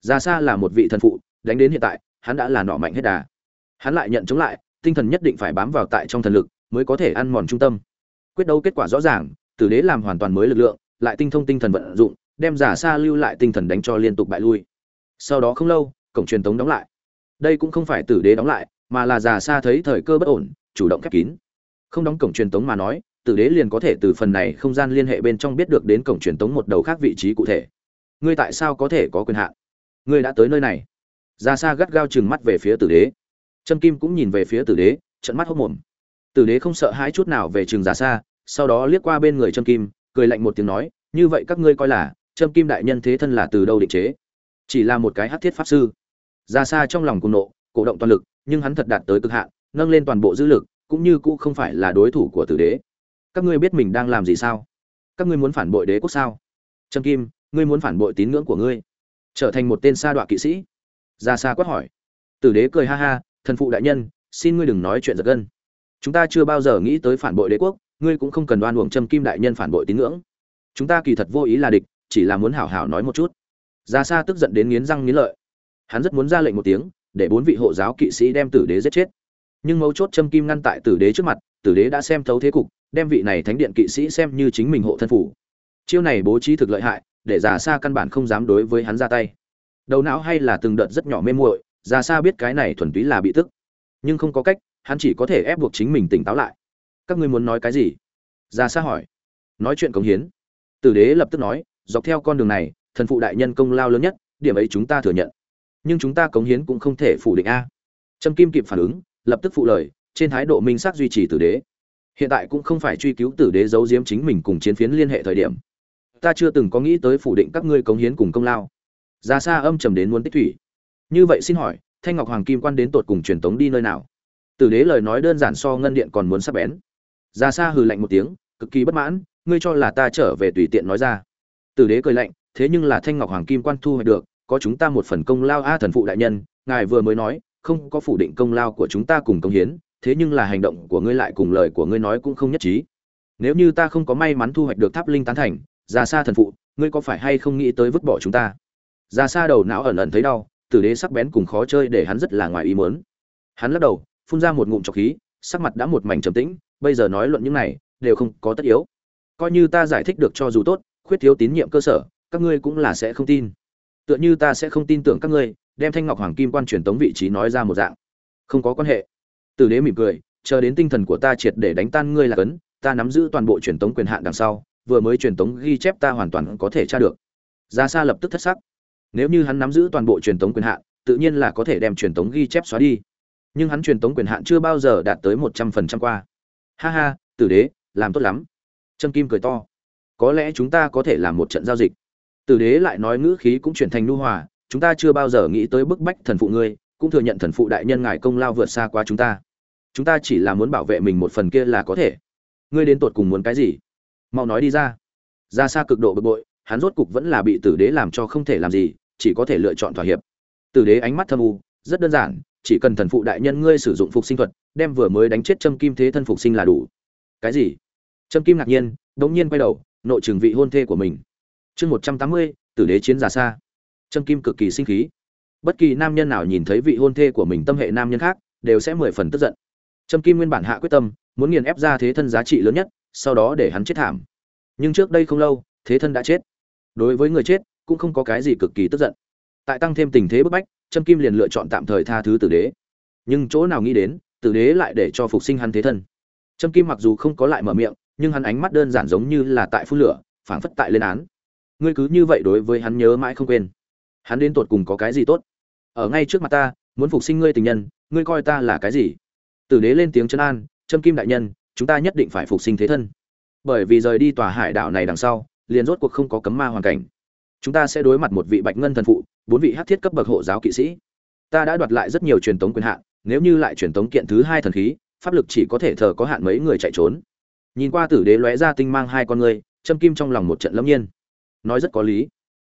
Ra Sa là một vị thần phụ, đánh đến hiện tại, hắn đã là nọ mạnh hết đà. Hắn lại nhận chống lại, tinh thần nhất định phải bám vào tại trong thần lực, mới có thể ăn mòn trung tâm. Quyết đấu kết quả rõ ràng, Tử Đế làm hoàn toàn mới lực lượng, lại tinh thông tinh thần vận dụng, đem giả Sa lưu lại tinh thần đánh cho liên tục bại lui. Sau đó không lâu, cổng truyền tống đóng lại. Đây cũng không phải Tử Đế đóng lại, mà là giả Sa thấy thời cơ bất ổn, chủ động khép kín. Không đóng cổng truyền tống mà nói, Tử Đế liền có thể từ phần này không gian liên hệ bên trong biết được đến cổng truyền tống một đầu khác vị trí cụ thể. Ngươi tại sao có thể có quyền hạn? Ngươi đã tới nơi này. Ra Sa gắt gao trừng mắt về phía Tử Đế. Trâm Kim cũng nhìn về phía Tử Đế, trợn mắt hốc mồm. Tử Đế không sợ hãi chút nào về trường Ra Sa, sau đó liếc qua bên người Trâm Kim, cười lạnh một tiếng nói, "Như vậy các ngươi coi là, Trâm Kim đại nhân thế thân là từ đâu định chế? Chỉ là một cái hát thiết pháp sư." Ra Sa trong lòng cùng nộ, cổ động toàn lực, nhưng hắn thật đạt tới cực hạn, nâng lên toàn bộ dữ lực, cũng như cũ không phải là đối thủ của Tử Đế. Các ngươi biết mình đang làm gì sao? Các ngươi muốn phản bội đế quốc sao? Trâm Kim, ngươi muốn phản bội tín ngưỡng của ngươi, trở thành một tên sa đọa kỵ sĩ? ra Sa quát hỏi. Tử Đế cười ha ha, thần phụ đại nhân xin ngươi đừng nói chuyện giật gân. Chúng ta chưa bao giờ nghĩ tới phản bội đế quốc ngươi cũng không cần đoan uổng châm kim đại nhân phản bội tín ngưỡng. Chúng ta kỳ thật vô ý là địch chỉ là muốn hảo hảo nói một chút. Ra xa tức giận đến nghiến răng nghiến lợi. Hắn rất muốn ra lệnh một tiếng để bốn vị hộ giáo kỵ sĩ đem tử đế giết chết. Nhưng mấu chốt châm kim ngăn tại tử đế trước mặt tử đế đã xem thấu thế cục đem vị này thánh điện kỵ sĩ xem như chính mình hộ thân phủ. Chiêu này bố trí thực lợi hại để già xa căn bản không dám đối với hắn ra tay. Đầu não hay là từng đợt rất nhỏ mê muội, già xa biết cái này thuần túy là bị tức. Nhưng không có cách, hắn chỉ có thể ép buộc chính mình tỉnh táo lại. Các ngươi muốn nói cái gì? Già xa hỏi. Nói chuyện cống hiến. Tử đế lập tức nói, dọc theo con đường này, thần phụ đại nhân công lao lớn nhất, điểm ấy chúng ta thừa nhận. Nhưng chúng ta cống hiến cũng không thể phủ định a. Trâm kim kịp phản ứng, lập tức phụ lời, trên thái độ minh xác duy trì tử đế. Hiện tại cũng không phải truy cứu tử đế giấu giếm chính mình cùng chiến phiến liên hệ thời điểm ta chưa từng có nghĩ tới phủ định các ngươi cống hiến cùng công lao. Ra xa âm trầm đến muốn tích thủy. Như vậy xin hỏi, thanh ngọc hoàng kim quan đến tột cùng truyền tống đi nơi nào? Tử đế lời nói đơn giản so ngân điện còn muốn sắp bén. Ra xa hừ lạnh một tiếng, cực kỳ bất mãn, ngươi cho là ta trở về tùy tiện nói ra. Tử đế cười lạnh, thế nhưng là thanh ngọc hoàng kim quan thu hoạch được, có chúng ta một phần công lao a thần phụ đại nhân, ngài vừa mới nói, không có phủ định công lao của chúng ta cùng công hiến, thế nhưng là hành động của ngươi lại cùng lời của ngươi nói cũng không nhất trí. Nếu như ta không có may mắn thu hoạch được tháp linh tán thành ra xa thần phụ ngươi có phải hay không nghĩ tới vứt bỏ chúng ta ra xa đầu não ẩn ẩn thấy đau tử đế sắc bén cùng khó chơi để hắn rất là ngoài ý muốn. Hắn lắc đầu, phun ra một ngụm trọc khí, sắc mặt đã một mảnh trầm tĩnh, bây giờ nói luận những này đều không có tất yếu. Coi như ta giải thích được cho dù tốt, khuyết thiếu tín nhiệm cơ sở, các ngươi cũng là sẽ không tin. Tựa như ta sẽ không tin tưởng các ngươi, đem Thanh Ngọc Hoàng Kim Quan truyền tống vị trí nói ra một dạng. Không có quan hệ. Tử đế mỉm cười, chờ đến tinh thần của ta triệt để đánh tan ngươi là cấn, ta nắm giữ toàn bộ truyền tống quyền hạn đằng sau, vừa mới truyền tống ghi chép ta hoàn toàn có thể tra được. Ra Sa lập tức thất sắc. Nếu như hắn nắm giữ toàn bộ truyền tống quyền hạn, tự nhiên là có thể đem truyền tống ghi chép xóa đi. Nhưng hắn truyền tống quyền hạn chưa bao giờ đạt tới một trăm phần trăm qua. Ha ha, Tử Đế, làm tốt lắm. Trâm Kim cười to. Có lẽ chúng ta có thể làm một trận giao dịch. Tử Đế lại nói ngữ khí cũng chuyển thành nhu hòa, chúng ta chưa bao giờ nghĩ tới bức bách thần phụ ngươi, cũng thừa nhận thần phụ đại nhân ngài công lao vượt xa qua chúng ta. Chúng ta chỉ là muốn bảo vệ mình một phần kia là có thể. Ngươi đến tột cùng muốn cái gì? Mau nói đi ra. Ra xa cực độ bực bội, hắn rốt cục vẫn là bị tử đế làm cho không thể làm gì chỉ có thể lựa chọn thỏa hiệp. Tử đế ánh mắt thâm u rất đơn giản chỉ cần thần phụ đại nhân ngươi sử dụng phục sinh thuật đem vừa mới đánh chết châm kim thế thân phục sinh là đủ. Cái gì? Châm kim ngạc nhiên đống nhiên quay đầu nội trường vị hôn thê của mình. Chương một trăm tám mươi tử đế chiến giả xa. Châm kim cực kỳ sinh khí. Bất kỳ nam nhân nào nhìn thấy vị hôn thê của mình tâm hệ nam nhân khác đều sẽ mười phần tức giận. Châm kim nguyên bản hạ quyết tâm muốn nghiền ép ra thế thân giá trị lớn nhất sau đó để hắn chết thảm. Nhưng trước đây không lâu, thế thân đã chết. Đối với người chết, cũng không có cái gì cực kỳ tức giận. Tại tăng thêm tình thế bức bách, trâm kim liền lựa chọn tạm thời tha thứ tử đế. Nhưng chỗ nào nghĩ đến, tử đế lại để cho phục sinh hắn thế thân. Trâm kim mặc dù không có lại mở miệng, nhưng hắn ánh mắt đơn giản giống như là tại phun lửa, phảng phất tại lên án. Ngươi cứ như vậy đối với hắn nhớ mãi không quên. Hắn đến tột cùng có cái gì tốt? Ở ngay trước mặt ta, muốn phục sinh ngươi tình nhân, ngươi coi ta là cái gì? Tử đế lên tiếng chân an, trâm kim đại nhân chúng ta nhất định phải phục sinh thế thân. Bởi vì rời đi tòa hải đảo này đằng sau, liền rốt cuộc không có cấm ma hoàn cảnh. Chúng ta sẽ đối mặt một vị bạch ngân thần phụ, bốn vị hát thiết cấp bậc hộ giáo kỵ sĩ. Ta đã đoạt lại rất nhiều truyền thống quyền hạn, nếu như lại truyền thống kiện thứ hai thần khí, pháp lực chỉ có thể thờ có hạn mấy người chạy trốn. Nhìn qua tử đế lóe ra tinh mang hai con người, châm kim trong lòng một trận lâm nhiên. Nói rất có lý.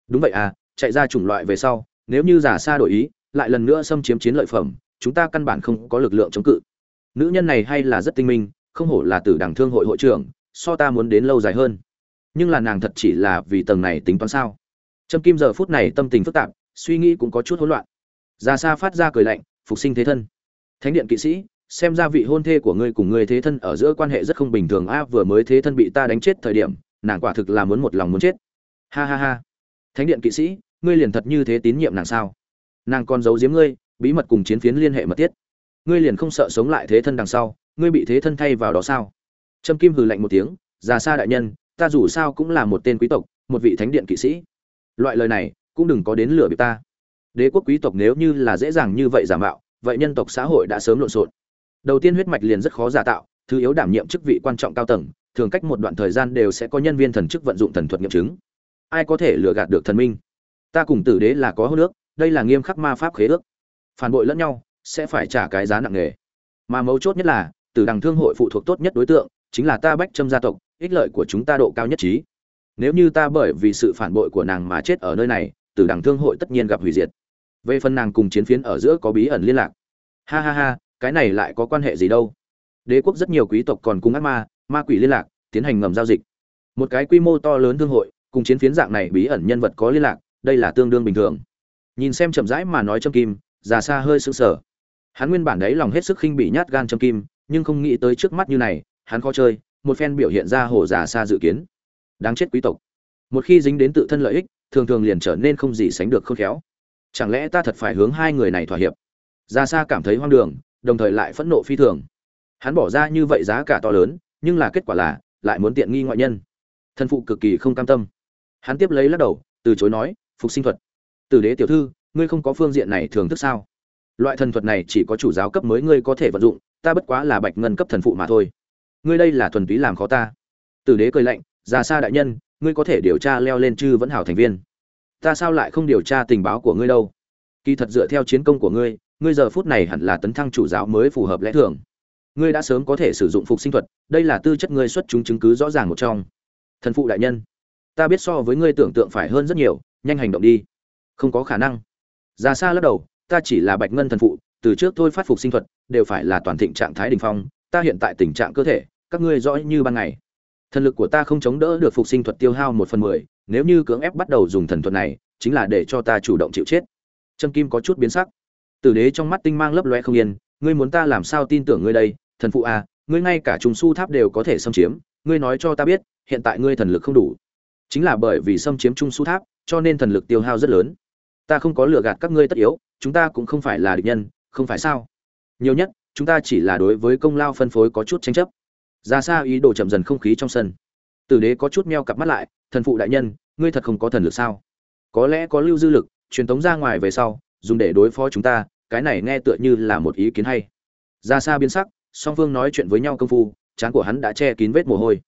Đúng vậy à chạy ra chủng loại về sau, nếu như giả xa đổi ý, lại lần nữa xâm chiếm chiến lợi phẩm, chúng ta căn bản không có lực lượng chống cự. Nữ nhân này hay là rất tinh minh không hổ là tử đảng thương hội hội trưởng, so ta muốn đến lâu dài hơn. Nhưng là nàng thật chỉ là vì tầng này tính toán sao? Trâm kim giờ phút này tâm tình phức tạp, suy nghĩ cũng có chút hỗn loạn. Ra xa phát ra cười lạnh, phục sinh thế thân. Thánh điện kỵ sĩ, xem ra vị hôn thê của ngươi cùng ngươi thế thân ở giữa quan hệ rất không bình thường a, vừa mới thế thân bị ta đánh chết thời điểm, nàng quả thực là muốn một lòng muốn chết. Ha ha ha. Thánh điện kỵ sĩ, ngươi liền thật như thế tín nhiệm nàng sao? Nàng còn giấu giếm ngươi, bí mật cùng chiến phiến liên hệ mật thiết. Ngươi liền không sợ sống lại thế thân đằng sau ngươi bị thế thân thay vào đó sao? Trâm kim hừ lạnh một tiếng, già xa đại nhân, ta dù sao cũng là một tên quý tộc, một vị thánh điện kỵ sĩ. Loại lời này, cũng đừng có đến lửa bị ta. Đế quốc quý tộc nếu như là dễ dàng như vậy giả mạo, vậy nhân tộc xã hội đã sớm lộn xộn. Đầu tiên huyết mạch liền rất khó giả tạo, thứ yếu đảm nhiệm chức vị quan trọng cao tầng, thường cách một đoạn thời gian đều sẽ có nhân viên thần chức vận dụng thần thuật nghiệm chứng. Ai có thể lừa gạt được thần minh? Ta cùng tử đế là có hô nước đây là nghiêm khắc ma pháp khế ước. Phản bội lẫn nhau, sẽ phải trả cái giá nặng nề. Mà mấu chốt nhất là từ đằng thương hội phụ thuộc tốt nhất đối tượng, chính là ta bách trâm gia tộc, ích lợi của chúng ta độ cao nhất trí. Nếu như ta bởi vì sự phản bội của nàng mà chết ở nơi này từ đằng thương hội tất nhiên gặp hủy diệt. Về phần nàng cùng chiến phiến ở giữa có bí ẩn liên lạc. Ha ha ha, cái này lại có quan hệ gì đâu? Đế quốc rất nhiều quý tộc còn cùng ác ma ma quỷ liên lạc, tiến hành ngầm giao dịch. Một cái quy mô to lớn thương hội, cùng chiến phiến dạng này bí ẩn nhân vật có liên lạc, đây là tương đương bình thường. Nhìn xem chậm rãi mà nói châm kim, già xa hơi sững sờ. Hắn nguyên bản đấy lòng hết sức khinh bị nhát gan châm kim nhưng không nghĩ tới trước mắt như này, hắn khó chơi, một phen biểu hiện ra hồ giả xa dự kiến. Đáng chết quý tộc. Một khi dính đến tự thân lợi ích, thường thường liền trở nên không gì sánh được khôn khéo. Chẳng lẽ ta thật phải hướng hai người này thỏa hiệp? Ra xa cảm thấy hoang đường, đồng thời lại phẫn nộ phi thường. Hắn bỏ ra như vậy giá cả to lớn, nhưng là kết quả là, lại muốn tiện nghi ngoại nhân. Thân phụ cực kỳ không cam tâm. Hắn tiếp lấy lắc đầu, từ chối nói, phục sinh thuật. Tử đế tiểu thư, ngươi không có phương diện này thường thức sao? Loại thần thuật này chỉ có chủ giáo cấp mới ngươi có thể vận dụng, ta bất quá là bạch ngân cấp thần phụ mà thôi. Ngươi đây là thuần túy làm khó ta. Tử đế cười lạnh, già xa đại nhân, ngươi có thể điều tra leo lên chư vẫn hảo thành viên. Ta sao lại không điều tra tình báo của ngươi đâu? Kỳ thật dựa theo chiến công của ngươi ngươi giờ phút này hẳn là tấn thăng chủ giáo mới phù hợp lẽ thường. Ngươi đã sớm có thể sử dụng phục sinh thuật, đây là tư chất ngươi xuất chúng chứng cứ rõ ràng một trong. Thần phụ đại nhân, ta biết so với ngươi tưởng tượng phải hơn rất nhiều, nhanh hành động đi. Không có khả năng. Ra xa lắc đầu ta chỉ là bạch ngân thần phụ, từ trước thôi phát phục sinh thuật, đều phải là toàn thịnh trạng thái đình phong, ta hiện tại tình trạng cơ thể, các ngươi rõ như ban ngày. Thần lực của ta không chống đỡ được phục sinh thuật tiêu hao một phần mười, nếu như cưỡng ép bắt đầu dùng thần thuật này, chính là để cho ta chủ động chịu chết. Trâm kim có chút biến sắc. Tử đế trong mắt tinh mang lấp loe không yên, ngươi muốn ta làm sao tin tưởng ngươi đây, thần phụ à ngươi ngay cả trùng su tháp đều có thể xâm chiếm, ngươi nói cho ta biết, hiện tại ngươi thần lực không đủ. Chính là bởi vì xâm chiếm trung su tháp, cho nên thần lực tiêu hao rất lớn ta không có lừa gạt các ngươi tất yếu, chúng ta cũng không phải là địch nhân, không phải sao? Nhiều nhất, chúng ta chỉ là đối với công lao phân phối có chút tranh chấp. Ra xa ý đồ chậm dần không khí trong sân. Tử đế có chút meo cặp mắt lại, thần phụ đại nhân, ngươi thật không có thần lực sao? Có lẽ có lưu dư lực, truyền tống ra ngoài về sau, dùng để đối phó chúng ta, cái này nghe tựa như là một ý kiến hay. Ra xa biến sắc, song phương nói chuyện với nhau công phu, trán của hắn đã che kín vết mồ hôi.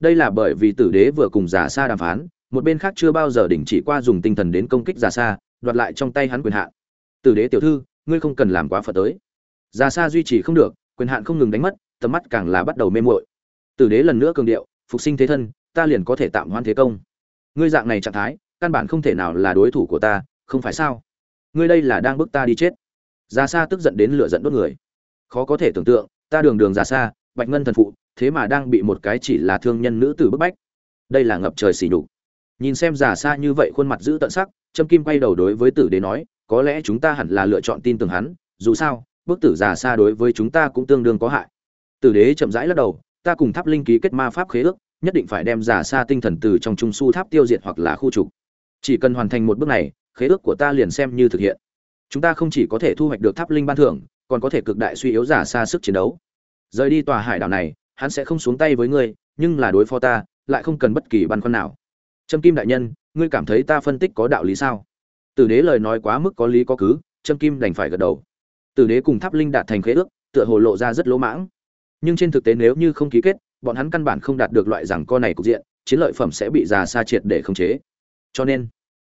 Đây là bởi vì tử đế vừa cùng giả xa đàm phán, một bên khác chưa bao giờ đình chỉ qua dùng tinh thần đến công kích giả xa đoạt lại trong tay hắn quyền hạn. Tử đế tiểu thư, ngươi không cần làm quá phật tới. Ra xa duy trì không được, quyền hạn không ngừng đánh mất, tầm mắt càng là bắt đầu mê muội. Tử đế lần nữa cường điệu, phục sinh thế thân, ta liền có thể tạm hoãn thế công. Ngươi dạng này trạng thái, căn bản không thể nào là đối thủ của ta, không phải sao? Ngươi đây là đang bức ta đi chết. Ra xa tức giận đến lửa giận đốt người. Khó có thể tưởng tượng, ta đường đường ra xa bạch ngân thần phụ, thế mà đang bị một cái chỉ là thương nhân nữ tử bức bách. Đây là ngập trời xỉ nhục. Nhìn xem giả xa như vậy khuôn mặt giữ tận sắc trâm kim quay đầu đối với tử đế nói, có lẽ chúng ta hẳn là lựa chọn tin tưởng hắn, dù sao bức tử già xa đối với chúng ta cũng tương đương có hại. Tử đế chậm rãi lắc đầu, ta cùng tháp linh ký kết ma pháp khế ước, nhất định phải đem giả xa tinh thần từ trong trung su tháp tiêu diệt hoặc là khu trục. Chỉ cần hoàn thành một bước này, khế ước của ta liền xem như thực hiện. Chúng ta không chỉ có thể thu hoạch được tháp linh ban thưởng, còn có thể cực đại suy yếu giả xa sức chiến đấu. Rời đi tòa hải đảo này, hắn sẽ không xuống tay với ngươi, nhưng là đối phó ta, lại không cần bất kỳ băn khoăn nào. Trâm kim đại nhân ngươi cảm thấy ta phân tích có đạo lý sao? Tử đế lời nói quá mức có lý có cứ, trâm kim đành phải gật đầu. Tử đế cùng tháp linh đạt thành khế ước, tựa hồ lộ ra rất lỗ mãng. Nhưng trên thực tế nếu như không ký kết, bọn hắn căn bản không đạt được loại rằng co này cục diện, chiến lợi phẩm sẽ bị già xa triệt để khống chế. Cho nên,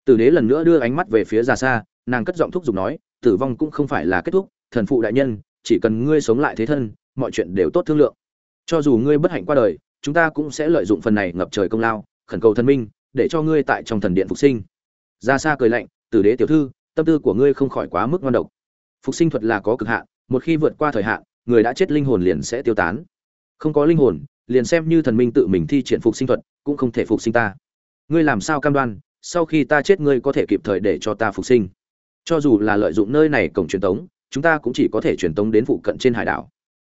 tử đế lần nữa đưa ánh mắt về phía già xa nàng cất giọng thúc giục nói, tử vong cũng không phải là kết thúc, thần phụ đại nhân, chỉ cần ngươi sống lại thế thân, mọi chuyện đều tốt thương lượng. Cho dù ngươi bất hạnh qua đời, chúng ta cũng sẽ lợi dụng phần này ngập trời công lao, khẩn cầu thần minh để cho ngươi tại trong thần điện phục sinh. Ra xa cười lạnh, tử đế tiểu thư, tâm tư của ngươi không khỏi quá mức ngon độc. Phục sinh thuật là có cực hạn, một khi vượt qua thời hạn, người đã chết linh hồn liền sẽ tiêu tán. Không có linh hồn, liền xem như thần minh tự mình thi triển phục sinh thuật, cũng không thể phục sinh ta. Ngươi làm sao cam đoan, sau khi ta chết ngươi có thể kịp thời để cho ta phục sinh? Cho dù là lợi dụng nơi này cổng truyền tống, chúng ta cũng chỉ có thể truyền tống đến phụ cận trên hải đảo.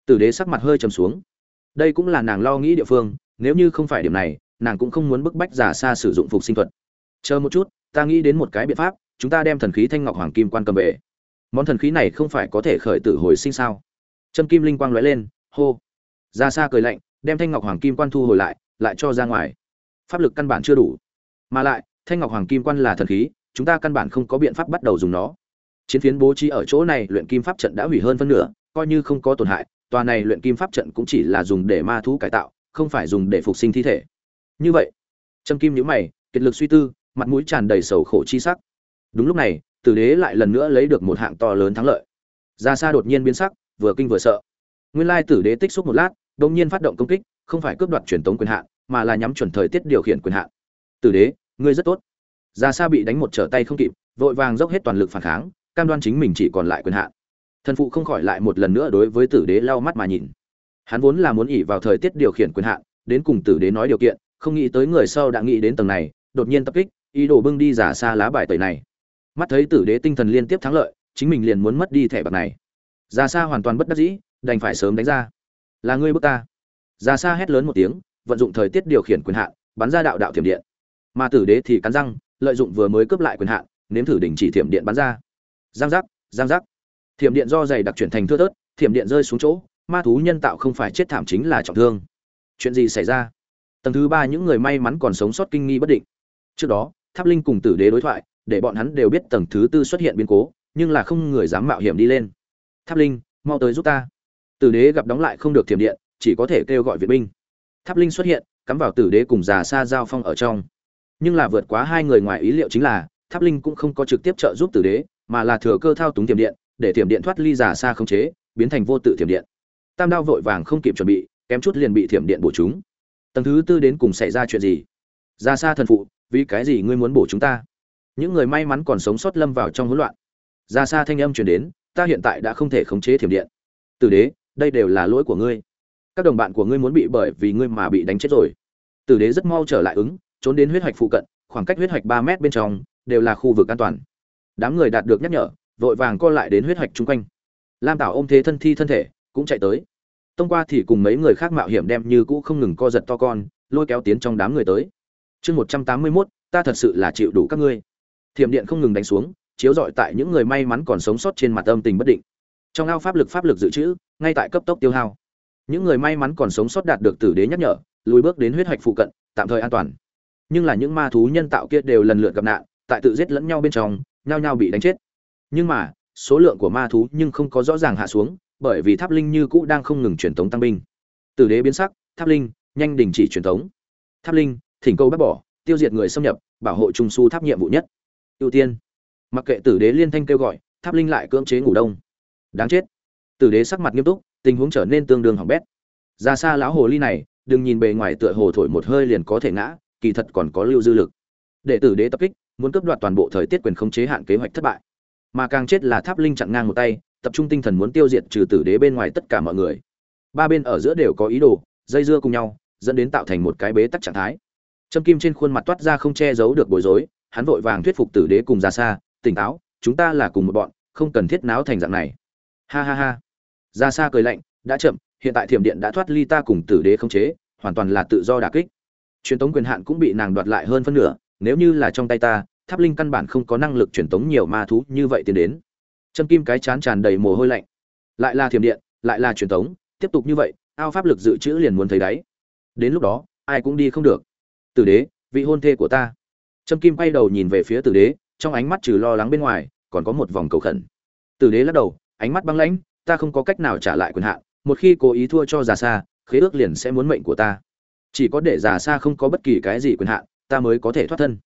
Tử đế sắc mặt hơi trầm xuống. Đây cũng là nàng lo nghĩ địa phương, nếu như không phải điểm này nàng cũng không muốn bức bách giả xa sử dụng phục sinh thuật. Chờ một chút, ta nghĩ đến một cái biện pháp, chúng ta đem thần khí thanh ngọc hoàng kim quan cầm về. Món thần khí này không phải có thể khởi tử hồi sinh sao? Trâm kim linh quang lóe lên, hô. Ra xa cười lạnh, đem thanh ngọc hoàng kim quan thu hồi lại lại cho ra ngoài. Pháp lực căn bản chưa đủ. Mà lại, thanh ngọc hoàng kim quan là thần khí, chúng ta căn bản không có biện pháp bắt đầu dùng nó. Chiến phiến bố trí ở chỗ này luyện kim pháp trận đã hủy hơn phân nửa, coi như không có tổn hại, tòa này luyện kim pháp trận cũng chỉ là dùng để ma thú cải tạo, không phải dùng để phục sinh thi thể như vậy, trâm kim nhữ mày, kiệt lực suy tư, mặt mũi tràn đầy sầu khổ chi sắc. Đúng lúc này, tử đế lại lần nữa lấy được một hạng to lớn thắng lợi. Ra xa đột nhiên biến sắc, vừa kinh vừa sợ. Nguyên lai tử đế tích xúc một lát, đột nhiên phát động công kích, không phải cướp đoạt truyền tống quyền hạn, mà là nhắm chuẩn thời tiết điều khiển quyền hạn. Tử đế, ngươi rất tốt. Ra xa bị đánh một trở tay không kịp, vội vàng dốc hết toàn lực phản kháng, cam đoan chính mình chỉ còn lại quyền hạn. Thần phụ không khỏi lại một lần nữa đối với tử đế lau mắt mà nhìn. Hắn vốn là muốn ỉ vào thời tiết điều khiển quyền hạn, đến cùng tử đế nói điều kiện không nghĩ tới người sau đã nghĩ đến tầng này, đột nhiên tập kích, ý đồ bưng đi giả xa lá bài tẩy này. Mắt thấy tử đế tinh thần liên tiếp thắng lợi, chính mình liền muốn mất đi thẻ bạc này. Giả xa hoàn toàn bất đắc dĩ, đành phải sớm đánh ra. Là ngươi bước ta. Giả xa hét lớn một tiếng, vận dụng thời tiết điều khiển quyền hạn, bắn ra đạo đạo thiểm điện. Mà tử đế thì cắn răng, lợi dụng vừa mới cướp lại quyền hạn, nếm thử đình chỉ thiểm điện bắn ra. Giang giác giang giác. Thiểm điện do dày đặc chuyển thành thưa thớt, thiểm điện rơi xuống chỗ, ma thú nhân tạo không phải chết thảm chính là trọng thương. Chuyện gì xảy ra? Tầng thứ ba những người may mắn còn sống sót kinh nghi bất định. Trước đó, tháp linh cùng tử đế đối thoại, để bọn hắn đều biết tầng thứ tư xuất hiện biến cố, nhưng là không người dám mạo hiểm đi lên. Tháp linh, mau tới giúp ta. Tử đế gặp đóng lại không được thiểm điện, chỉ có thể kêu gọi viện binh. Tháp linh xuất hiện, cắm vào tử đế cùng già sa giao phong ở trong. Nhưng là vượt quá hai người ngoài ý liệu chính là, tháp linh cũng không có trực tiếp trợ giúp tử đế, mà là thừa cơ thao túng thiểm điện, để thiểm điện thoát ly già sa không chế, biến thành vô tự thiểm điện. Tam đao vội vàng không kịp chuẩn bị, kém chút liền bị thiểm điện bổ chúng tầng thứ tư đến cùng xảy ra chuyện gì? Ra xa thần phụ, vì cái gì ngươi muốn bổ chúng ta? Những người may mắn còn sống sót lâm vào trong hỗn loạn. Ra xa thanh âm truyền đến, ta hiện tại đã không thể khống chế thiểm điện. Tử đế, đây đều là lỗi của ngươi. Các đồng bạn của ngươi muốn bị bởi vì ngươi mà bị đánh chết rồi. Tử đế rất mau trở lại ứng, trốn đến huyết hoạch phụ cận, khoảng cách huyết hoạch ba mét bên trong, đều là khu vực an toàn. Đám người đạt được nhắc nhở, vội vàng co lại đến huyết hoạch chung quanh. Lam tảo ôm thế thân thi thân thể, cũng chạy tới tông qua thì cùng mấy người khác mạo hiểm đem như cũ không ngừng co giật to con, lôi kéo tiến trong đám người tới. Chương một trăm tám mươi mốt, ta thật sự là chịu đủ các ngươi. Thiểm điện không ngừng đánh xuống, chiếu rọi tại những người may mắn còn sống sót trên mặt âm tình bất định. Trong ao pháp lực pháp lực dự trữ, ngay tại cấp tốc tiêu hao. Những người may mắn còn sống sót đạt được tử đế nhắc nhở, lùi bước đến huyết hạch phụ cận, tạm thời an toàn. Nhưng là những ma thú nhân tạo kia đều lần lượt gặp nạn, tại tự giết lẫn nhau bên trong, nhao nhao bị đánh chết. Nhưng mà, số lượng của ma thú nhưng không có rõ ràng hạ xuống bởi vì tháp linh như cũ đang không ngừng truyền thống tăng binh. Tử đế biến sắc tháp linh nhanh đình chỉ truyền thống, tháp linh thỉnh cầu bác bỏ tiêu diệt người xâm nhập bảo hộ trung su tháp nhiệm vụ nhất. Ưu tiên. Mặc kệ tử đế liên thanh kêu gọi tháp linh lại cưỡng chế ngủ đông. Đáng chết. Tử đế sắc mặt nghiêm túc tình huống trở nên tương đương hỏng bét. Ra xa lão hồ ly này đừng nhìn bề ngoài tựa hồ thổi một hơi liền có thể ngã kỳ thật còn có lưu dư lực. Để tử đế tập kích muốn cướp đoạt toàn bộ thời tiết quyền khống chế hạn kế hoạch thất bại. Mà càng chết là tháp linh chặn ngang một tay tập trung tinh thần muốn tiêu diệt trừ tử đế bên ngoài tất cả mọi người. Ba bên ở giữa đều có ý đồ, dây dưa cùng nhau, dẫn đến tạo thành một cái bế tắc trạng thái. Trâm kim trên khuôn mặt toát ra không che giấu được bối rối, hắn vội vàng thuyết phục tử đế cùng ra xa tỉnh táo, chúng ta là cùng một bọn, không cần thiết náo thành dạng này. Ha ha ha. Ra xa cười lạnh, đã chậm, hiện tại thiểm điện đã thoát ly ta cùng tử đế không chế, hoàn toàn là tự do đả kích. Truyền tống quyền hạn cũng bị nàng đoạt lại hơn phân nửa, nếu như là trong tay ta, tháp linh căn bản không có năng lực truyền tống nhiều ma thú như vậy tiến đến. Trâm Kim cái chán tràn đầy mồ hôi lạnh. Lại là thiểm điện, lại là truyền tống, tiếp tục như vậy, ao pháp lực dự trữ liền muốn thấy đáy. Đến lúc đó, ai cũng đi không được. Tử đế, vị hôn thê của ta. Trâm Kim quay đầu nhìn về phía Tử đế, trong ánh mắt trừ lo lắng bên ngoài, còn có một vòng cầu khẩn. Tử đế lắc đầu, ánh mắt băng lãnh, ta không có cách nào trả lại quyền hạn, một khi cố ý thua cho già xa, khế ước liền sẽ muốn mệnh của ta. Chỉ có để già xa không có bất kỳ cái gì quyền hạn, ta mới có thể thoát thân.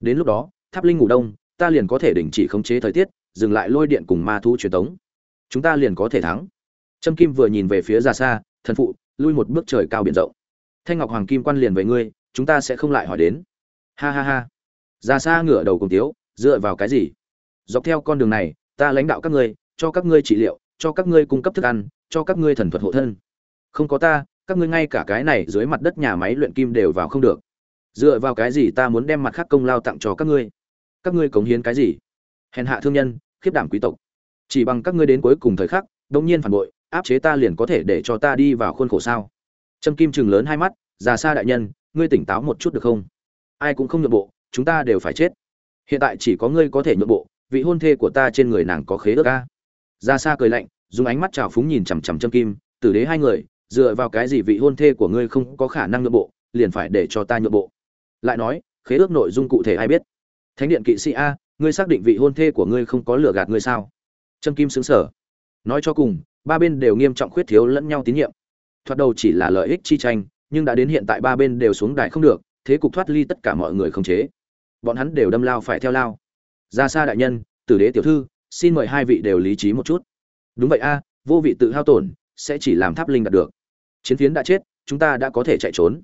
Đến lúc đó, Tháp Linh ngủ đông, ta liền có thể đình chỉ khống chế thời tiết, dừng lại lôi điện cùng ma thú truyền tống. Chúng ta liền có thể thắng. Trâm kim vừa nhìn về phía ra xa, thần phụ, lui một bước trời cao biển rộng. Thanh ngọc hoàng kim quan liền với ngươi, chúng ta sẽ không lại hỏi đến. Ha ha ha. Ra xa ngửa đầu cùng tiếu, dựa vào cái gì? Dọc theo con đường này, ta lãnh đạo các ngươi, cho các ngươi trị liệu, cho các ngươi cung cấp thức ăn, cho các ngươi thần thuật hộ thân. Không có ta, các ngươi ngay cả cái này dưới mặt đất nhà máy luyện kim đều vào không được. Dựa vào cái gì ta muốn đem mặt khác công lao tặng cho các ngươi? Các ngươi cống hiến cái gì? Hèn hạ thương nhân khiếp đảm quý tộc. Chỉ bằng các ngươi đến cuối cùng thời khắc đông nhiên phản bội, áp chế ta liền có thể để cho ta đi vào khuôn khổ sao? Trâm kim chừng lớn hai mắt, già xa đại nhân, ngươi tỉnh táo một chút được không? Ai cũng không nhượng bộ, chúng ta đều phải chết. Hiện tại chỉ có ngươi có thể nhượng bộ, vị hôn thê của ta trên người nàng có khế ước ca ra xa cười lạnh, dùng ánh mắt trào phúng nhìn chằm chằm trâm kim, tử đế hai người, dựa vào cái gì vị hôn thê của ngươi không có khả năng nhượng bộ, liền phải để cho ta nhượng bộ? Lại nói, khế ước nội dung cụ thể ai biết? Thánh điện kỵ sĩ a ngươi xác định vị hôn thê của ngươi không có lừa gạt ngươi sao? Trâm kim xứng sở nói cho cùng, ba bên đều nghiêm trọng khuyết thiếu lẫn nhau tín nhiệm. Thoạt đầu chỉ là lợi ích chi tranh, nhưng đã đến hiện tại ba bên đều xuống đài không được, thế cục thoát ly tất cả mọi người không chế. Bọn hắn đều đâm lao phải theo lao. Ra xa đại nhân, tử đế tiểu thư, xin mời hai vị đều lý trí một chút. Đúng vậy a, vô vị tự hao tổn, sẽ chỉ làm tháp linh đạt được. Chiến phiến đã chết, chúng ta đã có thể chạy trốn.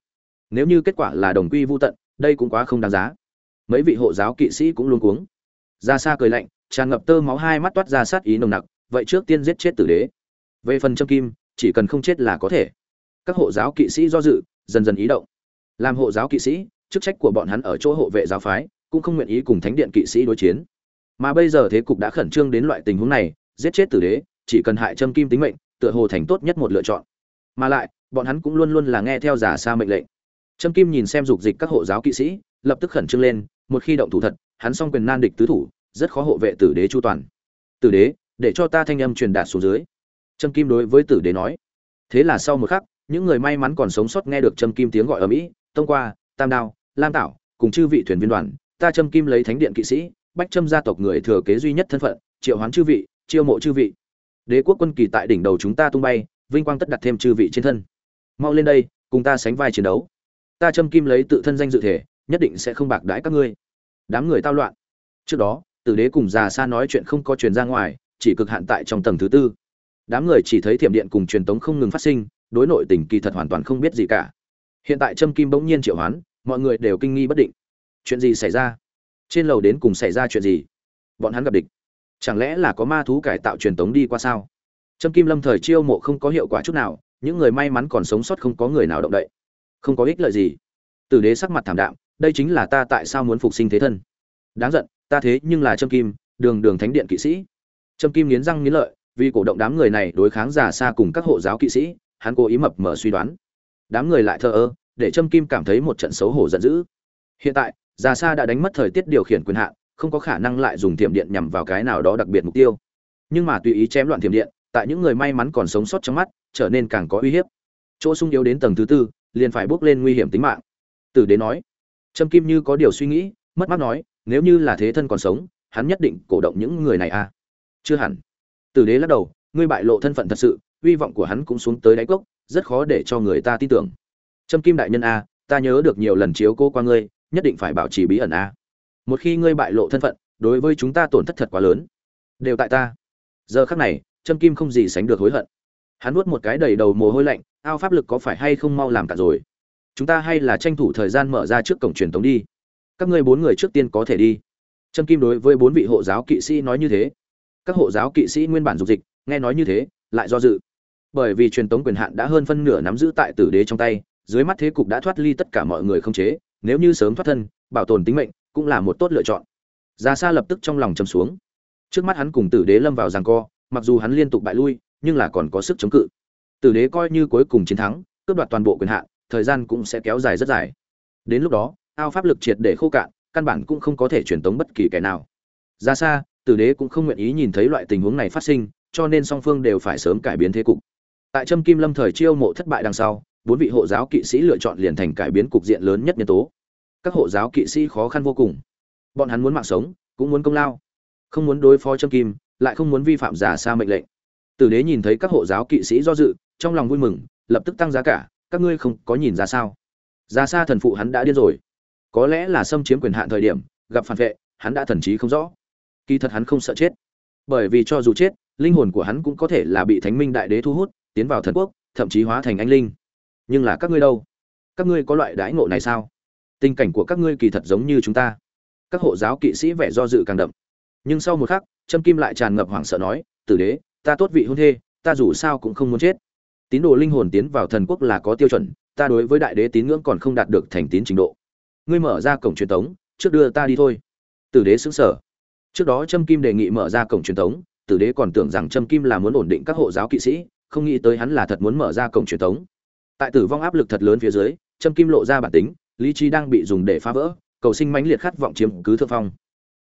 Nếu như kết quả là đồng quy vô tận, đây cũng quá không đáng giá. Mấy vị hộ giáo kỵ sĩ cũng luôn cuống ra xa cười lạnh, tràn ngập tơ máu hai mắt toát ra sát ý nồng nặc, vậy trước tiên giết chết tử đế. Về phần châm kim, chỉ cần không chết là có thể. Các hộ giáo kỵ sĩ do dự, dần dần ý động. Làm hộ giáo kỵ sĩ, chức trách của bọn hắn ở chỗ hộ vệ giáo phái, cũng không nguyện ý cùng thánh điện kỵ sĩ đối chiến. Mà bây giờ thế cục đã khẩn trương đến loại tình huống này, giết chết tử đế, chỉ cần hại châm kim tính mệnh, tựa hồ thành tốt nhất một lựa chọn. Mà lại, bọn hắn cũng luôn luôn là nghe theo giả xa mệnh lệnh. Châm kim nhìn xem dục dịch các hộ giáo kỵ sĩ, lập tức khẩn trương lên, một khi động thủ thật, hắn song quyền nan địch tứ thủ rất khó hộ vệ tử đế chu toàn. Tử đế, để cho ta thanh âm truyền đạt xuống dưới. Trâm kim đối với tử đế nói. Thế là sau một khắc, những người may mắn còn sống sót nghe được trâm kim tiếng gọi ở mỹ, tông qua, tam đao, lam tảo, cùng chư vị thuyền viên đoàn, ta trâm kim lấy thánh điện kỵ sĩ, bách trâm gia tộc người thừa kế duy nhất thân phận, triệu hoán chư vị, chiêu mộ chư vị. Đế quốc quân kỳ tại đỉnh đầu chúng ta tung bay, vinh quang tất đặt thêm chư vị trên thân. Mau lên đây, cùng ta sánh vai chiến đấu. Ta trâm kim lấy tự thân danh dự thể, nhất định sẽ không bạc đãi các ngươi. Đám người tao loạn. Trước đó tử đế cùng già xa nói chuyện không có truyền ra ngoài, chỉ cực hạn tại trong tầng thứ tư. Đám người chỉ thấy thiểm điện cùng truyền tống không ngừng phát sinh, đối nội tình kỳ thật hoàn toàn không biết gì cả. Hiện tại trâm kim bỗng nhiên triệu hoán, mọi người đều kinh nghi bất định. Chuyện gì xảy ra? Trên lầu đến cùng xảy ra chuyện gì? Bọn hắn gặp địch. Chẳng lẽ là có ma thú cải tạo truyền tống đi qua sao? Trâm kim lâm thời chiêu mộ không có hiệu quả chút nào, những người may mắn còn sống sót không có người nào động đậy. Không có ích lợi gì. Tử đế sắc mặt thảm đạm, đây chính là ta tại sao muốn phục sinh thế thân. Đáng giận ta thế nhưng là trâm kim, đường đường thánh điện kỵ sĩ. Trâm kim nghiến răng nghiến lợi, vì cổ động đám người này đối kháng giả xa cùng các hộ giáo kỵ sĩ, hắn cố ý mập mở suy đoán. Đám người lại thờ ơ, để trâm kim cảm thấy một trận xấu hổ giận dữ. Hiện tại giả xa đã đánh mất thời tiết điều khiển quyền hạn, không có khả năng lại dùng thiểm điện nhằm vào cái nào đó đặc biệt mục tiêu. Nhưng mà tùy ý chém loạn thiểm điện, tại những người may mắn còn sống sót trong mắt, trở nên càng có uy hiếp. Chỗ sung yếu đến tầng thứ tư, liền phải bước lên nguy hiểm tính mạng. Tử đế nói. Trâm kim như có điều suy nghĩ, mất mát nói nếu như là thế thân còn sống hắn nhất định cổ động những người này à? Chưa hẳn. Tử đế lắc đầu ngươi bại lộ thân phận thật sự hy vọng của hắn cũng xuống tới đáy cốc rất khó để cho người ta tin tưởng. Trâm kim đại nhân a à, ta nhớ được nhiều lần chiếu cô qua ngươi nhất định phải bảo trì bí ẩn a à. một khi ngươi bại lộ thân phận đối với chúng ta tổn thất thật quá lớn. Đều tại ta. Giờ khắc này trâm kim không gì sánh được hối hận. Hắn nuốt một cái đầy đầu mồ hôi lạnh ao pháp lực có phải hay không mau làm cả rồi? Chúng ta hay là tranh thủ thời gian mở ra trước cổng truyền tống đi các ngươi bốn người trước tiên có thể đi. Trâm kim đối với bốn vị hộ giáo kỵ sĩ nói như thế. Các hộ giáo kỵ sĩ nguyên bản dục dịch, nghe nói như thế, lại do dự. Bởi vì truyền tống quyền hạn đã hơn phân nửa nắm giữ tại tử đế trong tay, dưới mắt thế cục đã thoát ly tất cả mọi người không chế, nếu như sớm thoát thân, bảo tồn tính mệnh cũng là một tốt lựa chọn. Ra xa lập tức trong lòng chầm xuống. Trước mắt hắn cùng tử đế lâm vào giằng co, mặc dù hắn liên tục bại lui, nhưng là còn có sức chống cự. Tử đế coi như cuối cùng chiến thắng, cướp đoạt toàn bộ quyền hạn, thời gian cũng sẽ kéo dài rất dài. Đến lúc đó ao pháp lực triệt để khô cạn, căn bản cũng không có thể truyền tống bất kỳ kẻ nào. Ra xa, tử đế cũng không nguyện ý nhìn thấy loại tình huống này phát sinh, cho nên song phương đều phải sớm cải biến thế cục. Tại trâm kim lâm thời chiêu mộ thất bại đằng sau, bốn vị hộ giáo kỵ sĩ lựa chọn liền thành cải biến cục diện lớn nhất nhân tố. Các hộ giáo kỵ sĩ khó khăn vô cùng. Bọn hắn muốn mạng sống, cũng muốn công lao. Không muốn đối phó trâm kim, lại không muốn vi phạm giả xa mệnh lệnh. Tử đế nhìn thấy các hộ giáo kỵ sĩ do dự, trong lòng vui mừng, lập tức tăng giá cả, các ngươi không có nhìn ra sao? Ra xa thần phụ hắn đã điên rồi có lẽ là xâm chiếm quyền hạn thời điểm, gặp phản vệ, hắn đã thần trí không rõ. Kỳ thật hắn không sợ chết. Bởi vì cho dù chết, linh hồn của hắn cũng có thể là bị thánh minh đại đế thu hút, tiến vào thần quốc, thậm chí hóa thành anh linh. Nhưng là các ngươi đâu? Các ngươi có loại đãi ngộ này sao? Tình cảnh của các ngươi kỳ thật giống như chúng ta. Các hộ giáo kỵ sĩ vẻ do dự càng đậm. Nhưng sau một khắc, trâm kim lại tràn ngập hoảng sợ nói, tử đế, ta tốt vị hôn thê, ta dù sao cũng không muốn chết. Tín đồ linh hồn tiến vào thần quốc là có tiêu chuẩn, ta đối với đại đế tín ngưỡng còn không đạt được thành tín trình độ ngươi mở ra cổng truyền tống, trước đưa ta đi thôi. Tử đế xứng sở trước đó trâm kim đề nghị mở ra cổng truyền thống tử đế còn tưởng rằng trâm kim là muốn ổn định các hộ giáo kỵ sĩ, không nghĩ tới hắn là thật muốn mở ra cổng truyền thống tại tử vong áp lực thật lớn phía dưới, trâm kim lộ ra bản tính, lý trí đang bị dùng để phá vỡ, cầu sinh mãnh liệt khát vọng chiếm cứ thượng phong.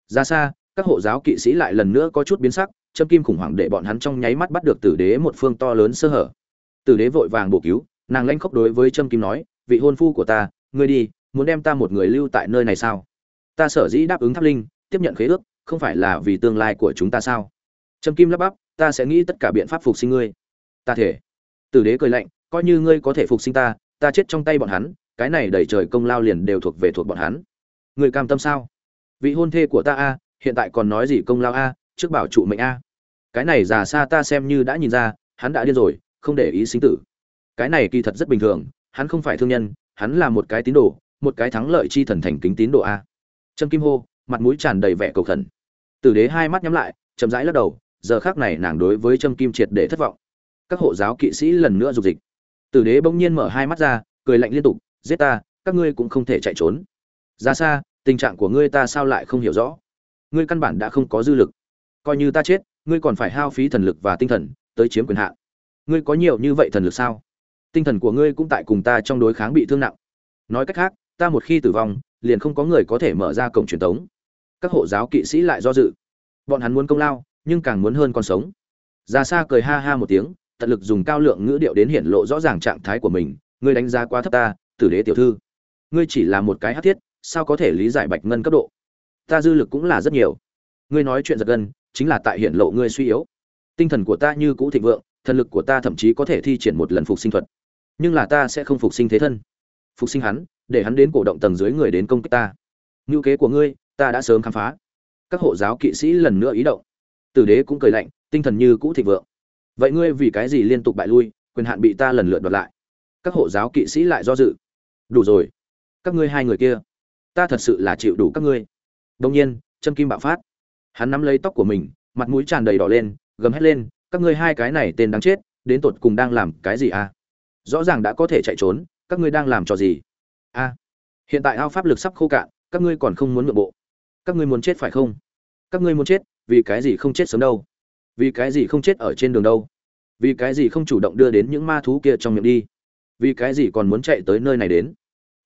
Ra xa, các hộ giáo kỵ sĩ lại lần nữa có chút biến sắc, trâm kim khủng hoảng để bọn hắn trong nháy mắt bắt được tử đế một phương to lớn sơ hở. Tử đế vội vàng bổ cứu, nàng lanh khóc đối với trâm kim nói, vị hôn phu của ta, ngươi đi muốn đem ta một người lưu tại nơi này sao? Ta sở dĩ đáp ứng tháp linh, tiếp nhận khế ước, không phải là vì tương lai của chúng ta sao? Trâm kim lắp bắp, ta sẽ nghĩ tất cả biện pháp phục sinh ngươi. Ta thể. Tử đế cười lạnh, coi như ngươi có thể phục sinh ta ta chết trong tay bọn hắn, cái này đẩy trời công lao liền đều thuộc về thuộc bọn hắn. Người cam tâm sao? Vị hôn thê của ta a, hiện tại còn nói gì công lao a, trước bảo trụ mệnh a. Cái này già xa ta xem như đã nhìn ra, hắn đã điên rồi, không để ý sinh tử. Cái này kỳ thật rất bình thường, hắn không phải thương nhân, hắn là một cái tín đồ một cái thắng lợi chi thần thành kính tín độ a. Trâm kim hô, mặt mũi tràn đầy vẻ cầu khẩn. Tử đế hai mắt nhắm lại, chậm rãi lắc đầu, giờ khác này nàng đối với trâm kim triệt để thất vọng. Các hộ giáo kỵ sĩ lần nữa dục dịch. Tử đế bỗng nhiên mở hai mắt ra, cười lạnh liên tục, giết ta, các ngươi cũng không thể chạy trốn. Ra xa, tình trạng của ngươi ta sao lại không hiểu rõ? Ngươi căn bản đã không có dư lực. Coi như ta chết, ngươi còn phải hao phí thần lực và tinh thần tới chiếm quyền hạn. Ngươi có nhiều như vậy thần lực sao? Tinh thần của ngươi cũng tại cùng ta trong đối kháng bị thương nặng. Nói cách khác ta một khi tử vong, liền không có người có thể mở ra cổng truyền thống các hộ giáo kỵ sĩ lại do dự. Bọn hắn muốn công lao, nhưng càng muốn hơn con sống. Ra xa cười ha ha một tiếng, tận lực dùng cao lượng ngữ điệu đến hiển lộ rõ ràng trạng thái của mình. Ngươi đánh giá quá thấp ta, tử đế tiểu thư. Ngươi chỉ là một cái hát thiết, sao có thể lý giải bạch ngân cấp độ? Ta dư lực cũng là rất nhiều. Ngươi nói chuyện giật gân, chính là tại hiện lộ ngươi suy yếu. Tinh thần của ta như cũ thịnh vượng, thần lực của ta thậm chí có thể thi triển một lần phục sinh thuật. Nhưng là ta sẽ không phục sinh thế thân phục sinh hắn, để hắn đến cổ động tầng dưới người đến công kích ta. Ngữ kế của ngươi, ta đã sớm khám phá. Các hộ giáo kỵ sĩ lần nữa ý động. Tử đế cũng cười lạnh, tinh thần như cũ thịnh vượng. Vậy ngươi vì cái gì liên tục bại lui, quyền hạn bị ta lần lượt đoạt lại? Các hộ giáo kỵ sĩ lại do dự. Đủ rồi. Các ngươi hai người kia, ta thật sự là chịu đủ các ngươi. Đông nhiên châm kim bạo phát. Hắn nắm lấy tóc của mình, mặt mũi tràn đầy đỏ lên, gầm hét lên, các ngươi hai cái này tên đáng chết, đến tột cùng đang làm cái gì à? Rõ ràng đã có thể chạy trốn các ngươi đang làm trò gì? A à, hiện tại ao pháp lực sắp khô cạn các ngươi còn không muốn nội bộ. Các ngươi muốn chết phải không? Các ngươi muốn chết vì cái gì không chết sớm đâu? Vì cái gì không chết ở trên đường đâu? Vì cái gì không chủ động đưa đến những ma thú kia trong miệng đi? Vì cái gì còn muốn chạy tới nơi này đến?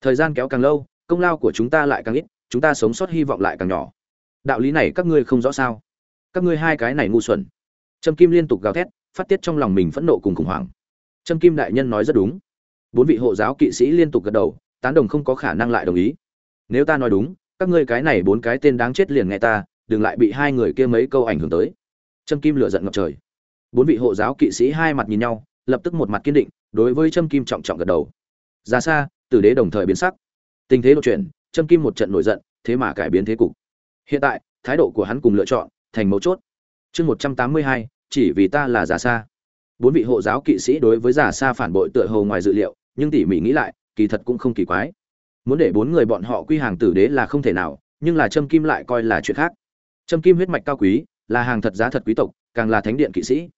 Thời gian kéo càng lâu công lao của chúng ta lại càng ít chúng ta sống sót hy vọng lại càng nhỏ. Đạo lý này các ngươi không rõ sao? Các ngươi hai cái này ngu xuẩn. Trâm kim liên tục gào thét phát tiết trong lòng mình phẫn nộ cùng khủng hoảng. Trâm kim đại nhân nói rất đúng bốn vị hộ giáo kỵ sĩ liên tục gật đầu, tán đồng không có khả năng lại đồng ý. Nếu ta nói đúng, các ngươi cái này bốn cái tên đáng chết liền nghe ta, đừng lại bị hai người kia mấy câu ảnh hưởng tới. Trâm kim lửa giận ngập trời. Bốn vị hộ giáo kỵ sĩ hai mặt nhìn nhau, lập tức một mặt kiên định, đối với trâm kim trọng trọng gật đầu. Ra xa, tử đế đồng thời biến sắc. Tình thế đột chuyển, trâm kim một trận nổi giận, thế mà cải biến thế cục. Hiện tại, thái độ của hắn cùng lựa chọn thành mấu chốt. Chương một trăm tám mươi hai, chỉ vì ta là giả xa bốn vị hộ giáo kỵ sĩ đối với giả sa phản bội tựa hồ ngoài dự liệu, nhưng tỉ mỉ nghĩ lại, kỳ thật cũng không kỳ quái. Muốn để bốn người bọn họ quy hàng tử đế là không thể nào, nhưng là trâm kim lại coi là chuyện khác. Trâm kim huyết mạch cao quý, là hàng thật giá thật quý tộc, càng là thánh điện kỵ sĩ.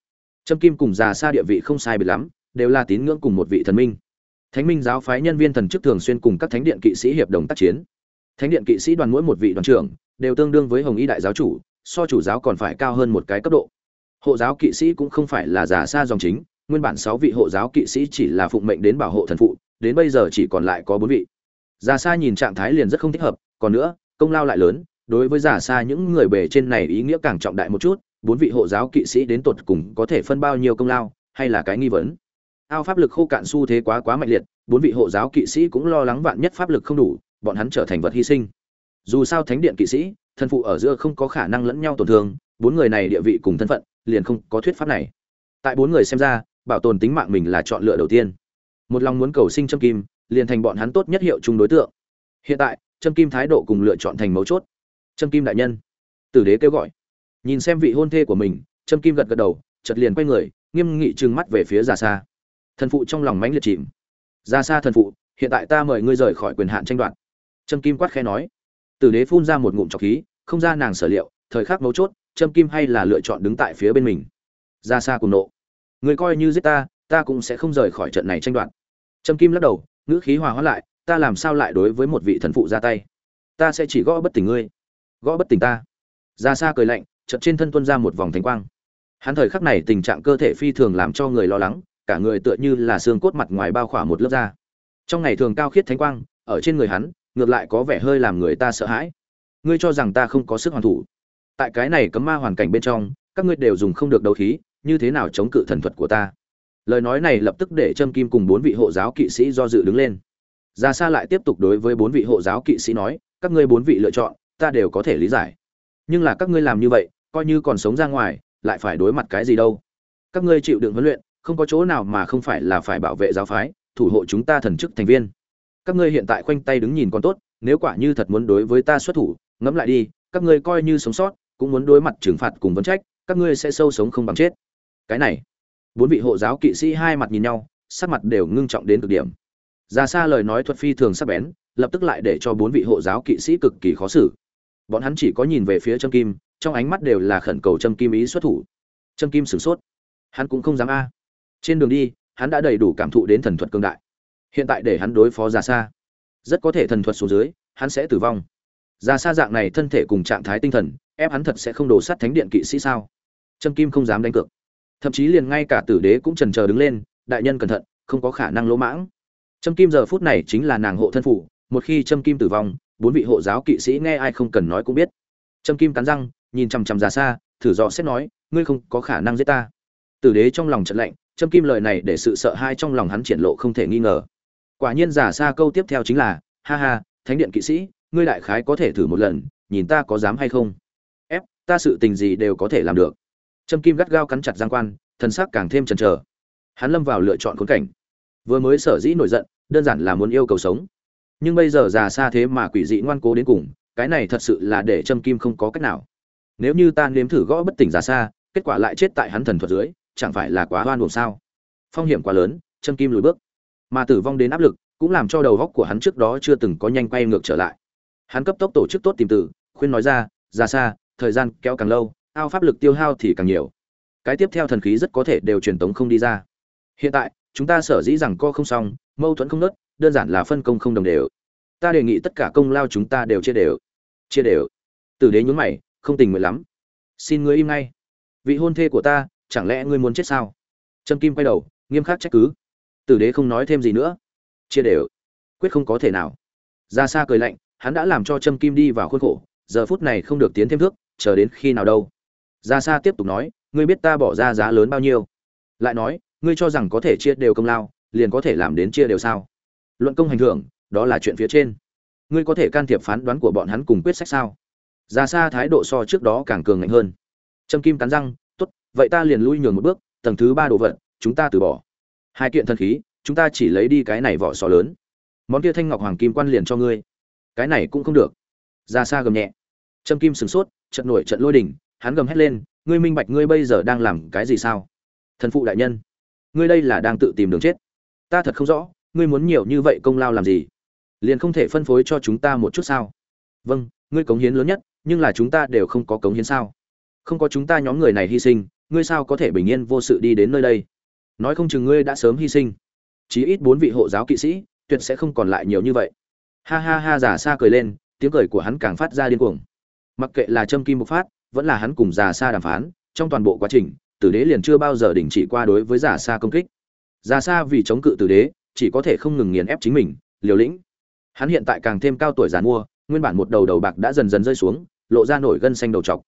Trâm kim cùng già xa địa vị không sai biệt lắm, đều là tín ngưỡng cùng một vị thần minh. Thánh minh giáo phái nhân viên thần chức thường xuyên cùng các thánh điện kỵ sĩ hiệp đồng tác chiến. Thánh điện kỵ sĩ đoàn mỗi một vị đoàn trưởng, đều tương đương với hồng y đại giáo chủ, so chủ giáo còn phải cao hơn một cái cấp độ hộ giáo kỵ sĩ cũng không phải là giả xa dòng chính, nguyên bản sáu vị hộ giáo kỵ sĩ chỉ là phụng mệnh đến bảo hộ thần phụ, đến bây giờ chỉ còn lại có bốn vị. Giả xa nhìn trạng thái liền rất không thích hợp, còn nữa, công lao lại lớn, đối với giả xa những người bề trên này ý nghĩa càng trọng đại một chút, bốn vị hộ giáo kỵ sĩ đến tột cùng có thể phân bao nhiêu công lao, hay là cái nghi vấn. Ao pháp lực khô cạn xu thế quá quá mạnh liệt, bốn vị hộ giáo kỵ sĩ cũng lo lắng vạn nhất pháp lực không đủ, bọn hắn trở thành vật hy sinh. Dù sao thánh điện kỵ sĩ thân phụ ở giữa không có khả năng lẫn nhau tổn thương, bốn người này địa vị cùng thân phận liền không có thuyết pháp này. Tại bốn người xem ra, bảo tồn tính mạng mình là chọn lựa đầu tiên. Một lòng muốn cầu sinh châm kim, liền thành bọn hắn tốt nhất hiệu chung đối tượng. Hiện tại châm kim thái độ cùng lựa chọn thành mấu chốt. Trâm kim đại nhân, tử đế kêu gọi. Nhìn xem vị hôn thê của mình, trâm kim gật gật đầu chật liền quay người, nghiêm nghị trừng mắt về phía già xa thần phụ trong lòng mãnh liệt chìm. Ra xa thần phụ, hiện tại ta mời ngươi rời khỏi quyền hạn tranh đoạt. Trâm kim quát khẽ nói. Tử đế phun ra một ngụm trọc khí, không ra nàng sở liệu, thời khắc mấu chốt trâm kim hay là lựa chọn đứng tại phía bên mình? Ra xa cùng nộ. Người coi như giết ta ta cũng sẽ không rời khỏi trận này tranh đoạt. Trâm kim lắc đầu, ngữ khí hòa hóa lại, ta làm sao lại đối với một vị thần phụ ra tay? Ta sẽ chỉ gõ bất tỉnh ngươi. Gõ bất tỉnh ta. Ra xa cười lạnh trận trên thân tuôn ra một vòng thánh quang. Hắn thời khắc này tình trạng cơ thể phi thường làm cho người lo lắng, cả người tựa như là xương cốt mặt ngoài bao khỏa một lớp da. Trong ngày thường cao khiết thánh quang, ở trên người hắn, ngược lại có vẻ hơi làm người ta sợ hãi. Ngươi cho rằng ta không có sức hoàn thủ tại cái này cấm ma hoàn cảnh bên trong, các ngươi đều dùng không được đấu khí, như thế nào chống cự thần thuật của ta? Lời nói này lập tức để trâm kim cùng bốn vị hộ giáo kỵ sĩ do dự đứng lên. Ra xa lại tiếp tục đối với bốn vị hộ giáo kỵ sĩ nói, các ngươi bốn vị lựa chọn, ta đều có thể lý giải. Nhưng là các ngươi làm như vậy, coi như còn sống ra ngoài, lại phải đối mặt cái gì đâu? Các ngươi chịu đựng huấn luyện, không có chỗ nào mà không phải là phải bảo vệ giáo phái, thủ hộ chúng ta thần chức thành viên. Các ngươi hiện tại khoanh tay đứng nhìn còn tốt, nếu quả như thật muốn đối với ta xuất thủ, ngẫm lại đi, các ngươi coi như sống sót cũng muốn đối mặt trừng phạt cùng vấn trách, các ngươi sẽ sâu sống không bằng chết. Cái này, bốn vị hộ giáo kỵ sĩ hai mặt nhìn nhau, sắc mặt đều ngưng trọng đến cực điểm. Ra xa lời nói thuật phi thường sắc bén, lập tức lại để cho bốn vị hộ giáo kỵ sĩ cực kỳ khó xử. Bọn hắn chỉ có nhìn về phía trâm kim, trong ánh mắt đều là khẩn cầu trâm kim ý xuất thủ. Trâm kim sửng sốt. Hắn cũng không dám a. Trên đường đi, hắn đã đầy đủ cảm thụ đến thần thuật cương đại. Hiện tại để hắn đối phó ra xa rất có thể thần thuật xuống dưới, hắn sẽ tử vong. Ra xa dạng này thân thể cùng trạng thái tinh thần ép hắn thật sẽ không đổ sát thánh điện kỵ sĩ sao? Trâm kim không dám đánh cược. Thậm chí liền ngay cả tử đế cũng trần chờ đứng lên, đại nhân cẩn thận, không có khả năng lỗ mãng. Trâm kim giờ phút này chính là nàng hộ thân phủ, một khi trâm kim tử vong, bốn vị hộ giáo kỵ sĩ nghe ai không cần nói cũng biết. Trâm kim cắn răng, nhìn chằm chằm ra xa, thử dò xét nói, ngươi không có khả năng giết ta. Tử đế trong lòng trận lạnh, trâm kim lời này để sự sợ hai trong lòng hắn triển lộ không thể nghi ngờ. Quả nhiên giả xa câu tiếp theo chính là, ha ha, thánh điện kỵ sĩ, ngươi đại khái có thể thử một lần, nhìn ta có dám hay không? Ta sự tình gì đều có thể làm được. Trâm kim gắt gao cắn chặt giang quan, thần sắc càng thêm chần chờ. Hắn lâm vào lựa chọn khốn cảnh. Vừa mới sở dĩ nổi giận, đơn giản là muốn yêu cầu sống. Nhưng bây giờ già xa thế mà quỷ dị ngoan cố đến cùng, cái này thật sự là để trâm kim không có cách nào. Nếu như ta nếm thử gõ bất tỉnh già xa, kết quả lại chết tại hắn thần thuật dưới, chẳng phải là quá hoan buồn sao? Phong hiểm quá lớn, trâm kim lùi bước. Mà tử vong đến áp lực, cũng làm cho đầu góc của hắn trước đó chưa từng có nhanh quay ngược trở lại. Hắn cấp tốc tổ chức tốt tìm tử, khuyên nói ra ra xa thời gian kéo càng lâu, ao pháp lực tiêu hao thì càng nhiều. Cái tiếp theo thần khí rất có thể đều truyền tống không đi ra. Hiện tại, chúng ta sở dĩ rằng co không xong, mâu thuẫn không nớt đơn giản là phân công không đồng đều. Ta đề nghị tất cả công lao chúng ta đều chia đều. Chia đều. Tử đế nhún mày, không tình nguyện lắm. Xin ngươi im ngay. Vị hôn thê của ta, chẳng lẽ ngươi muốn chết sao? Trâm kim quay đầu, nghiêm khắc trách cứ. Tử đế không nói thêm gì nữa. Chia đều. Quyết không có thể nào. Ra xa cười lạnh, hắn đã làm cho trâm kim đi vào khuôn khổ, giờ phút này không được tiến thêm thước chờ đến khi nào đâu. Ra xa tiếp tục nói, ngươi biết ta bỏ ra giá lớn bao nhiêu? Lại nói, ngươi cho rằng có thể chia đều công lao, liền có thể làm đến chia đều sao? Luận công hành thưởng, đó là chuyện phía trên. Ngươi có thể can thiệp phán đoán của bọn hắn cùng quyết sách sao? Ra xa thái độ so trước đó càng cường ngạnh hơn. Trâm kim cắn răng, tốt, vậy ta liền lui nhường một bước, tầng thứ ba đồ vật, chúng ta từ bỏ. Hai kiện thần khí, chúng ta chỉ lấy đi cái này vỏ sò lớn. Món kia thanh ngọc hoàng kim quan liền cho ngươi. Cái này cũng không được. Ra xa gầm nhẹ trâm kim sửng sốt trận nổi trận lôi đỉnh, hắn gầm hét lên ngươi minh bạch ngươi bây giờ đang làm cái gì sao? Thần phụ đại nhân ngươi đây là đang tự tìm đường chết. Ta thật không rõ ngươi muốn nhiều như vậy công lao làm gì? Liền không thể phân phối cho chúng ta một chút sao? Vâng ngươi cống hiến lớn nhất nhưng là chúng ta đều không có cống hiến sao? Không có chúng ta nhóm người này hy sinh ngươi sao có thể bình yên vô sự đi đến nơi đây? Nói không chừng ngươi đã sớm hy sinh. Chí ít bốn vị hộ giáo kỵ sĩ tuyệt sẽ không còn lại nhiều như vậy. Ha ha ha giả xa cười lên tiếng cười của hắn càng phát ra điên cuồng mặc kệ là châm kim bộc phát, vẫn là hắn cùng giả xa đàm phán, trong toàn bộ quá trình, tử đế liền chưa bao giờ đình chỉ qua đối với giả xa công kích. Giả xa vì chống cự tử đế, chỉ có thể không ngừng nghiền ép chính mình, liều lĩnh. Hắn hiện tại càng thêm cao tuổi giàn mua nguyên bản một đầu đầu bạc đã dần dần rơi xuống, lộ ra nổi gân xanh đầu trọc.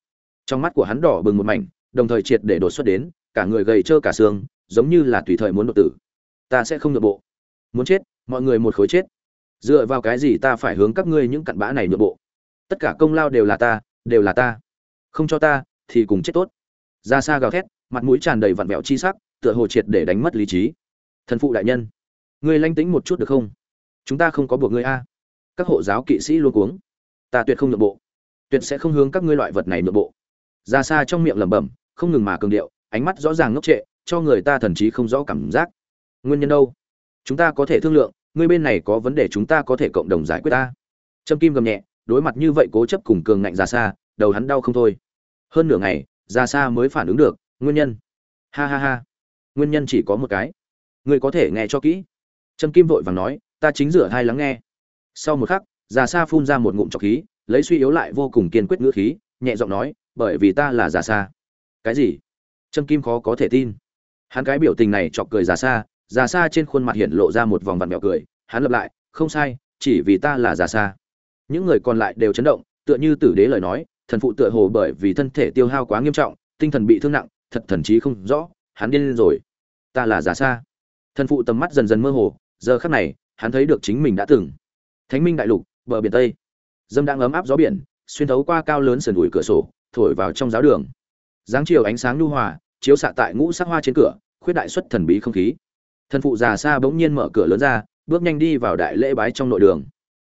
Trong mắt của hắn đỏ bừng một mảnh, đồng thời triệt để đột xuất đến, cả người gầy trơ cả xương, giống như là tùy thời muốn đột tử. Ta sẽ không nhượng bộ. Muốn chết, mọi người một khối chết. Dựa vào cái gì ta phải hướng các ngươi những cặn bã này nhượng bộ? Tất cả công lao đều là ta, đều là ta. Không cho ta, thì cùng chết tốt. Ra xa gào thét, mặt mũi tràn đầy vặn vẹo chi sắc, tựa hồ triệt để đánh mất lý trí. Thần phụ đại nhân, ngươi lanh tĩnh một chút được không? Chúng ta không có buộc ngươi a. Các hộ giáo kỵ sĩ luôn cuống. Ta tuyệt không nhượng bộ. Tuyệt sẽ không hướng các ngươi loại vật này nhượng bộ. Ra xa trong miệng lẩm bẩm, không ngừng mà cường điệu, ánh mắt rõ ràng ngốc trệ, cho người ta thần trí không rõ cảm giác. Nguyên nhân đâu? Chúng ta có thể thương lượng, ngươi bên này có vấn đề chúng ta có thể cộng đồng giải quyết ta. Trâm kim gầm nhẹ đối mặt như vậy cố chấp cùng cường ngạnh ra xa, đầu hắn đau không thôi. Hơn nửa ngày ra xa mới phản ứng được, nguyên nhân. Ha ha ha. Nguyên nhân chỉ có một cái. Ngươi có thể nghe cho kỹ. Trâm kim vội vàng nói, ta chính rửa hai lắng nghe. Sau một khắc ra xa phun ra một ngụm trọc khí, lấy suy yếu lại vô cùng kiên quyết ngữ khí, nhẹ giọng nói, bởi vì ta là già xa. Cái gì? Trâm kim khó có thể tin. Hắn cái biểu tình này chọc cười già xa già xa trên khuôn mặt hiện lộ ra một vòng vặn mẹo cười, hắn lập lại, không sai, chỉ vì ta là già xa những người còn lại đều chấn động, tựa như tử đế lời nói, thần phụ tựa hồ bởi vì thân thể tiêu hao quá nghiêm trọng, tinh thần bị thương nặng, thật thần trí không rõ, hắn điên lên rồi. Ta là giả xa thần phụ tầm mắt dần dần mơ hồ, giờ khắc này, hắn thấy được chính mình đã từng. Thánh minh đại lục, bờ biển tây. Dâm đang ấm áp gió biển, xuyên thấu qua cao lớn sườn đùi cửa sổ, thổi vào trong giáo đường. Dáng chiều ánh sáng nhu hòa, chiếu xạ tại ngũ sắc hoa trên cửa, khuyết đại xuất thần bí không khí. Thần phụ già xa bỗng nhiên mở cửa lớn ra, bước nhanh đi vào đại lễ bái trong nội đường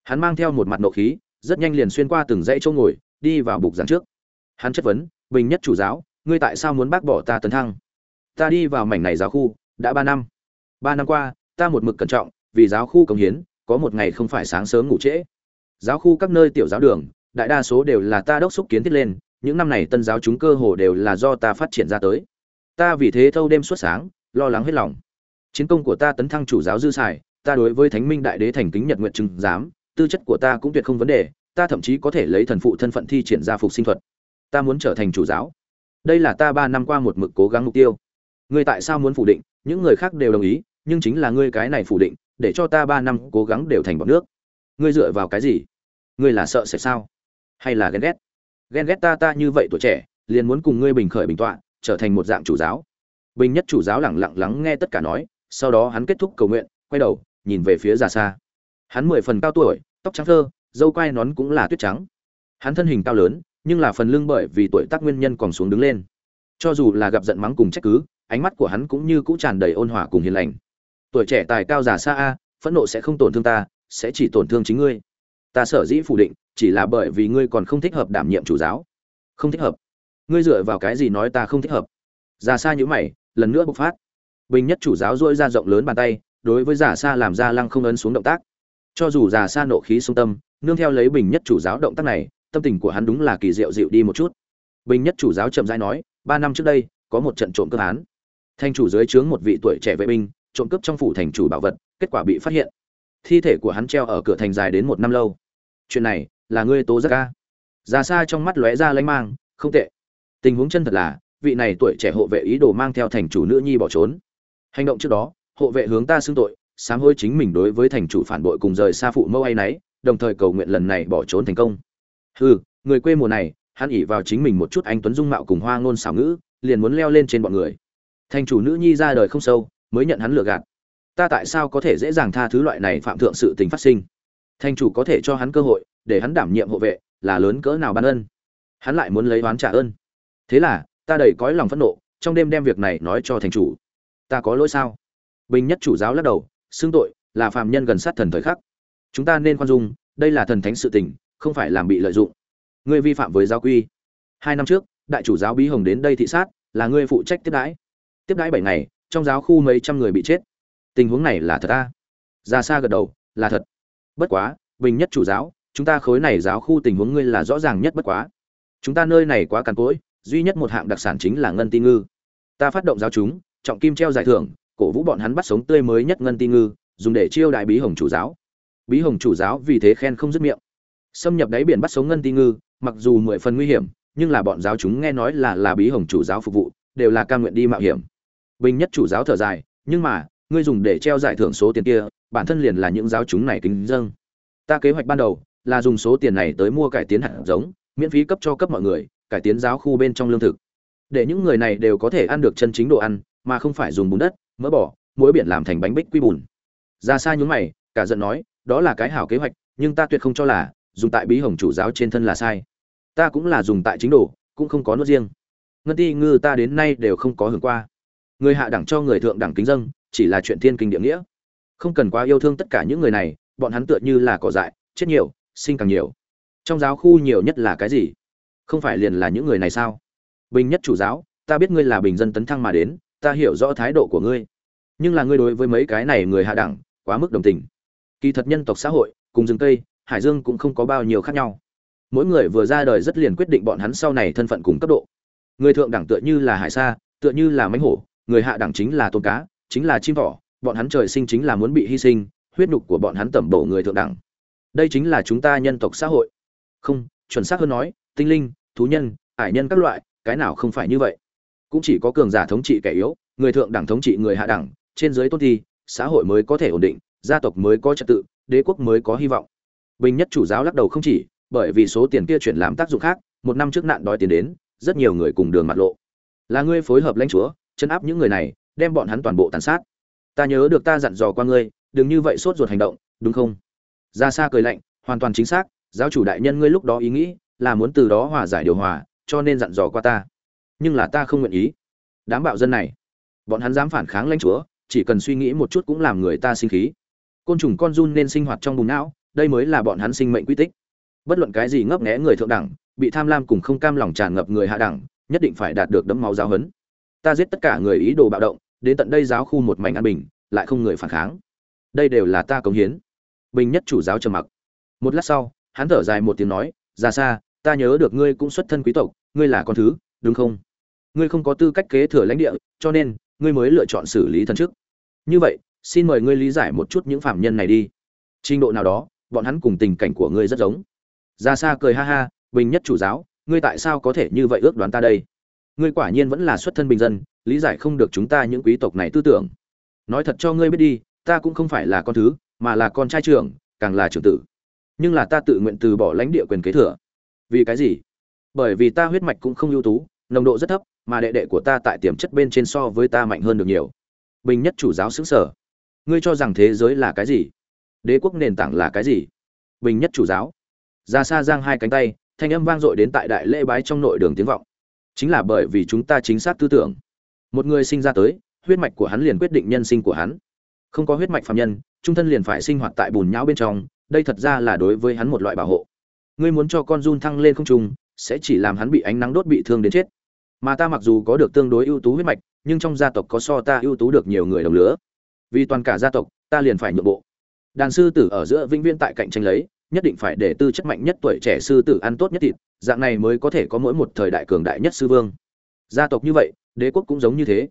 hắn mang theo một mặt nộ khí, rất nhanh liền xuyên qua từng dãy chỗ ngồi, đi vào bục giảng trước. Hắn chất vấn, bình nhất chủ giáo, ngươi tại sao muốn bác bỏ ta tấn thăng? Ta đi vào mảnh này giáo khu, đã ba năm. Ba năm qua, ta một mực cẩn trọng, vì giáo khu công hiến, có một ngày không phải sáng sớm ngủ trễ. Giáo khu các nơi tiểu giáo đường, đại đa số đều là ta đốc xúc kiến thiết lên, những năm này tân giáo chúng cơ hồ đều là do ta phát triển ra tới. Ta vì thế thâu đêm suốt sáng, lo lắng hết lòng. Chiến công của ta tấn thăng chủ giáo dư xài, ta đối với thánh minh đại đế thành kính nhật nguyện chứng giám tư chất của ta cũng tuyệt không vấn đề, ta thậm chí có thể lấy thần phụ thân phận thi triển ra phục sinh thuật. Ta muốn trở thành chủ giáo. Đây là ta ba năm qua một mực cố gắng mục tiêu. Ngươi tại sao muốn phủ định? Những người khác đều đồng ý, nhưng chính là ngươi cái này phủ định, để cho ta ba năm cố gắng đều thành bọn nước. Ngươi dựa vào cái gì? Ngươi là sợ sẽ sao? Hay là ghen ghét? Ghen ghét ta ta như vậy tuổi trẻ, liền muốn cùng ngươi bình khởi bình tọa, trở thành một dạng chủ giáo. Bình nhất chủ giáo lẳng lặng lắng nghe tất cả nói, sau đó hắn kết thúc cầu nguyện, quay đầu, nhìn về phía ra xa hắn mười phần cao tuổi, tóc trắng thơ, dâu quai nón cũng là tuyết trắng. Hắn thân hình cao lớn, nhưng là phần lưng bởi vì tuổi tác nguyên nhân còn xuống đứng lên. Cho dù là gặp giận mắng cùng trách cứ, ánh mắt của hắn cũng như cũ tràn đầy ôn hòa cùng hiền lành. Tuổi trẻ tài cao giả xa a, phẫn nộ sẽ không tổn thương ta, sẽ chỉ tổn thương chính ngươi. Ta sở dĩ phủ định, chỉ là bởi vì ngươi còn không thích hợp đảm nhiệm chủ giáo. Không thích hợp. Ngươi dựa vào cái gì nói ta không thích hợp? Giả xa nhữ mày, lần nữa bộc phát. Bình nhất chủ giáo dỗi ra rộng lớn bàn tay, đối với giả xa làm ra lăng không ấn xuống động tác cho dù già xa nộ khí sung tâm, nương theo lấy bình nhất chủ giáo động tác này, tâm tình của hắn đúng là kỳ diệu dịu đi một chút. Bình nhất chủ giáo chậm rãi nói, ba năm trước đây, có một trận trộm cướp án. Thành chủ dưới trướng một vị tuổi trẻ vệ binh, trộm cướp trong phủ thành chủ bảo vật, kết quả bị phát hiện. Thi thể của hắn treo ở cửa thành dài đến một năm lâu. Chuyện này, là ngươi tố giác ca Già xa trong mắt lóe ra lanh mang, không tệ. Tình huống chân thật là, vị này tuổi trẻ hộ vệ ý đồ mang theo thành chủ nữ nhi bỏ trốn. Hành động trước đó, hộ vệ hướng ta xưng tội sám hối chính mình đối với thành chủ phản bội cùng rời xa phụ mẫu ấy nấy đồng thời cầu nguyện lần này bỏ trốn thành công. Hừ, người quê mùa này, hắn ỷ vào chính mình một chút anh tuấn dung mạo cùng hoa ngôn xảo ngữ, liền muốn leo lên trên bọn người. Thành chủ nữ nhi ra đời không sâu, mới nhận hắn lừa gạt. Ta tại sao có thể dễ dàng tha thứ loại này phạm thượng sự tình phát sinh? Thành chủ có thể cho hắn cơ hội, để hắn đảm nhiệm hộ vệ, là lớn cỡ nào ban ân? Hắn lại muốn lấy oán trả ơn. Thế là, ta đầy cõi lòng phẫn nộ, trong đêm đem việc này nói cho thành chủ. Ta có lỗi sao? Bình nhất chủ giáo lắc đầu xưng tội là phạm nhân gần sát thần thời khắc. Chúng ta nên khoan dung, đây là thần thánh sự tình, không phải làm bị lợi dụng. Ngươi vi phạm với giáo quy. Hai năm trước, đại chủ giáo bí hồng đến đây thị sát, là ngươi phụ trách tiếp đãi. Tiếp đãi bảy ngày, trong giáo khu mấy trăm người bị chết. Tình huống này là thật ta ra xa gật đầu, là thật. Bất quá, bình nhất chủ giáo, chúng ta khối này giáo khu tình huống ngươi là rõ ràng nhất bất quá. Chúng ta nơi này quá cằn cỗi, duy nhất một hạng đặc sản chính là ngân ti ngư. Ta phát động giáo chúng, trọng kim treo giải thưởng cổ vũ bọn hắn bắt sống tươi mới nhất ngân ti ngư, dùng để chiêu đại bí hồng chủ giáo. Bí hồng chủ giáo vì thế khen không dứt miệng. Xâm nhập đáy biển bắt sống ngân ti ngư, mặc dù mười phần nguy hiểm, nhưng là bọn giáo chúng nghe nói là là bí hồng chủ giáo phục vụ, đều là ca nguyện đi mạo hiểm. Bình nhất chủ giáo thở dài, nhưng mà, ngươi dùng để treo giải thưởng số tiền kia, bản thân liền là những giáo chúng này kính dâng ta kế hoạch ban đầu là dùng số tiền này tới mua cải tiến hạt giống, miễn phí cấp cho cấp mọi người, cải tiến giáo khu bên trong lương thực. Để những người này đều có thể ăn được chân chính đồ ăn, mà không phải dùng bùn đất mỡ bỏ muối biển làm thành bánh bích quy bùn. Ra xa nhún mày cả giận nói đó là cái hảo kế hoạch nhưng ta tuyệt không cho là dùng tại bí hồng chủ giáo trên thân là sai. Ta cũng là dùng tại chính đồ cũng không có nốt riêng. Ngân ti ngư ta đến nay đều không có hưởng qua. Người hạ đẳng cho người thượng đẳng kính dân, chỉ là chuyện thiên kinh địa nghĩa. Không cần quá yêu thương tất cả những người này bọn hắn tựa như là cỏ dại chết nhiều sinh càng nhiều. Trong giáo khu nhiều nhất là cái gì? Không phải liền là những người này sao? Bình nhất chủ giáo ta biết ngươi là bình dân tấn thăng mà đến ta hiểu rõ thái độ của ngươi nhưng là ngươi đối với mấy cái này người hạ đẳng, quá mức đồng tình. Kỳ thật nhân tộc xã hội, cùng rừng tây hải dương cũng không có bao nhiêu khác nhau. Mỗi người vừa ra đời rất liền quyết định bọn hắn sau này thân phận cùng cấp độ. Người thượng đẳng tựa như là hải sa, tựa như là mánh hổ, người hạ đẳng chính là tôm cá, chính là chim vỏ bọn hắn trời sinh chính là muốn bị hy sinh, huyết nhục của bọn hắn tẩm bổ người thượng đẳng. Đây chính là chúng ta nhân tộc xã hội. Không, chuẩn xác hơn nói, tinh linh, thú nhân ải nhân các loại, cái nào không phải như vậy. Cũng chỉ có cường giả thống trị kẻ yếu, người thượng đẳng thống trị người hạ đẳng trên dưới tôn thi, xã hội mới có thể ổn định, gia tộc mới có trật tự, đế quốc mới có hy vọng. Bình nhất chủ giáo lắc đầu không chỉ, bởi vì số tiền kia chuyển làm tác dụng khác, một năm trước nạn đói tiền đến, rất nhiều người cùng đường mặt lộ. Là ngươi phối hợp lãnh chúa, chấn áp những người này, đem bọn hắn toàn bộ tàn sát. Ta nhớ được ta dặn dò qua ngươi, đừng như vậy sốt ruột hành động, đúng không? Ra xa cười lạnh, hoàn toàn chính xác, giáo chủ đại nhân ngươi lúc đó ý nghĩ, là muốn từ đó hòa giải điều hòa, cho nên dặn dò qua ta. Nhưng là ta không nguyện ý. Đám bạo dân này, bọn hắn dám phản kháng lãnh chúa chỉ cần suy nghĩ một chút cũng làm người ta sinh khí. Côn trùng con run nên sinh hoạt trong bùng não, đây mới là bọn hắn sinh mệnh quy tích. Bất luận cái gì ngấp nghé người thượng đẳng, bị tham lam cùng không cam lòng tràn ngập người hạ đẳng, nhất định phải đạt được đấm máu giáo hấn ta giết tất cả người ý đồ bạo động, đến tận đây giáo khu một mảnh an bình, lại không người phản kháng. Đây đều là ta cống hiến. Bình nhất chủ giáo trầm mặc. Một lát sau, hắn thở dài một tiếng nói ra xa ta nhớ được ngươi cũng xuất thân quý tộc, ngươi là con thứ, đúng không? Ngươi không có tư cách kế thừa lãnh địa, cho nên, ngươi mới lựa chọn xử lý thân chức như vậy, xin mời ngươi lý giải một chút những phạm nhân này đi. Trình độ nào đó, bọn hắn cùng tình cảnh của ngươi rất giống. Ra xa cười ha ha, bình nhất chủ giáo, ngươi tại sao có thể như vậy ước đoán ta đây? Ngươi quả nhiên vẫn là xuất thân bình dân, lý giải không được chúng ta những quý tộc này tư tưởng. Nói thật cho ngươi biết đi, ta cũng không phải là con thứ, mà là con trai trưởng, càng là trưởng tử. Nhưng là ta tự nguyện từ bỏ lãnh địa quyền kế thừa. Vì cái gì? Bởi vì ta huyết mạch cũng không ưu tú, nồng độ rất thấp, mà đệ đệ của ta tại tiềm chất bên trên so với ta mạnh hơn được nhiều bình nhất chủ giáo xứng sở. Ngươi cho rằng thế giới là cái gì? Đế quốc nền tảng là cái gì? Bình nhất chủ giáo. Ra xa giang hai cánh tay, thanh âm vang dội đến tại đại lễ bái trong nội đường tiếng vọng. Chính là bởi vì chúng ta chính xác tư tưởng. Một người sinh ra tới, huyết mạch của hắn liền quyết định nhân sinh của hắn. Không có huyết mạch phạm nhân, trung thân liền phải sinh hoạt tại bùn nhão bên trong, đây thật ra là đối với hắn một loại bảo hộ. Ngươi muốn cho con run thăng lên không trung, sẽ chỉ làm hắn bị ánh nắng đốt bị thương đến chết. Mà ta mặc dù có được tương đối ưu tú huyết mạch nhưng trong gia tộc có so ta ưu tú được nhiều người đồng lứa. Vì toàn cả gia tộc, ta liền phải nhượng bộ. Đàn sư tử ở giữa vĩnh viên tại cạnh tranh lấy, nhất định phải để tư chất mạnh nhất tuổi trẻ sư tử ăn tốt nhất thịt, dạng này mới có thể có mỗi một thời đại cường đại nhất sư vương. Gia tộc như vậy, đế quốc cũng giống như thế.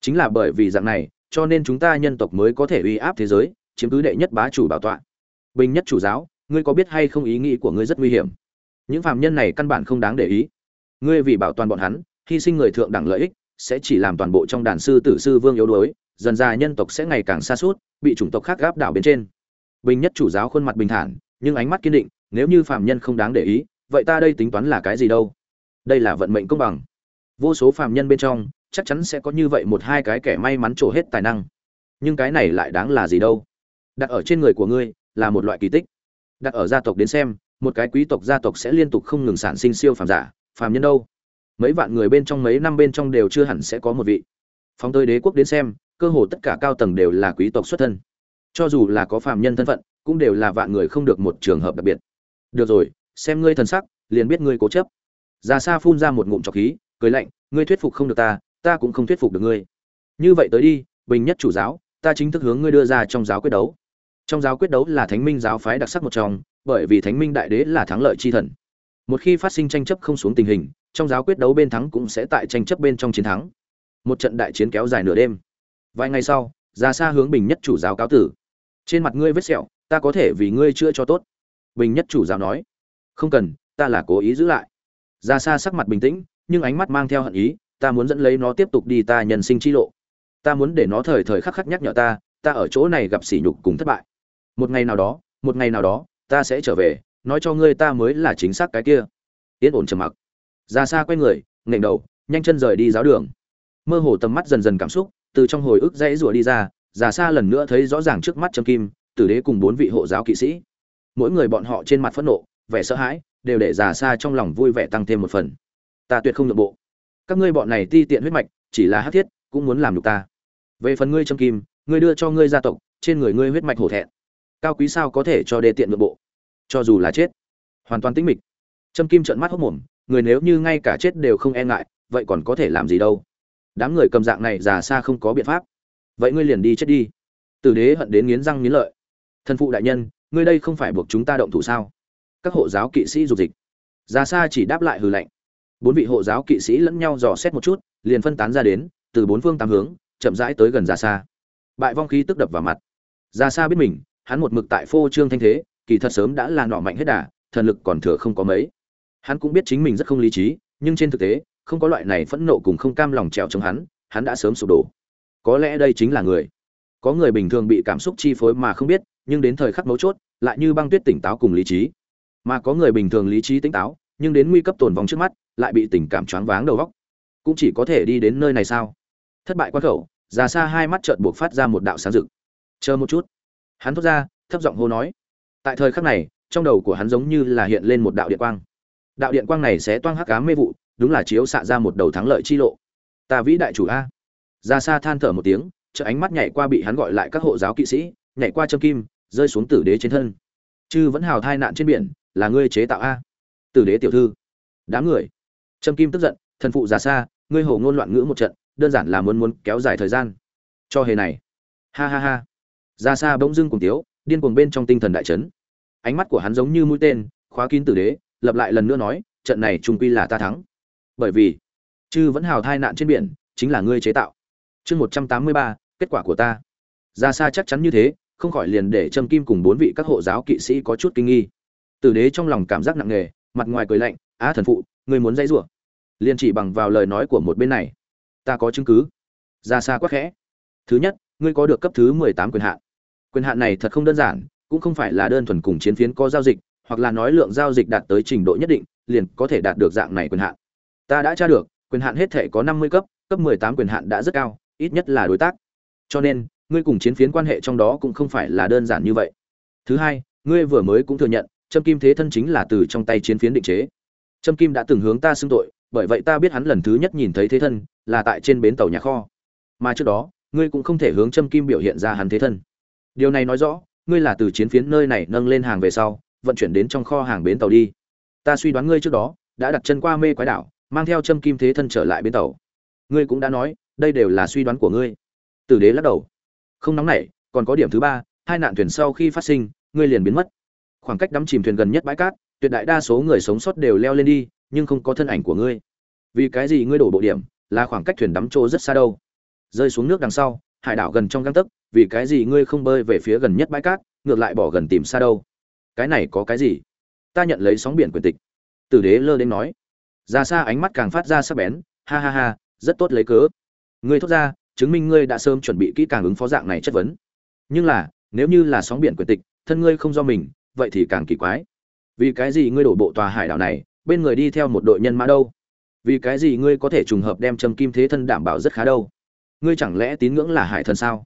Chính là bởi vì dạng này, cho nên chúng ta nhân tộc mới có thể uy áp thế giới, chiếm cứ đệ nhất bá chủ bảo tọa. Bình nhất chủ giáo, ngươi có biết hay không ý nghĩ của ngươi rất nguy hiểm. Những phạm nhân này căn bản không đáng để ý. Ngươi vì bảo toàn bọn hắn, hy sinh người thượng đẳng lợi ích sẽ chỉ làm toàn bộ trong đàn sư tử sư vương yếu đuối, dần ra nhân tộc sẽ ngày càng xa suốt, bị chủng tộc khác gáp đảo bên trên. Bình nhất chủ giáo khuôn mặt bình thản, nhưng ánh mắt kiên định, nếu như phàm nhân không đáng để ý, vậy ta đây tính toán là cái gì đâu? Đây là vận mệnh công bằng. Vô số phàm nhân bên trong, chắc chắn sẽ có như vậy một hai cái kẻ may mắn trổ hết tài năng. Nhưng cái này lại đáng là gì đâu? Đặt ở trên người của ngươi, là một loại kỳ tích. Đặt ở gia tộc đến xem, một cái quý tộc gia tộc sẽ liên tục không ngừng sản sinh siêu phàm giả, phàm nhân đâu? Mấy vạn người bên trong mấy năm bên trong đều chưa hẳn sẽ có một vị. Phóng tới đế quốc đến xem, cơ hồ tất cả cao tầng đều là quý tộc xuất thân. Cho dù là có phàm nhân thân phận, cũng đều là vạn người không được một trường hợp đặc biệt. Được rồi, xem ngươi thần sắc, liền biết ngươi cố chấp. Ra xa phun ra một ngụm trọc khí, cười lạnh, ngươi thuyết phục không được ta ta cũng không thuyết phục được ngươi. Như vậy tới đi, bình nhất chủ giáo, ta chính thức hướng ngươi đưa ra trong giáo quyết đấu. Trong giáo quyết đấu là thánh minh giáo phái đặc sắc một trong, bởi vì thánh minh đại đế là thắng lợi chi thần. Một khi phát sinh tranh chấp không xuống tình hình trong giáo quyết đấu bên thắng cũng sẽ tại tranh chấp bên trong chiến thắng. Một trận đại chiến kéo dài nửa đêm. Vài ngày sau, ra xa hướng bình nhất chủ giáo cáo tử. Trên mặt ngươi vết sẹo, ta có thể vì ngươi chữa cho tốt. Bình nhất chủ giáo nói. Không cần, ta là cố ý giữ lại. Ra xa sắc mặt bình tĩnh, nhưng ánh mắt mang theo hận ý, ta muốn dẫn lấy nó tiếp tục đi ta nhân sinh chi lộ. Ta muốn để nó thời thời khắc khắc nhắc nhở ta ta ở chỗ này gặp sỉ nhục cùng thất bại. Một ngày nào đó, một ngày nào đó, ta sẽ trở về, nói cho ngươi ta mới là chính xác cái kia. Yên ổn trầm mặc ra xa quay người nghệnh đầu, nhanh chân rời đi giáo đường. Mơ hồ tầm mắt dần dần cảm xúc, từ trong hồi ức dãy rủa đi ra ra xa lần nữa thấy rõ ràng trước mắt trâm kim, tử đế cùng bốn vị hộ giáo kỵ sĩ. Mỗi người bọn họ trên mặt phẫn nộ, vẻ sợ hãi, đều để già xa trong lòng vui vẻ tăng thêm một phần. Ta tuyệt không nhượng bộ. Các ngươi bọn này ti tiện huyết mạch, chỉ là hát thiết, cũng muốn làm được ta. Về phần ngươi trâm kim, ngươi đưa cho ngươi gia tộc, trên người ngươi huyết mạch hổ thẹn. Cao quý sao có thể cho đê tiện nội bộ? Cho dù là chết, hoàn toàn tĩnh mịch. Trâm kim trợn mắt hốc mồm người nếu như ngay cả chết đều không e ngại, vậy còn có thể làm gì đâu? Đám người cầm dạng này già xa không có biện pháp. Vậy ngươi liền đi chết đi. Tử đế hận đến nghiến răng nghiến lợi. Thân phụ đại nhân, ngươi đây không phải buộc chúng ta động thủ sao? Các hộ giáo kỵ sĩ dục dịch. Già xa chỉ đáp lại hừ lạnh. Bốn vị hộ giáo kỵ sĩ lẫn nhau dò xét một chút, liền phân tán ra đến, từ bốn phương tám hướng, chậm rãi tới gần già xa. Bại vong khí tức đập vào mặt. Già xa biết mình, hắn một mực tại phô trương thanh thế, kỳ thật sớm đã là nọ mạnh hết đà, thần lực còn thừa không có mấy hắn cũng biết chính mình rất không lý trí, nhưng trên thực tế, không có loại này phẫn nộ cùng không cam lòng trèo chống hắn hắn đã sớm sụp đổ. Có lẽ đây chính là người. Có người bình thường bị cảm xúc chi phối mà không biết, nhưng đến thời khắc mấu chốt, lại như băng tuyết tỉnh táo cùng lý trí. Mà có người bình thường lý trí tỉnh táo, nhưng đến nguy cấp tồn vong trước mắt, lại bị tình cảm choáng váng đầu góc cũng chỉ có thể đi đến nơi này sao? Thất bại quan khẩu, già xa hai mắt trợn buộc phát ra một đạo sáng rực. Chờ một chút. Hắn thốt ra, thấp giọng hô nói. Tại thời khắc này, trong đầu của hắn giống như là hiện lên một đạo điện quang đạo điện quang này sẽ toang hắc cá mê vụ, đúng là chiếu xạ ra một đầu thắng lợi chi lộ. Ta vĩ đại chủ a. Ra xa than thở một tiếng chợ ánh mắt nhảy qua bị hắn gọi lại các hộ giáo kỵ sĩ, nhảy qua châm kim, rơi xuống tử đế trên thân. Chư vẫn hào thai nạn trên biển, là ngươi chế tạo a. Tử đế tiểu thư. Đám người. Châm kim tức giận, thần phụ già xa ngươi hổ ngôn loạn ngữ một trận, đơn giản là muốn muốn kéo dài thời gian. Cho hề này. Ha ha ha. Ra xa bỗng dưng cùng tiếu, điên cuồng bên trong tinh thần đại chấn. Ánh mắt của hắn giống như mũi tên, khóa kín tử đế lập lại lần nữa nói, trận này trung quy là ta thắng. Bởi vì, chư vẫn hào thai nạn trên biển, chính là ngươi chế tạo. Chương một trăm tám mươi ba, kết quả của ta. Ra xa chắc chắn như thế, không khỏi liền để trâm kim cùng bốn vị các hộ giáo kỵ sĩ có chút kinh nghi. Tử đế trong lòng cảm giác nặng nề, mặt ngoài cười lạnh, á thần phụ, ngươi muốn dãy rủa? Liền chỉ bằng vào lời nói của một bên này. Ta có chứng cứ. Ra xa quá khẽ. Thứ nhất, ngươi có được cấp thứ mười tám quyền hạn. Quyền hạn này thật không đơn giản, cũng không phải là đơn thuần cùng chiến phiến có giao dịch hoặc là nói lượng giao dịch đạt tới trình độ nhất định, liền có thể đạt được dạng này quyền hạn. Ta đã tra được, quyền hạn hết thể có năm mươi cấp cấp mười tám quyền hạn đã rất cao, ít nhất là đối tác. Cho nên, ngươi cùng chiến phiến quan hệ trong đó cũng không phải là đơn giản như vậy. Thứ hai, ngươi vừa mới cũng thừa nhận, trâm kim thế thân chính là từ trong tay chiến phiến định chế. Trâm kim đã từng hướng ta xưng tội, bởi vậy ta biết hắn lần thứ nhất nhìn thấy thế thân, là tại trên bến tàu nhà kho. Mà trước đó, ngươi cũng không thể hướng trâm kim biểu hiện ra hắn thế thân. Điều này nói rõ, ngươi là từ chiến phiến nơi này nâng lên hàng về sau vận chuyển đến trong kho hàng bến tàu đi. Ta suy đoán ngươi trước đó đã đặt chân qua mê quái đảo, mang theo trâm kim thế thân trở lại bến tàu. Ngươi cũng đã nói, đây đều là suy đoán của ngươi. Tử đế lắc đầu. Không nóng nảy, còn có điểm thứ ba, hai nạn thuyền sau khi phát sinh, ngươi liền biến mất. Khoảng cách đắm chìm thuyền gần nhất bãi cát, tuyệt đại đa số người sống sót đều leo lên đi, nhưng không có thân ảnh của ngươi. Vì cái gì ngươi đổ bộ điểm, là khoảng cách thuyền đắm trô rất xa đâu. Rơi xuống nước đằng sau, hải đảo gần trong găng tấc, vì cái gì ngươi không bơi về phía gần nhất bãi cát, ngược lại bỏ gần tìm xa đâu cái này có cái gì? Ta nhận lấy sóng biển quyền tịch. Tử đế lơ đến nói. Ra xa ánh mắt càng phát ra sắc bén. Ha ha ha, rất tốt lấy cớ. Ngươi thốt ra, chứng minh ngươi đã sớm chuẩn bị kỹ càng ứng phó dạng này chất vấn. Nhưng là, nếu như là sóng biển quyền tịch, thân ngươi không do mình, vậy thì càng kỳ quái. Vì cái gì ngươi đổ bộ tòa hải đảo này, bên người đi theo một đội nhân mã đâu? Vì cái gì ngươi có thể trùng hợp đem trầm kim thế thân đảm bảo rất khá đâu? Ngươi chẳng lẽ tín ngưỡng là hải thần sao?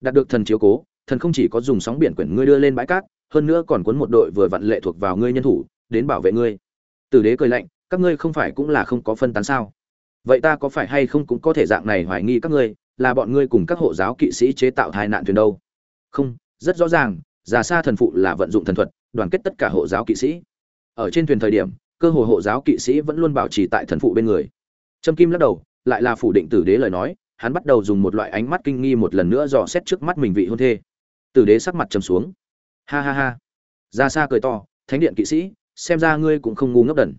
Đạt được thần chiếu cố, thần không chỉ có dùng sóng biển quyển ngươi đưa lên bãi cát hơn nữa còn cuốn một đội vừa vặn lệ thuộc vào ngươi nhân thủ, đến bảo vệ ngươi. Tử đế cười lạnh, các ngươi không phải cũng là không có phân tán sao? Vậy ta có phải hay không cũng có thể dạng này hoài nghi các ngươi, là bọn ngươi cùng các hộ giáo kỵ sĩ chế tạo tai nạn thuyền đâu? Không, rất rõ ràng giả xa thần phụ là vận dụng thần thuật, đoàn kết tất cả hộ giáo kỵ sĩ. Ở trên thuyền thời điểm, cơ hội hộ giáo kỵ sĩ vẫn luôn bảo trì tại thần phụ bên người. Trâm kim lắc đầu, lại là phủ định tử đế lời nói, hắn bắt đầu dùng một loại ánh mắt kinh nghi một lần nữa dò xét trước mắt mình vị hôn thê. Tử đế sắc mặt trầm xuống ha ha ha. Ra xa cười to, thánh điện kỵ sĩ, xem ra ngươi cũng không ngu ngốc đần.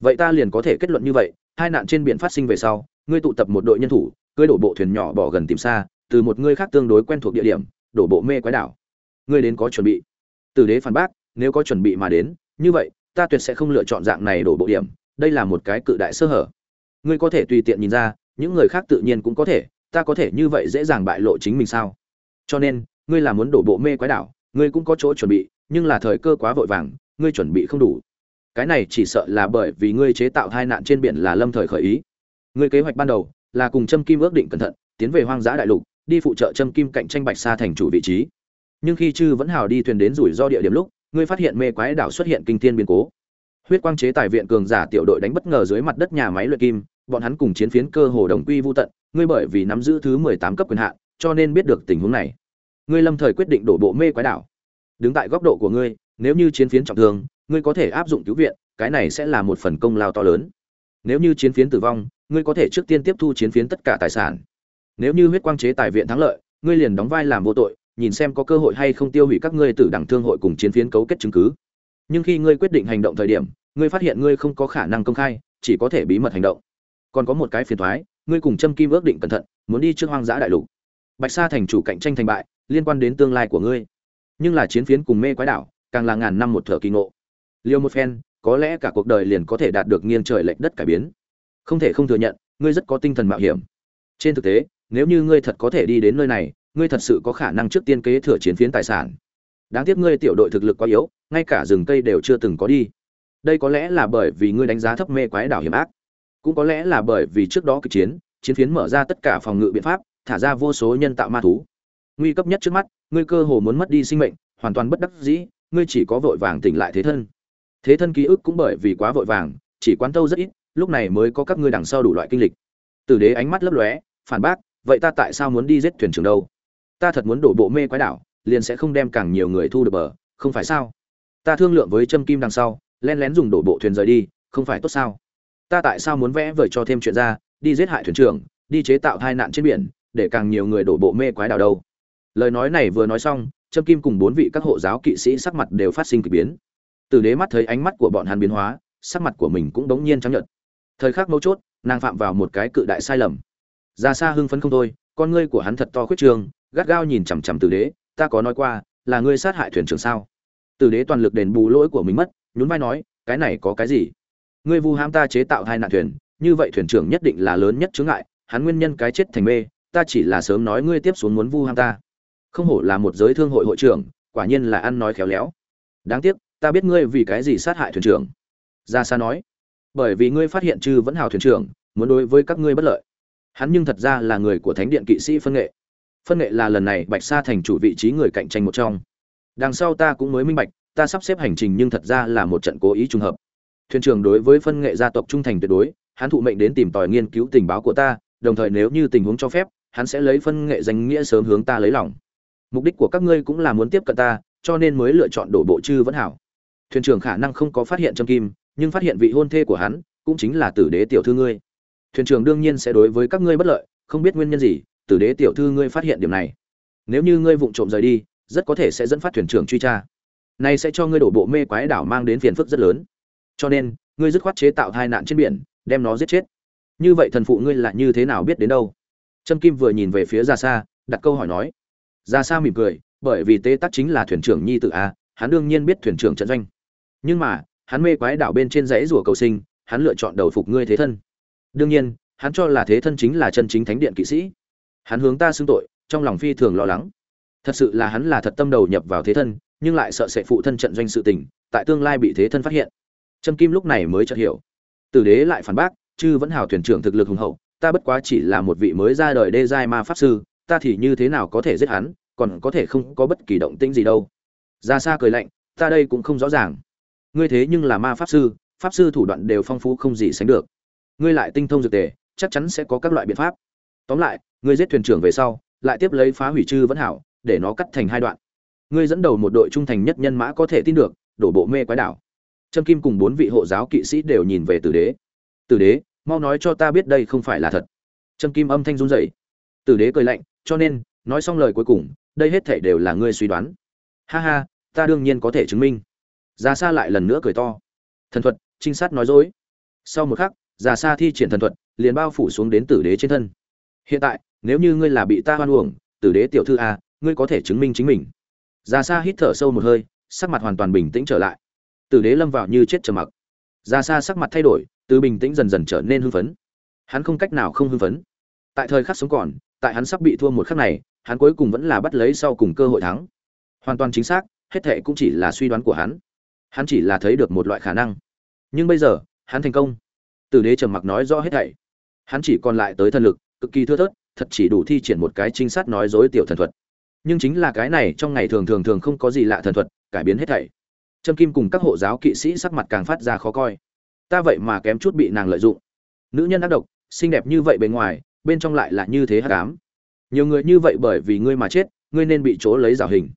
Vậy ta liền có thể kết luận như vậy, hai nạn trên biển phát sinh về sau, ngươi tụ tập một đội nhân thủ, cưới đổ bộ thuyền nhỏ bỏ gần tìm xa, từ một ngươi khác tương đối quen thuộc địa điểm, đổ bộ mê quái đảo. Ngươi đến có chuẩn bị. Tử đế phản bác, nếu có chuẩn bị mà đến, như vậy, ta tuyệt sẽ không lựa chọn dạng này đổ bộ điểm, đây là một cái cự đại sơ hở. Ngươi có thể tùy tiện nhìn ra, những người khác tự nhiên cũng có thể, ta có thể như vậy dễ dàng bại lộ chính mình sao? Cho nên, ngươi là muốn đổ bộ mê quái đảo ngươi cũng có chỗ chuẩn bị, nhưng là thời cơ quá vội vàng, ngươi chuẩn bị không đủ. Cái này chỉ sợ là bởi vì ngươi chế tạo hai nạn trên biển là lâm thời khởi ý. Ngươi kế hoạch ban đầu là cùng châm kim ước định cẩn thận, tiến về hoang dã đại lục, đi phụ trợ châm kim cạnh tranh bạch sa thành chủ vị trí. Nhưng khi chư vẫn hào đi thuyền đến rủi ro địa điểm lúc, ngươi phát hiện mê quái đảo xuất hiện kinh thiên biến cố. Huyết quang chế tài viện cường giả tiểu đội đánh bất ngờ dưới mặt đất nhà máy luyện kim, bọn hắn cùng chiến phiến cơ hồ đồng quy vô tận, ngươi bởi vì nắm giữ thứ mười tám cấp quyền hạn, cho nên biết được tình huống này ngươi lâm thời quyết định đổ bộ mê quái đảo. Đứng tại góc độ của ngươi, nếu như chiến phiến trọng thương, ngươi có thể áp dụng cứu viện, cái này sẽ là một phần công lao to lớn. Nếu như chiến phiến tử vong, ngươi có thể trước tiên tiếp thu chiến phiến tất cả tài sản. Nếu như huyết quang chế tài viện thắng lợi, ngươi liền đóng vai làm vô tội, nhìn xem có cơ hội hay không tiêu hủy các ngươi tử đẳng thương hội cùng chiến phiến cấu kết chứng cứ. Nhưng khi ngươi quyết định hành động thời điểm, ngươi phát hiện ngươi không có khả năng công khai, chỉ có thể bí mật hành động. Còn có một cái phiền thoái, ngươi cùng châm kim ước định cẩn thận, muốn đi trước hoang dã đại lục. Bạch sa thành chủ cạnh tranh thành bại liên quan đến tương lai của ngươi. Nhưng là chiến phiến cùng mê quái đảo, càng là ngàn năm một thở kỳ ngộ. Liêu một phen, có lẽ cả cuộc đời liền có thể đạt được nghiêng trời lệch đất cải biến. Không thể không thừa nhận, ngươi rất có tinh thần mạo hiểm. Trên thực tế, nếu như ngươi thật có thể đi đến nơi này, ngươi thật sự có khả năng trước tiên kế thừa chiến phiến tài sản. Đáng tiếc ngươi tiểu đội thực lực quá yếu, ngay cả rừng cây đều chưa từng có đi. Đây có lẽ là bởi vì ngươi đánh giá thấp mê quái đảo hiểm ác. Cũng có lẽ là bởi vì trước đó kịch chiến chiến phiến mở ra tất cả phòng ngự biện pháp, thả ra vô số nhân tạo ma thú nguy cấp nhất trước mắt, ngươi cơ hồ muốn mất đi sinh mệnh, hoàn toàn bất đắc dĩ, ngươi chỉ có vội vàng tỉnh lại thế thân. Thế thân ký ức cũng bởi vì quá vội vàng, chỉ quán tâu rất ít, lúc này mới có các ngươi đằng sau đủ loại kinh lịch. Tử đế ánh mắt lấp lóe, phản bác, vậy ta tại sao muốn đi giết thuyền trưởng đâu? Ta thật muốn đổ bộ mê quái đảo, liền sẽ không đem càng nhiều người thu được bờ, không phải sao? Ta thương lượng với trâm kim đằng sau len lén dùng đổ bộ thuyền rời đi, không phải tốt sao? Ta tại sao muốn vẽ vời cho thêm chuyện ra, đi giết hại thuyền trưởng, đi chế tạo tai nạn trên biển, để càng nhiều người đổ bộ mê quái đảo đâu? Lời nói này vừa nói xong, trâm kim cùng bốn vị các hộ giáo kỵ sĩ sắc mặt đều phát sinh k ỳ biến. Từ đế mắt thấy ánh mắt của bọn hắn biến hóa, sắc mặt của mình cũng đống nhiên trắng nhợt. Thời khắc mấu chốt, nàng phạm vào một cái cự đại sai lầm. Ra xa hưng phấn không thôi, con ngươi của hắn thật to khuyết trường, gắt gao nhìn chằm chằm từ đế, ta có nói qua, là ngươi sát hại thuyền trưởng sao? Từ đế toàn lực đền bù lỗi của mình mất, nhún vai nói, cái này có cái gì? Ngươi vu ham ta chế tạo hai nạn thuyền, như vậy thuyền trưởng nhất định là lớn nhất chướng ngại, hắn nguyên nhân cái chết thành mê, ta chỉ là sớm nói ngươi tiếp xuống muốn vu ham ta không hổ là một giới thương hội hội trưởng, quả nhiên là ăn nói khéo léo. Đáng tiếc, ta biết ngươi vì cái gì sát hại thuyền trưởng. Ra xa nói, bởi vì ngươi phát hiện chư vẫn hào thuyền trưởng, muốn đối với các ngươi bất lợi. Hắn nhưng thật ra là người của thánh điện kỵ sĩ phân nghệ. Phân nghệ là lần này bạch sa thành chủ vị trí người cạnh tranh một trong. Đằng sau ta cũng mới minh bạch, ta sắp xếp hành trình nhưng thật ra là một trận cố ý trùng hợp. Thuyền trưởng đối với phân nghệ gia tộc trung thành tuyệt đối, hắn thụ mệnh đến tìm tòi nghiên cứu tình báo của ta, đồng thời nếu như tình huống cho phép, hắn sẽ lấy phân nghệ danh nghĩa sớm hướng ta lấy lòng mục đích của các ngươi cũng là muốn tiếp cận ta, cho nên mới lựa chọn đổ bộ chư vẫn hảo. Thuyền trưởng khả năng không có phát hiện trâm kim, nhưng phát hiện vị hôn thê của hắn, cũng chính là tử đế tiểu thư ngươi. Thuyền trưởng đương nhiên sẽ đối với các ngươi bất lợi, không biết nguyên nhân gì, tử đế tiểu thư ngươi phát hiện điểm này. Nếu như ngươi vụng trộm rời đi, rất có thể sẽ dẫn phát thuyền trưởng truy tra. Này sẽ cho ngươi đổ bộ mê quái đảo mang đến phiền phức rất lớn. Cho nên, ngươi dứt khoát chế tạo tai nạn trên biển, đem nó giết chết. Như vậy thần phụ ngươi là như thế nào biết đến đâu? Trâm kim vừa nhìn về phía ra xa, đặt câu hỏi nói ra xa mỉm cười, bởi vì tế tắc chính là thuyền trưởng nhi tự a, hắn đương nhiên biết thuyền trưởng trận doanh. Nhưng mà, hắn mê quái đảo bên trên dãy rùa cầu sinh, hắn lựa chọn đầu phục ngươi thế thân. Đương nhiên, hắn cho là thế thân chính là chân chính thánh điện kỵ sĩ. Hắn hướng ta xưng tội, trong lòng phi thường lo lắng. Thật sự là hắn là thật tâm đầu nhập vào thế thân, nhưng lại sợ sẽ phụ thân trận doanh sự tình, tại tương lai bị thế thân phát hiện. Trâm kim lúc này mới chợt hiểu. Tử đế lại phản bác, chư vẫn hào thuyền trưởng thực lực hùng hậu, ta bất quá chỉ là một vị mới ra đời đê giai ma pháp sư ta thì như thế nào có thể giết hắn, còn có thể không có bất kỳ động tĩnh gì đâu. Ra xa cười lạnh, ta đây cũng không rõ ràng. Ngươi thế nhưng là ma pháp sư pháp sư thủ đoạn đều phong phú không gì sánh được. Ngươi lại tinh thông dược tề, chắc chắn sẽ có các loại biện pháp. Tóm lại, ngươi giết thuyền trưởng về sau, lại tiếp lấy phá hủy chư vẫn hảo, để nó cắt thành hai đoạn. Ngươi dẫn đầu một đội trung thành nhất nhân mã có thể tin được, đổ bộ mê quái đảo. Trâm kim cùng bốn vị hộ giáo kỵ sĩ đều nhìn về tử đế. Tử đế, mau nói cho ta biết đây không phải là thật. Trâm kim âm thanh run rẩy tử đế cười lạnh, cho nên, nói xong lời cuối cùng, đây hết thể đều là ngươi suy đoán. Ha ha, ta đương nhiên có thể chứng minh. Ra xa lại lần nữa cười to. Thần thuật, trinh sát nói dối. Sau một khắc, già sa thi triển thần thuật, liền bao phủ xuống đến tử đế trên thân. Hiện tại, nếu như ngươi là bị ta hoan uổng, tử đế tiểu thư a ngươi có thể chứng minh chính mình. Già sa hít thở sâu một hơi, sắc mặt hoàn toàn bình tĩnh trở lại. Tử đế lâm vào như chết trầm mặc. Già sa sắc mặt thay đổi, từ bình tĩnh dần dần trở nên hưng phấn. Hắn không cách nào không hưng phấn. Tại thời khắc sống còn tại hắn sắp bị thua một khắc này, hắn cuối cùng vẫn là bắt lấy sau cùng cơ hội thắng. Hoàn toàn chính xác, hết thệ cũng chỉ là suy đoán của hắn. Hắn chỉ là thấy được một loại khả năng. Nhưng bây giờ, hắn thành công. Tử đế trầm mặc nói rõ hết thảy. Hắn chỉ còn lại tới thần lực, cực kỳ thưa thớt, thật chỉ đủ thi triển một cái trinh sát nói dối tiểu thần thuật. Nhưng chính là cái này, trong ngày thường thường thường không có gì lạ thần thuật, cải biến hết thảy. Trâm kim cùng các hộ giáo kỵ sĩ sắc mặt càng phát ra khó coi. Ta vậy mà kém chút bị nàng lợi dụng. Nữ nhân ác độc, xinh đẹp như vậy bề ngoài bên trong lại là như thế hắc ám. Nhiều người như vậy bởi vì ngươi mà chết, ngươi nên bị chỗ lấy rào hình.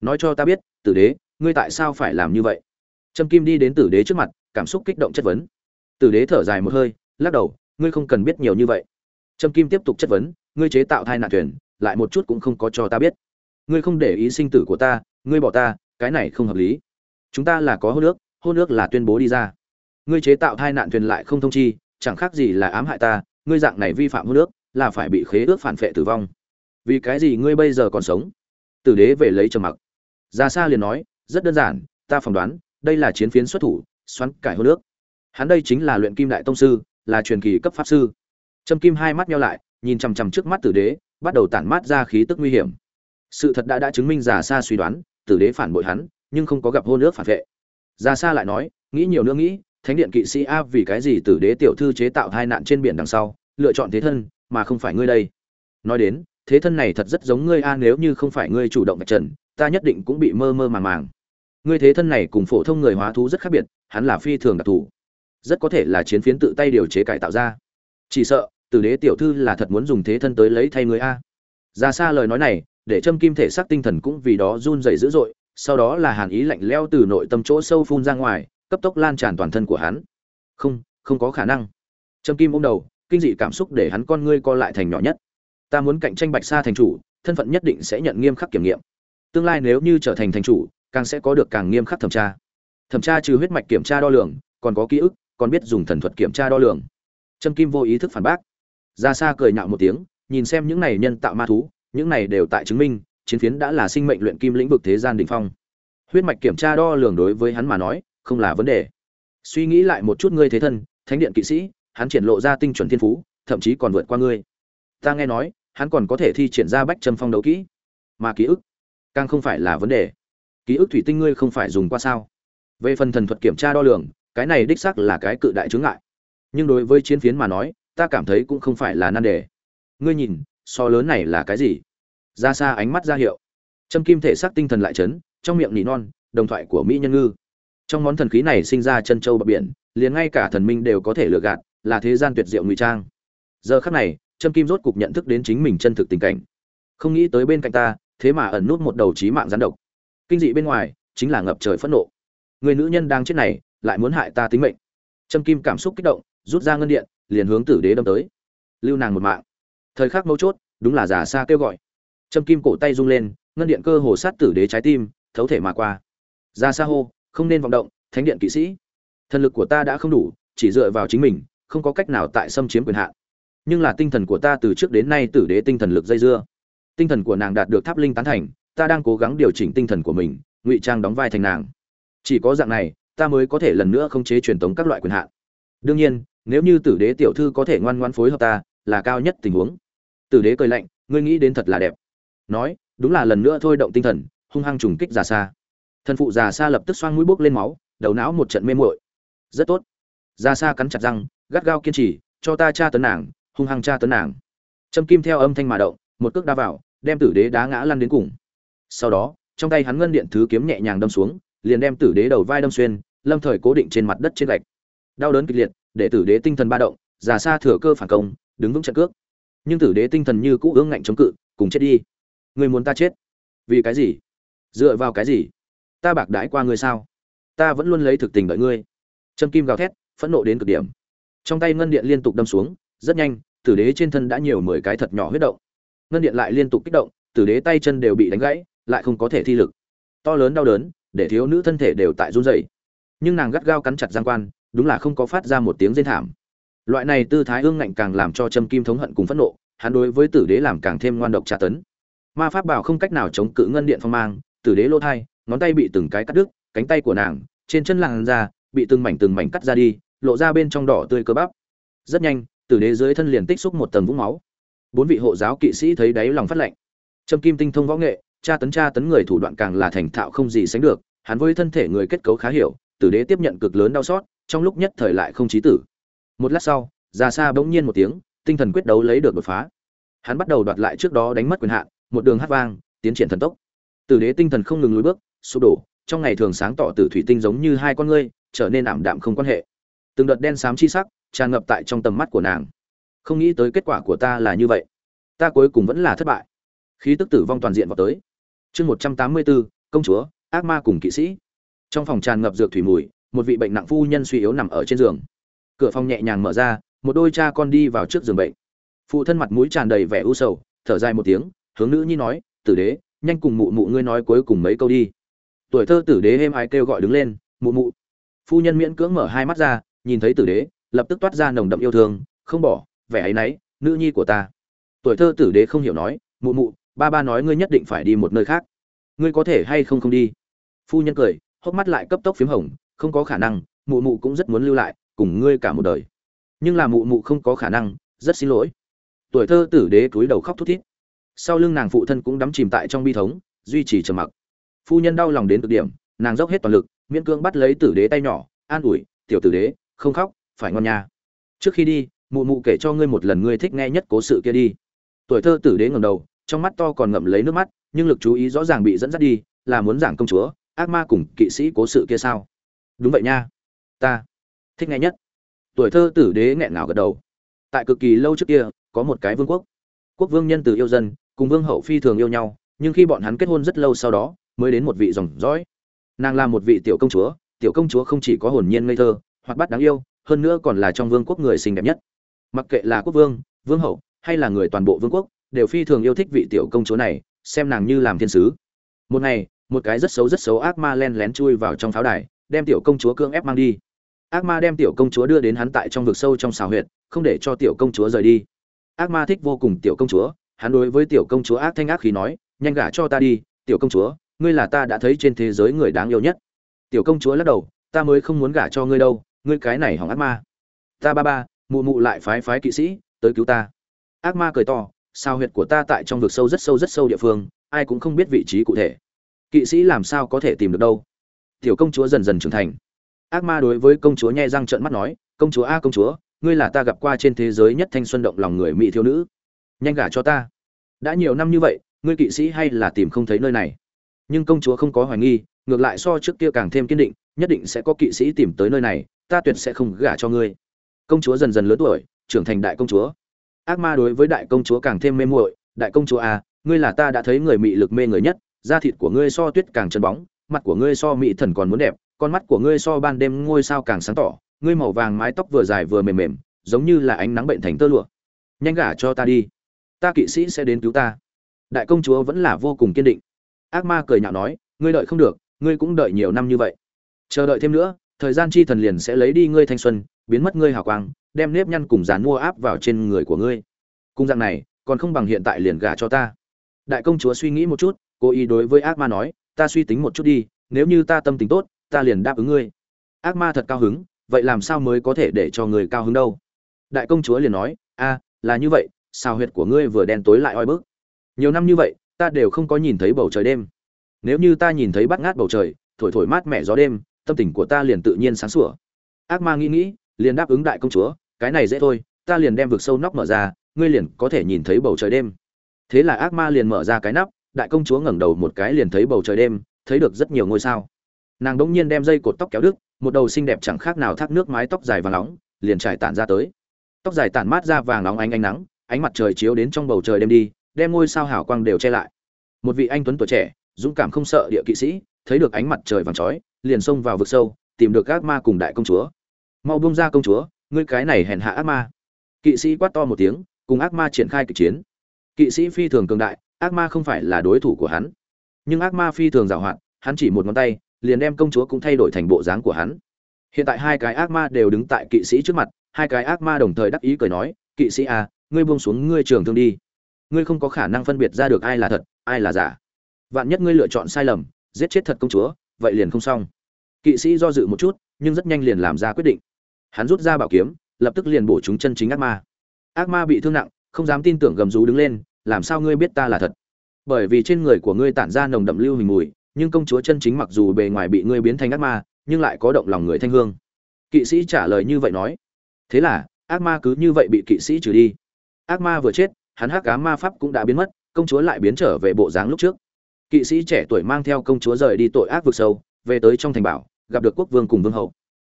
Nói cho ta biết, tử đế, ngươi tại sao phải làm như vậy? Trâm kim đi đến tử đế trước mặt, cảm xúc kích động chất vấn. Tử đế thở dài một hơi, lắc đầu, ngươi không cần biết nhiều như vậy. Trâm kim tiếp tục chất vấn, ngươi chế tạo thai nạn thuyền, lại một chút cũng không có cho ta biết. Ngươi không để ý sinh tử của ta, ngươi bỏ ta, cái này không hợp lý. Chúng ta là có hôn ước hôn ước là tuyên bố đi ra. Ngươi chế tạo thai nạn thuyền lại không thông chi, chẳng khác gì là ám hại ta ngươi dạng này vi phạm hôn ước, là phải bị khế ước phản phệ tử vong. Vì cái gì ngươi bây giờ còn sống? Tử đế về lấy trầm mặc. Ra xa liền nói, rất đơn giản, ta phỏng đoán, đây là chiến phiến xuất thủ, xoắn cải hôn ước. Hắn đây chính là luyện kim đại tông sư, là truyền kỳ cấp pháp sư. Trâm kim hai mắt nhau lại, nhìn chằm chằm trước mắt tử đế, bắt đầu tản mát ra khí tức nguy hiểm. Sự thật đã đã chứng minh già xa suy đoán, tử đế phản bội hắn, nhưng không có gặp hôn ước phản vệ già xa lại nói, nghĩ nhiều nữa nghĩ thánh điện kỵ sĩ a vì cái gì tử đế tiểu thư chế tạo hai nạn trên biển đằng sau, lựa chọn thế thân, mà không phải ngươi đây? Nói đến, thế thân này thật rất giống ngươi a, nếu như không phải ngươi chủ động vạch trần, ta nhất định cũng bị mơ mơ màng màng. Ngươi thế thân này cùng phổ thông người hóa thú rất khác biệt, hắn là phi thường đặc thù. Rất có thể là chiến phiến tự tay điều chế cải tạo ra. Chỉ sợ tử đế tiểu thư là thật muốn dùng thế thân tới lấy thay người a. Ra xa lời nói này, để châm kim thể xác tinh thần cũng vì đó run rẩy dữ dội, sau đó là hàn ý lạnh leo từ nội tâm chỗ sâu phun ra ngoài cấp tốc lan tràn toàn thân của hắn. Không không có khả năng. Trâm kim ôm đầu, kinh dị cảm xúc để hắn con ngươi co lại thành nhỏ nhất. Ta muốn cạnh tranh bạch sa thành chủ, thân phận nhất định sẽ nhận nghiêm khắc kiểm nghiệm. Tương lai nếu như trở thành thành chủ, càng sẽ có được càng nghiêm khắc thẩm tra. Thẩm tra trừ huyết mạch kiểm tra đo lường, còn có ký ức, còn biết dùng thần thuật kiểm tra đo lường. Trâm kim vô ý thức phản bác. Ra xa cười nhạo một tiếng, nhìn xem những này nhân tạo ma thú, những này đều tại chứng minh, chiến phiến đã là sinh mệnh luyện kim lĩnh vực thế gian đỉnh phong. Huyết mạch kiểm tra đo lường đối với hắn mà nói không là vấn đề. Suy nghĩ lại một chút ngươi thế thân, thánh điện kỵ sĩ, hắn triển lộ ra tinh chuẩn thiên phú, thậm chí còn vượt qua ngươi. Ta nghe nói, hắn còn có thể thi triển ra bách châm phong đấu kỹ. Mà ký ức, càng không phải là vấn đề. Ký ức thủy tinh ngươi không phải dùng qua sao? Về phần thần thuật kiểm tra đo lường, cái này đích xác là cái cự đại chướng ngại. Nhưng đối với chiến phiến mà nói, ta cảm thấy cũng không phải là nan đề. Ngươi nhìn, so lớn này là cái gì? Ra xa ánh mắt ra hiệu. Châm kim thể xác tinh thần lại chấn, trong miệng nỉ non, đồng thoại của mỹ nhân ngư trong món thần khí này sinh ra chân châu bờ biển, liền ngay cả thần minh đều có thể lừa gạt, là thế gian tuyệt diệu ngụy trang. Giờ khắc này, trâm kim rốt cục nhận thức đến chính mình chân thực tình cảnh. Không nghĩ tới bên cạnh ta, thế mà ẩn nút một đầu trí mạng gián độc. Kinh dị bên ngoài, chính là ngập trời phẫn nộ. Người nữ nhân đang chết này, lại muốn hại ta tính mệnh. Trâm kim cảm xúc kích động, rút ra ngân điện, liền hướng tử đế đâm tới. Lưu nàng một mạng. Thời khắc mấu chốt, đúng là giả xa kêu gọi. Trâm kim cổ tay rung lên, ngân điện cơ hồ sát tử đế trái tim, thấu thể mà qua. Ra xa hô không nên vọng động, thánh điện kỵ sĩ. Thần lực của ta đã không đủ, chỉ dựa vào chính mình, không có cách nào tại xâm chiếm quyền hạn. Nhưng là tinh thần của ta từ trước đến nay tử đế tinh thần lực dây dưa. Tinh thần của nàng đạt được tháp linh tán thành, ta đang cố gắng điều chỉnh tinh thần của mình, ngụy trang đóng vai thành nàng. Chỉ có dạng này, ta mới có thể lần nữa không chế truyền tống các loại quyền hạn. Đương nhiên, nếu như tử đế tiểu thư có thể ngoan ngoan phối hợp ta, là cao nhất tình huống. Tử đế cười lạnh, ngươi nghĩ đến thật là đẹp. Nói, đúng là lần nữa thôi động tinh thần, hung hăng trùng kích ra xa thần phụ già xa lập tức xoang mũi bốc lên máu, đầu não một trận mê muội. Rất tốt. Già xa cắn chặt răng, gắt gao kiên trì, cho ta tra tấn nàng, hung hăng tra tấn nàng. Châm kim theo âm thanh mà động, một cước đá vào, đem tử đế đá ngã lăn đến cùng. Sau đó, trong tay hắn ngân điện thứ kiếm nhẹ nhàng đâm xuống, liền đem tử đế đầu vai đâm xuyên, lâm thời cố định trên mặt đất trên gạch. Đau đớn kịch liệt, để tử đế tinh thần ba động, già xa thừa cơ phản công, đứng vững trận cước. Nhưng tử đế tinh thần như cũ ương ngạnh chống cự, cùng chết đi. Người muốn ta chết? Vì cái gì? Dựa vào cái gì? Ta bạc đãi qua ngươi sao? Ta vẫn luôn lấy thực tình đợi ngươi. Trâm kim gào thét, phẫn nộ đến cực điểm. Trong tay ngân điện liên tục đâm xuống, rất nhanh, tử đế trên thân đã nhiều mười cái thật nhỏ huyết động. Ngân điện lại liên tục kích động, tử đế tay chân đều bị đánh gãy, lại không có thể thi lực. To lớn đau đớn, để thiếu nữ thân thể đều tại run rẩy. Nhưng nàng gắt gao cắn chặt giang quan, đúng là không có phát ra một tiếng rên thảm. Loại này tư thái ương ngạnh càng làm cho trâm kim thống hận cùng phẫn nộ, hắn đối với tử đế làm càng thêm ngoan độc trả tấn. Ma pháp bảo không cách nào chống cự ngân điện phong mang, tử đế lỗ thai ngón tay bị từng cái cắt đứt, cánh tay của nàng, trên chân làn da, bị từng mảnh từng mảnh cắt ra đi, lộ ra bên trong đỏ tươi cơ bắp. Rất nhanh, tử đế dưới thân liền tích xúc một tầng vũng máu. Bốn vị hộ giáo kỵ sĩ thấy đáy lòng phát lạnh. Trâm kim tinh thông võ nghệ, tra tấn tra tấn người thủ đoạn càng là thành thạo không gì sánh được, hắn với thân thể người kết cấu khá hiểu, tử đế tiếp nhận cực lớn đau xót, trong lúc nhất thời lại không chí tử. Một lát sau ra xa bỗng nhiên một tiếng, tinh thần quyết đấu lấy được đột phá. Hắn bắt đầu đoạt lại trước đó đánh mất quyền hạn, một đường hát vang, tiến triển thần tốc. Tử đế tinh thần không ngừng lùi bước sụp đổ, trong ngày thường sáng tỏ từ thủy tinh giống như hai con ngươi, trở nên ảm đạm không quan hệ. Từng đợt đen xám chi sắc tràn ngập tại trong tầm mắt của nàng. Không nghĩ tới kết quả của ta là như vậy. Ta cuối cùng vẫn là thất bại. Khí tức tử vong toàn diện vào tới. Chương một trăm tám mươi bốn công chúa, ác ma cùng kỵ sĩ. Trong phòng tràn ngập dược thủy mùi, một vị bệnh nặng phu nhân suy yếu nằm ở trên giường. Cửa phòng nhẹ nhàng mở ra, một đôi cha con đi vào trước giường bệnh. Phụ thân mặt mũi tràn đầy vẻ u sầu, thở dài một tiếng, hướng nữ nhi nói, tử đế, nhanh cùng mụ mụ ngươi nói cuối cùng mấy câu đi tuổi thơ tử đế êm ai kêu gọi đứng lên, mụ mụ. Phu nhân miễn cưỡng mở hai mắt ra, nhìn thấy tử đế, lập tức toát ra nồng đậm yêu thương, không bỏ, vẻ ấy nấy, nữ nhi của ta. Tuổi thơ tử đế không hiểu nói, mụ mụ, ba ba nói ngươi nhất định phải đi một nơi khác. Ngươi có thể hay không không đi? Phu nhân cười, hốc mắt lại cấp tốc p h í m hồng, không có khả năng, mụ mụ cũng rất muốn lưu lại, cùng ngươi cả một đời. Nhưng là mụ mụ không có khả năng, rất xin lỗi. Tuổi thơ tử đế cúi đầu khóc thút thít. Sau lưng nàng phụ thân cũng đắm chìm tại trong bi thống, duy trì trầm mặc phu nhân đau lòng đến cực điểm, nàng dốc hết toàn lực, miễn cưỡng bắt lấy tử đế tay nhỏ, an ủi, tiểu tử đế, không khóc, phải ngon nha. Trước khi đi, mụ mụ kể cho ngươi một lần ngươi thích nghe nhất cố sự kia đi. Tuổi thơ tử đế ngầm đầu, trong mắt to còn ngậm lấy nước mắt, nhưng lực chú ý rõ ràng bị dẫn dắt đi, là muốn giảng công chúa, ác ma cùng kỵ sĩ cố sự kia sao? Đúng vậy nha, ta thích nghe nhất. Tuổi thơ tử đế nghẹn ngào gật đầu. Tại cực kỳ lâu trước kia, có một cái vương quốc. Quốc vương nhân từ yêu dân, cùng vương hậu phi thường yêu nhau, nhưng khi bọn hắn kết hôn rất lâu sau đó mới đến một vị dòng dõi. Nàng là một vị tiểu công chúa, tiểu công chúa không chỉ có hồn nhiên ngây thơ hoạt bát đáng yêu, hơn nữa còn là trong vương quốc người xinh đẹp nhất. Mặc kệ là quốc vương vương hậu, hay là người toàn bộ vương quốc, đều phi thường yêu thích vị tiểu công chúa này, xem nàng như làm thiên sứ. Một ngày, một cái rất xấu rất xấu ác ma len lén chui vào trong pháo đài, đem tiểu công chúa cưỡng ép mang đi. Ác ma đem tiểu công chúa đưa đến hắn tại trong vực sâu trong xào huyệt, không để cho tiểu công chúa rời đi. Ác ma thích vô cùng tiểu công chúa, hắn đối với tiểu công chúa ác thanh ác khí nói, nhanh gả cho ta đi, tiểu công chúa ngươi là ta đã thấy trên thế giới người đáng yêu nhất. Tiểu công chúa lắc đầu, ta mới không muốn gả cho ngươi đâu, ngươi cái này hỏng ác ma. Ta ba ba, mụ mụ lại phái phái kỵ sĩ tới cứu ta. Ác ma cười to, sao huyệt của ta tại trong vực sâu rất sâu rất sâu địa phương, ai cũng không biết vị trí cụ thể. Kỵ sĩ làm sao có thể tìm được đâu? Tiểu công chúa dần dần trưởng thành. Ác ma đối với công chúa nhe răng trợn mắt nói, công chúa a, công chúa, ngươi là ta gặp qua trên thế giới nhất thanh xuân động lòng người mỹ thiếu nữ. Nhanh gả cho ta. Đã nhiều năm như vậy, ngươi kỵ sĩ hay là tìm không thấy nơi này? Nhưng công chúa không có hoài nghi, ngược lại so trước kia càng thêm kiên định, nhất định sẽ có kỵ sĩ tìm tới nơi này, ta tuyệt sẽ không gả cho ngươi. Công chúa dần dần lớn tuổi, trưởng thành đại công chúa. Ác ma đối với đại công chúa càng thêm mê muội, đại công chúa à ngươi là ta đã thấy người mị lực mê người nhất, da thịt của ngươi so tuyết càng chân bóng, mặt của ngươi so mị thần còn muốn đẹp, con mắt của ngươi so ban đêm ngôi sao càng sáng tỏ, ngươi màu vàng mái tóc vừa dài vừa mềm mềm, giống như là ánh nắng bệnh thành tơ lụa. Nhanh gả cho ta đi, ta kỵ sĩ sẽ đến cứu ta. Đại công chúa vẫn là vô cùng kiên định ác ma cười nhạo nói, ngươi đợi không được, ngươi cũng đợi nhiều năm như vậy. Chờ đợi thêm nữa, thời gian chi thần liền sẽ lấy đi ngươi thanh xuân, biến mất ngươi hào quang, đem nếp nhăn cùng dán mua áp vào trên người của ngươi. Cung dạng này, còn không bằng hiện tại liền gả cho ta. Đại công chúa suy nghĩ một chút cô ý đối với ác ma nói, ta suy tính một chút đi, nếu như ta tâm tính tốt, ta liền đáp ứng ngươi. Ác ma thật cao hứng, vậy làm sao mới có thể để cho người cao hứng đâu? Đại công chúa liền nói, a, là như vậy sao huyệt của ngươi vừa đen tối lại oi bức. Nhiều năm như vậy ta đều không có nhìn thấy bầu trời đêm. Nếu như ta nhìn thấy bắt ngát bầu trời, thổi thổi mát mẻ gió đêm, tâm tình của ta liền tự nhiên sáng sủa. Ác ma nghĩ nghĩ, liền đáp ứng đại công chúa, cái này dễ thôi, ta liền đem vực sâu nóc mở ra, ngươi liền có thể nhìn thấy bầu trời đêm. Thế là ác ma liền mở ra cái nắp, đại công chúa ngẩng đầu một cái liền thấy bầu trời đêm, thấy được rất nhiều ngôi sao. Nàng đ ỗ n g nhiên đem dây cột tóc kéo đứt, một đầu xinh đẹp chẳng khác nào thác nước mái tóc dài vàng nóng, liền trải tản ra tới. Tóc dài tản mát ra vàng nóng ánh ánh nắng, ánh mặt trời chiếu đến trong bầu trời đêm đi đem ngôi sao hảo quang đều che lại. Một vị anh tuấn tuổi trẻ, dũng cảm không sợ địa kỵ sĩ, thấy được ánh mặt trời vàng chói, liền xông vào vực sâu, tìm được ác ma cùng đại công chúa. Mau buông ra công chúa, ngươi cái này hèn hạ ác ma. Kỵ sĩ quát to một tiếng, cùng ác ma triển khai kịch chiến. Kỵ sĩ phi thường cường đại, ác ma không phải là đối thủ của hắn. Nhưng ác ma phi thường giàu hạn hắn chỉ một ngón tay, liền đem công chúa cũng thay đổi thành bộ dáng của hắn. Hiện tại hai cái ác ma đều đứng tại kỵ sĩ trước mặt, hai cái ác ma đồng thời đắc ý cười nói, kỵ sĩ à ngươi buông xuống ngươi trường thương đi ngươi không có khả năng phân biệt ra được ai là thật, ai là giả. Vạn nhất ngươi lựa chọn sai lầm, giết chết thật công chúa, vậy liền không xong. Kỵ sĩ do dự một chút, nhưng rất nhanh liền làm ra quyết định. Hắn rút ra bảo kiếm, lập tức liền bổ chúng chân chính ác ma. Ác ma bị thương nặng, không dám tin tưởng gầm rú đứng lên, làm sao ngươi biết ta là thật? Bởi vì trên người của ngươi tản ra nồng đậm lưu hình mùi, nhưng công chúa chân chính mặc dù bề ngoài bị ngươi biến thành ác ma, nhưng lại có động lòng người thanh hương. Kỵ sĩ trả lời như vậy nói, thế là, ác ma cứ như vậy bị kỵ sĩ trừ đi. Ác ma vừa chết hắn hắc cá ma pháp cũng đã biến mất công chúa lại biến trở về bộ dáng lúc trước. Kỵ sĩ trẻ tuổi mang theo công chúa rời đi tội ác vực sâu về tới trong thành bảo gặp được quốc vương cùng vương hậu.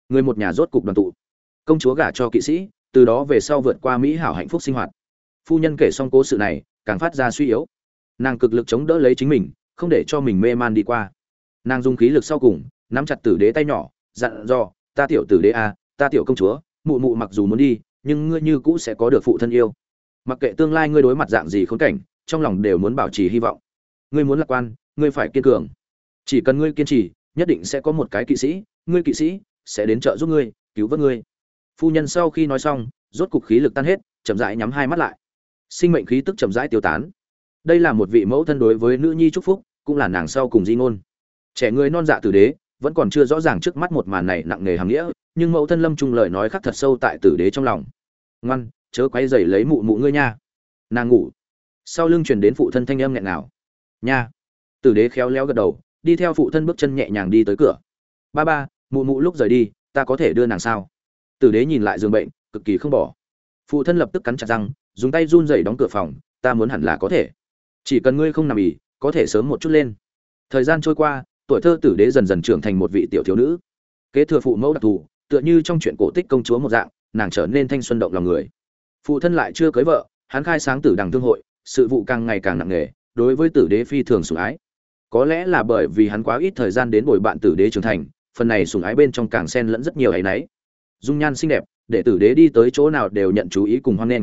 Người một nhà rốt cục đoàn tụ. Công chúa gả cho kỵ sĩ từ đó về sau vượt qua mỹ hảo hạnh phúc sinh hoạt. Phu nhân kể xong cố sự này càng phát ra suy yếu. Nàng cực lực chống đỡ lấy chính mình không để cho mình mê man đi qua. Nàng dùng khí lực sau cùng nắm chặt tử đế tay nhỏ dặn dò ta tiểu tử đế a à, ta tiểu công chúa mụ mụ mặc dù muốn đi nhưng ngươi như cũ sẽ có được phụ thân yêu mặc kệ tương lai ngươi đối mặt dạng gì khốn cảnh, trong lòng đều muốn bảo trì hy vọng. Ngươi muốn lạc quan, ngươi phải kiên cường. Chỉ cần ngươi kiên trì, nhất định sẽ có một cái kỵ sĩ, ngươi kỵ sĩ sẽ đến trợ giúp ngươi, cứu vớt ngươi. Phu nhân sau khi nói xong, rốt cục khí lực tan hết, chậm rãi nhắm hai mắt lại. Sinh mệnh khí tức chậm rãi tiêu tán. Đây là một vị mẫu thân đối với nữ nhi chúc phúc, cũng là nàng sau cùng di ngôn. Trẻ người non dạ tử đế, vẫn còn chưa rõ ràng trước mắt một màn này nặng nề hàm nghĩa, nhưng mẫu thân lâm trung lời nói khắc thật sâu tại tử đế trong lòng ngoan, chớ quay dày lấy mụ mụ ngươi nha. Nàng ngủ. Sau lưng chuyển đến phụ thân thanh âm nghẹn nào nha. Tử đế khéo léo gật đầu, đi theo phụ thân bước chân nhẹ nhàng đi tới cửa. Ba ba, mụ mụ lúc rời đi, ta có thể đưa nàng sao? Tử đế nhìn lại giường bệnh, cực kỳ không bỏ. Phụ thân lập tức cắn chặt răng, dùng tay run rẩy đóng cửa phòng, ta muốn hẳn là có thể. Chỉ cần ngươi không nằm ỉ có thể sớm một chút lên. Thời gian trôi qua, tuổi thơ tử đế dần dần trưởng thành một vị tiểu thiếu nữ. Kế thừa phụ mẫu đặc thù, tựa như trong chuyện cổ tích công chúa một dạng nàng trở nên thanh xuân động lòng người. Phụ thân lại chưa cưới vợ, hắn khai sáng tử đằng thương hội, sự vụ càng ngày càng nặng nề, đối với tử đế phi thường sủng ái. Có lẽ là bởi vì hắn quá ít thời gian đến bồi bạn tử đế trưởng thành, phần này sủng ái bên trong càng xen lẫn rất nhiều ấy nấy. Dung nhan xinh đẹp, để tử đế đi tới chỗ nào đều nhận chú ý cùng hoan nghênh.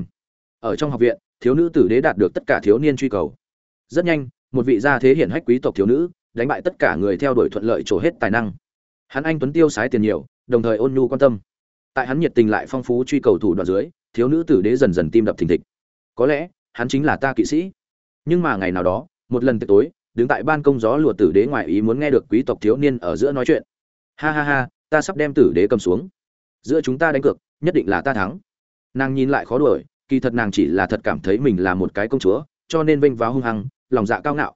Ở trong học viện, thiếu nữ tử đế đạt được tất cả thiếu niên truy cầu. Rất nhanh, một vị gia thế hiển hách quý tộc thiếu nữ, đánh bại tất cả người theo đuổi thuận lợi trổ hết tài năng. Hắn anh tuấn tiêu sái tiền nhiều, đồng thời ôn nhu quan tâm tại hắn nhiệt tình lại phong phú truy cầu thủ đoạn dưới, thiếu nữ tử đế dần dần tim đập thình thịch. Có lẽ, hắn chính là ta kỵ sĩ. Nhưng mà ngày nào đó, một lần tối, đứng tại ban công gió lùa tử đế ngoại ý muốn nghe được quý tộc thiếu niên ở giữa nói chuyện. Ha ha ha, ta sắp đem tử đế cầm xuống. Giữa chúng ta đánh cược, nhất định là ta thắng. Nàng nhìn lại khó đuổi, kỳ thật nàng chỉ là thật cảm thấy mình là một cái công chúa, cho nên vênh váo hung hăng, lòng dạ cao ngạo.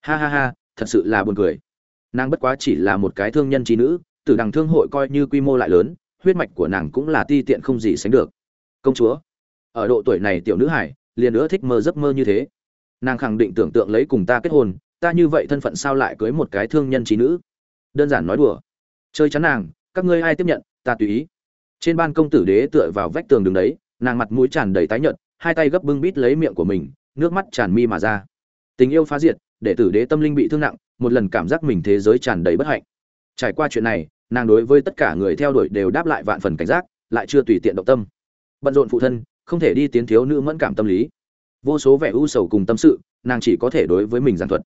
Ha ha ha, thật sự là buồn cười. Nàng bất quá chỉ là một cái thương nhân trí nữ, tử đằng thương hội coi như quy mô lại lớn huyết mạch của nàng cũng là ti tiện không gì sánh được. Công chúa, ở độ tuổi này tiểu nữ hải, liền nữa thích mơ giấc mơ như thế. Nàng khẳng định tưởng tượng lấy cùng ta kết hôn, ta như vậy thân phận sao lại cưới một cái thương nhân trí nữ? Đơn giản nói đùa. Chơi chắn nàng, các ngươi ai tiếp nhận, ta tùy ý. Trên ban công tử đế tựa vào vách tường đường đấy, nàng mặt mũi tràn đầy tái nhợt, hai tay gấp bưng bít lấy miệng của mình, nước mắt tràn mi mà ra. Tình yêu phá diệt để tử đế tâm linh bị thương nặng, một lần cảm giác mình thế giới tràn đầy bất hạnh. Trải qua chuyện này nàng đối với tất cả người theo đuổi đều đáp lại vạn phần cảnh giác, lại chưa tùy tiện động tâm. Bận rộn phụ thân, không thể đi tiến thiếu nữ mẫn cảm tâm lý. Vô số vẻ u sầu cùng tâm sự, nàng chỉ có thể đối với mình giảng thuật.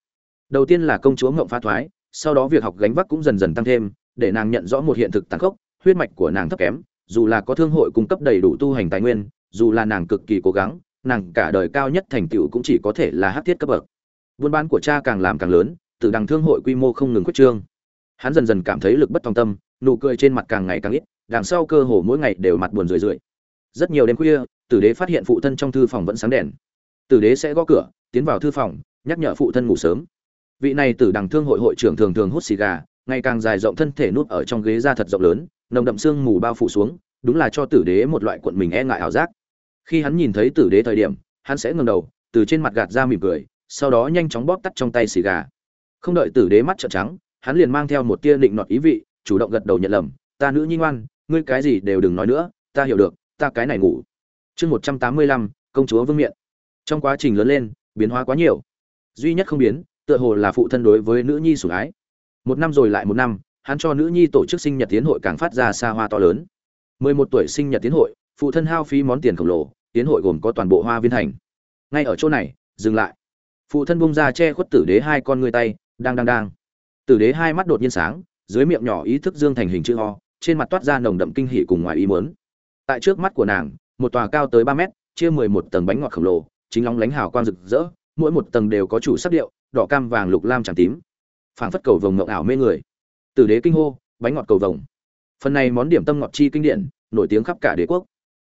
Đầu tiên là công chúa ngộng phá thoái, sau đó việc học gánh vác cũng dần dần tăng thêm, để nàng nhận rõ một hiện thực tàn khốc, huyết mạch của nàng thấp kém, dù là có thương hội cung cấp đầy đủ tu hành tài nguyên, dù là nàng cực kỳ cố gắng, nàng cả đời cao nhất thành tựu cũng chỉ có thể là hắc thiết cấp bậc. Buôn bán của cha càng làm càng lớn từ đằng thương hội quy mô không ngừng quyết trương hắn dần dần cảm thấy lực bất tòng tâm, nụ cười trên mặt càng ngày càng ít, đằng sau cơ hồ mỗi ngày đều mặt buồn rười rượi. Rất nhiều đêm khuya, tử đế phát hiện phụ thân trong thư phòng vẫn sáng đèn. Tử đế sẽ gõ cửa, tiến vào thư phòng, nhắc nhở phụ thân ngủ sớm. Vị này tử đằng thương hội hội trưởng thường thường hút xì gà, ngày càng dài rộng thân thể nuốt ở trong ghế da thật rộng lớn, nồng đậm sương mù bao phủ xuống, đúng là cho tử đế một loại cuộn mình e ngại ảo giác. Khi hắn nhìn thấy tử đế thời điểm, hắn sẽ ngẩng đầu, từ trên mặt gạt ra mỉm cười, sau đó nhanh chóng bóp tắt trong tay xì gà. Không đợi tử đế mắt trợn trắng hắn liền mang theo một tia định nọt ý vị, chủ động gật đầu nhận lầm, ta nữ nhi ngoan, ngươi cái gì đều đừng nói nữa, ta hiểu được, ta cái này ngủ. Chương một trăm tám mươi lăm, công chúa vương miện. Trong quá trình lớn lên, biến hóa quá nhiều. Duy nhất không biến, tựa hồ là phụ thân đối với nữ nhi sủng ái. Một năm rồi lại một năm, hắn cho nữ nhi tổ chức sinh nhật tiến hội càng phát ra xa hoa to lớn. Mười một tuổi sinh nhật tiến hội, phụ thân hao phí món tiền khổng lồ, tiến hội gồm có toàn bộ hoa viên thành ngay ở chỗ này, dừng lại. Phụ thân bung ra che khuất tử đế hai con ngươi tay, đang đang đang tử đế hai mắt đột nhiên sáng, dưới miệng nhỏ ý thức dương thành hình chữ ho trên mặt toát ra nồng đậm kinh hỉ cùng ngoài ý muốn. Tại trước mắt của nàng, một tòa cao tới ba mét, chia mười một tầng bánh ngọt khổng lồ, chính long lánh hào quang rực rỡ, mỗi một tầng đều có chủ sắc điệu, đỏ cam vàng lục lam tràng tím. Phảng phất cầu vồng ngọc ảo mê người. Tử đế kinh hô, bánh ngọt cầu vồng. Phần này món điểm tâm ngọt chi kinh điển, nổi tiếng khắp cả đế quốc.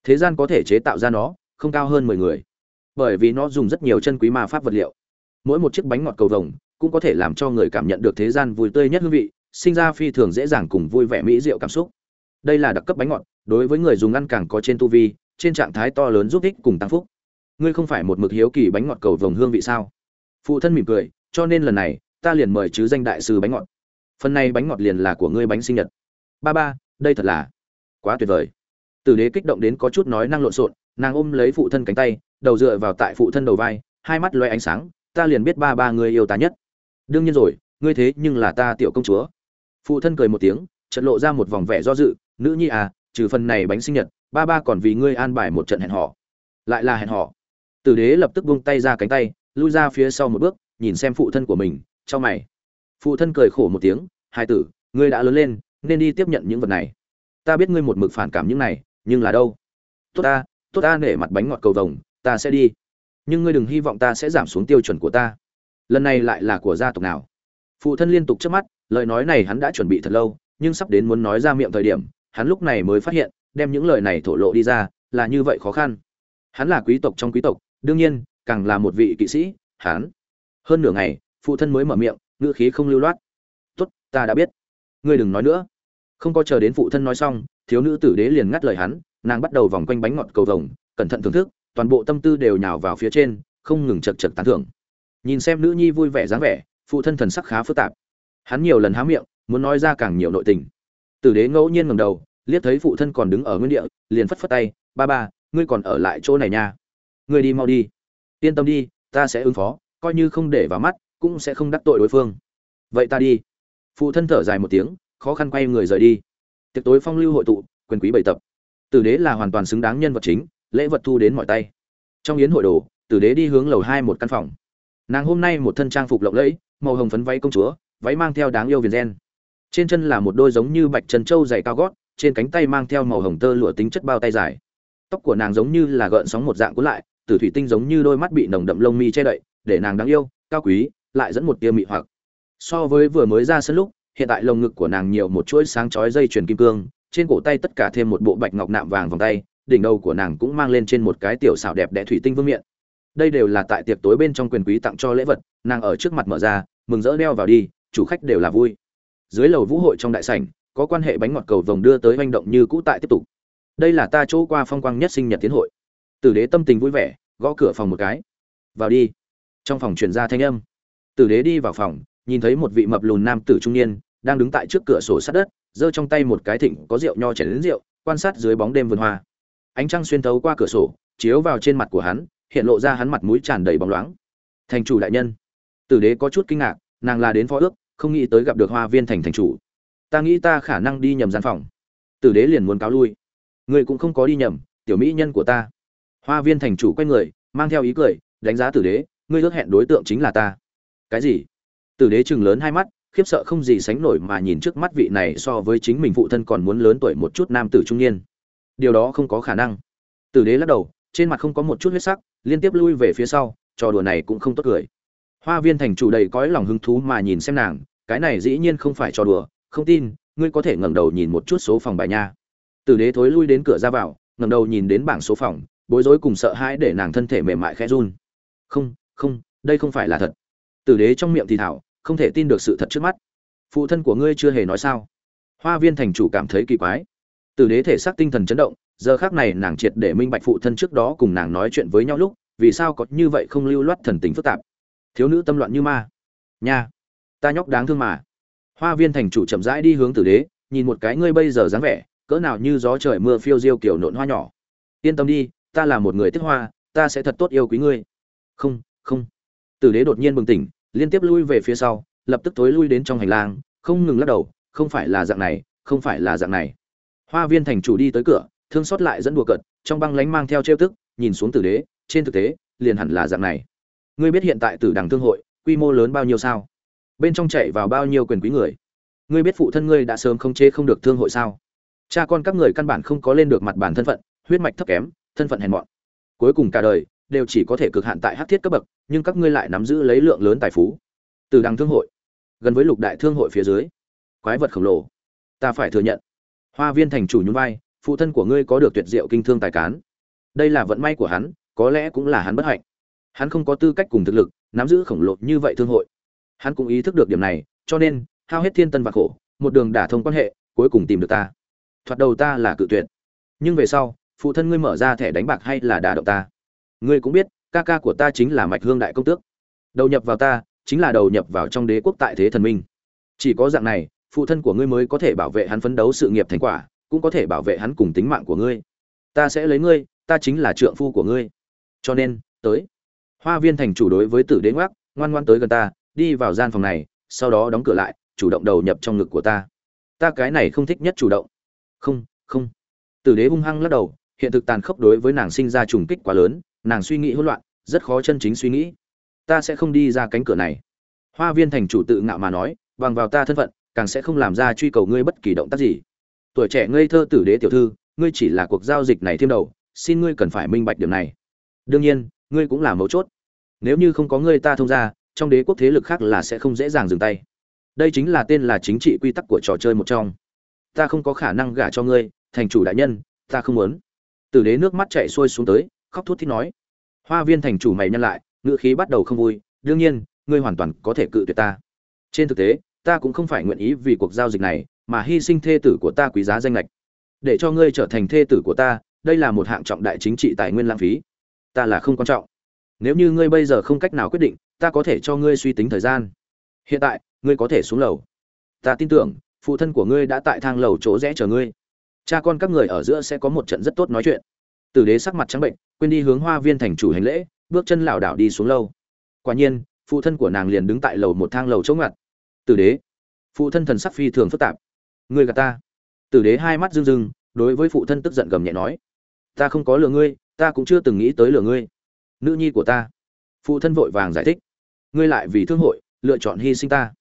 Thế gian có thể chế tạo ra nó, không cao hơn mười người. Bởi vì nó dùng rất nhiều chân quý ma pháp vật liệu. Mỗi một chiếc bánh ngọt cầu vồng cũng có thể làm cho người cảm nhận được thế gian vui tươi nhất hương vị, sinh ra phi thường dễ dàng cùng vui vẻ mỹ diệu cảm xúc. Đây là đặc cấp bánh ngọt, đối với người dùng ăn càng có trên tu vi, trên trạng thái to lớn giúp ích cùng tăng phúc. Ngươi không phải một mực hiếu kỳ bánh ngọt cầu vồng hương vị sao? Phụ thân mỉm cười, cho nên lần này, ta liền mời chứ danh đại sư bánh ngọt. Phần này bánh ngọt liền là của ngươi bánh sinh nhật. Ba ba, đây thật là quá tuyệt vời. Tử đế kích động đến có chút nói năng lộn xộn, nàng ôm lấy phụ thân cánh tay, đầu dựa vào tại phụ thân đầu vai, hai mắt loay ánh sáng, ta liền biết ba ba người yêu ta nhất đương nhiên rồi, ngươi thế nhưng là ta tiểu công chúa. Phụ thân cười một tiếng trận lộ ra một vòng vẻ do dự, nữ nhi à trừ phần này bánh sinh nhật, ba ba còn vì ngươi an bài một trận hẹn hò. Lại là hẹn hò. Tử đế lập tức buông tay ra cánh tay, lui ra phía sau một bước, nhìn xem phụ thân của mình trong mày. Phụ thân cười khổ một tiếng, hai tử, ngươi đã lớn lên, nên đi tiếp nhận những vật này. Ta biết ngươi một mực phản cảm những này, nhưng là đâu? Tốt ta tốt ta nể mặt bánh ngọt cầu vồng, ta sẽ đi. Nhưng ngươi đừng hy vọng ta sẽ giảm xuống tiêu chuẩn của ta lần này lại là của gia tộc nào? Phụ thân liên tục trước mắt, lời nói này hắn đã chuẩn bị thật lâu, nhưng sắp đến muốn nói ra miệng thời điểm, hắn lúc này mới phát hiện, đem những lời này thổ lộ đi ra, là như vậy khó khăn. Hắn là quý tộc trong quý tộc, đương nhiên, càng là một vị kỵ sĩ, hắn. Hơn nửa ngày, phụ thân mới mở miệng, ngữ khí không lưu loát. Tốt, ta đã biết. Ngươi đừng nói nữa. Không có chờ đến phụ thân nói xong, thiếu nữ tử đế liền ngắt lời hắn, nàng bắt đầu vòng quanh bánh ngọt cầu vồng, cẩn thận thưởng thức, toàn bộ tâm tư đều nhào vào phía trên, không ngừng chật chật tán thưởng nhìn xem nữ nhi vui vẻ dáng vẻ, phụ thân thần sắc khá phức tạp. Hắn nhiều lần há miệng, muốn nói ra càng nhiều nội tình. Tử đế ngẫu nhiên ngầm đầu, liếc thấy phụ thân còn đứng ở nguyên địa, liền phất phất tay, ba ba, ngươi còn ở lại chỗ này nha. Ngươi đi mau đi. Yên tâm đi, ta sẽ ứng phó, coi như không để vào mắt, cũng sẽ không đắc tội đối phương. Vậy ta đi. Phụ thân thở dài một tiếng, khó khăn quay người rời đi. Tiệc tối phong lưu hội tụ, quyền quý bày tập. Tử đế là hoàn toàn xứng đáng nhân vật chính, lễ vật thu đến mọi tay. Trong yến hội đồ, tử đế đi hướng lầu hai một căn phòng nàng hôm nay một thân trang phục lộng lẫy, màu hồng phấn váy công chúa, váy mang theo đáng yêu viền gen. Trên chân là một đôi giống như bạch trần trâu dày cao gót, trên cánh tay mang theo màu hồng tơ lụa tính chất bao tay dài. Tóc của nàng giống như là gợn sóng một dạng cuốn lại, tử thủy tinh giống như đôi mắt bị nồng đậm lông mi che đậy, để nàng đáng yêu, cao quý, lại dẫn một tia mị hoặc. So với vừa mới ra sân lúc, hiện tại lồng ngực của nàng nhiều một chuỗi sáng chói dây chuyền kim cương, trên cổ tay tất cả thêm một bộ bạch ngọc nạm vàng vòng tay, đỉnh đầu của nàng cũng mang lên trên một cái tiểu xảo đẹp đẽ thủy tinh vương miện đây đều là tại tiệc tối bên trong quyền quý tặng cho lễ vật, nàng ở trước mặt mở ra, mừng rỡ đeo vào đi, chủ khách đều là vui. Dưới lầu vũ hội trong đại sảnh, có quan hệ bánh ngọt cầu vồng đưa tới manh động như cũ tại tiếp tục. Đây là ta chỗ qua phong quang nhất sinh nhật tiến hội. Tử đế tâm tình vui vẻ, gõ cửa phòng một cái. Vào đi. Trong phòng truyền ra thanh âm. Tử đế đi vào phòng, nhìn thấy một vị mập lùn nam tử trung niên, đang đứng tại trước cửa sổ sát đất, giơ trong tay một cái thịnh có rượu nho chảy đến rượu, quan sát dưới bóng đêm vườn hoa. Ánh trăng xuyên thấu qua cửa sổ, chiếu vào trên mặt của hắn hiện lộ ra hắn mặt mũi tràn đầy bóng loáng. Thành chủ đại nhân. Tử đế có chút kinh ngạc, nàng là đến phó ước, không nghĩ tới gặp được hoa viên thành thành chủ. Ta nghĩ ta khả năng đi nhầm gian phòng. Tử đế liền muốn cáo lui. Người cũng không có đi nhầm, tiểu mỹ nhân của ta. Hoa viên thành chủ quay người, mang theo ý cười, đánh giá tử đế, ngươi ước hẹn đối tượng chính là ta. Cái gì? Tử đế chừng lớn hai mắt, khiếp sợ không gì sánh nổi mà nhìn trước mắt vị này so với chính mình phụ thân còn muốn lớn tuổi một chút nam tử trung niên. Điều đó không có khả năng. Tử đế lắc đầu trên mặt không có một chút huyết sắc, liên tiếp lui về phía sau, trò đùa này cũng không tốt cười. Hoa viên thành chủ đầy cõi lòng hứng thú mà nhìn xem nàng, cái này dĩ nhiên không phải trò đùa, không tin, ngươi có thể ngẩng đầu nhìn một chút số phòng bài nha. Tử đế thối lui đến cửa ra vào, ngẩng đầu nhìn đến bảng số phòng, bối rối cùng sợ hãi để nàng thân thể mềm mại khẽ run. Không không, đây không phải là thật. Tử đế trong miệng thì thảo, không thể tin được sự thật trước mắt. Phụ thân của ngươi chưa hề nói sao? Hoa viên thành chủ cảm thấy kỳ quái. Tử đế thể xác tinh thần chấn động giờ khác này nàng triệt để minh bạch phụ thân trước đó cùng nàng nói chuyện với nhau lúc, vì sao có như vậy không lưu loát thần tình phức tạp. Thiếu nữ tâm loạn như ma. Nha, ta nhóc đáng thương mà. Hoa viên thành chủ chậm rãi đi hướng tử đế, nhìn một cái ngươi bây giờ dáng vẻ, cỡ nào như gió trời mưa phiêu diêu kiểu nộn hoa nhỏ. Yên tâm đi, ta là một người tiếc hoa, ta sẽ thật tốt yêu quý ngươi. Không không. Tử đế đột nhiên bừng tỉnh, liên tiếp lui về phía sau, lập tức tối lui đến trong hành lang, không ngừng lắc đầu, không phải là dạng này, không phải là dạng này. Hoa viên thành chủ đi tới cửa thương xót lại dẫn đùa cợt, trong băng lánh mang theo trêu tức, nhìn xuống tử đế, trên thực tế, liền hẳn là dạng này. Ngươi biết hiện tại tử đằng thương hội, quy mô lớn bao nhiêu sao? Bên trong chạy vào bao nhiêu quyền quý người? Ngươi biết phụ thân ngươi đã sớm không chế không được thương hội sao? Cha con các người căn bản không có lên được mặt bản thân phận, huyết mạch thấp kém, thân phận hèn mọn. Cuối cùng cả đời, đều chỉ có thể cực hạn tại hắc thiết cấp bậc, nhưng các ngươi lại nắm giữ lấy lượng lớn tài phú. Từ đằng thương hội, gần với lục đại thương hội phía dưới. Quái vật khổng lồ. Ta phải thừa nhận. Hoa viên thành chủ nhún vai phụ thân của ngươi có được tuyệt diệu kinh thương tài cán. Đây là vận may của hắn, có lẽ cũng là hắn bất hạnh. Hắn không có tư cách cùng thực lực, nắm giữ khổng lồ như vậy thương hội. Hắn cũng ý thức được điểm này, cho nên, hao hết thiên tân và khổ, một đường đả thông quan hệ, cuối cùng tìm được ta. Thoạt đầu ta là cự tuyệt. Nhưng về sau, phụ thân ngươi mở ra thẻ đánh bạc hay là đả động ta? Ngươi cũng biết, ca ca của ta chính là mạch hương đại công tước. Đầu nhập vào ta, chính là đầu nhập vào trong đế quốc tại thế thần minh. Chỉ có dạng này, phụ thân của ngươi mới có thể bảo vệ hắn phấn đấu sự nghiệp thành quả cũng có thể bảo vệ hắn cùng tính mạng của ngươi. Ta sẽ lấy ngươi, ta chính là trượng phu của ngươi. Cho nên, tới. Hoa viên thành chủ đối với tử đế ngoắc, ngoan ngoan tới gần ta, đi vào gian phòng này, sau đó đóng cửa lại, chủ động đầu nhập trong ngực của ta. Ta cái này không thích nhất chủ động. Không không. Tử đế hung hăng lắc đầu, hiện thực tàn khốc đối với nàng sinh ra trùng kích quá lớn, nàng suy nghĩ hỗn loạn, rất khó chân chính suy nghĩ. Ta sẽ không đi ra cánh cửa này. Hoa viên thành chủ tự ngạo mà nói, bằng vào ta thân phận, càng sẽ không làm ra truy cầu ngươi bất kỳ động tác gì tuổi trẻ ngây thơ tử đế tiểu thư, ngươi chỉ là cuộc giao dịch này thêm đầu, xin ngươi cần phải minh bạch điểm này. Đương nhiên, ngươi cũng là mấu chốt. Nếu như không có ngươi ta thông ra trong đế quốc thế lực khác là sẽ không dễ dàng dừng tay. Đây chính là tên là chính trị quy tắc của trò chơi một trong. Ta không có khả năng gả cho ngươi, thành chủ đại nhân, ta không muốn. Tử đế nước mắt chạy xuôi xuống tới, khóc thút thít nói. Hoa viên thành chủ mày nhân lại, ngữ khí bắt đầu không vui. Đương nhiên, ngươi hoàn toàn có thể cự tuyệt ta. Trên thực tế, ta cũng không phải nguyện ý vì cuộc giao dịch này mà hy sinh thê tử của ta quý giá danh lệch để cho ngươi trở thành thê tử của ta, đây là một hạng trọng đại chính trị tài nguyên lãng phí. Ta là không quan trọng. Nếu như ngươi bây giờ không cách nào quyết định, ta có thể cho ngươi suy tính thời gian. Hiện tại, ngươi có thể xuống lầu. Ta tin tưởng, phụ thân của ngươi đã tại thang lầu chỗ rẽ chờ ngươi. Cha con các người ở giữa sẽ có một trận rất tốt nói chuyện. Tử đế sắc mặt trắng bệnh, quên đi hướng hoa viên thành chủ hành lễ, bước chân lảo đảo đi xuống lâu quả nhiên, phụ thân của nàng liền đứng tại lầu một thang lầu chỗ ngặt tử đế, phụ thân thần sắc phi thường phức tạp ngươi gạt ta. Tử đế hai mắt rưng rưng, đối với phụ thân tức giận gầm nhẹ nói. Ta không có lừa ngươi, ta cũng chưa từng nghĩ tới lừa ngươi. Nữ nhi của ta. Phụ thân vội vàng giải thích. Ngươi lại vì thương hội, lựa chọn hy sinh ta.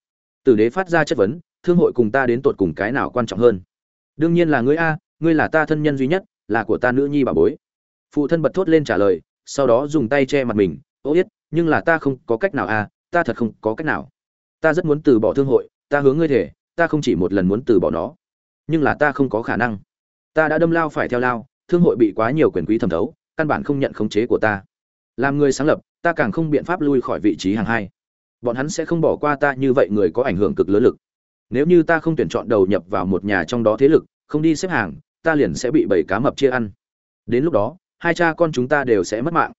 Tử đế phát ra chất vấn, thương hội cùng ta đến tột cùng cái nào quan trọng hơn? Đương nhiên là ngươi a, ngươi là ta thân nhân duy nhất, là của ta nữ nhi bà bối. Phụ thân bật thốt lên trả lời, sau đó dùng tay che mặt mình, ô yết, nhưng là ta không có cách nào a, ta thật không có cách nào. Ta rất muốn từ bỏ thương hội, ta hướng ngươi thể ta không chỉ một lần muốn từ bỏ nó, nhưng là ta không có khả năng. Ta đã đâm lao phải theo lao, thương hội bị quá nhiều quyền quý thẩm thấu, căn bản không nhận khống chế của ta. Làm người sáng lập, ta càng không biện pháp lui khỏi vị trí hàng hai. Bọn hắn sẽ không bỏ qua ta, như vậy người có ảnh hưởng cực lớn lực. Nếu như ta không tuyển chọn đầu nhập vào một nhà trong đó thế lực, không đi xếp hàng, ta liền sẽ bị bầy cá mập chia ăn. Đến lúc đó, hai cha con chúng ta đều sẽ mất mạng.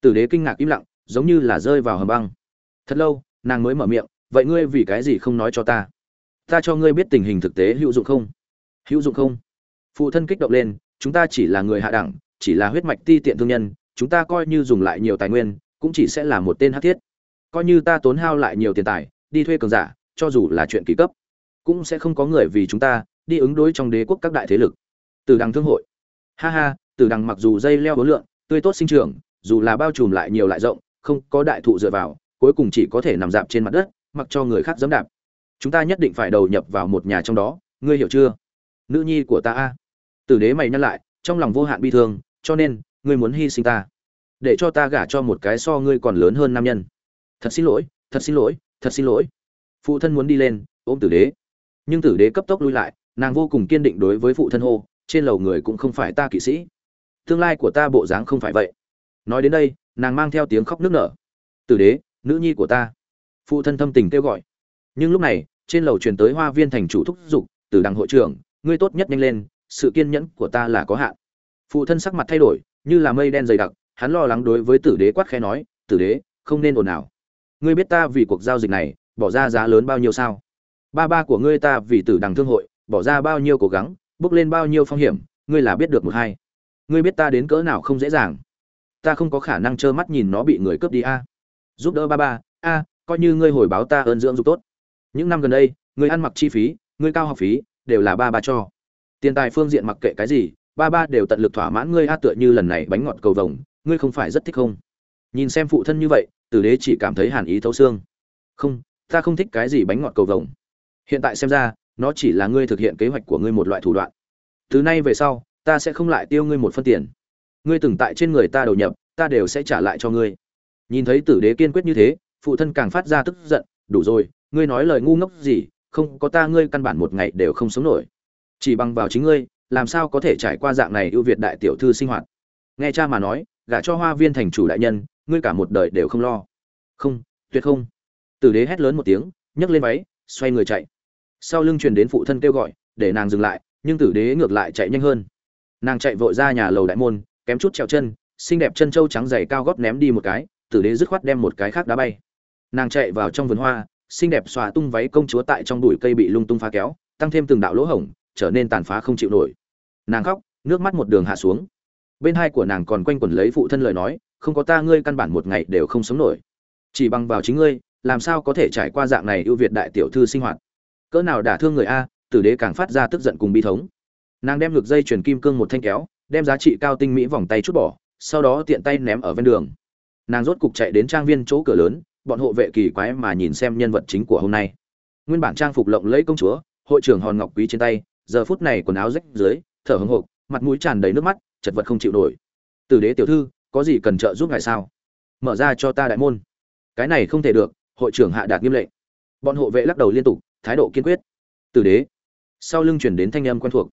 Tử đế kinh ngạc im lặng, giống như là rơi vào hầm băng. Thật lâu, nàng mới mở miệng, vậy ngươi vì cái gì không nói cho ta? Ta cho ngươi biết tình hình thực tế hữu dụng không? Hữu dụng không? Phụ thân kích động lên, chúng ta chỉ là người hạ đẳng, chỉ là huyết mạch ti tiện thương nhân, chúng ta coi như dùng lại nhiều tài nguyên, cũng chỉ sẽ là một tên hát thiết. Coi như ta tốn hao lại nhiều tiền tài, đi thuê cường giả, cho dù là chuyện ký cấp, cũng sẽ không có người vì chúng ta đi ứng đối trong đế quốc các đại thế lực. Từ đằng thương hội. Ha ha, từ đằng mặc dù dây leo hối lượng, tươi tốt sinh trưởng, dù là bao trùm lại nhiều lại rộng, không có đại thụ dựa vào, cuối cùng chỉ có thể nằm dạp trên mặt đất, mặc cho người khác dẫm đạp chúng ta nhất định phải đầu nhập vào một nhà trong đó, ngươi hiểu chưa? Nữ nhi của ta a. Tử đế mày nhắc lại, trong lòng vô hạn bi thương, cho nên, ngươi muốn hy sinh ta. Để cho ta gả cho một cái so ngươi còn lớn hơn nam nhân. Thật xin lỗi, thật xin lỗi, thật xin lỗi. Phụ thân muốn đi lên, ôm tử đế. Nhưng tử đế cấp tốc lui lại, nàng vô cùng kiên định đối với phụ thân hô, trên lầu người cũng không phải ta kỵ sĩ. Tương lai của ta bộ dáng không phải vậy. Nói đến đây, nàng mang theo tiếng khóc nức nở. Tử đế, nữ nhi của ta. Phụ thân thâm tình kêu gọi nhưng lúc này, trên lầu truyền tới hoa viên thành chủ thúc giục, từ đằng hội trưởng, ngươi tốt nhất nhanh lên, sự kiên nhẫn của ta là có hạn. Phụ thân sắc mặt thay đổi, như là mây đen dày đặc, hắn lo lắng đối với tử đế quát khẽ nói, tử đế, không nên ồn ào. Ngươi biết ta vì cuộc giao dịch này, bỏ ra giá lớn bao nhiêu sao? Ba ba của ngươi ta vì tử đằng thương hội, bỏ ra bao nhiêu cố gắng, bước lên bao nhiêu phong hiểm, ngươi là biết được một hai. Ngươi biết ta đến cỡ nào không dễ dàng. Ta không có khả năng trơ mắt nhìn nó bị người cướp đi a. Giúp đỡ ba ba, a, coi như ngươi hồi báo ta ơn dưỡng dục tốt những năm gần đây, người ăn mặc chi phí, người cao học phí, đều là ba ba cho. Tiền tài phương diện mặc kệ cái gì, ba ba đều tận lực thỏa mãn ngươi a tựa như lần này bánh ngọt cầu vồng, ngươi không phải rất thích không? Nhìn xem phụ thân như vậy, tử đế chỉ cảm thấy hàn ý thấu xương. Không, ta không thích cái gì bánh ngọt cầu vồng. Hiện tại xem ra, nó chỉ là ngươi thực hiện kế hoạch của ngươi một loại thủ đoạn. Từ nay về sau, ta sẽ không lại tiêu ngươi một phân tiền. Ngươi từng tại trên người ta đầu nhập, ta đều sẽ trả lại cho ngươi. Nhìn thấy tử đế kiên quyết như thế, phụ thân càng phát ra tức giận, đủ rồi ngươi nói lời ngu ngốc gì, không có ta ngươi căn bản một ngày đều không sống nổi. Chỉ bằng vào chính ngươi, làm sao có thể trải qua dạng này ưu việt đại tiểu thư sinh hoạt? Nghe cha mà nói, gả cho hoa viên thành chủ đại nhân, ngươi cả một đời đều không lo. Không, tuyệt không. Tử đế hét lớn một tiếng, nhấc lên váy, xoay người chạy. Sau lưng truyền đến phụ thân kêu gọi, để nàng dừng lại, nhưng tử đế ngược lại chạy nhanh hơn. Nàng chạy vội ra nhà lầu đại môn, kém chút trèo chân, xinh đẹp chân trâu trắng dày cao gót ném đi một cái, tử đế dứt khoát đem một cái khác đá bay. Nàng chạy vào trong vườn hoa xinh đẹp xòa tung váy công chúa tại trong bụi cây bị lung tung phá kéo, tăng thêm từng đạo lỗ hổng, trở nên tàn phá không chịu nổi. Nàng khóc, nước mắt một đường hạ xuống. Bên hai của nàng còn quanh quẩn lấy phụ thân lời nói, không có ta, ngươi căn bản một ngày đều không sống nổi. Chỉ bằng vào chính ngươi, làm sao có thể trải qua dạng này ưu việt đại tiểu thư sinh hoạt? Cỡ nào đả thương người a, tử đế càng phát ra tức giận cùng bi thống. Nàng đem ngược dây chuyền kim cương một thanh kéo, đem giá trị cao tinh mỹ vòng tay chút bỏ, sau đó tiện tay ném ở ven đường. Nàng rốt cục chạy đến trang viên chỗ cửa lớn bọn hộ vệ kỳ quái mà nhìn xem nhân vật chính của hôm nay. Nguyên bản trang phục lộng lẫy công chúa, hội trưởng hòn ngọc quý trên tay, giờ phút này quần áo rách dưới, thở hồng hộc, mặt mũi tràn đầy nước mắt, chật vật không chịu nổi. Tử đế tiểu thư, có gì cần trợ giúp ngài sao? Mở ra cho ta đại môn. Cái này không thể được, hội trưởng hạ đạt nghiêm lệnh. Bọn hộ vệ lắc đầu liên tục, thái độ kiên quyết. Tử đế. Sau lưng chuyển đến thanh âm quen thuộc.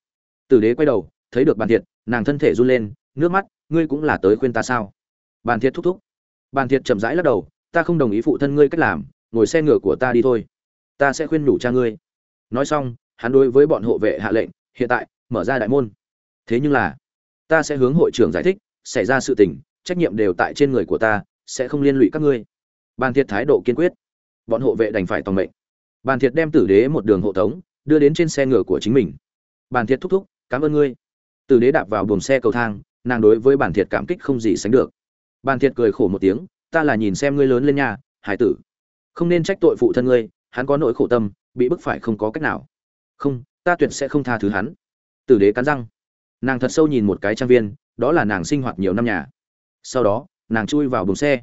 Tử đế quay đầu, thấy được bàn thiệt, nàng thân thể run lên, nước mắt, ngươi cũng là tới khuyên ta sao? Bàn thiệt thúc thúc. Bàn thiệt chậm rãi lắc đầu ta không đồng ý phụ thân ngươi cách làm, ngồi xe ngựa của ta đi thôi. Ta sẽ khuyên nhủ cha ngươi. Nói xong, hắn đối với bọn hộ vệ hạ lệnh, hiện tại, mở ra đại môn. Thế nhưng là, ta sẽ hướng hội trưởng giải thích, xảy ra sự tình, trách nhiệm đều tại trên người của ta, sẽ không liên lụy các ngươi. Bàn thiệt thái độ kiên quyết. Bọn hộ vệ đành phải tòng mệnh. Bàn thiệt đem tử đế một đường hộ tống, đưa đến trên xe ngựa của chính mình. Bàn thiệt thúc thúc, cảm ơn ngươi. Tử đế đạp vào buồng xe cầu thang, nàng đối với bàn thiệt cảm kích không gì sánh được. Bàn thiệt cười khổ một tiếng ta là nhìn xem ngươi lớn lên nhà hải tử. Không nên trách tội phụ thân ngươi, hắn có nỗi khổ tâm, bị bức phải không có cách nào. Không, ta tuyệt sẽ không tha thứ hắn. Tử đế cắn răng. Nàng thật sâu nhìn một cái trang viên, đó là nàng sinh hoạt nhiều năm nhà. Sau đó, nàng chui vào buồng xe.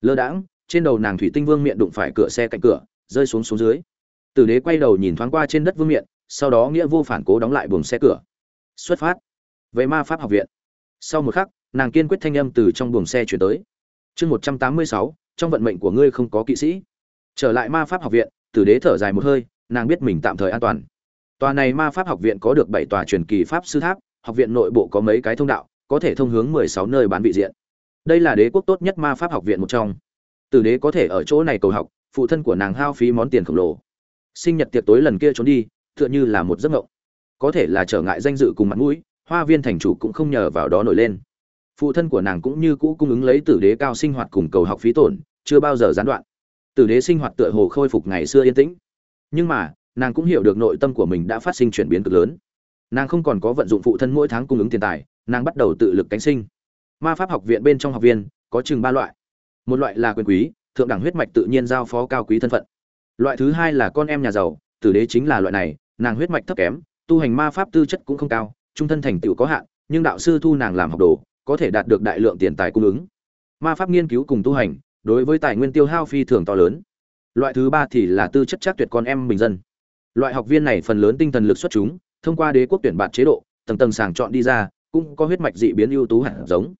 Lơ đãng, trên đầu nàng thủy tinh vương miệng đụng phải cửa xe cạnh cửa, rơi xuống xuống dưới. Tử đế quay đầu nhìn thoáng qua trên đất vương miện, sau đó nghĩa vô phản cố đóng lại buồng xe cửa. Xuất phát. Về ma pháp học viện. Sau một khắc, nàng kiên quyết thanh âm từ trong buồng xe chuyển tới chương một trăm tám mươi sáu, trong vận mệnh của ngươi không có kỵ sĩ. Trở lại ma pháp học viện, tử đế thở dài một hơi, nàng biết mình tạm thời an toàn. Tòa này ma pháp học viện có được bảy tòa truyền kỳ pháp sư tháp, học viện nội bộ có mấy cái thông đạo, có thể thông hướng mười sáu nơi bán vị diện. Đây là đế quốc tốt nhất ma pháp học viện một trong. Tử đế có thể ở chỗ này cầu học, phụ thân của nàng hao phí món tiền khổng lồ. Sinh nhật tiệc tối lần kia trốn đi, tựa như là một giấc mộng. Có thể là trở ngại danh dự cùng mặt mũi, hoa viên thành chủ cũng không nhờ vào đó nổi lên phụ thân của nàng cũng như cũ cung ứng lấy tử đế cao sinh hoạt cùng cầu học phí tổn, chưa bao giờ gián đoạn. Tử đế sinh hoạt tựa hồ khôi phục ngày xưa yên tĩnh. Nhưng mà, nàng cũng hiểu được nội tâm của mình đã phát sinh chuyển biến cực lớn. Nàng không còn có vận dụng phụ thân mỗi tháng cung ứng tiền tài, nàng bắt đầu tự lực cánh sinh. Ma pháp học viện bên trong học viên, có chừng ba loại. Một loại là quyền quý, thượng đẳng huyết mạch tự nhiên giao phó cao quý thân phận. Loại thứ hai là con em nhà giàu, tử đế chính là loại này, nàng huyết mạch thấp kém, tu hành ma pháp tư chất cũng không cao, trung thân thành tựu có hạn, nhưng đạo sư thu nàng làm học đồ có thể đạt được đại lượng tiền tài cung ứng. Ma pháp nghiên cứu cùng tu hành, đối với tài nguyên tiêu hao phi thường to lớn. Loại thứ ba thì là tư chất chắc tuyệt con em bình dân. Loại học viên này phần lớn tinh thần lực xuất chúng, thông qua đế quốc tuyển bạt chế độ, tầng tầng sàng chọn đi ra, cũng có huyết mạch dị biến ưu tú hẳn giống.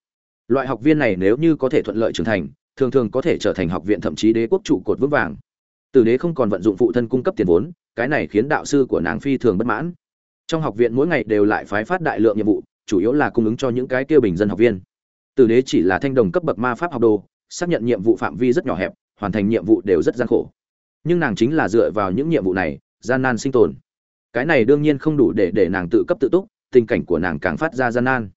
Loại học viên này nếu như có thể thuận lợi trưởng thành, thường thường có thể trở thành học viện thậm chí đế quốc trụ cột vững vàng. Tử đế không còn vận dụng phụ thân cung cấp tiền vốn, cái này khiến đạo sư của nàng phi thường bất mãn. Trong học viện mỗi ngày đều lại phái phát đại lượng nhiệm vụ chủ yếu là cung ứng cho những cái kia bình dân học viên. Tử đế chỉ là thanh đồng cấp bậc ma pháp học đồ, xác nhận nhiệm vụ phạm vi rất nhỏ hẹp, hoàn thành nhiệm vụ đều rất gian khổ. Nhưng nàng chính là dựa vào những nhiệm vụ này, gian nan sinh tồn. Cái này đương nhiên không đủ để để nàng tự cấp tự túc, tình cảnh của nàng càng phát ra gian nan.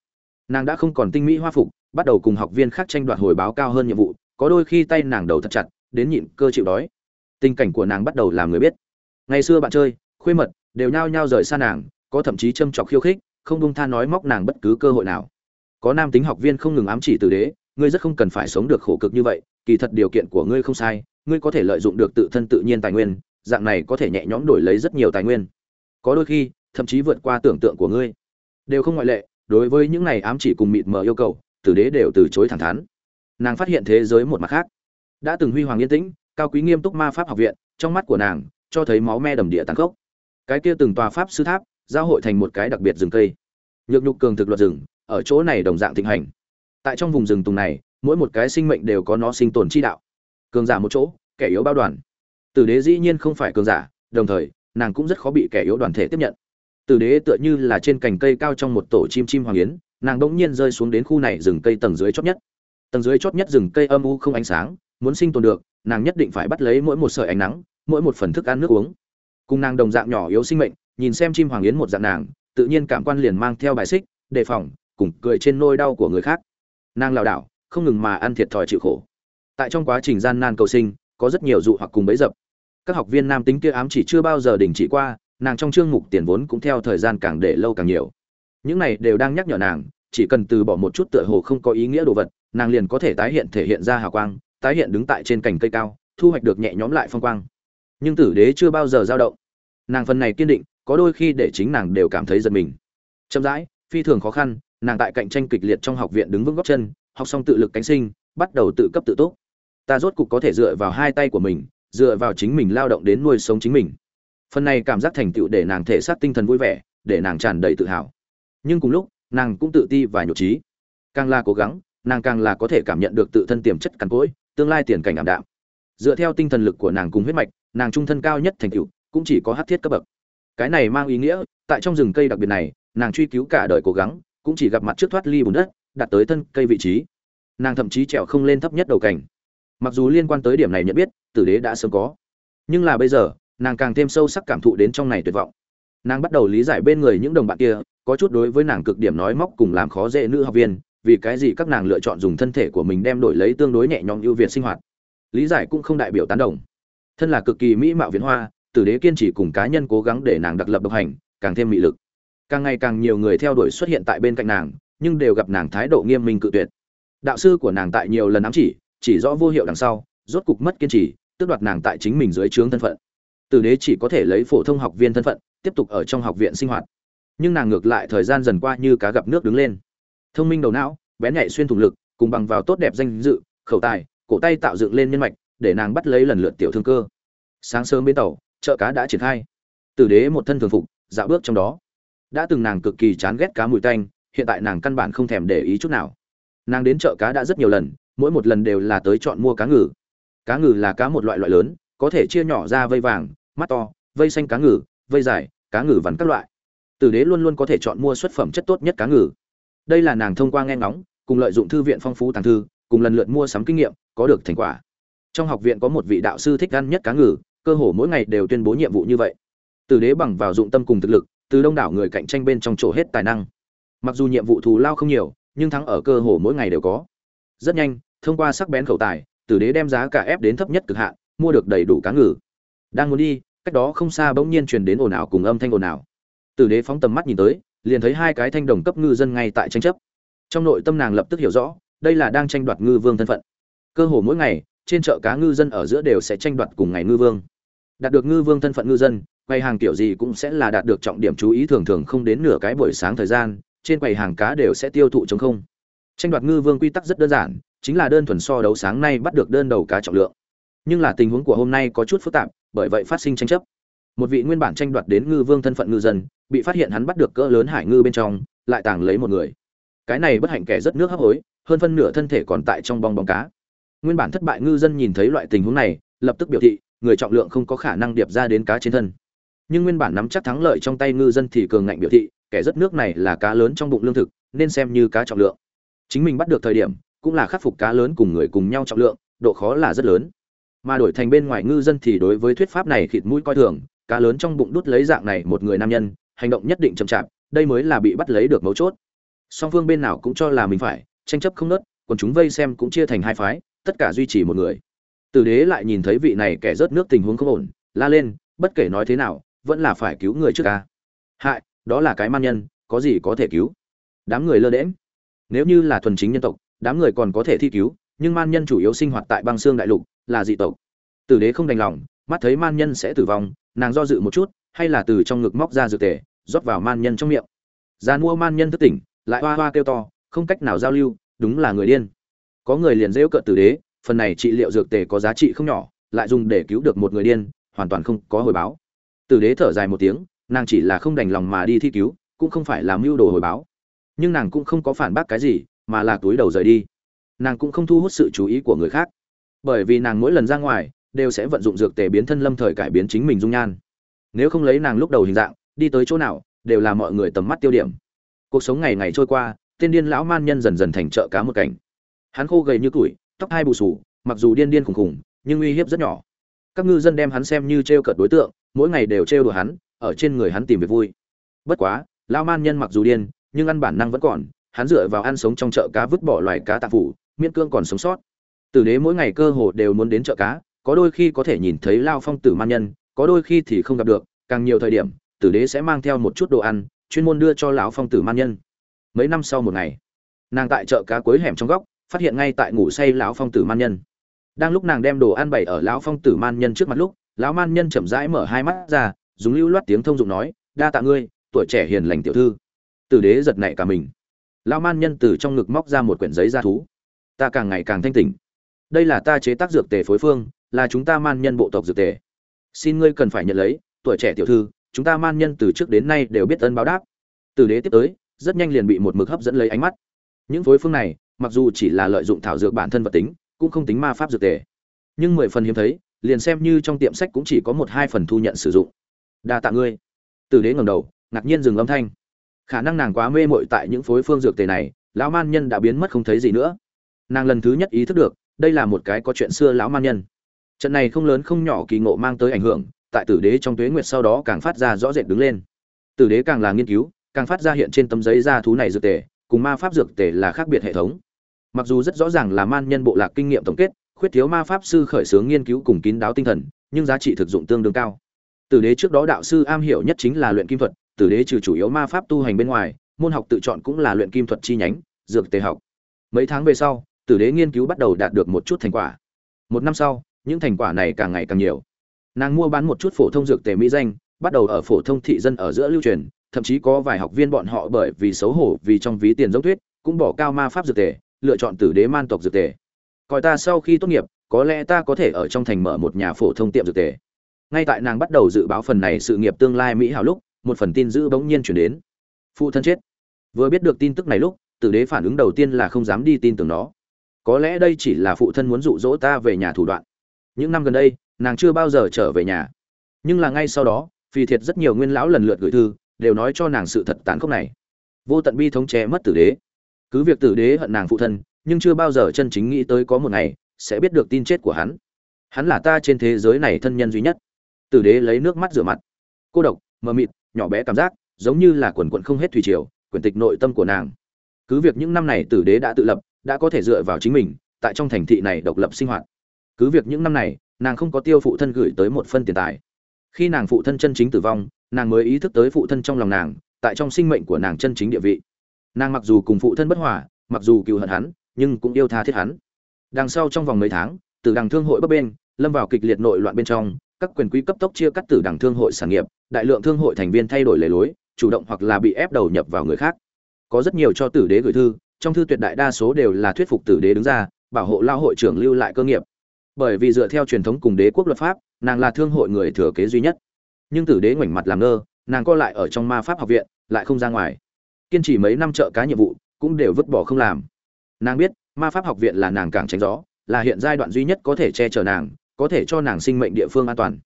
Nàng đã không còn tinh mỹ hoa phục, bắt đầu cùng học viên khác tranh đoạt hồi báo cao hơn nhiệm vụ, có đôi khi tay nàng đầu thật chặt, đến nhịn cơ chịu đói. Tình cảnh của nàng bắt đầu làm người biết. Ngày xưa bạn chơi, khuê mật, đều nhao nhao rời xa nàng, có thậm chí châm chọc khiêu khích không bông tha nói móc nàng bất cứ cơ hội nào. Có nam tính học viên không ngừng ám chỉ từ đế, ngươi rất không cần phải sống được khổ cực như vậy, kỳ thật điều kiện của ngươi không sai, ngươi có thể lợi dụng được tự thân tự nhiên tài nguyên, dạng này có thể nhẹ nhõm đổi lấy rất nhiều tài nguyên. Có đôi khi, thậm chí vượt qua tưởng tượng của ngươi. Đều không ngoại lệ, đối với những này ám chỉ cùng mịt mờ yêu cầu, tử đế đều từ chối thẳng thắn. Nàng phát hiện thế giới một mặt khác. Đã từng huy hoàng yên tĩnh, cao quý nghiêm túc ma pháp học viện, trong mắt của nàng, cho thấy máu me đầm địa tàn khốc. Cái kia từng tòa pháp sư tháp giao hội thành một cái đặc biệt rừng cây. Nhược nhục cường thực luật rừng, ở chỗ này đồng dạng thịnh hành. Tại trong vùng rừng tùng này, mỗi một cái sinh mệnh đều có nó sinh tồn chi đạo. Cường giả một chỗ, kẻ yếu bao đoàn. Tử đế dĩ nhiên không phải cường giả, đồng thời, nàng cũng rất khó bị kẻ yếu đoàn thể tiếp nhận. Tử đế tựa như là trên cành cây cao trong một tổ chim chim hoàng yến, nàng đỗng nhiên rơi xuống đến khu này rừng cây tầng dưới chót nhất. Tầng dưới chót nhất rừng cây âm u không ánh sáng, muốn sinh tồn được, nàng nhất định phải bắt lấy mỗi một sợi ánh nắng, mỗi một phần thức ăn nước uống. Cùng nàng đồng dạng nhỏ yếu sinh mệnh nhìn xem chim hoàng yến một dạng nàng, tự nhiên cảm quan liền mang theo bài xích, đề phòng, cùng cười trên nôi đau của người khác. Nàng lảo đảo, không ngừng mà ăn thiệt thòi chịu khổ. Tại trong quá trình gian nan cầu sinh, có rất nhiều dụ hoặc cùng bấy dập. Các học viên nam tính kia ám chỉ chưa bao giờ đình chỉ qua, nàng trong chương mục tiền vốn cũng theo thời gian càng để lâu càng nhiều. Những này đều đang nhắc nhở nàng, chỉ cần từ bỏ một chút tựa hồ không có ý nghĩa đồ vật, nàng liền có thể tái hiện thể hiện ra hào quang, tái hiện đứng tại trên cành cây cao, thu hoạch được nhẹ nhóm lại phong quang. Nhưng tử đế chưa bao giờ dao động. Nàng phần này kiên định có đôi khi để chính nàng đều cảm thấy giật mình. Chậm rãi, phi thường khó khăn, nàng tại cạnh tranh kịch liệt trong học viện đứng vững góc chân, học xong tự lực cánh sinh, bắt đầu tự cấp tự túc. Ta rốt cục có thể dựa vào hai tay của mình, dựa vào chính mình lao động đến nuôi sống chính mình. Phần này cảm giác thành tựu để nàng thể xác tinh thần vui vẻ, để nàng tràn đầy tự hào. Nhưng cùng lúc, nàng cũng tự ti và nhộn trí càng là cố gắng, nàng càng là có thể cảm nhận được tự thân tiềm chất cằn cỗi, tương lai tiền cảnh ảm đạm. Dựa theo tinh thần lực của nàng cùng huyết mạch, nàng trung thân cao nhất thành tựu, cũng chỉ có hát thiết cấp bậc cái này mang ý nghĩa, tại trong rừng cây đặc biệt này, nàng truy cứu cả đời cố gắng, cũng chỉ gặp mặt trước thoát ly bùn đất, đặt tới thân cây vị trí. Nàng thậm chí trèo không lên thấp nhất đầu cảnh mặc dù liên quan tới điểm này nhận biết, tử đế đã sớm có. Nhưng là bây giờ, nàng càng thêm sâu sắc cảm thụ đến trong này tuyệt vọng. Nàng bắt đầu lý giải bên người những đồng bạn kia, có chút đối với nàng cực điểm nói móc cùng làm khó dễ nữ học viên, vì cái gì các nàng lựa chọn dùng thân thể của mình đem đổi lấy tương đối nhẹ nhõm ưu việt sinh hoạt. Lý giải cũng không đại biểu tán đồng. Thân là cực kỳ mỹ mạo viễn hoa tử đế kiên trì cùng cá nhân cố gắng để nàng đặc lập độc hành, càng thêm mị lực. Càng ngày càng nhiều người theo đuổi xuất hiện tại bên cạnh nàng, nhưng đều gặp nàng thái độ nghiêm minh cự tuyệt. Đạo sư của nàng tại nhiều lần ám chỉ chỉ rõ vô hiệu đằng sau, rốt cục mất kiên trì, tước đoạt nàng tại chính mình dưới trướng thân phận. Tử đế chỉ có thể lấy phổ thông học viên thân phận, tiếp tục ở trong học viện sinh hoạt. Nhưng nàng ngược lại thời gian dần qua như cá gặp nước đứng lên. Thông minh đầu não, bén nhạy xuyên thủng lực, cùng bằng vào tốt đẹp danh dự, khẩu tài, cổ tay tạo dựng lên nhân mạch, để nàng bắt lấy lần lượt tiểu thương cơ. Sáng sớm bến tàu chợ cá đã triển khai. Tử đế một thân thường phục, dạo bước trong đó. Đã từng nàng cực kỳ chán ghét cá mùi tanh, hiện tại nàng căn bản không thèm để ý chút nào. Nàng đến chợ cá đã rất nhiều lần, mỗi một lần đều là tới chọn mua cá ngừ. Cá ngừ là cá một loại loại lớn, có thể chia nhỏ ra vây vàng, mắt to, vây xanh cá ngừ, vây dài, cá ngừ vằn các loại. Tử đế luôn luôn có thể chọn mua xuất phẩm chất tốt nhất cá ngừ. Đây là nàng thông qua nghe ngóng, cùng lợi dụng thư viện phong phú tàng thư, cùng lần lượt mua sắm kinh nghiệm, có được thành quả. Trong học viện có một vị đạo sư thích ăn nhất cá ngừ cơ hồ mỗi ngày đều tuyên bố nhiệm vụ như vậy. Tử đế bằng vào dụng tâm cùng thực lực, từ đông đảo người cạnh tranh bên trong chỗ hết tài năng. Mặc dù nhiệm vụ thù lao không nhiều, nhưng thắng ở cơ hồ mỗi ngày đều có. Rất nhanh, thông qua sắc bén khẩu tài tử đế đem giá cả ép đến thấp nhất cực hạn, mua được đầy đủ cá ngừ. Đang muốn đi, cách đó không xa bỗng nhiên truyền đến ồn ào cùng âm thanh ồn ào. Tử đế phóng tầm mắt nhìn tới, liền thấy hai cái thanh đồng cấp ngư dân ngay tại tranh chấp. Trong nội tâm nàng lập tức hiểu rõ, đây là đang tranh đoạt ngư vương thân phận. Cơ hồ mỗi ngày, trên chợ cá ngư dân ở giữa đều sẽ tranh đoạt cùng ngày ngư vương đạt được ngư vương thân phận ngư dân quầy hàng kiểu gì cũng sẽ là đạt được trọng điểm chú ý thường thường không đến nửa cái buổi sáng thời gian, trên quầy hàng cá đều sẽ tiêu thụ chống không. Tranh đoạt ngư vương quy tắc rất đơn giản, chính là đơn thuần so đấu sáng nay bắt được đơn đầu cá trọng lượng. Nhưng là tình huống của hôm nay có chút phức tạp, bởi vậy phát sinh tranh chấp. Một vị nguyên bản tranh đoạt đến ngư vương thân phận ngư dân, bị phát hiện hắn bắt được cỡ lớn hải ngư bên trong, lại tàng lấy một người. Cái này bất hạnh kẻ rất nước hấp hối, hơn phân nửa thân thể còn tại trong bong bóng cá. Nguyên bản thất bại ngư dân nhìn thấy loại tình huống này, lập tức biểu thị người trọng lượng không có khả năng điệp ra đến cá trên thân. Nhưng nguyên bản nắm chắc thắng lợi trong tay ngư dân thì cường ngạnh biểu thị, kẻ rất nước này là cá lớn trong bụng lương thực, nên xem như cá trọng lượng. Chính mình bắt được thời điểm, cũng là khắc phục cá lớn cùng người cùng nhau trọng lượng, độ khó là rất lớn. Mà đổi thành bên ngoài ngư dân thì đối với thuyết pháp này khịt mũi coi thường, cá lớn trong bụng đút lấy dạng này một người nam nhân, hành động nhất định chậm chạp, đây mới là bị bắt lấy được mấu chốt. Song phương bên nào cũng cho là mình phải, tranh chấp không nớt, còn chúng vây xem cũng chia thành hai phái, tất cả duy trì một người tử đế lại nhìn thấy vị này kẻ rớt nước tình huống không ổn, la lên, bất kể nói thế nào, vẫn là phải cứu người trước ca hại, đó là cái man nhân, có gì có thể cứu? Đám người lơ đễm nếu như là thuần chính nhân tộc, đám người còn có thể thi cứu, nhưng man nhân chủ yếu sinh hoạt tại băng xương đại lục, là dị tộc. Tử đế không đành lòng, mắt thấy man nhân sẽ tử vong, nàng do dự một chút, hay là từ trong ngực móc ra dược tề, rót vào man nhân trong miệng. Gian mua man nhân thức tỉnh, lại hoa hoa kêu to, không cách nào giao lưu, đúng là người điên. Có người liền rêu cợt tử đế phần này trị liệu dược tề có giá trị không nhỏ, lại dùng để cứu được một người điên, hoàn toàn không có hồi báo. Tử đế thở dài một tiếng, nàng chỉ là không đành lòng mà đi thi cứu, cũng không phải làm mưu đồ hồi báo. Nhưng nàng cũng không có phản bác cái gì, mà là túi đầu rời đi. Nàng cũng không thu hút sự chú ý của người khác. Bởi vì nàng mỗi lần ra ngoài, đều sẽ vận dụng dược tề biến thân lâm thời cải biến chính mình dung nhan. Nếu không lấy nàng lúc đầu hình dạng, đi tới chỗ nào, đều là mọi người tầm mắt tiêu điểm. Cuộc sống ngày ngày trôi qua tên điên lão man nhân dần dần thành trợ cá một cảnh. Hắn khô gầy như củi tóc hai bù sù, mặc dù điên điên khùng khùng, nhưng uy hiếp rất nhỏ. Các ngư dân đem hắn xem như t r e o cợt đối tượng, mỗi ngày đều trêu đùa hắn, ở trên người hắn tìm việc vui. Bất quá, lão man nhân mặc dù điên, nhưng ăn bản năng vẫn còn, hắn dựa vào ăn sống trong chợ cá vứt bỏ loài cá tạp phủ, miễn cương còn sống sót. Tử đế mỗi ngày cơ hồ đều muốn đến chợ cá, có đôi khi có thể nhìn thấy lao phong tử man nhân, có đôi khi thì không gặp được, càng nhiều thời điểm, tử đế sẽ mang theo một chút đồ ăn, chuyên môn đưa cho lão phong tử man nhân. Mấy năm sau một ngày, nàng tại chợ cá cuối hẻm trong góc phát hiện ngay tại ngủ say lão phong tử man nhân. Đang lúc nàng đem đồ ăn bày ở lão phong tử man nhân trước mặt lúc, lão man nhân chậm rãi mở hai mắt ra, dùng lưu loát tiếng thông dụng nói, đa tạ ngươi, tuổi trẻ hiền lành tiểu thư. Tử đế giật nảy cả mình. Lão man nhân từ trong ngực móc ra một quyển giấy ra thú. Ta càng ngày càng thanh tỉnh. Đây là ta chế tác dược tề phối phương, là chúng ta man nhân bộ tộc dược tề. Xin ngươi cần phải nhận lấy, tuổi trẻ tiểu thư, chúng ta man nhân từ trước đến nay đều biết ơn báo đáp. Tử đế tiếp tới, rất nhanh liền bị một mực hấp dẫn lấy ánh mắt. Những phối phương này mặc dù chỉ là lợi dụng thảo dược bản thân vật tính, cũng không tính ma pháp dược tề. Nhưng mười phần hiếm thấy, liền xem như trong tiệm sách cũng chỉ có một hai phần thu nhận sử dụng. Đa tạ ngươi. Tử đế ngẩng đầu, ngạc nhiên dừng âm thanh. Khả năng nàng quá mê mội tại những phối phương dược tề này, lão man nhân đã biến mất không thấy gì nữa. Nàng lần thứ nhất ý thức được, đây là một cái có chuyện xưa lão man nhân. Trận này không lớn không nhỏ kỳ ngộ mang tới ảnh hưởng, tại tử đế trong tuế nguyệt sau đó càng phát ra rõ rệt đứng lên. Tử đế càng là nghiên cứu, càng phát ra hiện trên tấm giấy ra thú này dược tề, cùng ma pháp dược tề là khác biệt hệ thống mặc dù rất rõ ràng là man nhân bộ lạc kinh nghiệm tổng kết, khuyết thiếu ma pháp sư khởi xướng nghiên cứu cùng kín đáo tinh thần, nhưng giá trị thực dụng tương đương cao. Tử đế trước đó đạo sư am hiểu nhất chính là luyện kim thuật, tử đế trừ chủ yếu ma pháp tu hành bên ngoài, môn học tự chọn cũng là luyện kim thuật chi nhánh, dược tề học. Mấy tháng về sau, tử đế nghiên cứu bắt đầu đạt được một chút thành quả. Một năm sau, những thành quả này càng ngày càng nhiều. Nàng mua bán một chút phổ thông dược tề mỹ danh, bắt đầu ở phổ thông thị dân ở giữa lưu truyền, thậm chí có vài học viên bọn họ bởi vì xấu hổ vì trong ví tiền dốc thuyết, cũng bỏ cao ma pháp dược tề lựa chọn tử đế man tộc dược tề. Coi ta sau khi tốt nghiệp, có lẽ ta có thể ở trong thành mở một nhà phổ thông tiệm dược tề. Ngay tại nàng bắt đầu dự báo phần này sự nghiệp tương lai mỹ hảo lúc, một phần tin dữ bỗng nhiên chuyển đến. Phụ thân chết. Vừa biết được tin tức này lúc, tử đế phản ứng đầu tiên là không dám đi tin tưởng nó. Có lẽ đây chỉ là phụ thân muốn dụ dỗ ta về nhà thủ đoạn. Những năm gần đây, nàng chưa bao giờ trở về nhà. Nhưng là ngay sau đó phi thiệt rất nhiều nguyên lão lần lượt gửi thư, đều nói cho nàng sự thật tán khốc này. Vô tận bi thống che mất tử đế cứ việc tử đế hận nàng phụ thân, nhưng chưa bao giờ chân chính nghĩ tới có một ngày, sẽ biết được tin chết của hắn. Hắn là ta trên thế giới này thân nhân duy nhất. Tử đế lấy nước mắt rửa mặt. Cô độc, mờ mịt, nhỏ bé cảm giác, giống như là quần quận không hết thủy triều, quyển tịch nội tâm của nàng. Cứ việc những năm này tử đế đã tự lập, đã có thể dựa vào chính mình, tại trong thành thị này độc lập sinh hoạt. Cứ việc những năm này, nàng không có tiêu phụ thân gửi tới một phân tiền tài. Khi nàng phụ thân chân chính tử vong, nàng mới ý thức tới phụ thân trong lòng nàng, tại trong sinh mệnh của nàng chân chính địa vị nàng mặc dù cùng phụ thân bất hòa, mặc dù cựu hận hắn, nhưng cũng yêu tha thiết hắn. Đằng sau trong vòng mấy tháng, tử đằng thương hội bấp bên lâm vào kịch liệt nội loạn bên trong, các quyền quý cấp tốc chia cắt tử đằng thương hội sản nghiệp, đại lượng thương hội thành viên thay đổi lề lối, chủ động hoặc là bị ép đầu nhập vào người khác. Có rất nhiều cho tử đế gửi thư, trong thư tuyệt đại đa số đều là thuyết phục tử đế đứng ra, bảo hộ lao hội trưởng lưu lại cơ nghiệp. Bởi vì dựa theo truyền thống cùng đế quốc luật pháp, nàng là thương hội người thừa kế duy nhất. Nhưng tử đế ngoảnh mặt làm ngơ, nàng co lại ở trong ma pháp học viện, lại không ra ngoài kiên trì mấy năm trợ cá nhiệm vụ, cũng đều vứt bỏ không làm. Nàng biết, ma pháp học viện là nàng càng tránh gió, là hiện giai đoạn duy nhất có thể che chở nàng, có thể cho nàng sinh mệnh địa phương an toàn.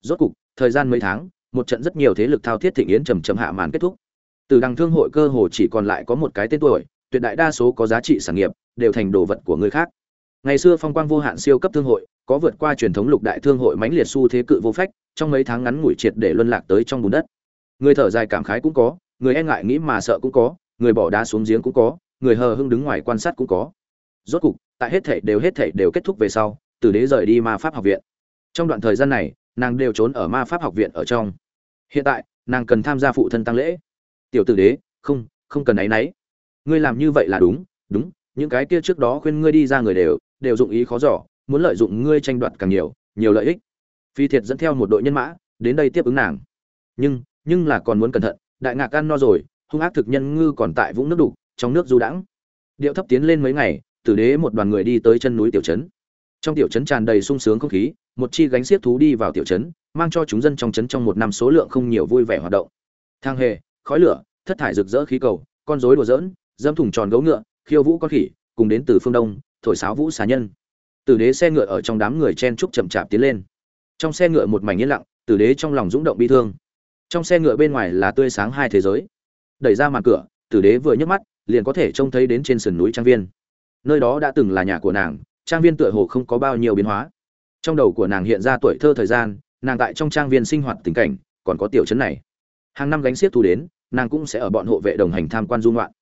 Rốt cục, thời gian mấy tháng, một trận rất nhiều thế lực thao thiết thịnh yến trầm trầm hạ màn kết thúc. Từ đằng thương hội cơ hồ chỉ còn lại có một cái tên tuổi, tuyệt đại đa số có giá trị sản nghiệp, đều thành đồ vật của người khác. Ngày xưa phong quang vô hạn siêu cấp thương hội, có vượt qua truyền thống lục đại thương hội mãnh liệt xu thế cự vô phách, trong mấy tháng ngắn ngủi triệt để luân lạc tới trong bùn đất. Người thở dài cảm khái cũng có người e ngại nghĩ mà sợ cũng có, người bỏ đá xuống giếng cũng có, người hờ hưng đứng ngoài quan sát cũng có. Rốt cục, tại hết thảy đều hết thảy đều kết thúc về sau tử đế rời đi ma pháp học viện. Trong đoạn thời gian này, nàng đều trốn ở ma pháp học viện ở trong. Hiện tại, nàng cần tham gia phụ thân tăng lễ. Tiểu tử đế, không không cần áy náy ngươi làm như vậy là đúng đúng, những cái kia trước đó khuyên ngươi đi ra người đều đều dụng ý khó giỏ muốn lợi dụng ngươi tranh đoạt càng nhiều nhiều lợi ích. Phi thiệt dẫn theo một đội nhân mã, đến đây tiếp ứng nàng. Nhưng nhưng là còn muốn cẩn thận đại ngạc ăn no rồi, hung ác thực nhân ngư còn tại vũng nước đục, trong nước du đãng. Điệu thấp tiến lên mấy ngày, tử đế một đoàn người đi tới chân núi tiểu trấn. Trong tiểu trấn tràn đầy sung sướng không khí, một chi gánh xiết thú đi vào tiểu trấn, mang cho chúng dân trong trấn trong một năm số lượng không nhiều vui vẻ hoạt động. Thang hề, khói lửa, thất thải rực rỡ khí cầu, con rối đùa dỡn dâm thùng tròn gấu ngựa, khiêu vũ con khỉ, cùng đến từ phương đông, thổi sáo vũ xà nhân. Tử đế xe ngựa ở trong đám người chen trúc chậm chạp tiến lên. Trong xe ngựa một mảnh yên lặng, tử đế trong lòng rúng động bi thương trong xe ngựa bên ngoài là tươi sáng hai thế giới. Đẩy ra màn cửa, tử đế vừa nhấc mắt, liền có thể trông thấy đến trên sườn núi trang viên. Nơi đó đã từng là nhà của nàng, trang viên tựa hồ không có bao nhiêu biến hóa. Trong đầu của nàng hiện ra tuổi thơ thời gian, nàng tại trong trang viên sinh hoạt tình cảnh, còn có tiểu trấn này. Hàng năm gánh xiếc thu đến, nàng cũng sẽ ở bọn hộ vệ đồng hành tham quan dung loạn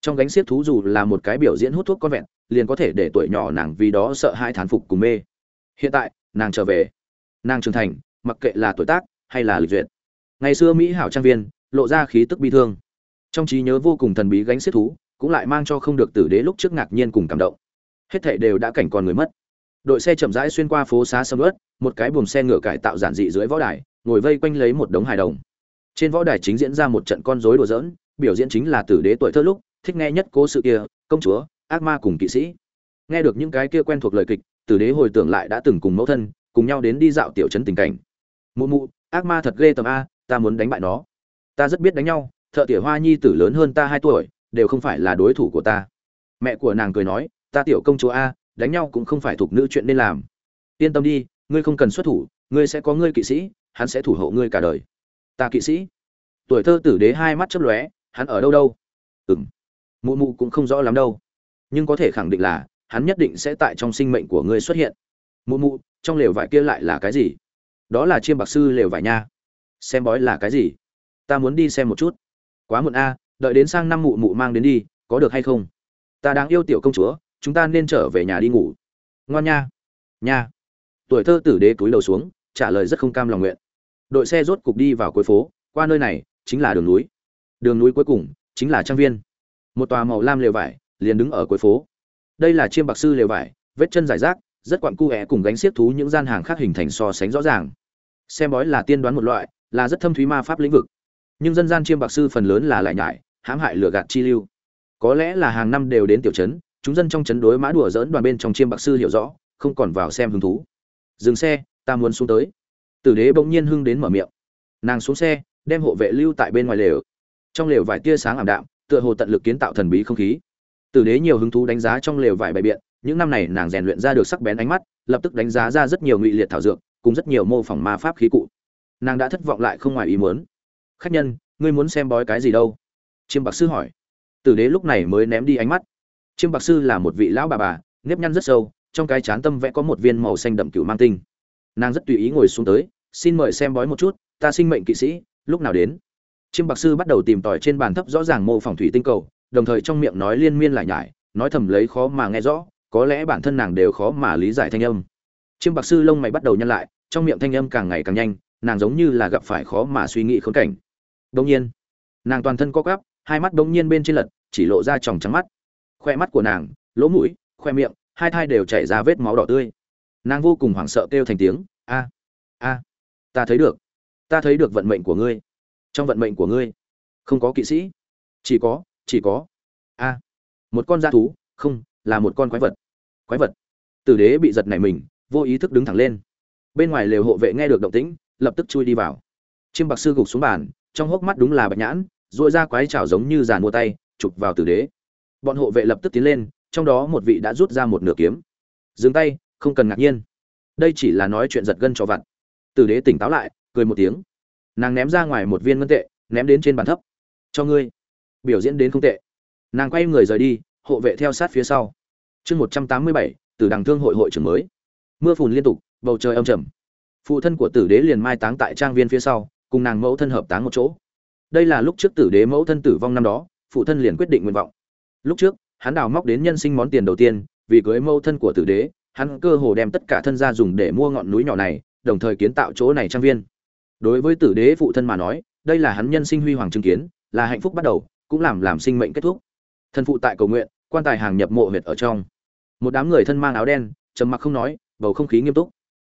trong gánh xiếc thú dù là một cái biểu diễn hút thuốc con vẹn, liền có thể để tuổi nhỏ nàng vì đó sợ hai thán phục cùng mê. Hiện tại, nàng trở về. Nàng trưởng thành, mặc kệ là tuổi tác hay là lịch duyệt ngày xưa mỹ hảo trang viên, lộ ra khí tức bi thương. Trong trí nhớ vô cùng thần bí gánh xiết thú, cũng lại mang cho không được tử đế lúc trước ngạc nhiên cùng cảm động. Hết thảy đều đã cảnh còn người mất. Đội xe chậm rãi xuyên qua phố xá sầm ớt một cái buồng xe ngựa cải tạo giản dị dưới võ đài, ngồi vây quanh lấy một đống hài đồng. Trên võ đài chính diễn ra một trận con rối đùa giỡn, biểu diễn chính là tử đế tuổi thơ lúc, thích nghe nhất cố sự kia, công chúa, ác ma cùng kỵ sĩ. Nghe được những cái kia quen thuộc lời kịch, tử đế hồi tưởng lại đã từng cùng mẫu thân, cùng nhau đến đi dạo tiểu trấn tình cảnh. Mụ mụ, ác ma thật ghê tầm a ta muốn đánh bại nó. Ta rất biết đánh nhau, thợ tỉa hoa nhi tử lớn hơn ta hai tuổi, đều không phải là đối thủ của ta. Mẹ của nàng cười nói, ta tiểu công chúa a, đánh nhau cũng không phải thuộc nữ chuyện nên làm. Yên tâm đi, ngươi không cần xuất thủ, ngươi sẽ có ngươi kỵ sĩ, hắn sẽ thủ hộ ngươi cả đời. Ta kỵ sĩ. Tuổi thơ tử đế hai mắt chớp lóe, hắn ở đâu đâu? Ừng mụ mụ cũng không rõ lắm đâu. Nhưng có thể khẳng định là, hắn nhất định sẽ tại trong sinh mệnh của ngươi xuất hiện. Mụ mụ, trong lều vải kia lại là cái gì? Đó là chiêm bạc sư lều vải nha xem bói là cái gì? Ta muốn đi xem một chút. Quá muộn a, đợi đến sang năm mụ mụ mang đến đi, có được hay không? Ta đang yêu tiểu công chúa, chúng ta nên trở về nhà đi ngủ. Ngoan nha. Nha. Tuổi thơ tử đế túi đầu xuống, trả lời rất không cam lòng nguyện. Đội xe rốt cục đi vào cuối phố, qua nơi này, chính là đường núi. Đường núi cuối cùng, chính là trang viên. Một tòa màu lam lều vải, liền đứng ở cuối phố. Đây là chiêm bạc sư lều vải, vết chân giải rác, rất quặn cu é cùng gánh xiết thú những gian hàng khác hình thành so sánh rõ ràng. Xem bói là tiên đoán một loại là rất thâm thúy ma pháp lĩnh vực. Nhưng dân gian chiêm bạc sư phần lớn là lại nhải, hãm hại lừa gạt chi lưu. Có lẽ là hàng năm đều đến tiểu trấn, chúng dân trong trấn đối mã đùa dỡn đoàn bên trong chiêm bạc sư hiểu rõ, không còn vào xem hứng thú. Dừng xe, ta muốn xuống tới. Tử đế bỗng nhiên hưng đến mở miệng. Nàng xuống xe, đem hộ vệ lưu tại bên ngoài lều. Trong lều vải tia sáng ảm đạm, tựa hồ tận lực kiến tạo thần bí không khí. Tử đế nhiều hứng thú đánh giá trong lều vải bày biện, những năm này nàng rèn luyện ra được sắc bén ánh mắt, lập tức đánh giá ra rất nhiều ngụy liệt thảo dược, cùng rất nhiều mô phỏng ma pháp khí cụ nàng đã thất vọng lại không ngoài ý muốn. Khách nhân, ngươi muốn xem bói cái gì đâu? Chiêm bạc sư hỏi. Tử đế lúc này mới ném đi ánh mắt. Chiêm bạc sư là một vị lão bà bà, nếp nhăn rất sâu, trong cái chán tâm vẽ có một viên màu xanh đậm cựu mang tinh. Nàng rất tùy ý ngồi xuống tới, xin mời xem bói một chút, ta sinh mệnh kỵ sĩ, lúc nào đến? Chiêm bạc sư bắt đầu tìm tòi trên bàn thấp rõ ràng mô phỏng thủy tinh cầu, đồng thời trong miệng nói liên miên lại nhải, nói thầm lấy khó mà nghe rõ, có lẽ bản thân nàng đều khó mà lý giải thanh âm. Chiêm bạc sư lông mày bắt đầu nhăn lại, trong miệng thanh âm càng ngày càng nhanh nàng giống như là gặp phải khó mà suy nghĩ khốn cảnh. Đông nhiên, nàng toàn thân co quắp, hai mắt đông nhiên bên trên lật, chỉ lộ ra tròng trắng mắt. Khoe mắt của nàng, lỗ mũi, khoe miệng, hai thai đều chảy ra vết máu đỏ tươi. Nàng vô cùng hoảng sợ kêu thành tiếng, a a, ta thấy được, ta thấy được vận mệnh của ngươi. Trong vận mệnh của ngươi, không có kỵ sĩ. Chỉ có chỉ có, a, một con da thú, không, là một con quái vật. Quái vật. Tử đế bị giật nảy mình, vô ý thức đứng thẳng lên. Bên ngoài lều hộ vệ nghe được động tĩnh lập tức chui đi vào. Chiêm bạc sư gục xuống bàn, trong hốc mắt đúng là bạch nhãn dội ra quái chảo giống như giàn mua tay, chụp vào tử đế. Bọn hộ vệ lập tức tiến lên, trong đó một vị đã rút ra một nửa kiếm. Dừng tay, không cần ngạc nhiên. Đây chỉ là nói chuyện giật gân cho vặt. Tử đế tỉnh táo lại, cười một tiếng. Nàng ném ra ngoài một viên ngân tệ, ném đến trên bàn thấp. Cho ngươi. Biểu diễn đến không tệ. Nàng quay người rời đi, hộ vệ theo sát phía sau. Chương một trăm tám mươi bảy từ đằng thương hội hội trưởng mới. Mưa phùn liên tục, bầu trời âm trầm phụ thân của tử đế liền mai táng tại trang viên phía sau, cùng nàng mẫu thân hợp táng một chỗ. Đây là lúc trước tử đế mẫu thân tử vong năm đó, phụ thân liền quyết định nguyện vọng. Lúc trước, hắn đào móc đến nhân sinh món tiền đầu tiên, vì cưới mẫu thân của tử đế, hắn cơ hồ đem tất cả thân gia dùng để mua ngọn núi nhỏ này, đồng thời kiến tạo chỗ này trang viên. Đối với tử đế phụ thân mà nói, đây là hắn nhân sinh huy hoàng chứng kiến, là hạnh phúc bắt đầu, cũng làm làm sinh mệnh kết thúc. Thân phụ tại cầu nguyện, quan tài hàng nhập mộ huyệt ở trong. Một đám người thân mang áo đen, trầm mặc không nói, bầu không khí nghiêm túc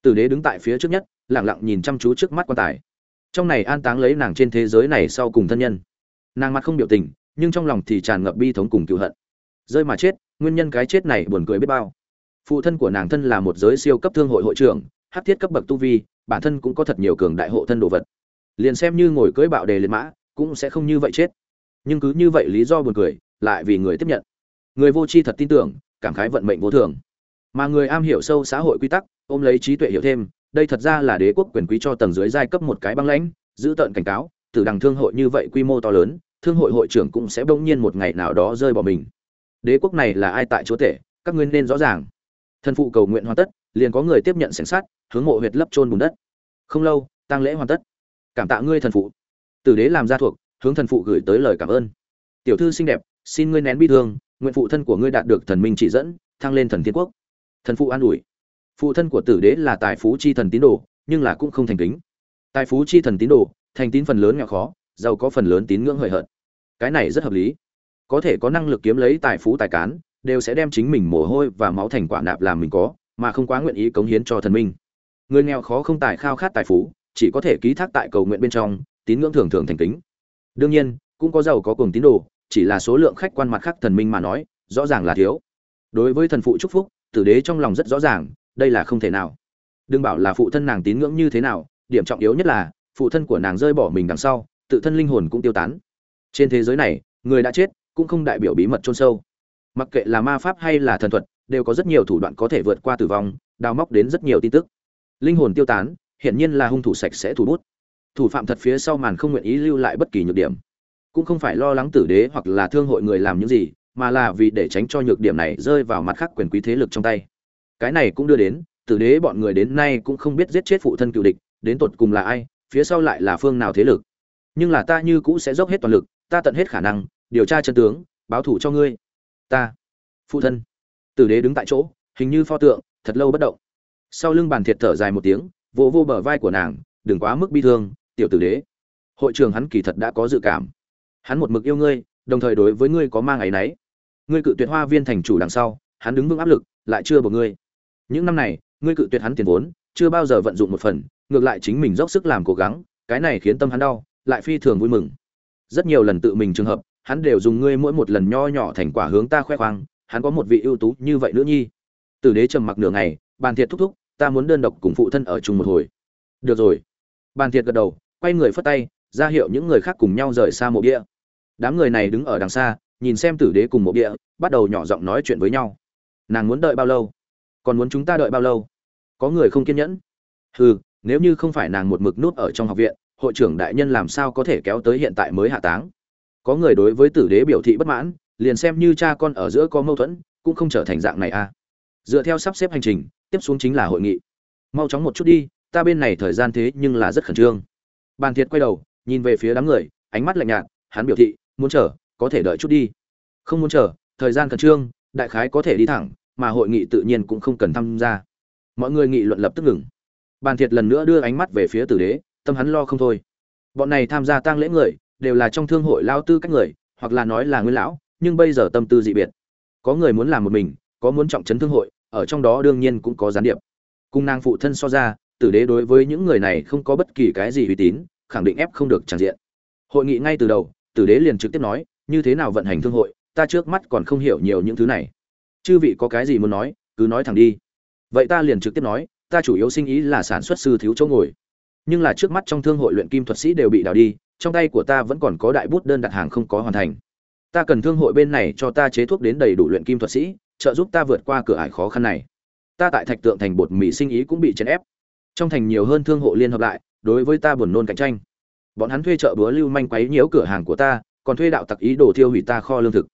tử đế đứng tại phía trước nhất lẳng lặng nhìn chăm chú trước mắt quan tài. Trong này an táng lấy nàng trên thế giới này sau cùng thân nhân. Nàng mặt không biểu tình, nhưng trong lòng thì tràn ngập bi thống cùng cựu hận. Rơi mà chết, nguyên nhân cái chết này buồn cười biết bao. Phụ thân của nàng thân là một giới siêu cấp thương hội hội trưởng hát thiết cấp bậc tu vi, bản thân cũng có thật nhiều cường đại hộ thân đồ vật. Liền xem như ngồi cưỡi bạo đề liệt mã, cũng sẽ không như vậy chết. Nhưng cứ như vậy lý do buồn cười, lại vì người tiếp nhận. Người vô tri thật tin tưởng, cảm khái vận mệnh vô thường. Mà người am hiểu sâu xã hội quy tắc ôm lấy trí tuệ hiểu thêm, đây thật ra là đế quốc quyền quý cho tầng dưới giai cấp một cái băng lãnh, giữ tợn cảnh cáo, từ đằng thương hội như vậy quy mô to lớn, thương hội hội trưởng cũng sẽ bỗng nhiên một ngày nào đó rơi bỏ mình. Đế quốc này là ai tại chúa tể, các ngươi nên rõ ràng. Thân phụ cầu nguyện hoàn tất, liền có người tiếp nhận sảnh sát hướng mộ huyệt lấp trôn bùn đất. Không lâu, tang lễ hoàn tất. Cảm tạ ngươi thần phụ. Tử đế làm gia thuộc, hướng thần phụ gửi tới lời cảm ơn. Tiểu thư xinh đẹp, xin ngươi nén bi thương, nguyện phụ thân của ngươi đạt được thần minh chỉ dẫn, thăng lên thần thiên quốc. Thần phụ an ủi phụ thân của tử đế là tài phú chi thần tín đồ, nhưng là cũng không thành kính. Tài phú chi thần tín đồ, thành tín phần lớn nghèo khó, giàu có phần lớn tín ngưỡng hời hợt. Cái này rất hợp lý. Có thể có năng lực kiếm lấy tài phú tài cán, đều sẽ đem chính mình mồ hôi và máu thành quả nạp làm mình có, mà không quá nguyện ý cống hiến cho thần minh. Người nghèo khó không tài khao khát tài phú, chỉ có thể ký thác tại cầu nguyện bên trong, tín ngưỡng thường thường thành kính. Đương nhiên, cũng có giàu có cùng tín đồ, chỉ là số lượng khách quan mặt khác thần minh mà nói, rõ ràng là thiếu. Đối với thần phụ chúc phúc, tử đế trong lòng rất rõ ràng đây là không thể nào. Đừng bảo là phụ thân nàng tín ngưỡng như thế nào, điểm trọng yếu nhất là, phụ thân của nàng rơi bỏ mình đằng sau, tự thân linh hồn cũng tiêu tán. Trên thế giới này, người đã chết, cũng không đại biểu bí mật chôn sâu. Mặc kệ là ma pháp hay là thần thuật, đều có rất nhiều thủ đoạn có thể vượt qua tử vong, đào móc đến rất nhiều tin tức. Linh hồn tiêu tán, hiển nhiên là hung thủ sạch sẽ thủ bút. Thủ phạm thật phía sau màn không nguyện ý lưu lại bất kỳ nhược điểm. Cũng không phải lo lắng tử đế hoặc là thương hội người làm những gì, mà là vì để tránh cho nhược điểm này rơi vào mặt khác quyền quý thế lực trong tay cái này cũng đưa đến, tử đế bọn người đến nay cũng không biết giết chết phụ thân cựu địch, đến tột cùng là ai, phía sau lại là phương nào thế lực. Nhưng là ta như cũ sẽ dốc hết toàn lực, ta tận hết khả năng, điều tra chân tướng, báo thủ cho ngươi. Ta, phụ thân. Tử đế đứng tại chỗ, hình như pho tượng, thật lâu bất động. Sau lưng bàn thiệt thở dài một tiếng, vỗ vô bờ vai của nàng, đừng quá mức bi thương, tiểu tử đế. Hội trường hắn kỳ thật đã có dự cảm. Hắn một mực yêu ngươi, đồng thời đối với ngươi có mang áy náy ngươi cự tuyệt hoa viên thành chủ đằng sau, hắn đứng vững áp lực, lại chưa buộc ngươi những năm này, ngươi cự tuyệt hắn tiền vốn, chưa bao giờ vận dụng một phần, ngược lại chính mình dốc sức làm cố gắng, cái này khiến tâm hắn đau, lại phi thường vui mừng. Rất nhiều lần tự mình trường hợp, hắn đều dùng ngươi mỗi một lần nho nhỏ thành quả hướng ta khoe khoang, hắn có một vị ưu tú như vậy nữ nhi. Tử đế trầm mặc nửa ngày, bàn thiệt thúc thúc, ta muốn đơn độc cùng phụ thân ở chung một hồi. Được rồi. Bàn thiệt gật đầu, quay người phất tay, ra hiệu những người khác cùng nhau rời xa mộ địa. Đám người này đứng ở đằng xa, nhìn xem tử đế cùng mộ địa, bắt đầu nhỏ giọng nói chuyện với nhau. Nàng muốn đợi bao lâu? Còn muốn chúng ta đợi bao lâu? Có người không kiên nhẫn. Hừ, nếu như không phải nàng một mực nút ở trong học viện, hội trưởng đại nhân làm sao có thể kéo tới hiện tại mới hạ táng? Có người đối với tử đế biểu thị bất mãn, liền xem như cha con ở giữa có mâu thuẫn, cũng không trở thành dạng này a à. dựa theo sắp xếp hành trình, tiếp xuống chính là hội nghị. Mau chóng một chút đi, ta bên này thời gian thế nhưng là rất khẩn trương. Bàn thiệt quay đầu, nhìn về phía đám người, ánh mắt lạnh nhạt, hắn biểu thị, muốn chờ, có thể đợi chút đi. Không muốn chờ, thời gian khẩn trương, đại khái có thể đi thẳng mà hội nghị tự nhiên cũng không cần tham gia. Mọi người nghị luận lập tức ngừng. Bàn thiệt lần nữa đưa ánh mắt về phía tử đế, tâm hắn lo không thôi. Bọn này tham gia tang lễ người, đều là trong thương hội lao tư các người, hoặc là nói là nguyên lão, nhưng bây giờ tâm tư dị biệt. Có người muốn làm một mình, có muốn trọng trấn thương hội, ở trong đó đương nhiên cũng có gián điệp. Cung nàng phụ thân so ra, tử đế đối với những người này không có bất kỳ cái gì uy tín, khẳng định ép không được tràn diện. Hội nghị ngay từ đầu, tử đế liền trực tiếp nói, như thế nào vận hành thương hội, ta trước mắt còn không hiểu nhiều những thứ này chư vị có cái gì muốn nói, cứ nói thẳng đi. Vậy ta liền trực tiếp nói, ta chủ yếu sinh ý là sản xuất sư thiếu chỗ ngồi. Nhưng là trước mắt trong thương hội luyện kim thuật sĩ đều bị đào đi, trong tay của ta vẫn còn có đại bút đơn đặt hàng không có hoàn thành. Ta cần thương hội bên này cho ta chế thuốc đến đầy đủ luyện kim thuật sĩ, trợ giúp ta vượt qua cửa ải khó khăn này. Ta tại thạch tượng thành bột mì sinh ý cũng bị chèn ép. Trong thành nhiều hơn thương hộ liên hợp lại, đối với ta buồn nôn cạnh tranh. Bọn hắn thuê chợ búa lưu manh quấy nhiễu cửa hàng của ta, còn thuê đạo tặc ý đồ thiêu hủy ta kho lương thực.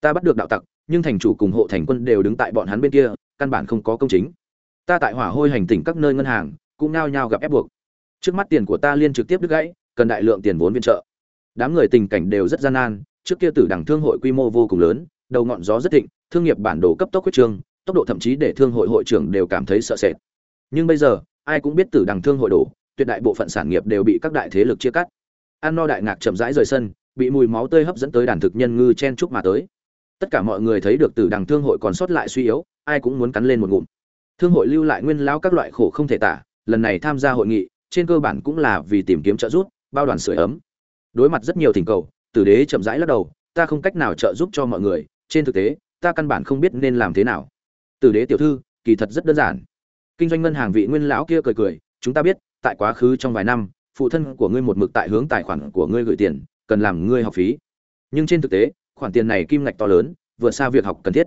Ta bắt được đạo tặc nhưng thành chủ cùng hộ thành quân đều đứng tại bọn hắn bên kia, căn bản không có công chính. Ta tại hỏa hôi hành tỉnh các nơi ngân hàng, cũng nao nhao gặp ép buộc. Trước mắt tiền của ta liên trực tiếp đứt gãy, cần đại lượng tiền vốn viện trợ. Đám người tình cảnh đều rất gian nan, trước kia tử đẳng thương hội quy mô vô cùng lớn, đầu ngọn gió rất thịnh, thương nghiệp bản đồ cấp tốc huyết trương tốc độ thậm chí để thương hội hội trưởng đều cảm thấy sợ sệt. Nhưng bây giờ, ai cũng biết tử đẳng thương hội đổ, tuyệt đại bộ phận sản nghiệp đều bị các đại thế lực chia cắt. An no đại ngạc chậm rãi rời sân, bị mùi máu tươi hấp dẫn tới đàn thực nhân ngư chen chúc mà tới tất cả mọi người thấy được tử đằng thương hội còn sót lại suy yếu, ai cũng muốn cắn lên một ngụm. Thương hội lưu lại nguyên lão các loại khổ không thể tả, lần này tham gia hội nghị, trên cơ bản cũng là vì tìm kiếm trợ giúp, bao đoàn sưởi ấm. Đối mặt rất nhiều thỉnh cầu, tử đế chậm rãi lắc đầu, ta không cách nào trợ giúp cho mọi người, trên thực tế, ta căn bản không biết nên làm thế nào. Tử đế tiểu thư, kỳ thật rất đơn giản. Kinh doanh ngân hàng vị nguyên lão kia cười cười, chúng ta biết, tại quá khứ trong vài năm, phụ thân của ngươi một mực tại hướng tài khoản của ngươi gửi tiền, cần làm ngươi học phí. Nhưng trên thực tế khoản tiền này kim ngạch to lớn, vượt xa việc học cần thiết.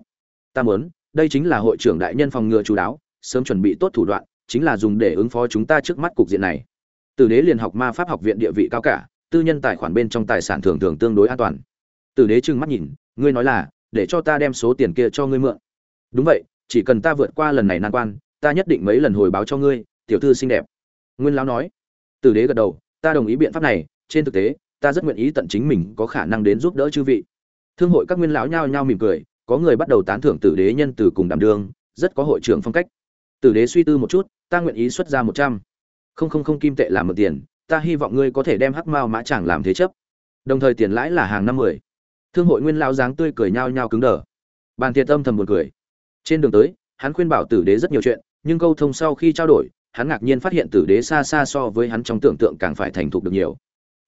Ta muốn, đây chính là hội trưởng đại nhân phòng ngừa chú đáo, sớm chuẩn bị tốt thủ đoạn, chính là dùng để ứng phó chúng ta trước mắt cục diện này. Tử đế liền học ma pháp học viện địa vị cao cả, tư nhân tài khoản bên trong tài sản thường thường tương đối an toàn. Tử đế trừng mắt nhìn, ngươi nói là, để cho ta đem số tiền kia cho ngươi mượn. Đúng vậy, chỉ cần ta vượt qua lần này nan quan, ta nhất định mấy lần hồi báo cho ngươi, tiểu thư xinh đẹp. Nguyên lão nói. Tử đế gật đầu, ta đồng ý biện pháp này, trên thực tế, ta rất nguyện ý tận chính mình có khả năng đến giúp đỡ chư vị thương hội các nguyên lão nhao nhao mỉm cười, có người bắt đầu tán thưởng tử đế nhân từ cùng đảm đương, rất có hội trưởng phong cách. Tử đế suy tư một chút, ta nguyện ý xuất ra một trăm. Không không không, kim tệ làm một tiền, ta hy vọng ngươi có thể đem hắc mao mã chẳng làm thế chấp. Đồng thời tiền lãi là hàng năm mười. Thương hội nguyên lão dáng tươi cười nhao nhao cứng đờ. Bàn thiệt âm thầm một cười. Trên đường tới, hắn khuyên bảo tử đế rất nhiều chuyện, nhưng câu thông sau khi trao đổi, hắn ngạc nhiên phát hiện tử đế xa xa so với hắn trong tưởng tượng càng phải thành thục được nhiều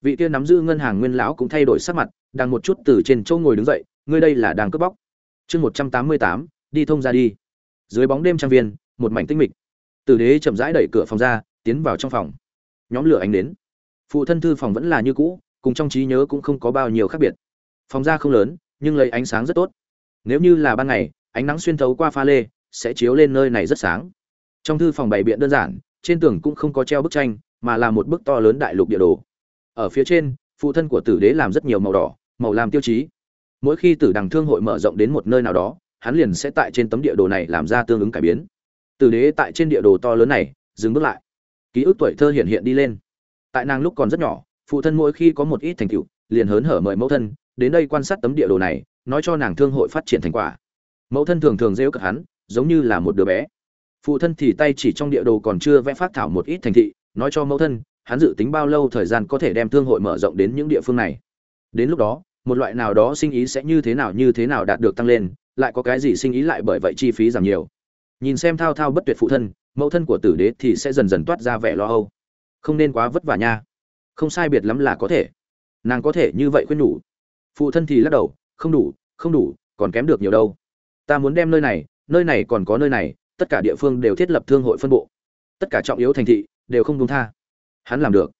vị kia nắm giữ ngân hàng nguyên lão cũng thay đổi sắc mặt, đang một chút từ trên chỗ ngồi đứng dậy, ngươi đây là đang cướp bóc. Chương một trăm tám mươi tám, đi thông ra đi. Dưới bóng đêm trang viên, một mảnh tinh mịch. Tử đế chậm rãi đẩy cửa phòng ra, tiến vào trong phòng. Nhóm lửa ánh đến. Phụ thân thư phòng vẫn là như cũ, cùng trong trí nhớ cũng không có bao nhiêu khác biệt. Phòng ra không lớn, nhưng lấy ánh sáng rất tốt. Nếu như là ban ngày, ánh nắng xuyên thấu qua pha lê, sẽ chiếu lên nơi này rất sáng. Trong thư phòng bày biện đơn giản, trên tường cũng không có treo bức tranh, mà là một bức to lớn đại lục địa đồ ở phía trên, phụ thân của tử đế làm rất nhiều màu đỏ, màu làm tiêu chí. Mỗi khi tử đằng thương hội mở rộng đến một nơi nào đó, hắn liền sẽ tại trên tấm địa đồ này làm ra tương ứng cải biến. Tử đế tại trên địa đồ to lớn này, dừng bước lại. Ký ức tuổi thơ hiện hiện đi lên. Tại nàng lúc còn rất nhỏ, phụ thân mỗi khi có một ít thành tựu, liền hớn hở mời mẫu thân, đến đây quan sát tấm địa đồ này, nói cho nàng thương hội phát triển thành quả. Mẫu thân thường thường rêu cực hắn, giống như là một đứa bé. Phụ thân thì tay chỉ trong địa đồ còn chưa vẽ phát thảo một ít thành thị, nói cho mẫu thân hắn dự tính bao lâu thời gian có thể đem thương hội mở rộng đến những địa phương này. Đến lúc đó, một loại nào đó sinh ý sẽ như thế nào như thế nào đạt được tăng lên, lại có cái gì sinh ý lại bởi vậy chi phí giảm nhiều. Nhìn xem thao thao bất tuyệt phụ thân, mẫu thân của tử đế thì sẽ dần dần toát ra vẻ lo âu. Không nên quá vất vả nha. Không sai biệt lắm là có thể. Nàng có thể như vậy khuyên nhủ. Phụ thân thì lắc đầu, không đủ không đủ, còn kém được nhiều đâu. Ta muốn đem nơi này nơi này còn có nơi này, tất cả địa phương đều thiết lập thương hội phân bộ. Tất cả trọng yếu thành thị đều không đúng tha hắn làm được.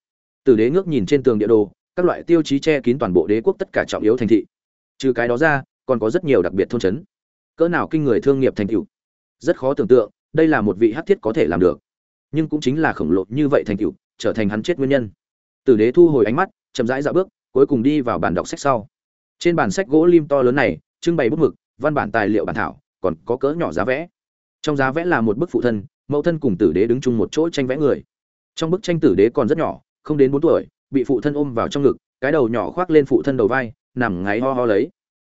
Từ đế ngước nhìn trên tường địa đồ, các loại tiêu chí che kín toàn bộ đế quốc tất cả trọng yếu thành thị. Trừ cái đó ra, còn có rất nhiều đặc biệt thôn trấn. Cỡ nào kinh người thương nghiệp thành tựu. Rất khó tưởng tượng, đây là một vị hát thiết có thể làm được. Nhưng cũng chính là khổng lồ như vậy thành tựu, trở thành hắn chết nguyên nhân. Tử đế thu hồi ánh mắt, chậm rãi dạo bước, cuối cùng đi vào bản đọc sách sau. Trên bản sách gỗ lim to lớn này, trưng bày bút mực, văn bản tài liệu bản thảo, còn có cỡ nhỏ giá vẽ. Trong giá vẽ là một bức phụ thân, mẫu thân cùng tử đế đứng chung một chỗ tranh vẽ người trong bức tranh tử đế còn rất nhỏ, không đến bốn tuổi, bị phụ thân ôm vào trong ngực, cái đầu nhỏ khoác lên phụ thân đầu vai, nằm ngáy ho ho lấy.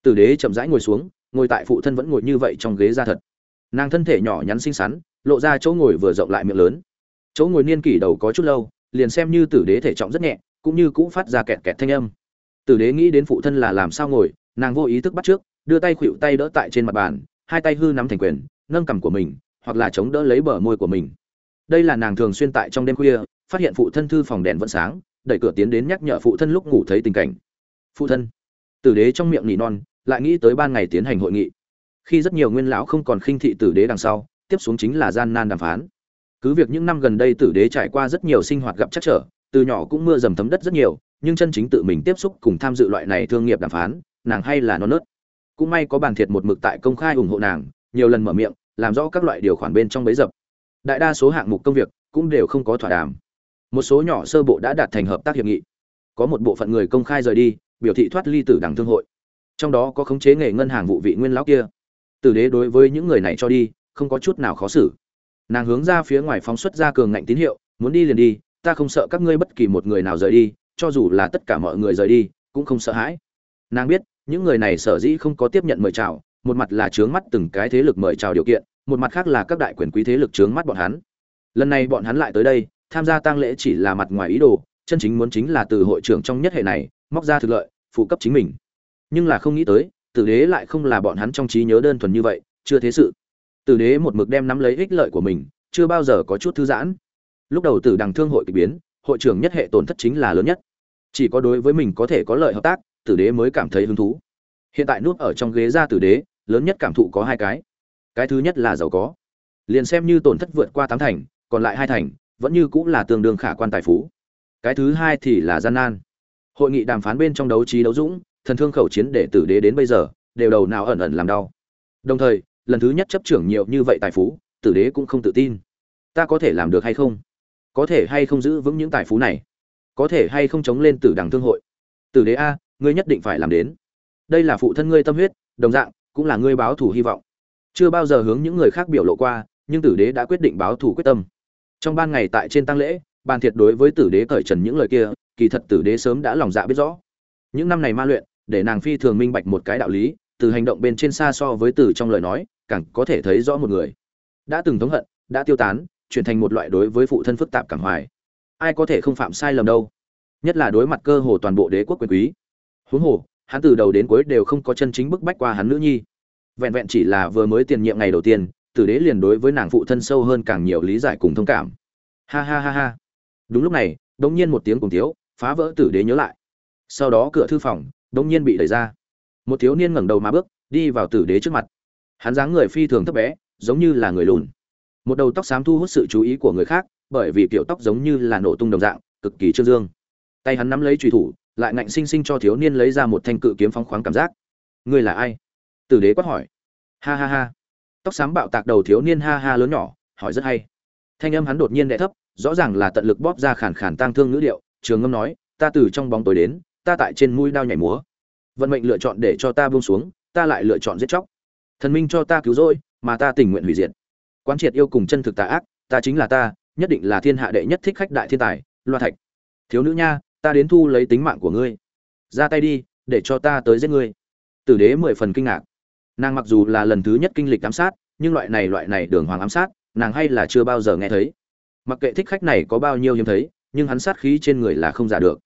Tử đế chậm rãi ngồi xuống, ngồi tại phụ thân vẫn ngồi như vậy trong ghế ra thật. Nàng thân thể nhỏ nhắn xinh xắn, lộ ra chỗ ngồi vừa rộng lại miệng lớn. Chỗ ngồi niên kỷ đầu có chút lâu, liền xem như tử đế thể trọng rất nhẹ, cũng như cũ phát ra kẹt kẹt thanh âm. Tử đế nghĩ đến phụ thân là làm sao ngồi, nàng vô ý thức bắt trước, đưa tay khuỵu tay đỡ tại trên mặt bàn, hai tay hư nắm thành quyền, nâng cằm của mình, hoặc là chống đỡ lấy bờ môi của mình đây là nàng thường xuyên tại trong đêm khuya, phát hiện phụ thân thư phòng đèn vẫn sáng, đẩy cửa tiến đến nhắc nhở phụ thân lúc ngủ thấy tình cảnh. Phụ thân. Tử đế trong miệng nỉ non, lại nghĩ tới ban ngày tiến hành hội nghị. Khi rất nhiều nguyên lão không còn khinh thị tử đế đằng sau, tiếp xuống chính là gian nan đàm phán. Cứ việc những năm gần đây tử đế trải qua rất nhiều sinh hoạt gặp chắc trở, từ nhỏ cũng mưa dầm thấm đất rất nhiều, nhưng chân chính tự mình tiếp xúc cùng tham dự loại này thương nghiệp đàm phán, nàng hay là non nớt. Cũng may có bàn thiệt một mực tại công khai ủng hộ nàng, nhiều lần mở miệng, làm rõ các loại điều khoản bên trong bấy dập đại đa số hạng mục công việc cũng đều không có thỏa đàm. Một số nhỏ sơ bộ đã đạt thành hợp tác hiệp nghị. Có một bộ phận người công khai rời đi, biểu thị thoát ly tử đảng thương hội. Trong đó có khống chế nghề ngân hàng vụ vị nguyên lão kia. Tử đế đối với những người này cho đi, không có chút nào khó xử. Nàng hướng ra phía ngoài phóng xuất ra cường ngạnh tín hiệu, muốn đi liền đi, ta không sợ các ngươi bất kỳ một người nào rời đi, cho dù là tất cả mọi người rời đi, cũng không sợ hãi. Nàng biết, những người này sở dĩ không có tiếp nhận mời chào, một mặt là chướng mắt từng cái thế lực mời chào điều kiện một mặt khác là các đại quyền quý thế lực chướng mắt bọn hắn. Lần này bọn hắn lại tới đây, tham gia tang lễ chỉ là mặt ngoài ý đồ, chân chính muốn chính là từ hội trưởng trong nhất hệ này, móc ra thực lợi, phụ cấp chính mình. Nhưng là không nghĩ tới, tử đế lại không là bọn hắn trong trí nhớ đơn thuần như vậy, chưa thế sự. Tử đế một mực đem nắm lấy ích lợi của mình, chưa bao giờ có chút thư giãn. Lúc đầu tử đằng thương hội kỳ biến, hội trưởng nhất hệ tổn thất chính là lớn nhất. Chỉ có đối với mình có thể có lợi hợp tác, tử đế mới cảm thấy hứng thú. Hiện tại núp ở trong ghế ra tử đế, lớn nhất cảm thụ có hai cái cái thứ nhất là giàu có. Liền xem như tổn thất vượt qua tám thành, còn lại hai thành, vẫn như cũng là tương đương khả quan tài phú. Cái thứ hai thì là gian nan. Hội nghị đàm phán bên trong đấu trí đấu dũng, thần thương khẩu chiến để tử đế đến bây giờ, đều đầu nào ẩn ẩn làm đau. Đồng thời, lần thứ nhất chấp trưởng nhiều như vậy tài phú, tử đế cũng không tự tin. Ta có thể làm được hay không? Có thể hay không giữ vững những tài phú này? Có thể hay không chống lên tử đằng thương hội? Tử đế a, ngươi nhất định phải làm đến. Đây là phụ thân ngươi tâm huyết, đồng dạng, cũng là ngươi báo thủ hy vọng chưa bao giờ hướng những người khác biểu lộ qua, nhưng tử đế đã quyết định báo thủ quyết tâm. Trong ban ngày tại trên tăng lễ, bàn thiệt đối với tử đế cởi trần những lời kia, kỳ thật tử đế sớm đã lòng dạ biết rõ. Những năm này ma luyện, để nàng phi thường minh bạch một cái đạo lý, từ hành động bên trên xa so với từ trong lời nói, càng có thể thấy rõ một người. Đã từng thống hận, đã tiêu tán, chuyển thành một loại đối với phụ thân phức tạp cảm hoài. Ai có thể không phạm sai lầm đâu. Nhất là đối mặt cơ hồ toàn bộ đế quốc quyền quý. Huống hồ, hắn từ đầu đến cuối đều không có chân chính bức bách qua hắn nữ nhi vẹn vẹn chỉ là vừa mới tiền nhiệm ngày đầu tiên, tử đế liền đối với nàng phụ thân sâu hơn càng nhiều lý giải cùng thông cảm. Ha ha ha ha. Đúng lúc này đống nhiên một tiếng cùng thiếu, phá vỡ tử đế nhớ lại. Sau đó cửa thư phòng đống nhiên bị đẩy ra. Một thiếu niên ngẩng đầu mà bước, đi vào tử đế trước mặt. Hắn dáng người phi thường thấp bé, giống như là người lùn. Một đầu tóc xám thu hút sự chú ý của người khác, bởi vì kiểu tóc giống như là nổ tung đồng dạng, cực kỳ trương dương. Tay hắn nắm lấy trùy thủ, lại ngạnh sinh sinh cho thiếu niên lấy ra một thanh cự kiếm phóng khoáng cảm giác. Ngươi là ai? Tử đế quát hỏi. Ha ha ha. Tóc xám bạo tạc đầu thiếu niên ha ha lớn nhỏ, hỏi rất hay. Thanh âm hắn đột nhiên đẻ thấp, rõ ràng là tận lực bóp ra khản khản tang thương ngữ điệu, trường ngâm nói, ta từ trong bóng tối đến, ta tại trên mũi đao nhảy múa. Vận mệnh lựa chọn để cho ta buông xuống, ta lại lựa chọn giết chóc. Thần minh cho ta cứu rỗi, mà ta tình nguyện hủy diệt. Quán triệt yêu cùng chân thực tà ác, ta chính là ta, nhất định là thiên hạ đệ nhất thích khách đại thiên tài, loa thạch. Thiếu nữ nha, ta đến thu lấy tính mạng của ngươi. Ra tay đi, để cho ta tới giết ngươi. Tử đế mười phần kinh ngạc nàng mặc dù là lần thứ nhất kinh lịch ám sát, nhưng loại này loại này đường hoàng ám sát, nàng hay là chưa bao giờ nghe thấy. Mặc kệ thích khách này có bao nhiêu hiếm thấy, nhưng hắn sát khí trên người là không giả được.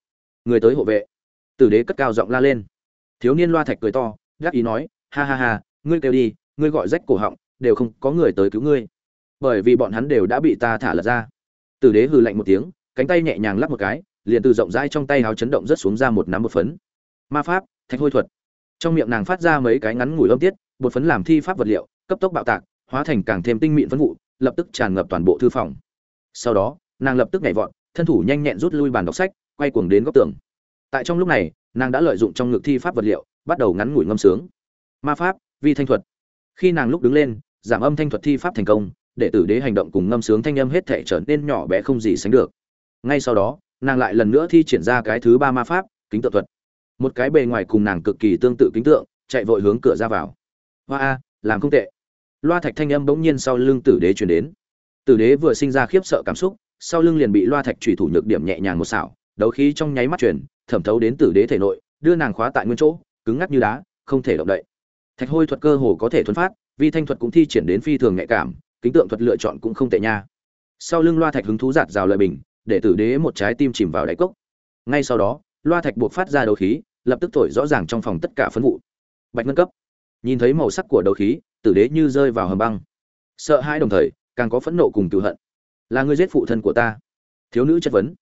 Người tới hộ vệ. Tử đế cất cao giọng la lên. Thiếu niên loa thạch cười to gác ý nói, ha ha ha, ngươi kêu đi, ngươi gọi rách cổ họng, đều không có người tới cứu ngươi. Bởi vì bọn hắn đều đã bị ta thả lật ra. Tử đế hừ lạnh một tiếng, cánh tay nhẹ nhàng lắp một cái, liền từ rộng rãi trong tay háo chấn động rất xuống ra một nắm một phấn. Ma pháp, thạch hôi thuật. Trong miệng nàng phát ra mấy cái ngắn ngủi âm tiết bột phấn làm thi pháp vật liệu, cấp tốc bạo tạc, hóa thành càng thêm tinh mịn phấn vụ, lập tức tràn ngập toàn bộ thư phòng. Sau đó, nàng lập tức nhảy vọt, thân thủ nhanh nhẹn rút lui bàn đọc sách, quay cuồng đến góc tường. Tại trong lúc này, nàng đã lợi dụng trong ngực thi pháp vật liệu, bắt đầu ngắn ngủi ngâm sướng. Ma pháp, vi thanh thuật. Khi nàng lúc đứng lên, giảm âm thanh thuật thi pháp thành công, để tử đế hành động cùng ngâm sướng thanh âm hết thể trở nên nhỏ bé không gì sánh được. Ngay sau đó, nàng lại lần nữa thi triển ra cái thứ ba ma pháp, kính tượng thuật. Một cái bề ngoài cùng nàng cực kỳ tương tự kính tượng, chạy vội hướng cửa ra vào hoa a, làm không tệ. Loa thạch thanh âm bỗng nhiên sau lưng tử đế chuyển đến. Tử đế vừa sinh ra khiếp sợ cảm xúc, sau lưng liền bị loa thạch trùy thủ nhược điểm nhẹ nhàng một xảo, đấu khí trong nháy mắt chuyển thẩm thấu đến tử đế thể nội, đưa nàng khóa tại nguyên chỗ, cứng ngắc như đá, không thể động đậy. Thạch hôi thuật cơ hồ có thể thuấn phát, vi thanh thuật cũng thi triển đến phi thường nhạy cảm, kính tượng thuật lựa chọn cũng không tệ nha. Sau lưng loa thạch hứng thú giạt rào lời bình, để tử đế một trái tim chìm vào đáy cốc. Ngay sau đó, loa thạch buộc phát ra đấu khí, lập tức thổi rõ ràng trong phòng tất cả phấn vụ. Bạch ngân cấp nhìn thấy màu sắc của đấu khí, tử đế như rơi vào hầm băng. Sợ hãi đồng thời, càng có phẫn nộ cùng cựu hận. Là người giết phụ thân của ta. Thiếu nữ chất vấn.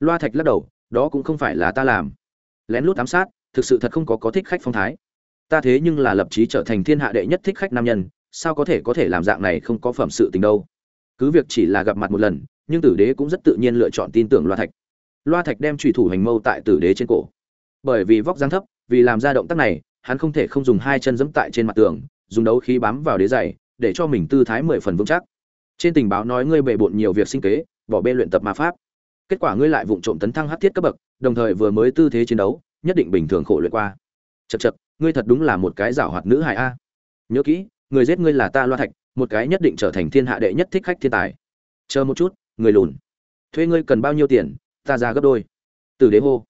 Loa thạch lắc đầu, đó cũng không phải là ta làm. Lén lút ám sát, thực sự thật không có có thích khách phong thái. Ta thế nhưng là lập chí trở thành thiên hạ đệ nhất thích khách nam nhân, sao có thể có thể làm dạng này không có phẩm sự tình đâu? Cứ việc chỉ là gặp mặt một lần, nhưng tử đế cũng rất tự nhiên lựa chọn tin tưởng loa thạch. Loa thạch đem trùy thủ hành mâu tại tử đế trên cổ. Bởi vì vóc dáng thấp, vì làm ra động tác này hắn không thể không dùng hai chân giẫm tại trên mặt tường dùng đấu khí bám vào đế giày để cho mình tư thái mười phần vững chắc. Trên tình báo nói ngươi bệ bội nhiều việc sinh kế bỏ bê luyện tập ma pháp. Kết quả ngươi lại vụng trộm tấn thăng hắc thiết cấp bậc đồng thời vừa mới tư thế chiến đấu nhất định bình thường khổ luyện qua. Chậc chậc, ngươi thật đúng là một cái giảo hoạt nữ hài a. Nhớ kỹ người giết ngươi là ta loa thạch một cái nhất định trở thành thiên hạ đệ nhất thích khách thiên tài. Chờ một chút người lùn. Thuê ngươi cần bao nhiêu tiền ta ra gấp đôi. Từ đế hô.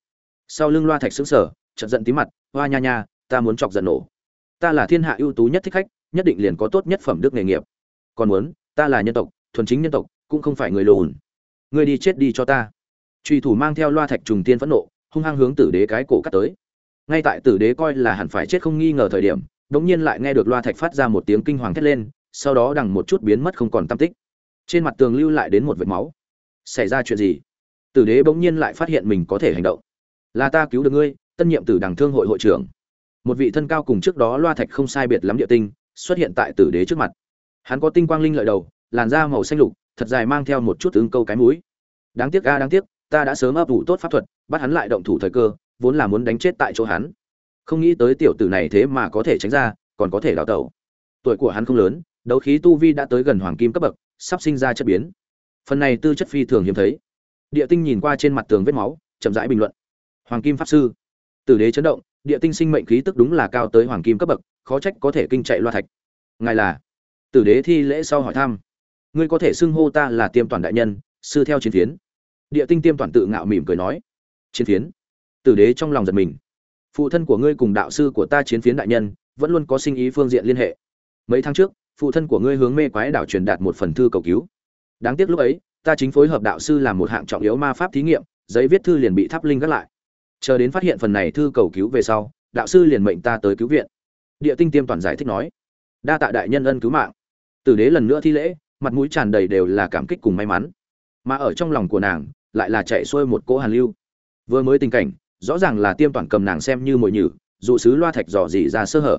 Sau lưng loa thạch sững sờ, chợt giận tí mặt hoa nha nha ta muốn chọc giận nổ. Ta là thiên hạ ưu tú nhất thích khách, nhất định liền có tốt nhất phẩm đức nghề nghiệp. Còn muốn, ta là nhân tộc, thuần chính nhân tộc, cũng không phải người lùn ngươi đi chết đi cho ta. Truy thủ mang theo loa thạch trùng tiên phẫn nộ, hung hăng hướng tử đế cái cổ cắt tới. Ngay tại tử đế coi là hẳn phải chết không nghi ngờ thời điểm, đống nhiên lại nghe được loa thạch phát ra một tiếng kinh hoàng thét lên, sau đó đằng một chút biến mất không còn tâm tích. Trên mặt tường lưu lại đến một vệt máu. Xảy ra chuyện gì? Tử đế bỗng nhiên lại phát hiện mình có thể hành động. Là ta cứu được ngươi, tân nhiệm tử đằng thương hội hội trưởng một vị thân cao cùng trước đó loa thạch không sai biệt lắm địa tinh, xuất hiện tại tử đế trước mặt. Hắn có tinh quang linh lợi đầu, làn da màu xanh lục, thật dài mang theo một chút ứng câu cái mũi. Đáng tiếc ga đáng tiếc, ta đã sớm ấp ủ tốt pháp thuật, bắt hắn lại động thủ thời cơ, vốn là muốn đánh chết tại chỗ hắn. Không nghĩ tới tiểu tử này thế mà có thể tránh ra, còn có thể đào tẩu. Tuổi của hắn không lớn, đấu khí tu vi đã tới gần hoàng kim cấp bậc, sắp sinh ra chất biến. Phần này tư chất phi thường hiếm thấy. Địa tinh nhìn qua trên mặt tường vết máu, chậm rãi bình luận. Hoàng kim pháp sư. Tử đế chấn động địa tinh sinh mệnh khí tức đúng là cao tới hoàng kim cấp bậc, khó trách có thể kinh chạy loa thạch. Ngài là? Tử đế thi lễ sau hỏi thăm. Ngươi có thể xưng hô ta là tiêm toàn đại nhân, sư theo chiến phiến. Địa tinh tiêm toàn tự ngạo mỉm cười nói. Chiến phiến. Tử đế trong lòng giật mình. Phụ thân của ngươi cùng đạo sư của ta chiến phiến đại nhân, vẫn luôn có sinh ý phương diện liên hệ. Mấy tháng trước, phụ thân của ngươi hướng mê quái đảo truyền đạt một phần thư cầu cứu. Đáng tiếc lúc ấy, ta chính phối hợp đạo sư làm một hạng trọng yếu ma pháp thí nghiệm, giấy viết thư liền bị thắp linh gác lại chờ đến phát hiện phần này thư cầu cứu về sau, đạo sư liền mệnh ta tới cứu viện. Địa tinh tiêm toàn giải thích nói, đa tạ đại nhân ân cứu mạng. Tử đế lần nữa thi lễ, mặt mũi tràn đầy đều là cảm kích cùng may mắn. Mà ở trong lòng của nàng, lại là chạy xuôi một cỗ hàn lưu. Vừa mới tình cảnh, rõ ràng là tiêm toàn cầm nàng xem như mồi nhử, dụ sứ loa thạch dò dỉ ra sơ hở.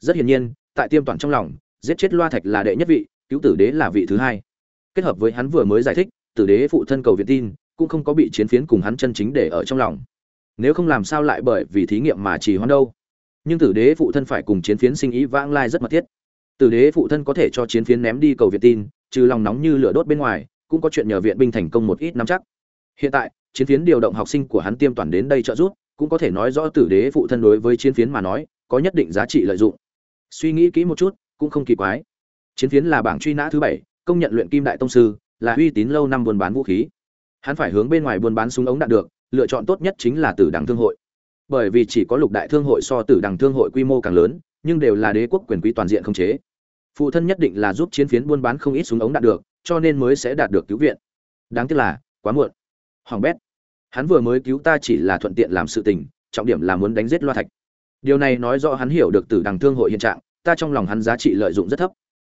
Rất hiển nhiên, tại tiêm toàn trong lòng, giết chết loa thạch là đệ nhất vị, cứu tử đế là vị thứ hai. Kết hợp với hắn vừa mới giải thích, tử đế phụ thân cầu việt tin, cũng không có bị chiến phiến cùng hắn chân chính để ở trong lòng nếu không làm sao lại bởi vì thí nghiệm mà trì hoãn đâu? Nhưng tử đế phụ thân phải cùng chiến phiến sinh ý vãng lai rất mật thiết. Tử đế phụ thân có thể cho chiến phiến ném đi cầu việt tin, trừ lòng nóng như lửa đốt bên ngoài, cũng có chuyện nhờ viện binh thành công một ít nắm chắc. Hiện tại, chiến phiến điều động học sinh của hắn tiêm toàn đến đây trợ giúp, cũng có thể nói rõ tử đế phụ thân đối với chiến phiến mà nói, có nhất định giá trị lợi dụng. Suy nghĩ kỹ một chút, cũng không kỳ quái. Chiến phiến là bảng truy nã thứ bảy, công nhận luyện kim đại tông sư, là uy tín lâu năm buôn bán vũ khí. Hắn phải hướng bên ngoài buôn bán súng ống đạn được lựa chọn tốt nhất chính là tử đằng thương hội. Bởi vì chỉ có lục đại thương hội so tử đằng thương hội quy mô càng lớn, nhưng đều là đế quốc quyền quý toàn diện không chế. Phụ thân nhất định là giúp chiến phiến buôn bán không ít súng ống đạt được, cho nên mới sẽ đạt được cứu viện. Đáng tiếc là, quá muộn. Hoàng bét, hắn vừa mới cứu ta chỉ là thuận tiện làm sự tình, trọng điểm là muốn đánh giết loa thạch. Điều này nói rõ hắn hiểu được tử đằng thương hội hiện trạng, ta trong lòng hắn giá trị lợi dụng rất thấp.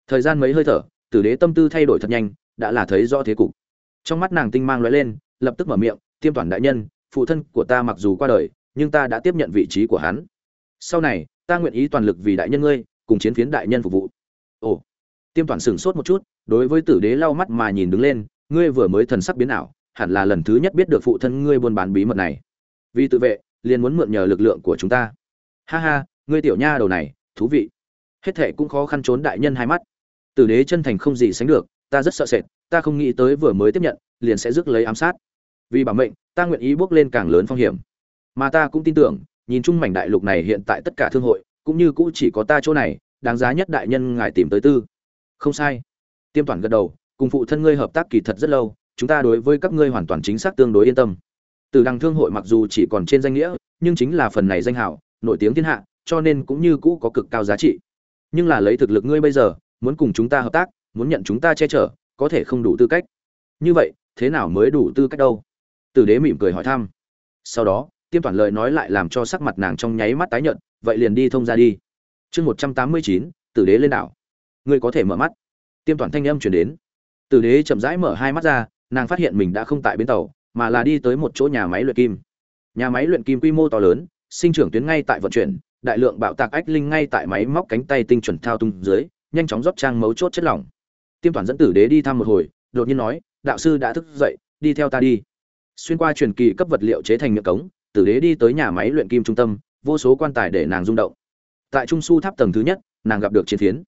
Thời gian mấy hơi thở, tử đế tâm tư thay đổi thật nhanh, đã là thấy rõ thế cục. Trong mắt nàng tinh mang lóe lên, lập tức mở miệng tiêm toàn đại nhân, phụ thân của ta mặc dù qua đời, nhưng ta đã tiếp nhận vị trí của hắn. Sau này, ta nguyện ý toàn lực vì đại nhân ngươi, cùng chiến phiến đại nhân phục vụ. Ồ, tiêm toàn sửng sốt một chút, đối với tử đế lau mắt mà nhìn đứng lên, ngươi vừa mới thần sắc biến ảo, hẳn là lần thứ nhất biết được phụ thân ngươi buôn bán bí mật này. Vì tự vệ, liền muốn mượn nhờ lực lượng của chúng ta. Ha ha, ngươi tiểu nha đầu này, thú vị. Hết thệ cũng khó khăn trốn đại nhân hai mắt. Tử đế chân thành không gì sánh được, ta rất sợ sệt, ta không nghĩ tới vừa mới tiếp nhận, liền sẽ rước lấy ám sát vì bảo mệnh, ta nguyện ý bước lên càng lớn phong hiểm. Mà ta cũng tin tưởng, nhìn chung mảnh đại lục này hiện tại tất cả thương hội, cũng như cũ chỉ có ta chỗ này, đáng giá nhất đại nhân ngài tìm tới tư. Không sai. Tiêm toàn gật đầu, cùng phụ thân ngươi hợp tác kỳ thật rất lâu, chúng ta đối với các ngươi hoàn toàn chính xác tương đối yên tâm. Từ đằng thương hội mặc dù chỉ còn trên danh nghĩa, nhưng chính là phần này danh hảo nổi tiếng thiên hạ, cho nên cũng như cũ có cực cao giá trị. Nhưng là lấy thực lực ngươi bây giờ, muốn cùng chúng ta hợp tác, muốn nhận chúng ta che chở, có thể không đủ tư cách. Như vậy, thế nào mới đủ tư cách đâu? Tử đế mỉm cười hỏi thăm. Sau đó, tiêm toàn lời nói lại làm cho sắc mặt nàng trong nháy mắt tái nhợt, vậy liền đi thông ra đi. Chương một trăm tám mươi chín, tử đế lên đảo. Ngươi có thể mở mắt. Tiêm toàn thanh âm chuyển đến. Tử đế chậm rãi mở hai mắt ra, nàng phát hiện mình đã không tại bến tàu, mà là đi tới một chỗ nhà máy luyện kim. Nhà máy luyện kim quy mô to lớn, sinh trưởng tuyến ngay tại vận chuyển, đại lượng bạo tạc ách linh ngay tại máy móc cánh tay tinh chuẩn thao tung dưới, nhanh chóng rót trang mấu chốt chất lỏng. Tiêm toàn dẫn tử đế đi thăm một hồi, đột nhiên nói, đạo sư đã thức dậy, đi theo ta đi xuyên qua truyền kỳ cấp vật liệu chế thành miệng cống, tử đế đi tới nhà máy luyện kim trung tâm, vô số quan tài để nàng rung động. Tại trung su tháp tầng thứ nhất, nàng gặp được chiến phiến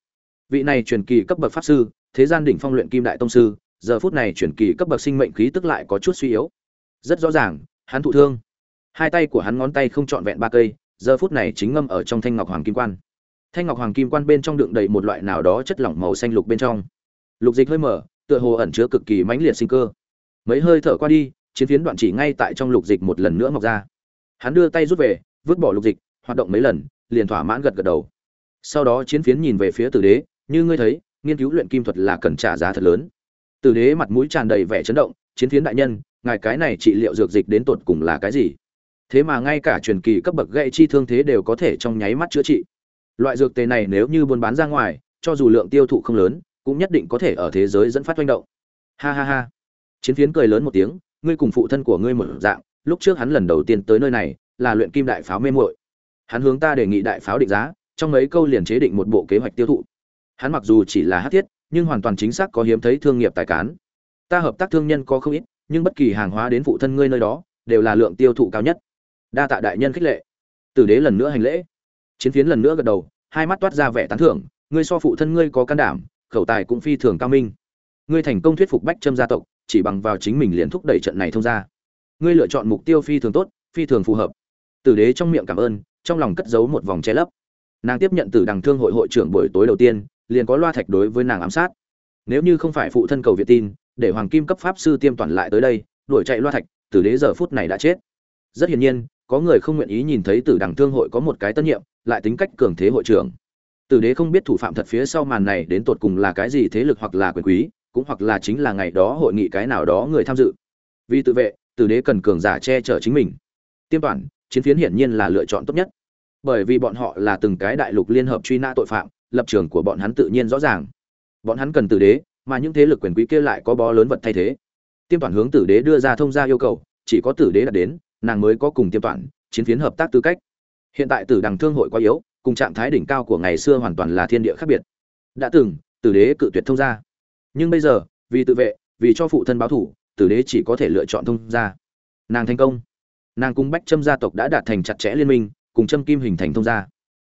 vị này truyền kỳ cấp bậc pháp sư, thế gian đỉnh phong luyện kim đại tông sư, giờ phút này truyền kỳ cấp bậc sinh mệnh khí tức lại có chút suy yếu. Rất rõ ràng, hắn thụ thương. Hai tay của hắn ngón tay không trọn vẹn ba cây, giờ phút này chính ngâm ở trong thanh ngọc hoàng kim quan. Thanh ngọc hoàng kim quan bên trong đựng đầy một loại nào đó chất lỏng màu xanh lục bên trong. Lục dịch hơi mở, tựa hồ ẩn chứa cực kỳ mãnh liệt sinh cơ. Mấy hơi thở qua đi chiến phiến đoạn chỉ ngay tại trong lục dịch một lần nữa mọc ra. Hắn đưa tay rút về, vứt bỏ lục dịch, hoạt động mấy lần, liền thỏa mãn gật gật đầu. Sau đó chiến phiến nhìn về phía tử đế, như ngươi thấy, nghiên cứu luyện kim thuật là cần trả giá thật lớn. Tử đế mặt mũi tràn đầy vẻ chấn động, chiến phiến đại nhân, ngài cái này trị liệu dược dịch đến tột cùng là cái gì? Thế mà ngay cả truyền kỳ cấp bậc gậy chi thương thế đều có thể trong nháy mắt chữa trị. Loại dược tề này nếu như buôn bán ra ngoài, cho dù lượng tiêu thụ không lớn, cũng nhất định có thể ở thế giới dẫn phát manh động. Ha ha ha. Chiến phiến cười lớn một tiếng ngươi cùng phụ thân của ngươi một dạng, lúc trước hắn lần đầu tiên tới nơi này, là luyện kim đại pháo mê muội. Hắn hướng ta đề nghị đại pháo định giá, trong mấy câu liền chế định một bộ kế hoạch tiêu thụ. Hắn mặc dù chỉ là hát thiết, nhưng hoàn toàn chính xác có hiếm thấy thương nghiệp tài cán. Ta hợp tác thương nhân có không ít, nhưng bất kỳ hàng hóa đến phụ thân ngươi nơi đó, đều là lượng tiêu thụ cao nhất. Đa tạ đại nhân khích lệ. Tử đế lần nữa hành lễ. Chiến phiến lần nữa gật đầu, hai mắt toát ra vẻ tán thưởng, ngươi so phụ thân ngươi có can đảm, khẩu tài cũng phi thường cao minh ngươi thành công thuyết phục bách trâm gia tộc, chỉ bằng vào chính mình liền thúc đẩy trận này thông ra ngươi lựa chọn mục tiêu phi thường tốt, phi thường phù hợp. Tử đế trong miệng cảm ơn, trong lòng cất giấu một vòng che lấp. Nàng tiếp nhận từ đằng thương hội hội trưởng buổi tối đầu tiên, liền có loa thạch đối với nàng ám sát. Nếu như không phải phụ thân cầu việt tin, để hoàng kim cấp pháp sư tiêm toàn lại tới đây, đuổi chạy loa thạch, tử đế giờ phút này đã chết. Rất hiển nhiên, có người không nguyện ý nhìn thấy tử đằng thương hội có một cái tân nhiệm, lại tính cách cường thế hội trưởng. Tử đế không biết thủ phạm thật phía sau màn này đến tột cùng là cái gì thế lực hoặc là quyền quý cũng hoặc là chính là ngày đó hội nghị cái nào đó người tham dự. Vì tự vệ, tử đế cần cường giả che chở chính mình. Tiêm toàn chiến phiến hiển nhiên là lựa chọn tốt nhất. Bởi vì bọn họ là từng cái đại lục liên hợp truy nã tội phạm, lập trường của bọn hắn tự nhiên rõ ràng. Bọn hắn cần tử đế, mà những thế lực quyền quý kia lại có bó lớn vật thay thế. Tiêm toàn hướng tử đế đưa ra thông gia yêu cầu, chỉ có tử đế đạt đến, nàng mới có cùng tiêm toàn chiến phiến hợp tác tư cách. Hiện tại tử đằng thương hội quá yếu, cùng trạng thái đỉnh cao của ngày xưa hoàn toàn là thiên địa khác biệt. Đã từng, tử đế cự tuyệt thông gia nhưng bây giờ, vì tự vệ, vì cho phụ thân báo thủ, tử đế chỉ có thể lựa chọn thông gia. Nàng thành công. Nàng cung bách trâm gia tộc đã đạt thành chặt chẽ liên minh, cùng trâm kim hình thành thông gia.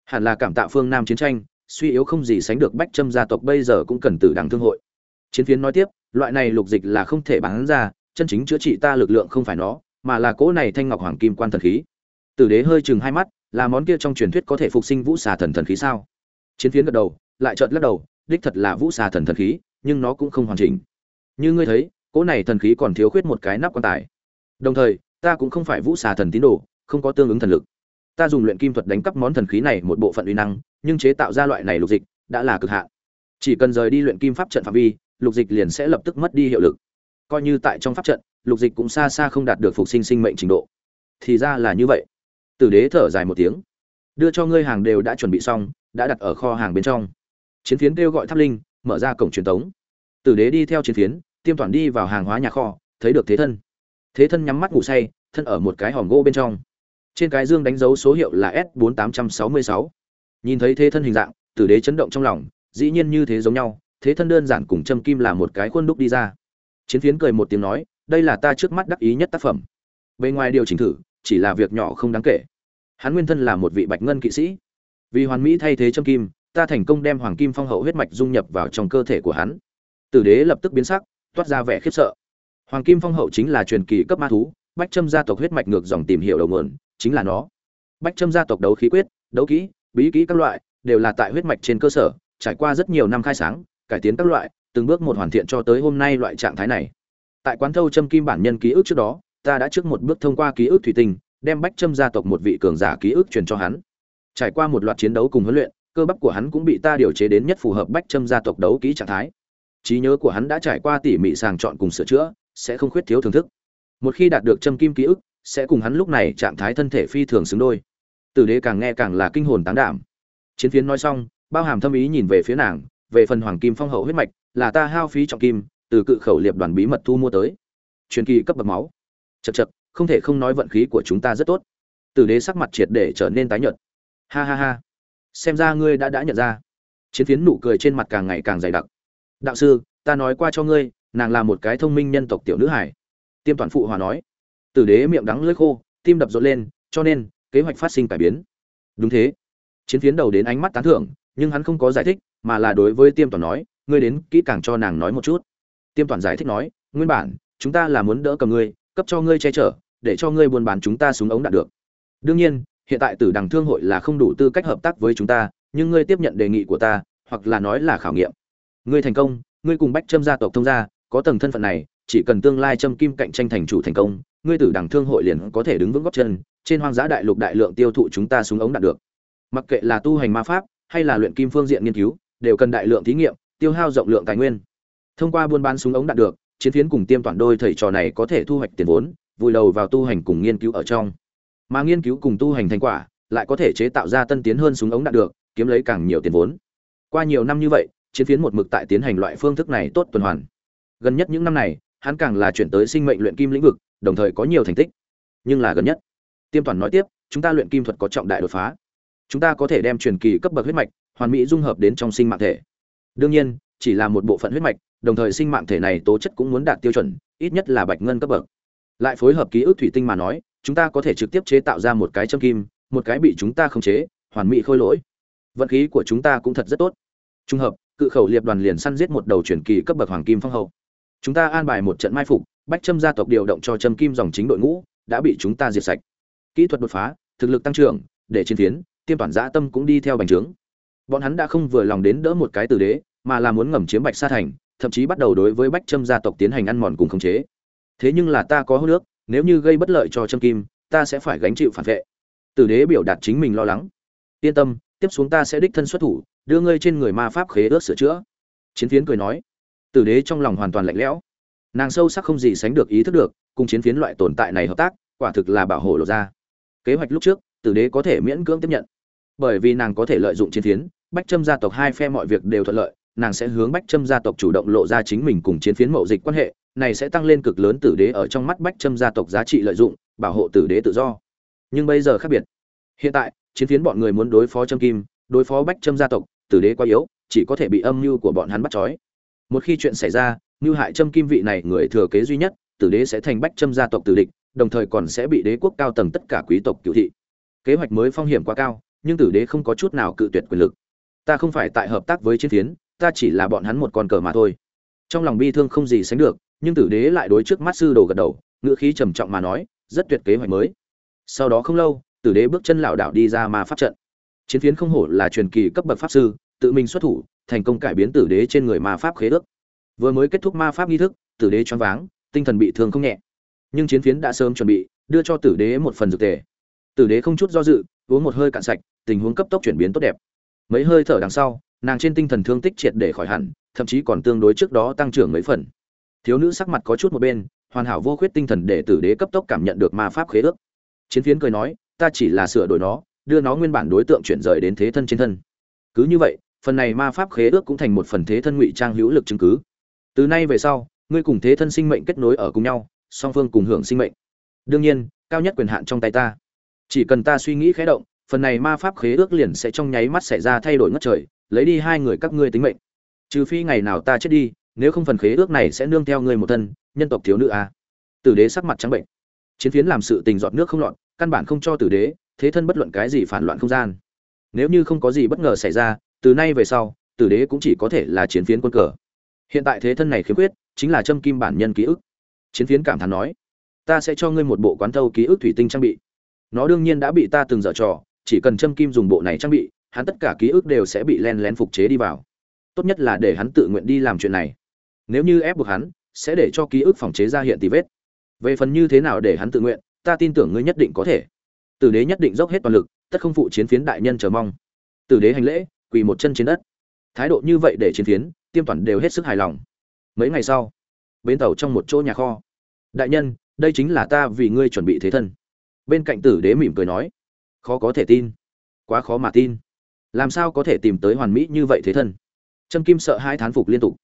Hẳn là cảm tạ phương nam chiến tranh, suy yếu không gì sánh được bách trâm gia tộc bây giờ cũng cần tử đằng thương hội. Chiến phiến nói tiếp, loại này lục dịch là không thể bán ra, chân chính chữa trị ta lực lượng không phải nó, mà là cỗ này thanh ngọc hoàng kim quan thần khí. Tử đế hơi chừng hai mắt, là món kia trong truyền thuyết có thể phục sinh vũ xà thần thần khí sao? Chiến phiến gật đầu, lại chợt lắc đầu, đích thật là vũ xà thần thần khí nhưng nó cũng không hoàn chỉnh. Như ngươi thấy, cỗ này thần khí còn thiếu khuyết một cái nắp quan tài. Đồng thời, ta cũng không phải vũ xà thần tín đồ, không có tương ứng thần lực. Ta dùng luyện kim thuật đánh cắp món thần khí này một bộ phận uy năng, nhưng chế tạo ra loại này lục dịch đã là cực hạn. Chỉ cần rời đi luyện kim pháp trận phạm vi, lục dịch liền sẽ lập tức mất đi hiệu lực. Coi như tại trong pháp trận, lục dịch cũng xa xa không đạt được phục sinh sinh mệnh trình độ. Thì ra là như vậy. Tử đế thở dài một tiếng. Đưa cho ngươi hàng đều đã chuẩn bị xong, đã đặt ở kho hàng bên trong. Chiến phiến kêu gọi tháp linh, mở ra cổng truyền tống tử đế đi theo chiến phiến, tiêm toàn đi vào hàng hóa nhà kho, thấy được thế thân. Thế thân nhắm mắt ngủ say, thân ở một cái hòm gỗ bên trong. Trên cái dương đánh dấu số hiệu là s 4866 nhìn thấy thế thân hình dạng, tử đế chấn động trong lòng, dĩ nhiên như thế giống nhau, thế thân đơn giản cùng châm kim là một cái khuôn đúc đi ra. Chiến phiến cười một tiếng nói, đây là ta trước mắt đắc ý nhất tác phẩm. Bên ngoài điều chỉnh thử, chỉ là việc nhỏ không đáng kể. Hắn nguyên thân là một vị bạch ngân kỵ sĩ. Vì hoàn mỹ thay thế châm kim, ta thành công đem hoàng kim phong hậu huyết mạch dung nhập vào trong cơ thể của hắn tử đế lập tức biến sắc, toát ra vẻ khiếp sợ. Hoàng kim phong hậu chính là truyền kỳ cấp ma thú, bách trâm gia tộc huyết mạch ngược dòng tìm hiểu đầu nguồn, chính là nó. Bách trâm gia tộc đấu khí quyết, đấu kỹ, bí kỹ các loại, đều là tại huyết mạch trên cơ sở, trải qua rất nhiều năm khai sáng, cải tiến các loại, từng bước một hoàn thiện cho tới hôm nay loại trạng thái này. Tại quán thâu châm kim bản nhân ký ức trước đó, ta đã trước một bước thông qua ký ức thủy tinh, đem bách trâm gia tộc một vị cường giả ký ức truyền cho hắn. Trải qua một loạt chiến đấu cùng huấn luyện, cơ bắp của hắn cũng bị ta điều chế đến nhất phù hợp bách trâm gia tộc đấu kỹ trạng thái trí nhớ của hắn đã trải qua tỉ mỉ sàng chọn cùng sửa chữa, sẽ không khuyết thiếu thưởng thức. Một khi đạt được châm kim ký ức, sẽ cùng hắn lúc này trạng thái thân thể phi thường xứng đôi. Tử đế càng nghe càng là kinh hồn tán đảm. Chiến phiến nói xong, bao hàm thâm ý nhìn về phía nàng, về phần hoàng kim phong hậu huyết mạch, là ta hao phí trọng kim, từ cự khẩu liệp đoàn bí mật thu mua tới. Truyền kỳ cấp bậc máu. Chật chật không thể không nói vận khí của chúng ta rất tốt. Tử đế sắc mặt triệt để trở nên tái nhợt. Ha ha ha. Xem ra ngươi đã đã nhận ra. Chiến phiến nụ cười trên mặt càng ngày càng dày đặc đạo sư, ta nói qua cho ngươi, nàng là một cái thông minh nhân tộc tiểu nữ hải tiêm toàn phụ hòa nói. Tử đế miệng đắng lưỡi khô, tim đập rộn lên, cho nên, kế hoạch phát sinh cải biến. Đúng thế. Chiến phiến đầu đến ánh mắt tán thưởng, nhưng hắn không có giải thích, mà là đối với tiêm toàn nói, ngươi đến kỹ càng cho nàng nói một chút. Tiêm toàn giải thích nói, nguyên bản, chúng ta là muốn đỡ cầm ngươi, cấp cho ngươi che chở, để cho ngươi buôn bán chúng ta xuống ống đạt được. Đương nhiên, hiện tại tử đằng thương hội là không đủ tư cách hợp tác với chúng ta, nhưng ngươi tiếp nhận đề nghị của ta, hoặc là nói là khảo nghiệm ngươi thành công, ngươi cùng bách trâm gia tộc thông gia, có tầng thân phận này, chỉ cần tương lai trâm kim cạnh tranh thành chủ thành công, ngươi tử đằng thương hội liền có thể đứng vững góc chân, trên hoang dã đại lục đại lượng tiêu thụ chúng ta xuống ống đạt được. Mặc kệ là tu hành ma pháp, hay là luyện kim phương diện nghiên cứu, đều cần đại lượng thí nghiệm, tiêu hao rộng lượng tài nguyên. Thông qua buôn bán súng ống đạt được, chiến phiến cùng tiêm toàn đôi thầy trò này có thể thu hoạch tiền vốn, vùi đầu vào tu hành cùng nghiên cứu ở trong. Mà nghiên cứu cùng tu hành thành quả, lại có thể chế tạo ra tân tiến hơn súng ống đạt được, kiếm lấy càng nhiều tiền vốn. Qua nhiều năm như vậy chiến phiến một mực tại tiến hành loại phương thức này tốt tuần hoàn. Gần nhất những năm này, hắn càng là chuyển tới sinh mệnh luyện kim lĩnh vực, đồng thời có nhiều thành tích. Nhưng là gần nhất, tiêm toàn nói tiếp, chúng ta luyện kim thuật có trọng đại đột phá. Chúng ta có thể đem truyền kỳ cấp bậc huyết mạch, hoàn mỹ dung hợp đến trong sinh mạng thể. Đương nhiên, chỉ là một bộ phận huyết mạch, đồng thời sinh mạng thể này tố chất cũng muốn đạt tiêu chuẩn, ít nhất là bạch ngân cấp bậc. Lại phối hợp ký ức thủy tinh mà nói, chúng ta có thể trực tiếp chế tạo ra một cái châm kim, một cái bị chúng ta khống chế, hoàn mỹ khôi lỗi. Vận khí của chúng ta cũng thật rất tốt. Trung hợp cự khẩu liệp đoàn liền săn giết một đầu truyền kỳ cấp bậc hoàng kim phong hậu chúng ta an bài một trận mai phục, bách châm gia tộc điều động cho châm kim dòng chính đội ngũ, đã bị chúng ta diệt sạch. Kỹ thuật đột phá, thực lực tăng trưởng, để chiến tiến, tiêm toàn dã tâm cũng đi theo bành trướng. Bọn hắn đã không vừa lòng đến đỡ một cái tử đế, mà là muốn ngầm chiếm bạch sa thành, thậm chí bắt đầu đối với bách trâm gia tộc tiến hành ăn mòn cùng khống chế. Thế nhưng là ta có hô nước, nếu như gây bất lợi cho trâm kim, ta sẽ phải gánh chịu phản vệ. Tử đế biểu đạt chính mình lo lắng. Yên tâm, tiếp xuống ta sẽ đích thân xuất thủ đưa ngươi trên người ma pháp khế ước sửa chữa. Chiến phiến cười nói. Tử đế trong lòng hoàn toàn lạnh lẽo. Nàng sâu sắc không gì sánh được ý thức được, cùng chiến phiến loại tồn tại này hợp tác, quả thực là bảo hộ lộ ra. Kế hoạch lúc trước, tử đế có thể miễn cưỡng tiếp nhận. Bởi vì nàng có thể lợi dụng chiến phiến, bách trâm gia tộc hai phe mọi việc đều thuận lợi, nàng sẽ hướng bách trâm gia tộc chủ động lộ ra chính mình cùng chiến phiến mậu dịch quan hệ, này sẽ tăng lên cực lớn tử đế ở trong mắt bách trâm gia tộc giá trị lợi dụng, bảo hộ tử đế tự do. Nhưng bây giờ khác biệt. Hiện tại, chiến phiến bọn người muốn đối phó trâm kim, đối phó bách trâm gia tộc tử đế quá yếu, chỉ có thể bị âm mưu của bọn hắn bắt trói. Một khi chuyện xảy ra mưu hại trâm kim vị này người thừa kế duy nhất, tử đế sẽ thành bách trâm gia tộc tử địch, đồng thời còn sẽ bị đế quốc cao tầng tất cả quý tộc cựu thị. Kế hoạch mới phong hiểm quá cao, nhưng tử đế không có chút nào cự tuyệt quyền lực. Ta không phải tại hợp tác với chiến phiến, ta chỉ là bọn hắn một con cờ mà thôi. Trong lòng bi thương không gì sánh được, nhưng tử đế lại đối trước mắt sư đồ gật đầu, ngữ khí trầm trọng mà nói, rất tuyệt kế hoạch mới. Sau đó không lâu, tử đế bước chân lảo đảo đi ra mà phát trận chiến phiến không hổ là truyền kỳ cấp bậc pháp sư, tự mình xuất thủ, thành công cải biến tử đế trên người ma pháp khế ước. Vừa mới kết thúc ma pháp nghi thức, tử đế choáng váng, tinh thần bị thương không nhẹ. Nhưng chiến phiến đã sớm chuẩn bị, đưa cho tử đế một phần dược tề. Tử đế không chút do dự, uống một hơi cạn sạch, tình huống cấp tốc chuyển biến tốt đẹp. Mấy hơi thở đằng sau, nàng trên tinh thần thương tích triệt để khỏi hẳn, thậm chí còn tương đối trước đó tăng trưởng mấy phần. Thiếu nữ sắc mặt có chút một bên, hoàn hảo vô khuyết tinh thần để tử đế cấp tốc cảm nhận được ma pháp khế ước. Chiến phiến cười nói, ta chỉ là sửa đổi nó đưa nó nguyên bản đối tượng chuyển rời đến thế thân trên thân. Cứ như vậy, phần này ma pháp khế ước cũng thành một phần thế thân ngụy trang hữu lực chứng cứ. Từ nay về sau, ngươi cùng thế thân sinh mệnh kết nối ở cùng nhau, song phương cùng hưởng sinh mệnh. Đương nhiên, cao nhất quyền hạn trong tay ta. Chỉ cần ta suy nghĩ khé động, phần này ma pháp khế ước liền sẽ trong nháy mắt xảy ra thay đổi ngất trời, lấy đi hai người các ngươi tính mệnh. Trừ phi ngày nào ta chết đi, nếu không phần khế ước này sẽ nương theo ngươi một thân, nhân tộc thiếu nữ a. À. tử đế sắc mặt trắng bệnh. Chiến phiến làm sự tình giọt nước không lọt, căn bản không cho tử đế thế thân bất luận cái gì phản loạn không gian. Nếu như không có gì bất ngờ xảy ra, từ nay về sau, tử đế cũng chỉ có thể là chiến phiến quân cờ. Hiện tại thế thân này khiếm khuyết, chính là châm kim bản nhân ký ức. Chiến phiến cảm thán nói, ta sẽ cho ngươi một bộ quán thâu ký ức thủy tinh trang bị. Nó đương nhiên đã bị ta từng dở trò, chỉ cần châm kim dùng bộ này trang bị, hắn tất cả ký ức đều sẽ bị len lén phục chế đi vào. Tốt nhất là để hắn tự nguyện đi làm chuyện này. Nếu như ép buộc hắn, sẽ để cho ký ức phòng chế ra hiện tì vết. Về phần như thế nào để hắn tự nguyện, ta tin tưởng ngươi nhất định có thể tử đế nhất định dốc hết toàn lực, tất không phụ chiến phiến đại nhân chờ mong. Tử đế hành lễ, quỳ một chân trên đất. Thái độ như vậy để chiến phiến, tiêm toàn đều hết sức hài lòng. Mấy ngày sau, bến tàu trong một chỗ nhà kho. Đại nhân, đây chính là ta vì ngươi chuẩn bị thế thân. Bên cạnh tử đế mỉm cười nói, khó có thể tin, quá khó mà tin. Làm sao có thể tìm tới hoàn mỹ như vậy thế thân? Trâm kim sợ hai thán phục liên tục.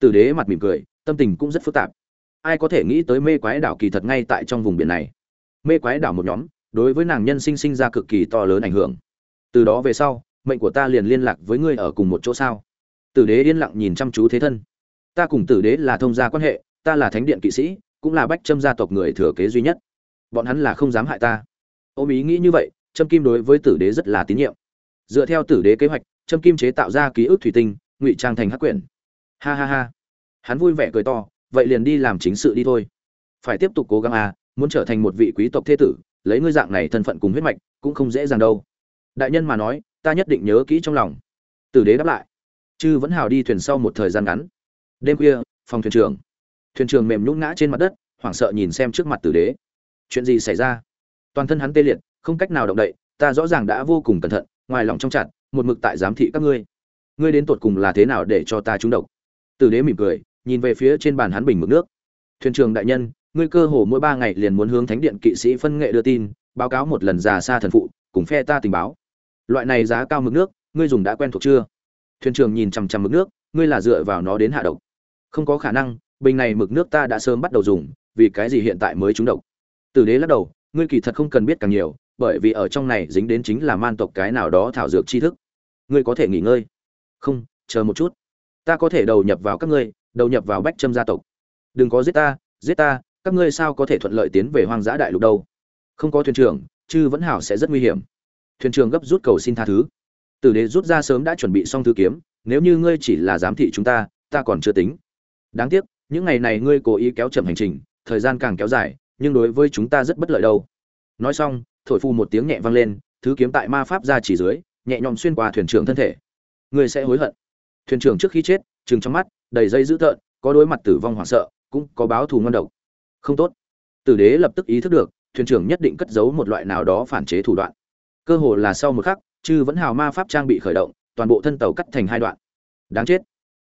Tử đế mặt mỉm cười, tâm tình cũng rất phức tạp. Ai có thể nghĩ tới mê quái đảo kỳ thật ngay tại trong vùng biển này? Mê quái đảo một nhóm đối với nàng nhân sinh sinh ra cực kỳ to lớn ảnh hưởng. Từ đó về sau, mệnh của ta liền liên lạc với ngươi ở cùng một chỗ sao? Tử đế yên lặng nhìn chăm chú thế thân. Ta cùng tử đế là thông gia quan hệ, ta là thánh điện kỵ sĩ, cũng là bách trâm gia tộc người thừa kế duy nhất. Bọn hắn là không dám hại ta. Ôm ý nghĩ như vậy trâm kim đối với tử đế rất là tín nhiệm. Dựa theo tử đế kế hoạch trâm kim chế tạo ra ký ức thủy tinh, ngụy trang thành hắc quyển. Ha ha ha. Hắn vui vẻ cười to, vậy liền đi làm chính sự đi thôi. Phải tiếp tục cố gắng à muốn trở thành một vị quý tộc thế tử lấy ngươi dạng này thân phận cùng huyết mạch, cũng không dễ dàng đâu. Đại nhân mà nói, ta nhất định nhớ kỹ trong lòng. Tử đế đáp lại. Chư vẫn hào đi thuyền sau một thời gian ngắn. Đêm khuya, phòng thuyền trưởng. Thuyền trưởng mềm nhũn ngã trên mặt đất, hoảng sợ nhìn xem trước mặt tử đế. Chuyện gì xảy ra? Toàn thân hắn tê liệt, không cách nào động đậy, ta rõ ràng đã vô cùng cẩn thận, ngoài lòng trong chặt, một mực tại giám thị các ngươi. Ngươi đến tột cùng là thế nào để cho ta trúng độc? Tử đế mỉm cười, nhìn về phía trên bàn hắn bình mực nước. Thuyền trưởng đại nhân ngươi cơ hồ mỗi ba ngày liền muốn hướng thánh điện kỵ sĩ phân nghệ đưa tin, báo cáo một lần già xa thần phụ, cùng phe ta tình báo. Loại này giá cao mực nước, ngươi dùng đã quen thuộc chưa? Thuyền trưởng nhìn chằm chằm mực nước, ngươi là dựa vào nó đến hạ độc. Không có khả năng, bình này mực nước ta đã sớm bắt đầu dùng, vì cái gì hiện tại mới trúng độc? Tử đế lắc đầu, ngươi kỳ thật không cần biết càng nhiều, bởi vì ở trong này dính đến chính là man tộc cái nào đó thảo dược tri thức. Ngươi có thể nghỉ ngơi. Không, chờ một chút. Ta có thể đầu nhập vào các ngươi, đầu nhập vào bách trâm gia tộc. Đừng có giết ta giết ta các ngươi sao có thể thuận lợi tiến về hoang dã đại lục đâu? Không có thuyền trưởng, chư vẫn hảo sẽ rất nguy hiểm. Thuyền trưởng gấp rút cầu xin tha thứ. Tử đế rút ra sớm đã chuẩn bị xong thư kiếm, nếu như ngươi chỉ là giám thị chúng ta ta còn chưa tính. Đáng tiếc, những ngày này ngươi cố ý kéo chậm hành trình, thời gian càng kéo dài, nhưng đối với chúng ta rất bất lợi đâu. Nói xong, thổi phu một tiếng nhẹ vang lên, thứ kiếm tại ma pháp ra chỉ dưới, nhẹ nhõm xuyên qua thuyền trưởng thân thể. Ngươi sẽ hối hận. Thuyền trưởng trước khi chết chừng trong mắt, đầy dây dữ tợn, có đối mặt tử vong hoảng sợ, cũng có báo thù ngon độc không tốt. Tử đế lập tức ý thức được, thuyền trưởng nhất định cất giấu một loại nào đó phản chế thủ đoạn. Cơ hồ là sau một khắc, chư vẫn hào ma pháp trang bị khởi động, toàn bộ thân tàu cắt thành hai đoạn. Đáng chết.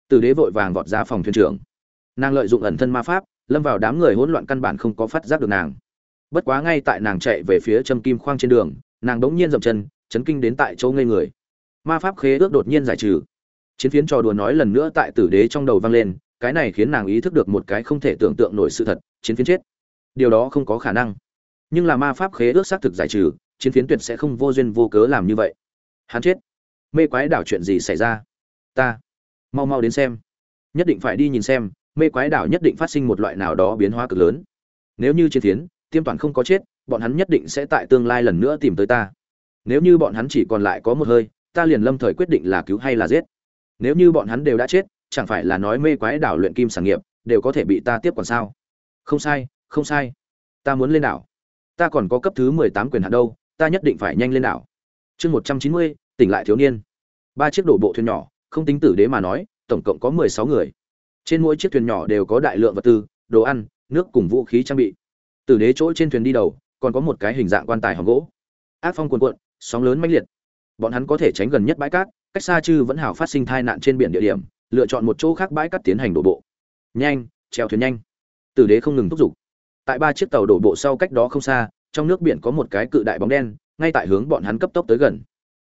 Tử đế vội vàng vọt ra phòng thuyền trưởng. Nàng lợi dụng ẩn thân ma pháp, lâm vào đám người hỗn loạn căn bản không có phát giác được nàng. Bất quá ngay tại nàng chạy về phía châm kim khoang trên đường, nàng đ ố n g nhiên dậm chân, chấn kinh đến tại chỗ ngây người. Ma pháp khế ước đột nhiên giải trừ. Chiến phiến trò đùa nói lần nữa tại tử đế trong đầu vang lên cái này khiến nàng ý thức được một cái không thể tưởng tượng nổi sự thật, chiến phiến chết. Điều đó không có khả năng. Nhưng là ma pháp khế ước xác thực giải trừ, chiến phiến tuyệt sẽ không vô duyên vô cớ làm như vậy. Hắn chết. Mê quái đảo chuyện gì xảy ra? Ta. Mau mau đến xem. Nhất định phải đi nhìn xem, mê quái đảo nhất định phát sinh một loại nào đó biến hóa cực lớn. Nếu như chiến phiến, tiêm toàn không có chết, bọn hắn nhất định sẽ tại tương lai lần nữa tìm tới ta. Nếu như bọn hắn chỉ còn lại có một hơi, ta liền lâm thời quyết định là cứu hay là giết. Nếu như bọn hắn đều đã chết chẳng phải là nói mê quái đảo luyện kim sản nghiệp, đều có thể bị ta tiếp còn sao? Không sai không sai. Ta muốn lên đảo. Ta còn có cấp thứ mười tám quyền hạn đâu, ta nhất định phải nhanh lên đảo. Chương một trăm chín mươi, tỉnh lại thiếu niên. Ba chiếc đổ bộ thuyền nhỏ, không tính tử đế mà nói, tổng cộng có mười sáu người. Trên mỗi chiếc thuyền nhỏ đều có đại lượng vật tư, đồ ăn, nước cùng vũ khí trang bị. Tử đế chỗ trên thuyền đi đầu, còn có một cái hình dạng quan tài hòm gỗ. Ác phong cuồn cuộn, sóng lớn mãnh liệt. Bọn hắn có thể tránh gần nhất bãi cát, cách xa chư vẫn hào phát sinh tai nạn trên biển địa điểm lựa chọn một chỗ khác bãi cát tiến hành đổ bộ. Nhanh, treo thuyền nhanh. Tử đế không ngừng thúc giục. Tại ba chiếc tàu đổ bộ sau cách đó không xa, trong nước biển có một cái cự đại bóng đen, ngay tại hướng bọn hắn cấp tốc tới gần.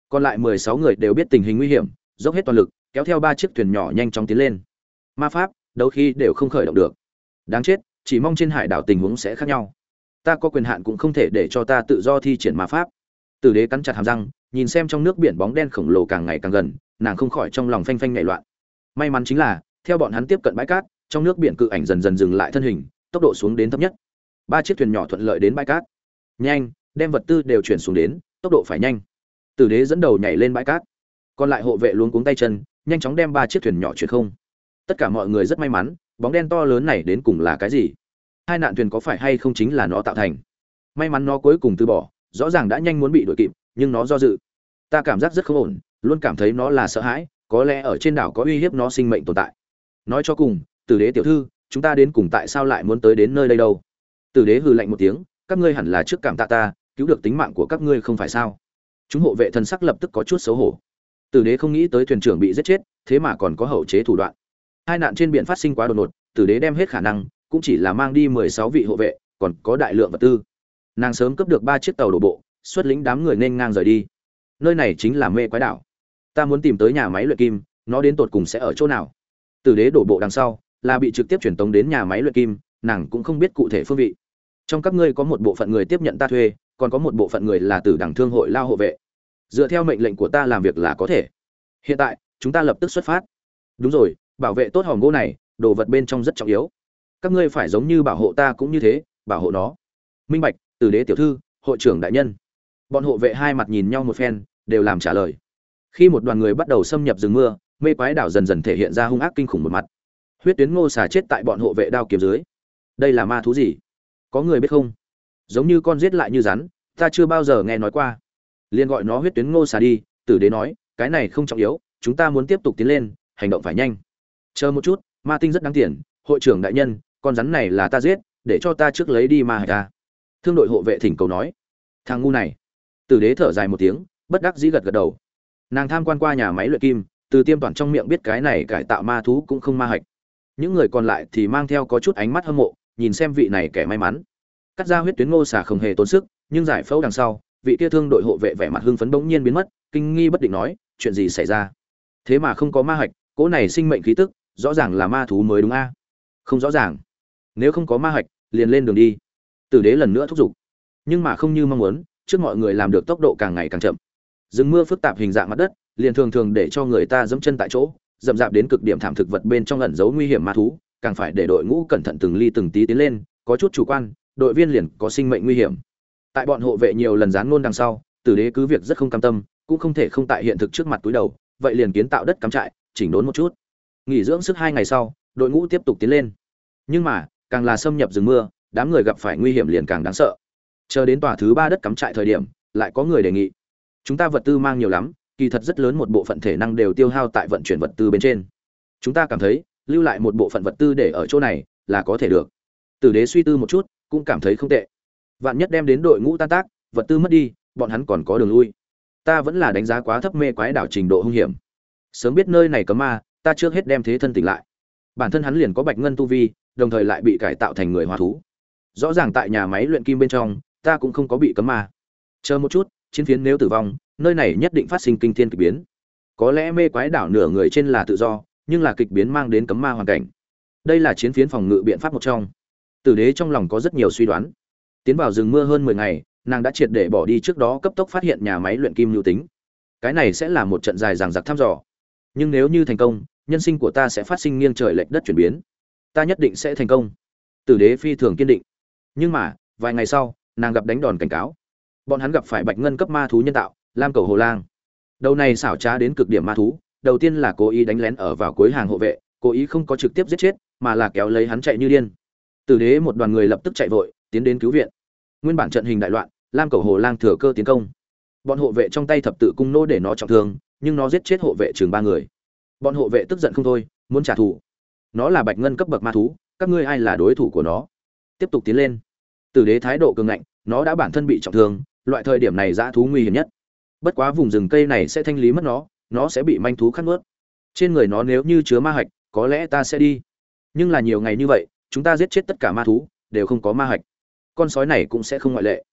Còn lại mười sáu người đều biết tình hình nguy hiểm, dốc hết toàn lực, kéo theo ba chiếc thuyền nhỏ nhanh chóng tiến lên. Ma pháp đôi khi đều không khởi động được. Đáng chết, chỉ mong trên hải đảo tình huống sẽ khác nhau. Ta có quyền hạn cũng không thể để cho ta tự do thi triển ma pháp. Tử đế cắn chặt hàm răng, nhìn xem trong nước biển bóng đen khổng lồ càng ngày càng gần, nàng không khỏi trong lòng phanh phanh nhảy loạn may mắn chính là, theo bọn hắn tiếp cận bãi cát, trong nước biển cự ảnh dần dần dừng lại thân hình, tốc độ xuống đến thấp nhất. Ba chiếc thuyền nhỏ thuận lợi đến bãi cát. Nhanh, đem vật tư đều chuyển xuống đến, tốc độ phải nhanh. Tử đế dẫn đầu nhảy lên bãi cát. Còn lại hộ vệ luôn cuống tay chân, nhanh chóng đem ba chiếc thuyền nhỏ chuyển không. Tất cả mọi người rất may mắn, bóng đen to lớn này đến cùng là cái gì? Hai nạn thuyền có phải hay không chính là nó tạo thành? May mắn nó cuối cùng từ bỏ, rõ ràng đã nhanh muốn bị đuổi kịp, nhưng nó do dự. Ta cảm giác rất không ổn, luôn cảm thấy nó là sợ hãi có lẽ ở trên đảo có uy hiếp nó sinh mệnh tồn tại. Nói cho cùng, tử đế tiểu thư, chúng ta đến cùng tại sao lại muốn tới đến nơi đây đâu? Tử đế hừ lạnh một tiếng, các ngươi hẳn là trước cảm tạ ta, cứu được tính mạng của các ngươi không phải sao? Chúng hộ vệ thần sắc lập tức có chút xấu hổ. Tử đế không nghĩ tới thuyền trưởng bị giết chết, thế mà còn có hậu chế thủ đoạn. Hai nạn trên biển phát sinh quá đột ngột, tử đế đem hết khả năng, cũng chỉ là mang đi mười sáu vị hộ vệ, còn có đại lượng vật tư. Nàng sớm cấp được ba chiếc tàu đổ bộ, xuất lĩnh đám người nên ngang rời đi. Nơi này chính là mê quái đảo ta muốn tìm tới nhà máy luyện kim, nó đến tột cùng sẽ ở chỗ nào? Tử đế đổ bộ đằng sau, là bị trực tiếp truyền tống đến nhà máy luyện kim, nàng cũng không biết cụ thể phương vị. Trong các ngươi có một bộ phận người tiếp nhận ta thuê, còn có một bộ phận người là từ đẳng thương hội lao hộ vệ. Dựa theo mệnh lệnh của ta làm việc là có thể. Hiện tại, chúng ta lập tức xuất phát. Đúng rồi, bảo vệ tốt hòm gỗ này, đồ vật bên trong rất trọng yếu. Các ngươi phải giống như bảo hộ ta cũng như thế, bảo hộ nó. Minh bạch từ đế tiểu thư, hội trưởng đại nhân. Bọn hộ vệ hai mặt nhìn nhau một phen, đều làm trả lời khi một đoàn người bắt đầu xâm nhập rừng mưa, mê quái đảo dần dần thể hiện ra hung ác kinh khủng một mặt. Huyết tuyến ngô xà chết tại bọn hộ vệ đao kiếm dưới. Đây là ma thú gì? Có người biết không? Giống như con giết lại như rắn, ta chưa bao giờ nghe nói qua. Liền gọi nó huyết tuyến ngô xà đi, tử đế nói, cái này không trọng yếu, chúng ta muốn tiếp tục tiến lên, hành động phải nhanh. Chờ một chút, ma tinh rất đáng tiền, hội trưởng đại nhân, con rắn này là ta giết, để cho ta trước lấy đi ma hải ta thương đội hộ vệ thỉnh cầu nói. Thằng ngu này. Tử đế thở dài một tiếng, bất đắc dĩ gật gật đầu nàng tham quan qua nhà máy luyện kim, từ tiêm toàn trong miệng biết cái này cải tạo ma thú cũng không ma hạch. Những người còn lại thì mang theo có chút ánh mắt hâm mộ, nhìn xem vị này kẻ may mắn. Cắt ra huyết tuyến ngô xà không hề tốn sức, nhưng giải phẫu đằng sau, vị kia thương đội hộ vệ vẻ mặt hưng phấn bỗng nhiên biến mất, kinh nghi bất định nói, chuyện gì xảy ra? Thế mà không có ma hạch, cỗ này sinh mệnh khí tức, rõ ràng là ma thú mới đúng a? Không rõ ràng. Nếu không có ma hạch, liền lên đường đi. Tử đế lần nữa thúc giục. Nhưng mà không như mong muốn, trước mọi người làm được tốc độ càng ngày càng chậm rừng mưa phức tạp hình dạng mặt đất, liền thường thường để cho người ta dẫm chân tại chỗ, dậm dạp đến cực điểm thảm thực vật bên trong ẩn giấu nguy hiểm ma thú, càng phải để đội ngũ cẩn thận từng ly từng tí tiến lên, có chút chủ quan, đội viên liền có sinh mệnh nguy hiểm. Tại bọn hộ vệ nhiều lần dán ngôn đằng sau, tử đế cứ việc rất không cam tâm, cũng không thể không tại hiện thực trước mặt túi đầu, vậy liền kiến tạo đất cắm trại, chỉnh đốn một chút. Nghỉ dưỡng sức hai ngày sau, đội ngũ tiếp tục tiến lên. Nhưng mà, càng là xâm nhập rừng mưa, đám người gặp phải nguy hiểm liền càng đáng sợ. Chờ đến tòa thứ ba đất cắm trại thời điểm, lại có người đề nghị chúng ta vật tư mang nhiều lắm, kỳ thật rất lớn một bộ phận thể năng đều tiêu hao tại vận chuyển vật tư bên trên. Chúng ta cảm thấy, lưu lại một bộ phận vật tư để ở chỗ này là có thể được. Tử đế suy tư một chút, cũng cảm thấy không tệ. Vạn nhất đem đến đội ngũ tan tác, vật tư mất đi, bọn hắn còn có đường lui. Ta vẫn là đánh giá quá thấp mê quái đảo trình độ hung hiểm. Sớm biết nơi này cấm ma, ta trước hết đem thế thân tỉnh lại. Bản thân hắn liền có bạch ngân tu vi, đồng thời lại bị cải tạo thành người hòa thú. Rõ ràng tại nhà máy luyện kim bên trong, ta cũng không có bị cấm ma. Chờ một chút chiến phiến nếu tử vong, nơi này nhất định phát sinh kinh thiên kịch biến. Có lẽ mê quái đảo nửa người trên là tự do, nhưng là kịch biến mang đến cấm ma hoàn cảnh. Đây là chiến phiến phòng ngự biện pháp một trong. Tử đế trong lòng có rất nhiều suy đoán. Tiến vào rừng mưa hơn mười ngày, nàng đã triệt để bỏ đi trước đó cấp tốc phát hiện nhà máy luyện kim lưu tính. Cái này sẽ là một trận dài dằng dặc thăm dò. Nhưng nếu như thành công, nhân sinh của ta sẽ phát sinh nghiêng trời lệch đất chuyển biến. Ta nhất định sẽ thành công. Tử đế phi thường kiên định. Nhưng mà, vài ngày sau, nàng gặp đánh đòn cảnh cáo bọn hắn gặp phải bạch ngân cấp ma thú nhân tạo, lam cầu hồ lang. Đầu này xảo trá đến cực điểm ma thú, đầu tiên là cố ý đánh lén ở vào cuối hàng hộ vệ, cố ý không có trực tiếp giết chết, mà là kéo lấy hắn chạy như điên. Tử đế một đoàn người lập tức chạy vội, tiến đến cứu viện. Nguyên bản trận hình đại loạn, lam cầu hồ lang thừa cơ tiến công. Bọn hộ vệ trong tay thập tự cung nô để nó trọng thương, nhưng nó giết chết hộ vệ chừng ba người. Bọn hộ vệ tức giận không thôi, muốn trả thù. Nó là bạch ngân cấp bậc ma thú, các ngươi ai là đối thủ của nó? Tiếp tục tiến lên. Tử đế thái độ cường ngạnh, nó đã bản thân bị trọng thương loại thời điểm này dã thú nguy hiểm nhất. Bất quá vùng rừng cây này sẽ thanh lý mất nó nó sẽ bị manh thú khát nuốt. Trên người nó nếu như chứa ma hạch, có lẽ ta sẽ đi. Nhưng là nhiều ngày như vậy, chúng ta giết chết tất cả ma thú, đều không có ma hạch. Con sói này cũng sẽ không ngoại lệ.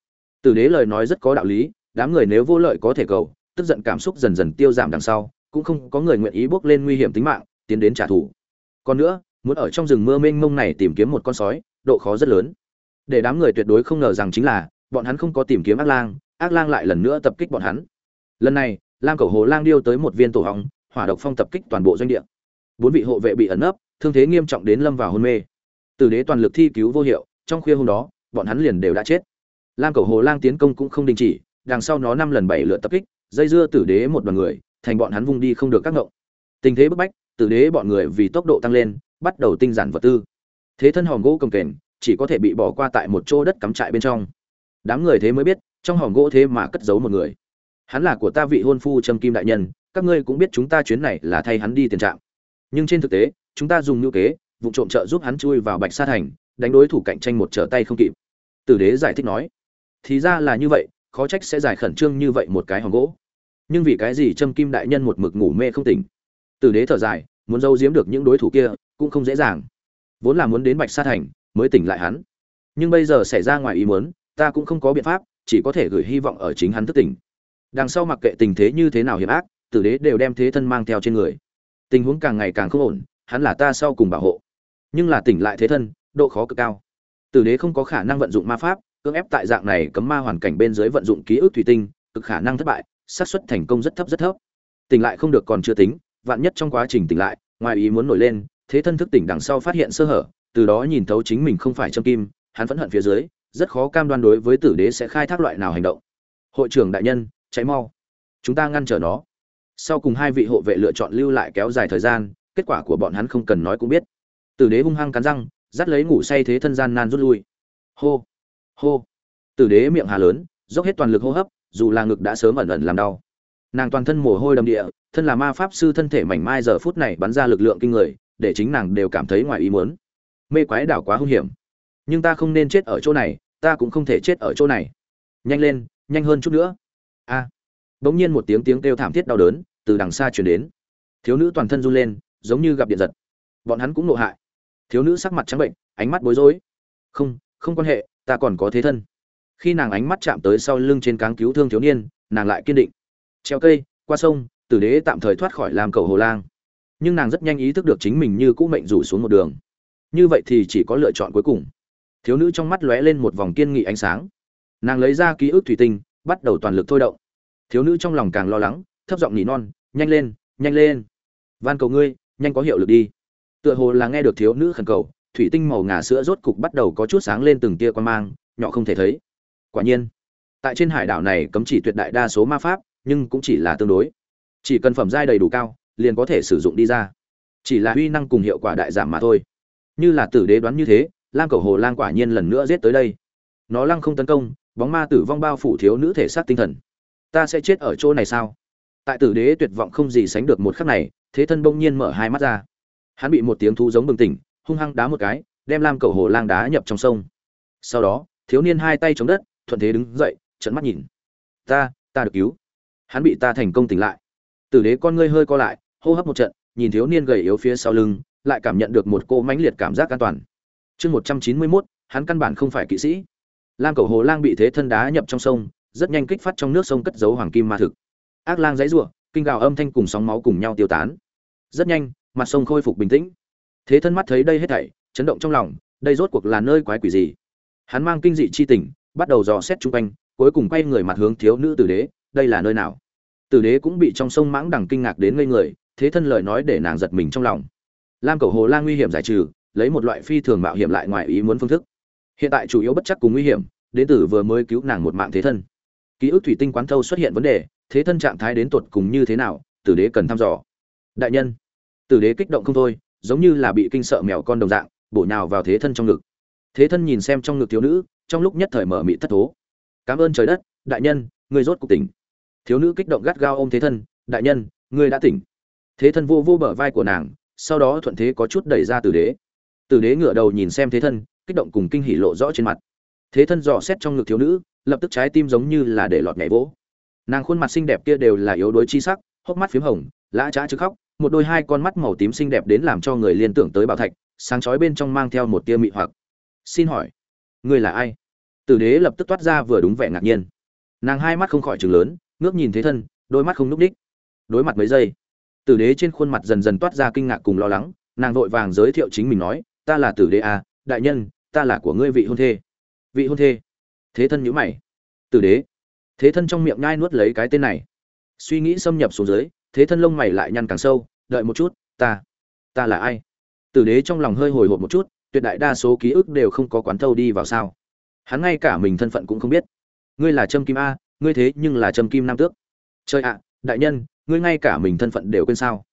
Tử đế lời nói rất có đạo lý, đám người nếu vô lợi có thể cầu, tức giận cảm xúc dần dần tiêu giảm đằng sau, cũng không có người nguyện ý bước lên nguy hiểm tính mạng, tiến đến trả thù. Còn nữa, muốn ở trong rừng mưa mênh mông này tìm kiếm một con sói, độ khó rất lớn. Để đám người tuyệt đối không ngờ rằng chính là bọn hắn không có tìm kiếm ác lang ác lang lại lần nữa tập kích bọn hắn. Lần này, lam cầu hồ lang điêu tới một viên tổ hóng hỏa độc phong tập kích toàn bộ doanh địa. Bốn vị hộ vệ bị ẩn ấp thương thế nghiêm trọng đến lâm vào hôn mê. Tử đế toàn lực thi cứu vô hiệu, trong khuya hôm đó, bọn hắn liền đều đã chết. Lam cầu hồ lang tiến công cũng không đình chỉ, đằng sau nó năm lần bảy lượt tập kích, dây dưa tử đế một đoàn người, thành bọn hắn vung đi không được các ngộng. Tình thế bức bách, tử đế bọn người vì tốc độ tăng lên, bắt đầu tinh giản vật tư. Thế thân hòm gỗ cầm kềnh, chỉ có thể bị bỏ qua tại một chỗ đất cắm trại bên trong đám người thế mới biết, trong hòm gỗ thế mà cất giấu một người. Hắn là của ta vị hôn phu trâm kim đại nhân, các ngươi cũng biết chúng ta chuyến này là thay hắn đi tiền trạng. Nhưng trên thực tế, chúng ta dùng ngữ kế, vụ trộm trợ giúp hắn chui vào bạch sa thành, đánh đối thủ cạnh tranh một trở tay không kịp. Tử đế giải thích nói, thì ra là như vậy, khó trách sẽ giải khẩn trương như vậy một cái hòm gỗ. Nhưng vì cái gì trâm kim đại nhân một mực ngủ mê không tỉnh? Tử đế thở dài, muốn giấu giếm được những đối thủ kia, cũng không dễ dàng. Vốn là muốn đến bạch sa thành, mới tỉnh lại hắn. Nhưng bây giờ xảy ra ngoài ý muốn ta cũng không có biện pháp, chỉ có thể gửi hy vọng ở chính hắn thức tỉnh. Đằng sau mặc kệ tình thế như thế nào hiểm ác, tử đế đều đem thế thân mang theo trên người. Tình huống càng ngày càng không ổn, hắn là ta sau cùng bảo hộ. Nhưng là tỉnh lại thế thân, độ khó cực cao. Tử đế không có khả năng vận dụng ma pháp, cưỡng ép tại dạng này cấm ma hoàn cảnh bên dưới vận dụng ký ức thủy tinh, cực khả năng thất bại, xác suất thành công rất thấp rất thấp. Tỉnh lại không được còn chưa tính, vạn nhất trong quá trình tỉnh lại, ngoài ý muốn nổi lên, thế thân thức tỉnh đằng sau phát hiện sơ hở, từ đó nhìn thấu chính mình không phải châm kim, hắn phẫn hận phía dưới rất khó cam đoan đối với tử đế sẽ khai thác loại nào hành động. Hội trưởng đại nhân cháy mau. Chúng ta ngăn trở nó. Sau cùng hai vị hộ vệ lựa chọn lưu lại kéo dài thời gian, kết quả của bọn hắn không cần nói cũng biết. Tử đế hung hăng cắn răng, dắt lấy ngủ say thế thân gian nan rút lui. Hô hô. Tử đế miệng hà lớn, dốc hết toàn lực hô hấp, dù là ngực đã sớm ẩn ẩn làm đau. Nàng toàn thân mồ hôi đầm địa, thân là ma pháp sư thân thể mảnh mai giờ phút này bắn ra lực lượng kinh người, để chính nàng đều cảm thấy ngoài ý muốn. Mê quái đảo quá hung hiểm. Nhưng ta không nên chết ở chỗ này ta cũng không thể chết ở chỗ này. Nhanh lên, nhanh hơn chút nữa. A. Bỗng nhiên một tiếng tiếng kêu thảm thiết đau đớn từ đằng xa chuyển đến. Thiếu nữ toàn thân run lên, giống như gặp điện giật. Bọn hắn cũng nộ hại. Thiếu nữ sắc mặt trắng bệnh, ánh mắt bối rối. Không không quan hệ, ta còn có thế thân. Khi nàng ánh mắt chạm tới sau lưng trên cáng cứu thương thiếu niên, nàng lại kiên định. Treo cây, qua sông, tử đế tạm thời thoát khỏi làm cầu hồ lang. Nhưng nàng rất nhanh ý thức được chính mình như cũ mệnh rủ xuống một đường. Như vậy thì chỉ có lựa chọn cuối cùng thiếu nữ trong mắt lóe lên một vòng kiên nghị ánh sáng. Nàng lấy ra ký ức thủy tinh, bắt đầu toàn lực thôi động. Thiếu nữ trong lòng càng lo lắng, thấp giọng nỉ non, nhanh lên nhanh lên. Van cầu ngươi, nhanh có hiệu lực đi. Tựa hồ là nghe được thiếu nữ khẩn cầu, thủy tinh màu ngà sữa rốt cục bắt đầu có chút sáng lên từng tia quan mang, nhỏ không thể thấy. Quả nhiên, tại trên hải đảo này cấm chỉ tuyệt đại đa số ma pháp, nhưng cũng chỉ là tương đối. Chỉ cần phẩm giai đầy đủ cao, liền có thể sử dụng đi ra. Chỉ là uy năng cùng hiệu quả đại giảm mà thôi. Như là tử đế đoán như thế lam cầu hồ lang quả nhiên lần nữa giết tới đây. Nó lăng không tấn công, bóng ma tử vong bao phủ thiếu nữ thể xác tinh thần. Ta sẽ chết ở chỗ này sao? Tại tử đế tuyệt vọng không gì sánh được một khắc này, thế thân bỗng nhiên mở hai mắt ra. Hắn bị một tiếng thú giống bừng tỉnh, hung hăng đá một cái, đem lam cầu hồ lang đá nhập trong sông. Sau đó, thiếu niên hai tay chống đất, thuận thế đứng dậy trận mắt nhìn. Ta ta được cứu. Hắn bị ta thành công tỉnh lại. Tử đế con ngươi hơi co lại, hô hấp một trận, nhìn thiếu niên gầy yếu phía sau lưng, lại cảm nhận được một cô mãnh liệt cảm giác an toàn chương một trăm chín mươi mốt, hắn căn bản không phải kỵ sĩ. Lam cầu hồ lang bị thế thân đá nhập trong sông, rất nhanh kích phát trong nước sông cất giấu hoàng kim ma thực. Ác lang dãy rủa, kinh gào âm thanh cùng sóng máu cùng nhau tiêu tán. Rất nhanh, mặt sông khôi phục bình tĩnh. Thế thân mắt thấy đây hết thảy, chấn động trong lòng, đây rốt cuộc là nơi quái quỷ gì? Hắn mang kinh dị chi tình, bắt đầu dò xét chung quanh, cuối cùng quay người mặt hướng thiếu nữ tử đế, đây là nơi nào? Tử đế cũng bị trong sông mãng đằng kinh ngạc đến ngây người, thế thân lời nói để nàng giật mình trong lòng. Lam cầu hồ lang nguy hiểm giải trừ lấy một loại phi thường mạo hiểm lại ngoài ý muốn phương thức. Hiện tại chủ yếu bất chắc cùng nguy hiểm, đến tử vừa mới cứu nàng một mạng thế thân. Ký ức thủy tinh quán thâu xuất hiện vấn đề, thế thân trạng thái đến tột cùng như thế nào, tử đế cần thăm dò. Đại nhân, tử đế kích động không thôi, giống như là bị kinh sợ mèo con đồng dạng, bổ nhào vào thế thân trong ngực. Thế thân nhìn xem trong ngực thiếu nữ, trong lúc nhất thời mở mị thất thố. Cảm ơn trời đất, đại nhân người rốt cuộc tỉnh. Thiếu nữ kích động gắt gao ôm thế thân, đại nhân người đã tỉnh. Thế thân vô vô bờ vai của nàng, sau đó thuận thế có chút đẩy ra tử đế tử đế ngửa đầu nhìn xem thế thân, kích động cùng kinh hỉ lộ rõ trên mặt. Thế thân dò xét trong ngực thiếu nữ, lập tức trái tim giống như là để lọt nhảy vỗ. Nàng khuôn mặt xinh đẹp kia đều là yếu đuối chi sắc, hốc mắt phím hồng, lã trá chứ khóc, một đôi hai con mắt màu tím xinh đẹp đến làm cho người liên tưởng tới bảo thạch, sáng chói bên trong mang theo một tia mị hoặc. Xin hỏi người là ai? Tử đế lập tức toát ra vừa đúng vẻ ngạc nhiên. Nàng hai mắt không khỏi chừng lớn, ngước nhìn thế thân, đôi mắt không núp đích đối mặt mấy giây, tử đế trên khuôn mặt dần dần toát ra kinh ngạc cùng lo lắng, nàng vội vàng giới thiệu chính mình nói ta là tử đế à, đại nhân ta là của ngươi vị hôn thê. Vị hôn thê. Thế thân nhữ mày. Tử đế. Thế thân trong miệng nhai nuốt lấy cái tên này. Suy nghĩ xâm nhập xuống dưới thế thân lông mày lại nhăn càng sâu đợi một chút ta ta là ai? Tử đế trong lòng hơi hồi hộp một chút tuyệt đại đa số ký ức đều không có quán thâu đi vào sao. Hắn ngay cả mình thân phận cũng không biết. Ngươi là trâm kim a ngươi thế nhưng là trâm kim nam tước. Trời ạ đại nhân ngươi ngay cả mình thân phận đều quên sao?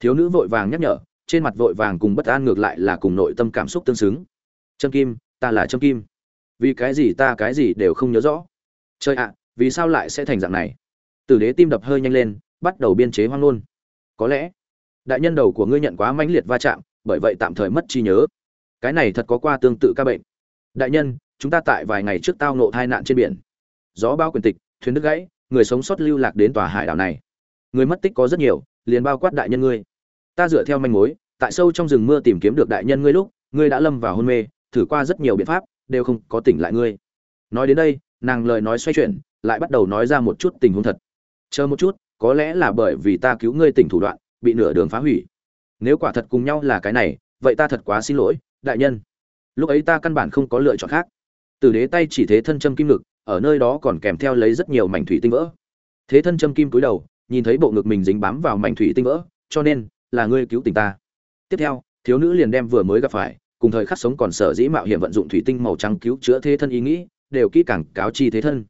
Thiếu nữ vội vàng nhắc nhở trên mặt vội vàng cùng bất an ngược lại là cùng nội tâm cảm xúc tương xứng. Trâm kim, ta là trâm kim. Vì cái gì ta cái gì đều không nhớ rõ. Chơi ạ, vì sao lại sẽ thành dạng này? Tử đế tim đập hơi nhanh lên, bắt đầu biên chế hoang luôn có lẽ, đại nhân đầu của ngươi nhận quá mãnh liệt va chạm, bởi vậy tạm thời mất trí nhớ. Cái này thật có qua tương tự ca bệnh. Đại nhân, chúng ta tại vài ngày trước tao nộ tai nạn trên biển. Gió bao quyền tịch, thuyền đứt gãy, người sống sót lưu lạc đến tòa hải đảo này. Người mất tích có rất nhiều, liền bao quát đại nhân ngươi ta dựa theo manh mối, tại sâu trong rừng mưa tìm kiếm được đại nhân ngươi lúc, ngươi đã lâm vào hôn mê, thử qua rất nhiều biện pháp, đều không có tỉnh lại ngươi. Nói đến đây, nàng lời nói xoay chuyển, lại bắt đầu nói ra một chút tình huống thật. Chờ một chút, có lẽ là bởi vì ta cứu ngươi tỉnh thủ đoạn, bị nửa đường phá hủy. Nếu quả thật cùng nhau là cái này, vậy ta thật quá xin lỗi, đại nhân. Lúc ấy ta căn bản không có lựa chọn khác. Tử đế tay chỉ thế thân châm kim ngực, ở nơi đó còn kèm theo lấy rất nhiều mảnh thủy tinh vỡ. Thế thân châm kim cúi đầu, nhìn thấy bộ ngực mình dính bám vào mảnh thủy tinh vỡ, cho nên là ngươi cứu tình ta. Tiếp theo, thiếu nữ liền đem vừa mới gặp phải, cùng thời khắc sống còn sở dĩ mạo hiểm vận dụng thủy tinh màu trắng cứu chữa thế thân ý nghĩ, đều kỹ càng cáo chi thế thân.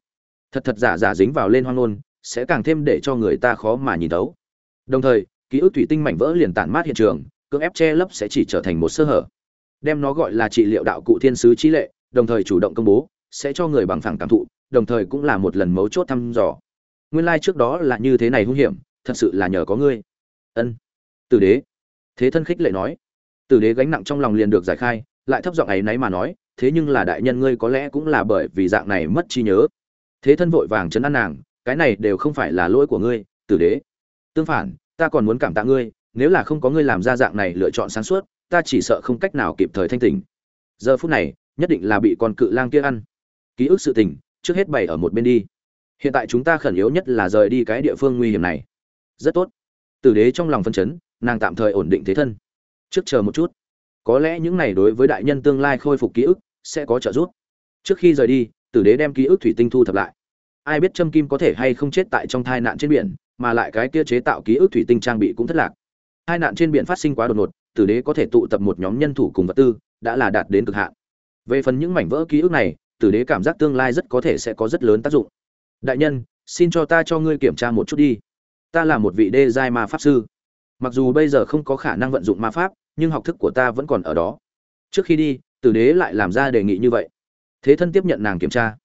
Thật thật giả giả dính vào lên hoang nôn sẽ càng thêm để cho người ta khó mà nhìn thấu. Đồng thời, ký ức thủy tinh mảnh vỡ liền tản mát hiện trường, cưỡng ép che lấp sẽ chỉ trở thành một sơ hở. Đem nó gọi là trị liệu đạo cụ thiên sứ trí lệ, đồng thời chủ động công bố, sẽ cho người bằng phẳng cảm thụ, đồng thời cũng là một lần mấu chốt thăm dò. Nguyên lai trước đó là như thế này hung hiểm, thật sự là nhờ có ngươi. Ân tử đế. Thế thân khích lệ nói. Tử đế gánh nặng trong lòng liền được giải khai, lại thấp giọng ấy náy mà nói, thế nhưng là đại nhân ngươi có lẽ cũng là bởi vì dạng này mất trí nhớ. Thế thân vội vàng chấn an nàng, cái này đều không phải là lỗi của ngươi, tử đế. Tương phản, ta còn muốn cảm tạ ngươi, nếu là không có ngươi làm ra dạng này lựa chọn sáng suốt, ta chỉ sợ không cách nào kịp thời thanh tỉnh. Giờ phút này, nhất định là bị con cự lang kia ăn. Ký ức sự tình, trước hết bày ở một bên đi. Hiện tại chúng ta khẩn yếu nhất là rời đi cái địa phương nguy hiểm này. Rất tốt. Tử đế trong lòng phân chấn nàng tạm thời ổn định thế thân. Trước chờ một chút. Có lẽ những này đối với đại nhân tương lai khôi phục ký ức, sẽ có trợ giúp. Trước khi rời đi, tử đế đem ký ức thủy tinh thu thập lại. Ai biết châm kim có thể hay không chết tại trong tai nạn trên biển, mà lại cái kia chế tạo ký ức thủy tinh trang bị cũng thất lạc. Hai nạn trên biển phát sinh quá đột ngột, tử đế có thể tụ tập một nhóm nhân thủ cùng vật tư, đã là đạt đến cực hạn. Về phần những mảnh vỡ ký ức này, tử đế cảm giác tương lai rất có thể sẽ có rất lớn tác dụng. Đại nhân, xin cho ta cho ngươi kiểm tra một chút đi. Ta là một vị đê giai ma pháp sư mặc dù bây giờ không có khả năng vận dụng ma pháp, nhưng học thức của ta vẫn còn ở đó. Trước khi đi, tử đế lại làm ra đề nghị như vậy. Thế thân tiếp nhận nàng kiểm tra.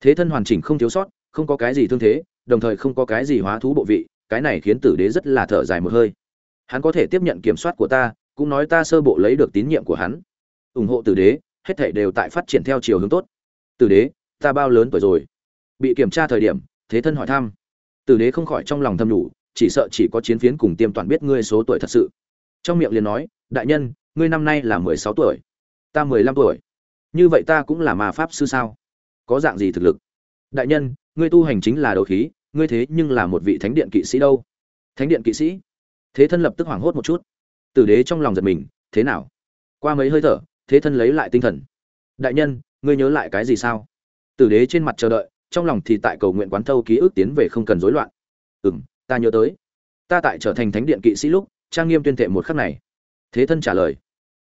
Thế thân hoàn chỉnh không thiếu sót, không có cái gì thương thế, đồng thời không có cái gì hóa thú bộ vị, cái này khiến tử đế rất là thở dài một hơi. Hắn có thể tiếp nhận kiểm soát của ta, cũng nói ta sơ bộ lấy được tín nhiệm của hắn. Ủng hộ tử đế, hết thể đều tại phát triển theo chiều hướng tốt. Tử đế, ta bao lớn tuổi rồi? Bị kiểm tra thời điểm, thế thân hỏi thăm. Tử đế không khỏi trong lòng thâm đủ chỉ sợ chỉ có chiến phiến cùng tiêm toàn biết ngươi số tuổi thật sự. Trong miệng liền nói, đại nhân, ngươi năm nay là mười sáu tuổi, ta mười lăm tuổi. Như vậy ta cũng là ma pháp sư sao? Có dạng gì thực lực? Đại nhân, ngươi tu hành chính là đầu khí, ngươi thế nhưng là một vị thánh điện kỵ sĩ đâu. Thánh điện kỵ sĩ? Thế thân lập tức hoảng hốt một chút. Tử đế trong lòng giật mình, thế nào? Qua mấy hơi thở, thế thân lấy lại tinh thần. Đại nhân, ngươi nhớ lại cái gì sao? Tử đế trên mặt chờ đợi, trong lòng thì tại cầu nguyện quán thâu ký ức tiến về không cần rối loạn. Ừ m ta nhớ tới. Ta tại trở thành thánh điện kỵ sĩ lúc, trang nghiêm tuyên thệ một khắc này. Thế thân trả lời,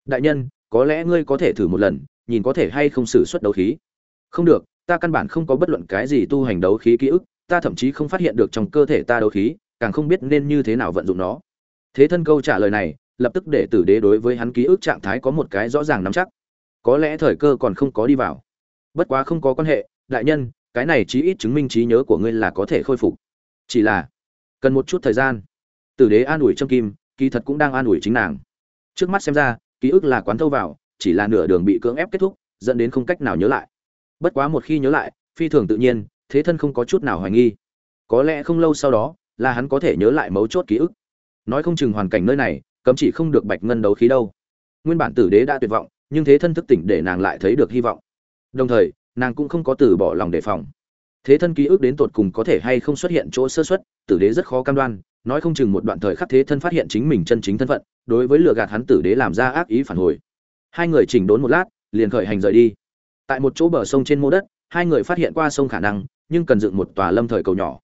đại nhân, có lẽ ngươi có thể thử một lần, nhìn có thể hay không xử suất đấu khí. Không được, ta căn bản không có bất luận cái gì tu hành đấu khí ký ức, ta thậm chí không phát hiện được trong cơ thể ta đấu khí, càng không biết nên như thế nào vận dụng nó. Thế thân câu trả lời này, lập tức để tử đế đối với hắn ký ức trạng thái có một cái rõ ràng nắm chắc. Có lẽ thời cơ còn không có đi vào. Bất quá không có quan hệ, đại nhân, cái này chí ít chứng minh trí nhớ của ngươi là có thể khôi phục. Chỉ là cần một chút thời gian. Tử đế an ủi trâm kim, kỳ thật cũng đang an ủi chính nàng. Trước mắt xem ra, ký ức là quán thâu vào, chỉ là nửa đường bị cưỡng ép kết thúc, dẫn đến không cách nào nhớ lại. Bất quá một khi nhớ lại, phi thường tự nhiên, thế thân không có chút nào hoài nghi. Có lẽ không lâu sau đó, là hắn có thể nhớ lại mấu chốt ký ức. Nói không chừng hoàn cảnh nơi này, cấm chỉ không được bạch ngân đấu khí đâu. Nguyên bản tử đế đã tuyệt vọng, nhưng thế thân thức tỉnh để nàng lại thấy được hy vọng. Đồng thời, nàng cũng không có từ bỏ lòng đề phòng thế thân ký ức đến tột cùng có thể hay không xuất hiện chỗ sơ xuất tử đế rất khó cam đoan, nói không chừng một đoạn thời khắc thế thân phát hiện chính mình chân chính thân phận, đối với lừa gạt hắn tử đế làm ra ác ý phản hồi. Hai người chỉnh đốn một lát, liền khởi hành rời đi. Tại một chỗ bờ sông trên mô đất, hai người phát hiện qua sông khả năng, nhưng cần dựng một tòa lâm thời cầu nhỏ.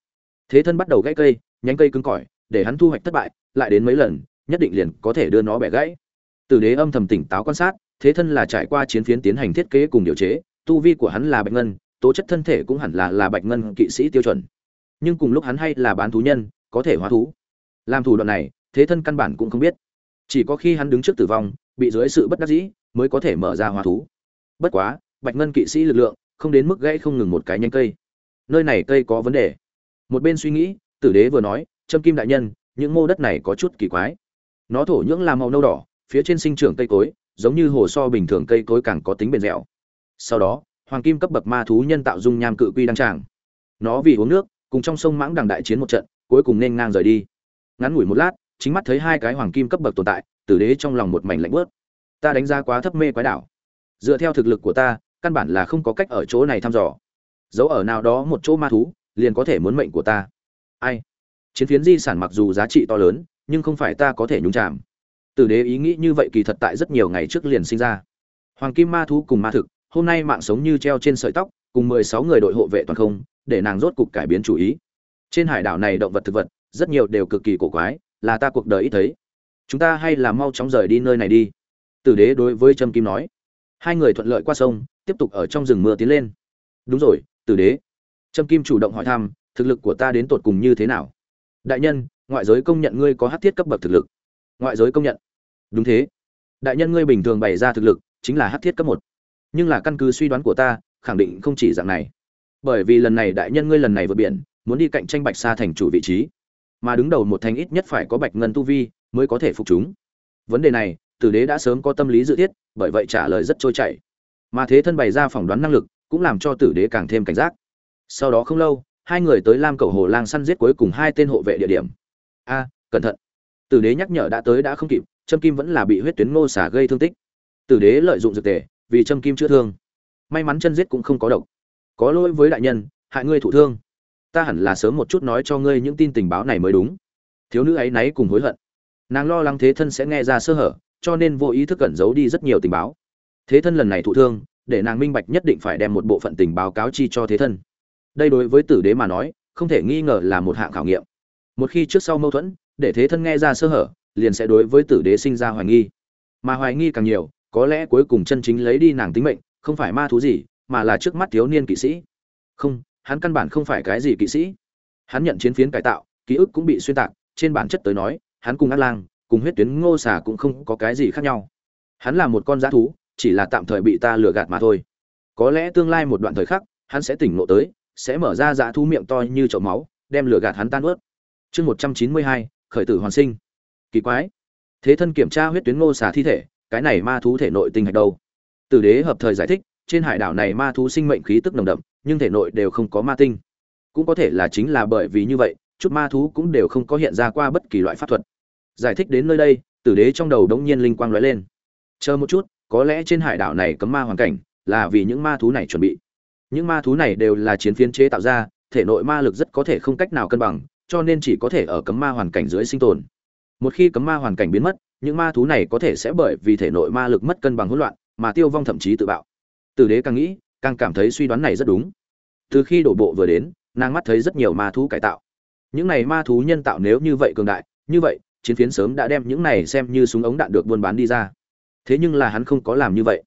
Thế thân bắt đầu gãy cây, nhánh cây cứng cỏi, để hắn thu hoạch thất bại, lại đến mấy lần, nhất định liền có thể đưa nó bẻ gãy. Tử đế âm thầm tỉnh táo quan sát, thế thân là trải qua chiến phiến tiến hành thiết kế cùng điều chế, tu vi của hắn là bạch ngân tố chất thân thể cũng hẳn là là bạch ngân kỵ sĩ tiêu chuẩn. Nhưng cùng lúc hắn hay là bán thú nhân, có thể hóa thú. Làm thủ đoạn này, thế thân căn bản cũng không biết. Chỉ có khi hắn đứng trước tử vong, bị dưới sự bất đắc dĩ, mới có thể mở ra hóa thú. Bất quá, bạch ngân kỵ sĩ lực lượng, không đến mức gãy không ngừng một cái nhánh cây. Nơi này cây có vấn đề. Một bên suy nghĩ, tử đế vừa nói trâm kim đại nhân, những mô đất này có chút kỳ quái. Nó thổ nhưỡng làm màu nâu đỏ, phía trên sinh trưởng cây cối, giống như hồ so bình thường cây cối càng có tính bền dẻo. Sau đó hoàng kim cấp bậc ma thú nhân tạo dung nham cự quy đăng tràng. Nó vì uống nước, cùng trong sông mãng đằng đại chiến một trận, cuối cùng nên ngang rời đi. Ngắn ngủi một lát, chính mắt thấy hai cái hoàng kim cấp bậc tồn tại, tử đế trong lòng một mảnh lạnh bớt ta đánh giá quá thấp mê quái đảo. Dựa theo thực lực của ta, căn bản là không có cách ở chỗ này thăm dò. Dấu ở nào đó một chỗ ma thú, liền có thể muốn mệnh của ta. Ai? Chiến phiến di sản mặc dù giá trị to lớn, nhưng không phải ta có thể nhúng chạm tử đế ý nghĩ như vậy kỳ thật tại rất nhiều ngày trước liền sinh ra. Hoàng kim ma thú cùng ma thực hôm nay mạng sống như treo trên sợi tóc, cùng mười sáu người đội hộ vệ toàn không, để nàng rốt cục cải biến chủ ý. Trên hải đảo này động vật thực vật, rất nhiều đều cực kỳ cổ quái, là ta cuộc đời ít thấy. Chúng ta hay là mau chóng rời đi nơi này đi. Tử đế đối với trâm kim nói. Hai người thuận lợi qua sông, tiếp tục ở trong rừng mưa tiến lên. Đúng rồi, tử đế. Trâm kim chủ động hỏi thăm, thực lực của ta đến tột cùng như thế nào? Đại nhân, ngoại giới công nhận ngươi có hát thiết cấp bậc thực lực. Ngoại giới công nhận. Đúng thế. Đại nhân ngươi bình thường bày ra thực lực, chính là hát thiết cấp một nhưng là căn cứ suy đoán của ta, khẳng định không chỉ dạng này. Bởi vì lần này đại nhân ngươi lần này vượt biển, muốn đi cạnh tranh bạch sa thành chủ vị trí. Mà đứng đầu một thành ít nhất phải có bạch ngân tu vi, mới có thể phục chúng. Vấn đề này, tử đế đã sớm có tâm lý dự thiết bởi vậy trả lời rất trôi chảy. Mà thế thân bày ra phỏng đoán năng lực, cũng làm cho tử đế càng thêm cảnh giác. Sau đó không lâu, hai người tới lam cầu hồ lang săn giết cuối cùng hai tên hộ vệ địa điểm. A, cẩn thận. Tử đế nhắc nhở đã tới đã không kịp châm kim vẫn là bị huyết tuyến ngô xả gây thương tích. Tử đế lợi dụng dược tề vì châm kim chữa thương. May mắn chân giết cũng không có độc. Có lỗi với đại nhân, hại ngươi thụ thương. Ta hẳn là sớm một chút nói cho ngươi những tin tình báo này mới đúng. Thiếu nữ ấy náy cùng hối hận. Nàng lo lắng thế thân sẽ nghe ra sơ hở, cho nên vô ý thức cẩn giấu đi rất nhiều tình báo. Thế thân lần này thụ thương, để nàng minh bạch nhất định phải đem một bộ phận tình báo cáo chi cho thế thân. Đây đối với tử đế mà nói, không thể nghi ngờ là một hạng khảo nghiệm. Một khi trước sau mâu thuẫn, để thế thân nghe ra sơ hở, liền sẽ đối với tử đế sinh ra hoài nghi. Mà hoài nghi càng nhiều có lẽ cuối cùng chân chính lấy đi nàng tính mệnh, không phải ma thú gì, mà là trước mắt thiếu niên kỵ sĩ. Không, hắn căn bản không phải cái gì kỵ sĩ. Hắn nhận chiến phiến cải tạo, ký ức cũng bị xuyên tạc, trên bản chất tới nói, hắn cùng ác lang, cùng huyết tuyến ngô xà cũng không có cái gì khác nhau. Hắn là một con dã thú, chỉ là tạm thời bị ta lừa gạt mà thôi. Có lẽ tương lai một đoạn thời khắc, hắn sẽ tỉnh ngộ tới, sẽ mở ra dã thú miệng to như chậu máu, đem lừa gạt hắn tan ướt. Chương một trăm chín mươi hai, khởi tử hoàn sinh. Kỳ quái. Thế thân kiểm tra huyết tuyến ngô xà thi thể cái này ma thú thể nội tinh hạch đâu? Tử đế hợp thời giải thích, trên hải đảo này ma thú sinh mệnh khí tức nồng đậm, nhưng thể nội đều không có ma tinh. Cũng có thể là chính là bởi vì như vậy, chút ma thú cũng đều không có hiện ra qua bất kỳ loại pháp thuật. Giải thích đến nơi đây, tử đế trong đầu đống nhiên linh quang lóe lên. Chờ một chút, có lẽ trên hải đảo này cấm ma hoàn cảnh là vì những ma thú này chuẩn bị. Những ma thú này đều là chiến phiến chế tạo ra, thể nội ma lực rất có thể không cách nào cân bằng, cho nên chỉ có thể ở cấm ma hoàn cảnh dưới sinh tồn. Một khi cấm ma hoàn cảnh biến mất những ma thú này có thể sẽ bởi vì thể nội ma lực mất cân bằng hỗn loạn mà tiêu vong thậm chí tự bạo. Tử đế càng nghĩ, càng cảm thấy suy đoán này rất đúng. Từ khi đổ bộ vừa đến, nàng mắt thấy rất nhiều ma thú cải tạo. Những này ma thú nhân tạo nếu như vậy cường đại, như vậy, chiến phiến sớm đã đem những này xem như súng ống đạn được buôn bán đi ra. Thế nhưng là hắn không có làm như vậy.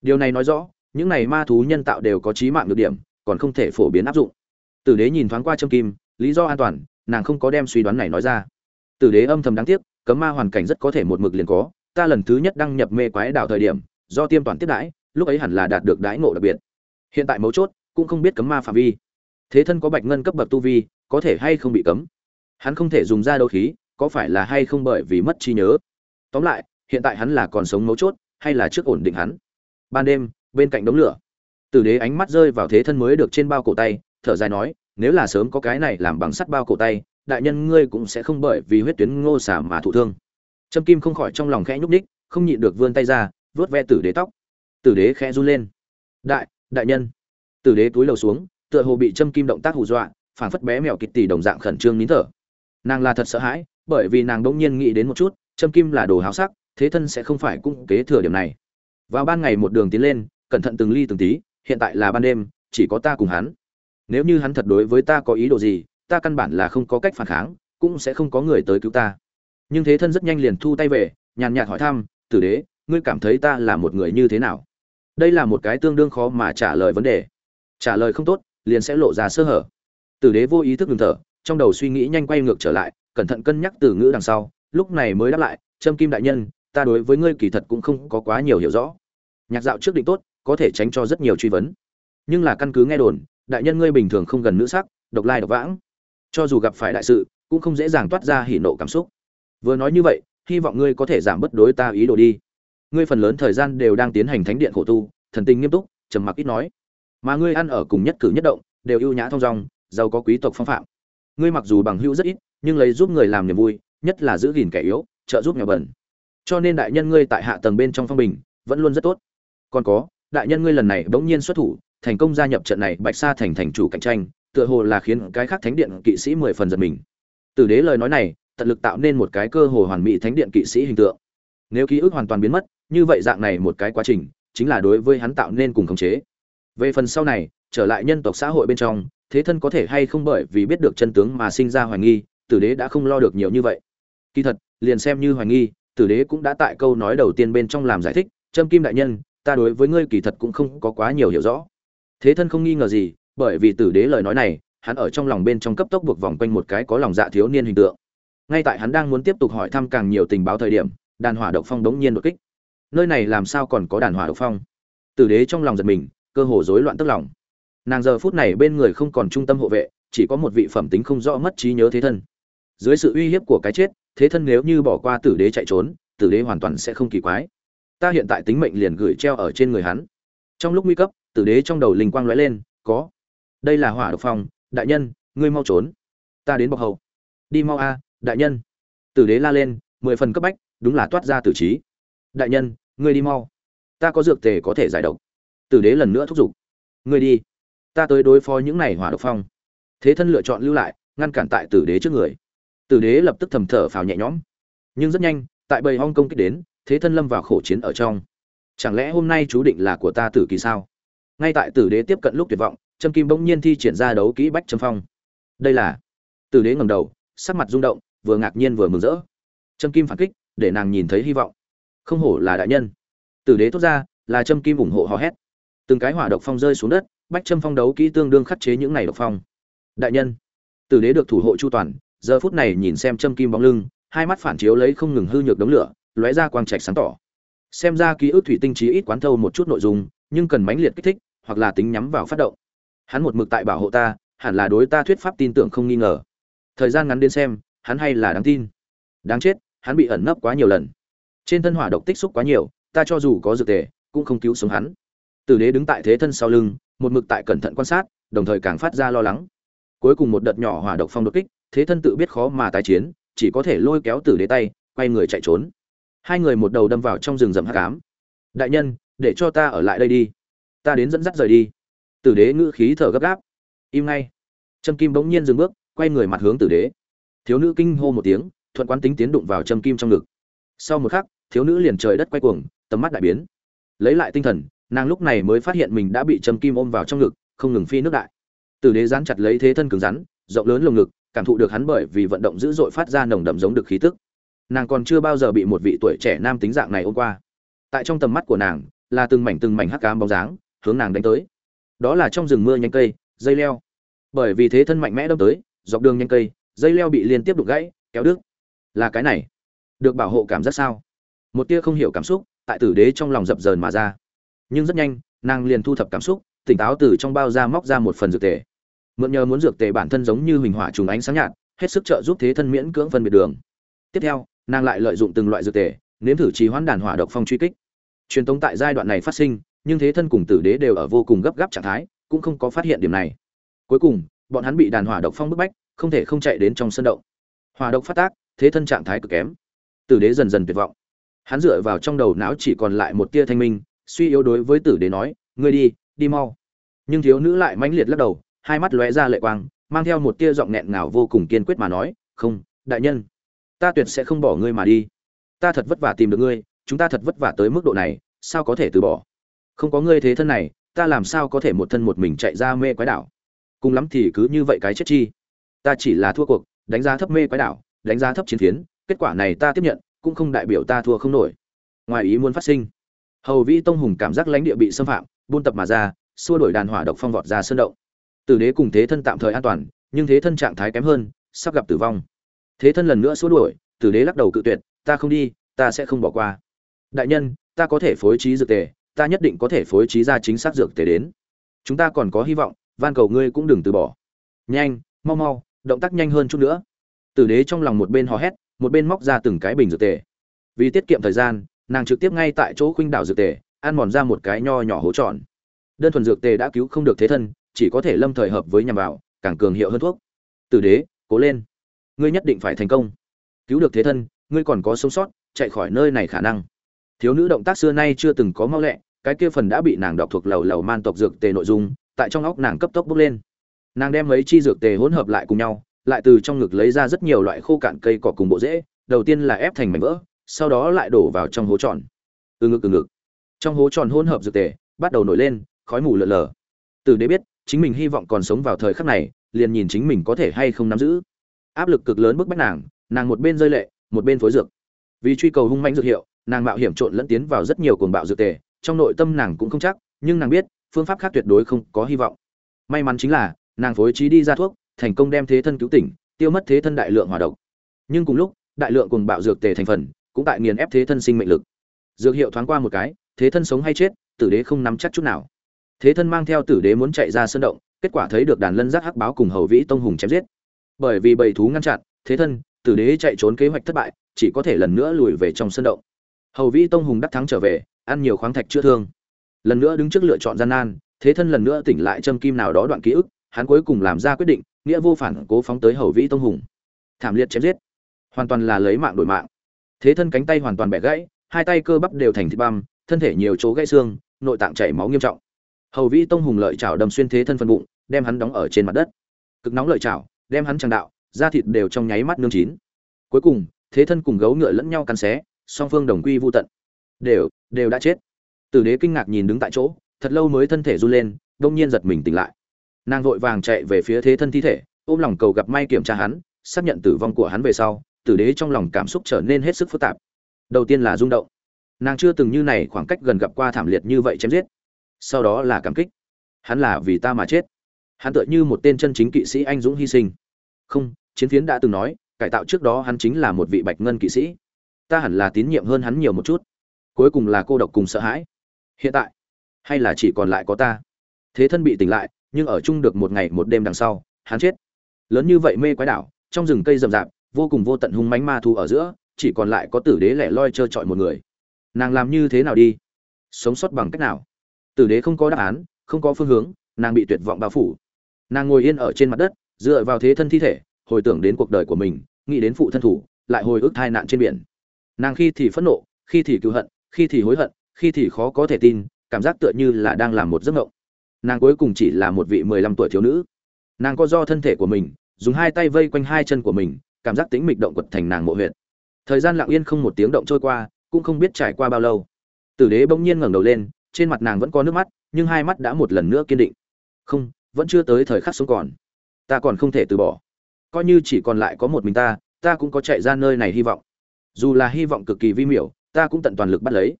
Điều này nói rõ, những này ma thú nhân tạo đều có trí mạng được điểm, còn không thể phổ biến áp dụng. Tử đế nhìn thoáng qua châm kim, lý do an toàn, nàng không có đem suy đoán này nói ra. Tử đế âm thầm đáng tiếc cấm ma hoàn cảnh rất có thể một mực liền có, ta lần thứ nhất đăng nhập mê quái đảo thời điểm, do tiêm toàn tiếp đãi, lúc ấy hẳn là đạt được đãi ngộ đặc biệt. Hiện tại mấu chốt, cũng không biết cấm ma phạm vi. Thế thân có bạch ngân cấp bậc tu vi, có thể hay không bị cấm? Hắn không thể dùng ra đấu khí, có phải là hay không bởi vì mất trí nhớ? Tóm lại, hiện tại hắn là còn sống mấu chốt, hay là trước ổn định hắn? Ban đêm, bên cạnh đống lửa. Tử đế ánh mắt rơi vào thế thân mới được trên bao cổ tay, thở dài nói, nếu là sớm có cái này làm bằng sắt bao cổ tay đại nhân ngươi cũng sẽ không bởi vì huyết tuyến ngô xả mà thụ thương. Trâm kim không khỏi trong lòng khẽ nhúc ních không nhịn được vươn tay ra vớt ve tử đế tóc. Tử đế khẽ run lên. Đại đại nhân. Tử đế túi lầu xuống, tựa hồ bị trâm kim động tác hù dọa, phảng phất bé mèo kịch tỷ đồng dạng khẩn trương nín thở. Nàng là thật sợ hãi, bởi vì nàng đỗng nhiên nghĩ đến một chút, trâm kim là đồ háo sắc, thế thân sẽ không phải cung kế thừa điểm này. Vào ban ngày một đường tiến lên, cẩn thận từng ly từng tí, hiện tại là ban đêm, chỉ có ta cùng hắn. Nếu như hắn thật đối với ta có ý đồ gì ta căn bản là không có cách phản kháng, cũng sẽ không có người tới cứu ta. Nhưng thế thân rất nhanh liền thu tay về, nhàn nhạt hỏi thăm, tử đế, ngươi cảm thấy ta là một người như thế nào? Đây là một cái tương đương khó mà trả lời vấn đề. Trả lời không tốt, liền sẽ lộ ra sơ hở. Tử đế vô ý thức ngừng thở, trong đầu suy nghĩ nhanh quay ngược trở lại, cẩn thận cân nhắc từ ngữ đằng sau, lúc này mới đáp lại, trâm kim đại nhân, ta đối với ngươi kỳ thật cũng không có quá nhiều hiểu rõ. Nhạc dạo trước định tốt, có thể tránh cho rất nhiều truy vấn. Nhưng là căn cứ nghe đồn, đại nhân ngươi bình thường không gần nữ sắc, độc lai độc vãng cho dù gặp phải đại sự, cũng không dễ dàng toát ra hỉ nộ cảm xúc. Vừa nói như vậy, hy vọng ngươi có thể giảm bớt đối ta ý đồ đi. Ngươi phần lớn thời gian đều đang tiến hành thánh điện khổ tu, thần tình nghiêm túc, trầm mặc ít nói. Mà ngươi ăn ở cùng nhất cử nhất động, đều ưu nhã thong dong, giàu có quý tộc phong phạm. Ngươi mặc dù bằng hữu rất ít, nhưng lấy giúp người làm niềm vui, nhất là giữ gìn kẻ yếu, trợ giúp nghèo bẩn cho nên đại nhân ngươi tại hạ tầng bên trong phong bình, vẫn luôn rất tốt. Còn có, đại nhân ngươi lần này bỗng nhiên xuất thủ, thành công gia nhập trận này bạch sa thành thành chủ cạnh tranh tựa hồ là khiến cái khác thánh điện kỵ sĩ mười phần giật mình. Tử đế lời nói này, tận lực tạo nên một cái cơ hồ hoàn mỹ thánh điện kỵ sĩ hình tượng. Nếu ký ức hoàn toàn biến mất, như vậy dạng này một cái quá trình, chính là đối với hắn tạo nên cùng khống chế. Về phần sau này, trở lại nhân tộc xã hội bên trong, thế thân có thể hay không bởi vì biết được chân tướng mà sinh ra hoài nghi, tử đế đã không lo được nhiều như vậy. Kỳ thật, liền xem như hoài nghi, tử đế cũng đã tại câu nói đầu tiên bên trong làm giải thích trâm kim đại nhân, ta đối với ngươi kỳ thật cũng không có quá nhiều hiểu rõ. Thế thân không nghi ngờ gì bởi vì tử đế lời nói này, hắn ở trong lòng bên trong cấp tốc buộc vòng quanh một cái có lòng dạ thiếu niên hình tượng. Ngay tại hắn đang muốn tiếp tục hỏi thăm càng nhiều tình báo thời điểm, đàn hỏa độc phong đống nhiên đột kích. Nơi này làm sao còn có đàn hỏa độc phong? Tử đế trong lòng giật mình, cơ hồ rối loạn tức lòng. Nàng giờ phút này bên người không còn trung tâm hộ vệ, chỉ có một vị phẩm tính không rõ mất trí nhớ thế thân. Dưới sự uy hiếp của cái chết, thế thân nếu như bỏ qua tử đế chạy trốn, tử đế hoàn toàn sẽ không kỳ quái. Ta hiện tại tính mệnh liền gửi treo ở trên người hắn. Trong lúc nguy cấp, tử đế trong đầu linh quang lóe lên, có đây là hỏa độc phong, đại nhân, ngươi mau trốn. Ta đến bọc hậu đi mau a, đại nhân. Tử đế la lên, mười phần cấp bách, đúng là toát ra tử trí. Đại nhân, ngươi đi mau. Ta có dược tề có thể giải độc. Tử đế lần nữa thúc giục. Ngươi đi. Ta tới đối phó những này hỏa độc phong. Thế thân lựa chọn lưu lại, ngăn cản tại tử đế trước người. Tử đế lập tức thầm thở phào nhẹ nhõm. Nhưng rất nhanh, tại bầy hong công kích đến, thế thân lâm vào khổ chiến ở trong. Chẳng lẽ hôm nay chú định là của ta tử kỳ sao? Ngay tại tử đế tiếp cận lúc tuyệt vọng trâm kim bỗng nhiên thi triển ra đấu kỹ bách trâm phong. Đây là tử đế ngẩng đầu, sắc mặt rung động, vừa ngạc nhiên vừa mừng rỡ. Trâm kim phản kích, để nàng nhìn thấy hy vọng. Không hổ là đại nhân. Tử đế thốt ra, là trâm kim ủng hộ hò hét. Từng cái hỏa độc phong rơi xuống đất, bách trâm phong đấu kỹ tương đương khắc chế những này độc phong. Đại nhân. Tử đế được thủ hộ chu toàn, giờ phút này nhìn xem trâm kim bóng lưng, hai mắt phản chiếu lấy không ngừng hư nhược đống lửa, lóe ra quang trạch sáng tỏ. Xem ra ký ức thủy tinh trí ít quán thâu một chút nội dung, nhưng cần mãnh liệt kích thích, hoặc là tính nhắm vào phát động hắn một mực tại bảo hộ ta, hẳn là đối ta thuyết pháp tin tưởng không nghi ngờ. Thời gian ngắn đến xem, hắn hay là đáng tin. Đáng chết, hắn bị ẩn nấp quá nhiều lần. Trên thân hỏa độc tích xúc quá nhiều, ta cho dù có dược tề, cũng không cứu sống hắn. Tử đế đứng tại thế thân sau lưng, một mực tại cẩn thận quan sát, đồng thời càng phát ra lo lắng. Cuối cùng một đợt nhỏ hỏa độc phong đột kích, thế thân tự biết khó mà tái chiến, chỉ có thể lôi kéo tử đế tay, quay người chạy trốn. Hai người một đầu đâm vào trong rừng rậm hắc ám. Đại nhân, để cho ta ở lại đây đi. Ta đến dẫn dắt rời đi tử đế ngữ khí thở gấp gáp. Im ngay. Trâm kim bỗng nhiên dừng bước, quay người mặt hướng tử đế. Thiếu nữ kinh hô một tiếng, thuận quán tính tiến đụng vào trâm kim trong ngực. Sau một khắc, thiếu nữ liền trời đất quay cuồng, tầm mắt đại biến. Lấy lại tinh thần, nàng lúc này mới phát hiện mình đã bị trâm kim ôm vào trong ngực, không ngừng phi nước đại. Tử đế dán chặt lấy thế thân cứng rắn, rộng lớn lồng ngực, cảm thụ được hắn bởi vì vận động dữ dội phát ra nồng đậm giống được khí tức. Nàng còn chưa bao giờ bị một vị tuổi trẻ nam tính dạng này ôm qua. Tại trong tầm mắt của nàng, là từng mảnh từng mảnh hắc cám bóng dáng, hướng nàng đánh tới đó là trong rừng mưa nhanh cây, dây leo. Bởi vì thế thân mạnh mẽ đâm tới, dọc đường nhanh cây, dây leo bị liên tiếp đục gãy, kéo đứt. Là cái này. Được bảo hộ cảm giác sao? Một tia không hiểu cảm xúc tại tử đế trong lòng dập dờn mà ra. Nhưng rất nhanh, nàng liền thu thập cảm xúc, tỉnh táo từ trong bao ra móc ra một phần dược tề. Mượn nhờ muốn dược tề bản thân giống như hình hỏa trùng ánh sáng nhạt, hết sức trợ giúp thế thân miễn cưỡng phân biệt đường. Tiếp theo, nàng lại lợi dụng từng loại dược tề, nếm thử trì hoãn đàn hỏa độc phong truy kích. Truyền tống tại giai đoạn này phát sinh nhưng thế thân cùng tử đế đều ở vô cùng gấp gáp trạng thái, cũng không có phát hiện điểm này. Cuối cùng, bọn hắn bị đàn hỏa độc phong bức bách, không thể không chạy đến trong sân động. Hỏa độc phát tác, thế thân trạng thái cực kém. Tử đế dần dần tuyệt vọng. Hắn dựa vào trong đầu não chỉ còn lại một tia thanh minh, suy yếu đối với tử đế nói, ngươi đi đi mau. Nhưng thiếu nữ lại mãnh liệt lắc đầu, hai mắt lóe ra lệ quang, mang theo một tia giọng nghẹn ngào vô cùng kiên quyết mà nói, không, đại nhân, ta tuyệt sẽ không bỏ ngươi mà đi. Ta thật vất vả tìm được ngươi, chúng ta thật vất vả tới mức độ này, sao có thể từ bỏ? Không có ngươi thế thân này, ta làm sao có thể một thân một mình chạy ra mê quái đảo? Cùng lắm thì cứ như vậy cái chết chi. Ta chỉ là thua cuộc, đánh giá thấp mê quái đảo, đánh giá thấp chiến phiến, kết quả này ta tiếp nhận, cũng không đại biểu ta thua không nổi. Ngoài ý muốn phát sinh, hầu vĩ tông hùng cảm giác lãnh địa bị xâm phạm, buôn tập mà ra, xua đổi đàn hỏa độc phong vọt ra sơn động. Tử đế cùng thế thân tạm thời an toàn, nhưng thế thân trạng thái kém hơn, sắp gặp tử vong. Thế thân lần nữa xua đuổi, tử đế lắc đầu cự tuyệt, ta không đi, ta sẽ không bỏ qua. Đại nhân, ta có thể phối trí dược tề ta nhất định có thể phối trí ra chính xác dược tề đến. Chúng ta còn có hy vọng, van cầu ngươi cũng đừng từ bỏ. Nhanh, mau mau, động tác nhanh hơn chút nữa. Tử đế trong lòng một bên hò hét, một bên móc ra từng cái bình dược tề. Vì tiết kiệm thời gian, nàng trực tiếp ngay tại chỗ khuynh đảo dược tề, ăn mòn ra một cái nho nhỏ hố tròn. Đơn thuần dược tề đã cứu không được thế thân, chỉ có thể lâm thời hợp với nhằm vào, càng cường hiệu hơn thuốc. Tử đế, cố lên. Ngươi nhất định phải thành công. Cứu được thế thân, ngươi còn có sống sót, chạy khỏi nơi này khả năng thiếu nữ động tác xưa nay chưa từng có mau lẹ, cái kia phần đã bị nàng đọc thuộc lầu lầu man tộc dược tề nội dung, tại trong óc nàng cấp tốc bốc lên. Nàng đem mấy chi dược tề hỗn hợp lại cùng nhau, lại từ trong ngực lấy ra rất nhiều loại khô cạn cây cỏ cùng bộ rễ, đầu tiên là ép thành mảnh vỡ, sau đó lại đổ vào trong hố tròn. Từ ngực từ ngực. Trong hố tròn hỗn hợp dược tề bắt đầu nổi lên, khói mù lợn lờ từ đế biết, chính mình hy vọng còn sống vào thời khắc này, liền nhìn chính mình có thể hay không nắm giữ. Áp lực cực lớn bức bách nàng nàng một bên rơi lệ, một bên phối dược. Vì truy cầu hung mãnh dược hiệu nàng mạo hiểm trộn lẫn tiến vào rất nhiều cuồng bạo dược tề, trong nội tâm nàng cũng không chắc, nhưng nàng biết, phương pháp khác tuyệt đối không có hy vọng. May mắn chính là, nàng phối trí đi ra thuốc, thành công đem thế thân cứu tỉnh, tiêu mất thế thân đại lượng hỏa độc. Nhưng cùng lúc, đại lượng cuồng bạo dược tề thành phần, cũng tại nghiền ép thế thân sinh mệnh lực. Dược hiệu thoáng qua một cái, thế thân sống hay chết, tử đế không nắm chắc chút nào. Thế thân mang theo tử đế muốn chạy ra sơn động, kết quả thấy được đàn lân giác hắc báo cùng hầu vĩ tông hùng chém giết. Bởi vì bầy thú ngăn chặn, thế thân, tử đế chạy trốn kế hoạch thất bại, chỉ có thể lần nữa lùi về trong sơn động hầu vĩ tông hùng đắc thắng trở về, ăn nhiều khoáng thạch chữa thương. Lần nữa đứng trước lựa chọn gian nan, thế thân lần nữa tỉnh lại châm kim nào đó đoạn ký ức, hắn cuối cùng làm ra quyết định, nghĩa vô phản cố phóng tới hầu vĩ tông hùng. Thảm liệt chém giết. Hoàn toàn là lấy mạng đổi mạng. Thế thân cánh tay hoàn toàn bẻ gãy, hai tay cơ bắp đều thành thịt băm, thân thể nhiều chỗ gãy xương, nội tạng chảy máu nghiêm trọng. Hầu vĩ tông hùng lợi chảo đâm xuyên thế thân phân bụng, đem hắn đóng ở trên mặt đất. Cực nóng lợi chảo, đem hắn tràng đạo, da thịt đều trong nháy mắt nương chín. Cuối cùng, thế thân cùng gấu ngựa lẫn nhau cắn xé song phương đồng quy vô tận. Đều đều đã chết. Tử đế kinh ngạc nhìn đứng tại chỗ, thật lâu mới thân thể run lên, đông nhiên giật mình tỉnh lại. Nàng vội vàng chạy về phía thế thân thi thể, ôm lòng cầu gặp may kiểm tra hắn, xác nhận tử vong của hắn về sau, tử đế trong lòng cảm xúc trở nên hết sức phức tạp. Đầu tiên là rung động. Nàng chưa từng như này khoảng cách gần gặp qua thảm liệt như vậy chém giết. Sau đó là cảm kích. Hắn là vì ta mà chết. Hắn tựa như một tên chân chính kỵ sĩ anh dũng hy sinh. Không, chiến phiến đã từng nói, cải tạo trước đó hắn chính là một vị bạch ngân kỵ sĩ ta hẳn là tín nhiệm hơn hắn nhiều một chút. Cuối cùng là cô độc cùng sợ hãi. Hiện tại, hay là chỉ còn lại có ta? Thế thân bị tỉnh lại, nhưng ở chung được một ngày một đêm đằng sau, hắn chết. Lớn như vậy mê quái đảo, trong rừng cây rậm rạp, vô cùng vô tận hung mánh ma thu ở giữa, chỉ còn lại có tử đế lẻ loi trơ trọi một người. Nàng làm như thế nào đi? Sống sót bằng cách nào? Tử đế không có đáp án, không có phương hướng, nàng bị tuyệt vọng bao phủ. Nàng ngồi yên ở trên mặt đất, dựa vào thế thân thi thể, hồi tưởng đến cuộc đời của mình, nghĩ đến phụ thân thủ, lại hồi ức tai nạn trên biển nàng khi thì phẫn nộ, khi thì cứu hận, khi thì hối hận, khi thì khó có thể tin, cảm giác tựa như là đang làm một giấc mộng. Nàng cuối cùng chỉ là một vị mười lăm tuổi thiếu nữ. Nàng có do thân thể của mình, dùng hai tay vây quanh hai chân của mình, cảm giác tính mịch động quật thành nàng mộ huyện thời gian lặng yên không một tiếng động trôi qua, cũng không biết trải qua bao lâu. Tử đế bỗng nhiên ngẩng đầu lên, trên mặt nàng vẫn có nước mắt, nhưng hai mắt đã một lần nữa kiên định. Không, vẫn chưa tới thời khắc sống còn. Ta còn không thể từ bỏ. Coi như chỉ còn lại có một mình ta ta cũng có chạy ra nơi này hy vọng dù là hy vọng cực kỳ vi miểu ta cũng tận toàn lực bắt lấy.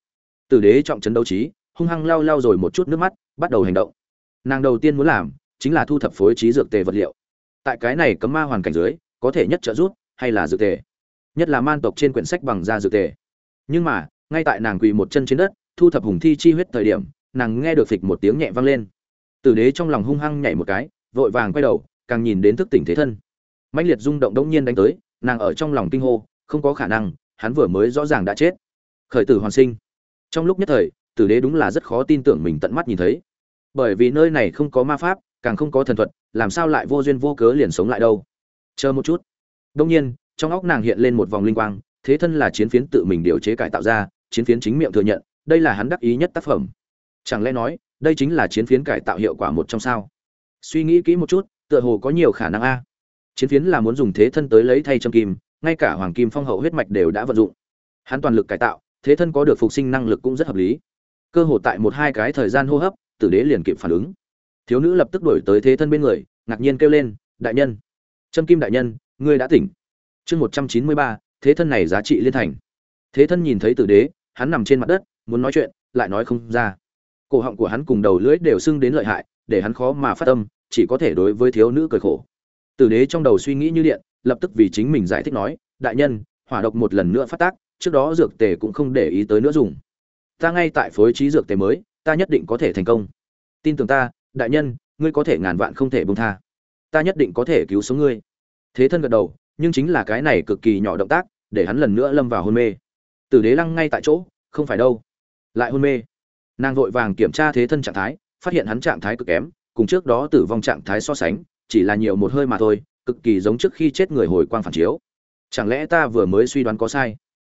Tử đế trọng trấn đấu trí hung hăng lau lau rồi một chút nước mắt bắt đầu hành động. Nàng đầu tiên muốn làm chính là thu thập phối trí dược tề vật liệu. Tại cái này cấm ma hoàn cảnh dưới có thể nhất trợ rút, hay là dược tề? Nhất là man tộc trên quyển sách bằng da dược tề. Nhưng mà ngay tại nàng quỳ một chân trên đất thu thập hùng thi chi huyết thời điểm nàng nghe được phịch một tiếng nhẹ vang lên. Tử đế trong lòng hung hăng nhảy một cái vội vàng quay đầu càng nhìn đến thức tỉnh thế thân. Mạnh liệt rung động đống nhiên đánh tới nàng ở trong lòng kinh hô không có khả năng hắn vừa mới rõ ràng đã chết. Khởi tử hoàn sinh. Trong lúc nhất thời, tử đế đúng là rất khó tin tưởng mình tận mắt nhìn thấy. Bởi vì nơi này không có ma pháp, càng không có thần thuật, làm sao lại vô duyên vô cớ liền sống lại đâu? Chờ một chút. Đông nhiên, trong óc nàng hiện lên một vòng linh quang, thế thân là chiến phiến tự mình điều chế cải tạo ra, chiến phiến chính miệng thừa nhận, đây là hắn đắc ý nhất tác phẩm. Chẳng lẽ nói, đây chính là chiến phiến cải tạo hiệu quả một trong sao? Suy nghĩ kỹ một chút, tựa hồ có nhiều khả năng a. Chiến phiến là muốn dùng thế thân tới lấy thay châm kim ngay cả hoàng kim phong hậu huyết mạch đều đã vận dụng. Hắn toàn lực cải tạo, thế thân có được phục sinh năng lực cũng rất hợp lý. Cơ hồ tại một hai cái thời gian hô hấp, tử đế liền kịp phản ứng. Thiếu nữ lập tức đổi tới thế thân bên người, ngạc nhiên kêu lên, đại nhân, trâm kim đại nhân, ngươi đã tỉnh. Chương một trăm chín mươi ba, thế thân này giá trị liên thành. Thế thân nhìn thấy tử đế, hắn nằm trên mặt đất, muốn nói chuyện, lại nói không ra. Cổ họng của hắn cùng đầu lưỡi đều sưng đến lợi hại, để hắn khó mà phát tâm chỉ có thể đối với thiếu nữ cười khổ. Tử đế trong đầu suy nghĩ như điện lập tức vì chính mình giải thích nói, đại nhân, hỏa độc một lần nữa phát tác, trước đó dược tề cũng không để ý tới nữa dùng. Ta ngay tại phối trí dược tề mới, ta nhất định có thể thành công. Tin tưởng ta, đại nhân, ngươi có thể ngàn vạn không thể bông tha. Ta nhất định có thể cứu sống ngươi. Thế thân gật đầu, nhưng chính là cái này cực kỳ nhỏ động tác, để hắn lần nữa lâm vào hôn mê. Tử đế lăng ngay tại chỗ, không phải đâu. Lại hôn mê. Nàng vội vàng kiểm tra thế thân trạng thái, phát hiện hắn trạng thái cực kém, cùng trước đó tử vong trạng thái so sánh, chỉ là nhiều một hơi mà thôi cực kỳ giống trước khi chết người hồi quang phản chiếu. Chẳng lẽ ta vừa mới suy đoán có sai?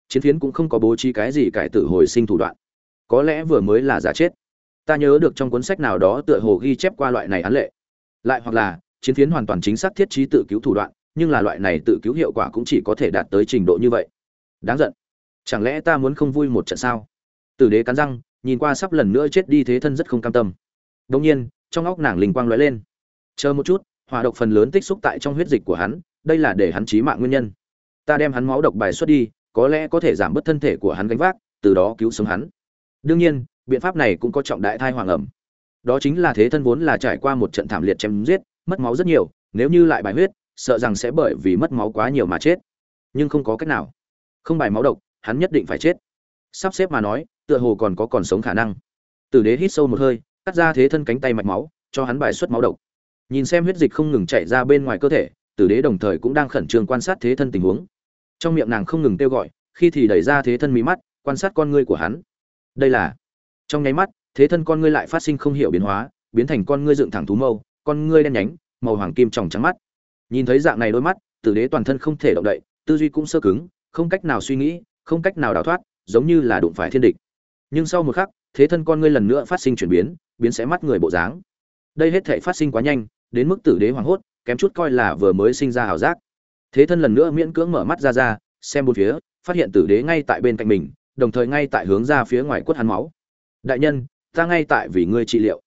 Chiến phiến cũng không có bố trí cái gì cải tử hồi sinh thủ đoạn. Có lẽ vừa mới là giả chết. Ta nhớ được trong cuốn sách nào đó tựa hồ ghi chép qua loại này án lệ. Lại hoặc là, chiến phiến hoàn toàn chính xác thiết trí tự cứu thủ đoạn, nhưng là loại này tự cứu hiệu quả cũng chỉ có thể đạt tới trình độ như vậy. Đáng giận. Chẳng lẽ ta muốn không vui một trận sao? Tử đế cắn răng, nhìn qua sắp lần nữa chết đi thế thân rất không cam tâm. Đông nhiên, trong óc nàng linh quang lóe lên. Chờ một chút hỏa độc phần lớn tích xúc tại trong huyết dịch của hắn, đây là để hắn chí mạng nguyên nhân. Ta đem hắn máu độc bài xuất đi, có lẽ có thể giảm bớt thân thể của hắn gánh vác, từ đó cứu sống hắn. Đương nhiên, biện pháp này cũng có trọng đại thai hoàng ẩm. Đó chính là thế thân vốn là trải qua một trận thảm liệt chém giết, mất máu rất nhiều, nếu như lại bài huyết, sợ rằng sẽ bởi vì mất máu quá nhiều mà chết. Nhưng không có cách nào. Không bài máu độc, hắn nhất định phải chết. Sắp xếp mà nói, tựa hồ còn có còn sống khả năng. Tử đế hít sâu một hơi, cắt ra thế thân cánh tay mạch máu, cho hắn bài xuất máu độc nhìn xem huyết dịch không ngừng chạy ra bên ngoài cơ thể, tử đế đồng thời cũng đang khẩn trương quan sát thế thân tình huống. Trong miệng nàng không ngừng kêu gọi, khi thì đẩy ra thế thân mí mắt, quan sát con ngươi của hắn. Đây là, trong nháy mắt, thế thân con ngươi lại phát sinh không hiểu biến hóa, biến thành con ngươi dựng thẳng thú mâu, con ngươi đen nhánh, màu hoàng kim tròng trắng mắt. Nhìn thấy dạng này đôi mắt, tử đế toàn thân không thể động đậy, tư duy cũng sơ cứng, không cách nào suy nghĩ, không cách nào đào thoát, giống như là đụng phải thiên địch. Nhưng sau một khắc, thế thân con ngươi lần nữa phát sinh chuyển biến biến sẽ mắt người bộ dáng. Đây hết thể phát sinh quá nhanh đến mức tử đế hoảng hốt, kém chút coi là vừa mới sinh ra hào giác. Thế thân lần nữa miễn cưỡng mở mắt ra ra, xem bốn phía, phát hiện tử đế ngay tại bên cạnh mình, đồng thời ngay tại hướng ra phía ngoài quất hắn máu. Đại nhân, ta ngay tại vì ngươi trị liệu.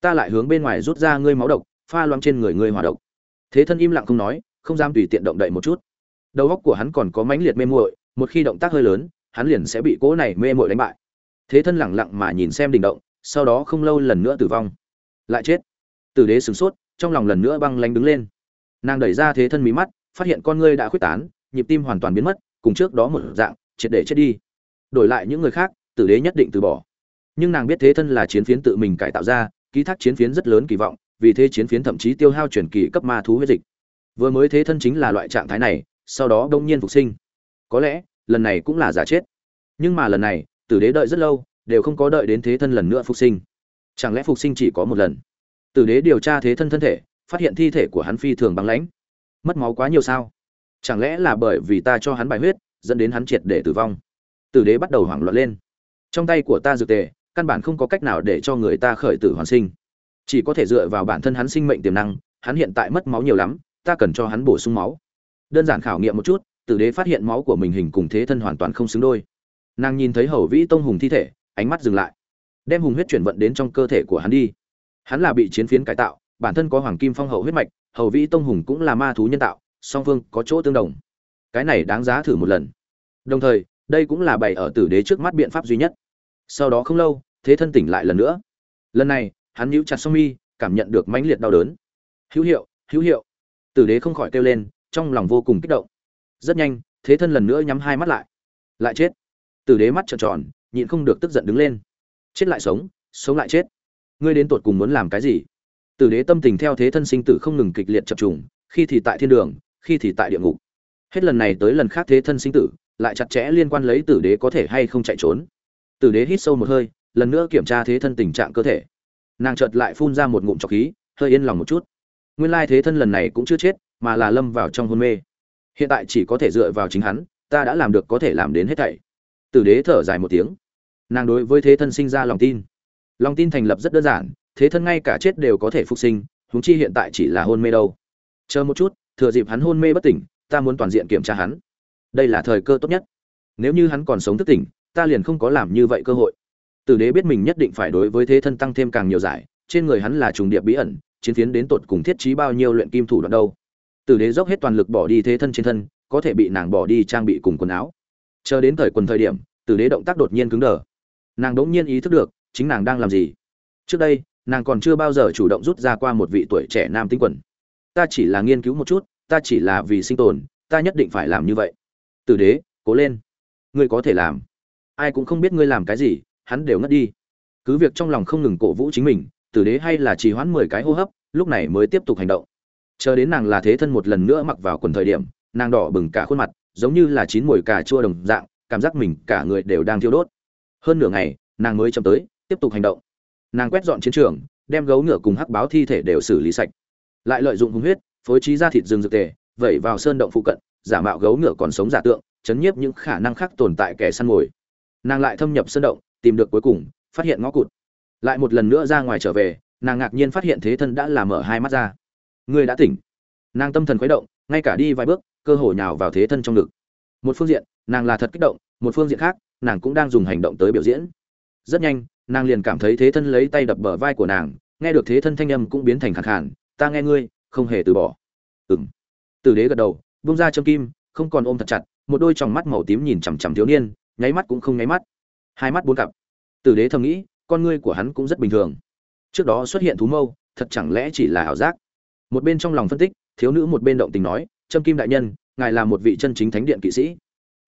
Ta lại hướng bên ngoài rút ra ngươi máu độc, pha loãng trên người ngươi hòa độc. Thế thân im lặng không nói, không dám tùy tiện động đậy một chút. Đầu óc của hắn còn có mãnh liệt mê muội, một khi động tác hơi lớn, hắn liền sẽ bị cỗ này mê muội đánh bại. Thế thân lẳng lặng mà nhìn xem đình động, sau đó không lâu lần nữa tử vong. Lại chết. Tử đế sửng sốt trong lòng lần nữa băng lánh đứng lên. Nàng đẩy ra thế thân mí mắt, phát hiện con ngươi đã khuyết tán, nhịp tim hoàn toàn biến mất, cùng trước đó một dạng, triệt để chết đi. Đổi lại những người khác, tử đế nhất định từ bỏ. Nhưng nàng biết thế thân là chiến phiến tự mình cải tạo ra, ký thác chiến phiến rất lớn kỳ vọng, vì thế chiến phiến thậm chí tiêu hao chuyển kỳ cấp ma thú huyết dịch. Vừa mới thế thân chính là loại trạng thái này, sau đó đông nhiên phục sinh. Có lẽ, lần này cũng là giả chết. Nhưng mà lần này, tử đế đợi rất lâu, đều không có đợi đến thế thân lần nữa phục sinh. Chẳng lẽ phục sinh chỉ có một lần? Tử đế điều tra thế thân thân thể, phát hiện thi thể của hắn phi thường băng lãnh. Mất máu quá nhiều sao? Chẳng lẽ là bởi vì ta cho hắn bài huyết, dẫn đến hắn triệt để tử vong? Tử đế bắt đầu hoảng loạn lên. Trong tay của ta dược tề, căn bản không có cách nào để cho người ta khởi tử hoàn sinh. Chỉ có thể dựa vào bản thân hắn sinh mệnh tiềm năng, hắn hiện tại mất máu nhiều lắm, ta cần cho hắn bổ sung máu. Đơn giản khảo nghiệm một chút, tử đế phát hiện máu của mình hình cùng thế thân hoàn toàn không xứng đôi. Nàng nhìn thấy hầu vĩ tông hùng thi thể, ánh mắt dừng lại, đem hùng huyết chuyển vận đến trong cơ thể của hắn đi hắn là bị chiến phiến cải tạo, bản thân có hoàng kim phong hậu huyết mạch, hầu vĩ tông hùng cũng là ma thú nhân tạo, song phương có chỗ tương đồng. Cái này đáng giá thử một lần. Đồng thời, đây cũng là bày ở tử đế trước mắt biện pháp duy nhất. Sau đó không lâu, thế thân tỉnh lại lần nữa. Lần này, hắn nhíu chặt song mi, cảm nhận được mãnh liệt đau đớn. Hữu hiệu hữu hiệu. Tử đế không khỏi kêu lên, trong lòng vô cùng kích động. Rất nhanh, thế thân lần nữa nhắm hai mắt lại. Lại chết. Tử đế mắt trợn tròn, nhịn không được tức giận đứng lên. Chết lại sống sống lại chết ngươi đến tột cùng muốn làm cái gì? Tử đế tâm tình theo thế thân sinh tử không ngừng kịch liệt chập trùng, khi thì tại thiên đường, khi thì tại địa ngục. Hết lần này tới lần khác thế thân sinh tử, lại chặt chẽ liên quan lấy tử đế có thể hay không chạy trốn. Tử đế hít sâu một hơi, lần nữa kiểm tra thế thân tình trạng cơ thể. Nàng chợt lại phun ra một ngụm trọc khí, hơi yên lòng một chút. Nguyên lai thế thân lần này cũng chưa chết, mà là lâm vào trong hôn mê. Hiện tại chỉ có thể dựa vào chính hắn, ta đã làm được có thể làm đến hết thảy. Tử đế thở dài một tiếng. Nàng đối với thế thân sinh ra lòng tin lòng tin thành lập rất đơn giản, thế thân ngay cả chết đều có thể phục sinh, huống chi hiện tại chỉ là hôn mê đâu. Chờ một chút, thừa dịp hắn hôn mê bất tỉnh, ta muốn toàn diện kiểm tra hắn. Đây là thời cơ tốt nhất. Nếu như hắn còn sống thức tỉnh, ta liền không có làm như vậy cơ hội. Tử đế biết mình nhất định phải đối với thế thân tăng thêm càng nhiều giải, trên người hắn là trùng điệp bí ẩn, chiến phiến đến tột cùng thiết trí bao nhiêu luyện kim thủ đoạn đâu. Tử đế dốc hết toàn lực bỏ đi thế thân trên thân, có thể bị nàng bỏ đi trang bị cùng quần áo. Chờ đến thời quần thời điểm, tử đế động tác đột nhiên cứng đờ. Nàng đỗng nhiên ý thức được chính nàng đang làm gì? Trước đây, nàng còn chưa bao giờ chủ động rút ra qua một vị tuổi trẻ nam tinh quần. Ta chỉ là nghiên cứu một chút, ta chỉ là vì sinh tồn, ta nhất định phải làm như vậy. Tử đế, cố lên. Ngươi có thể làm. Ai cũng không biết ngươi làm cái gì, hắn đều ngất đi. Cứ việc trong lòng không ngừng cổ vũ chính mình, tử đế hay là trì hoãn mười cái hô hấp, lúc này mới tiếp tục hành động. Chờ đến nàng là thế thân một lần nữa mặc vào quần thời điểm, nàng đỏ bừng cả khuôn mặt, giống như là chín mùi cà chua đồng dạng, cảm giác mình cả người đều đang thiêu đốt. Hơn nửa ngày, nàng mới chậm tới tiếp tục hành động. Nàng quét dọn chiến trường, đem gấu ngựa cùng hắc báo thi thể đều xử lý sạch. Lại lợi dụng hung huyết, phối trí ra thịt rừng dược tề, vẩy vào sơn động phụ cận, giả mạo gấu ngựa còn sống giả tượng, chấn nhiếp những khả năng khác tồn tại kẻ săn mồi. Nàng lại thâm nhập sơn động, tìm được cuối cùng, phát hiện ngõ cụt. Lại một lần nữa ra ngoài trở về, nàng ngạc nhiên phát hiện thế thân đã làm mở hai mắt ra. Người đã tỉnh. Nàng tâm thần khuấy động, ngay cả đi vài bước, cơ hội nhào vào thế thân trong ngực. Một phương diện, nàng là thật kích động, một phương diện khác, nàng cũng đang dùng hành động tới biểu diễn rất nhanh, nàng liền cảm thấy thế thân lấy tay đập bờ vai của nàng, nghe được thế thân thanh âm cũng biến thành khẳng khản ta nghe ngươi, không hề từ bỏ. Ừng tử đế gật đầu bung ra châm kim, không còn ôm thật chặt, một đôi tròng mắt màu tím nhìn chằm chằm thiếu niên, nháy mắt cũng không nháy mắt. Hai mắt bốn cặp. Tử đế thầm nghĩ, con ngươi của hắn cũng rất bình thường. Trước đó xuất hiện thú mâu, thật chẳng lẽ chỉ là ảo giác? Một bên trong lòng phân tích, thiếu nữ một bên động tình nói trâm kim đại nhân, ngài là một vị chân chính thánh điện kỵ sĩ.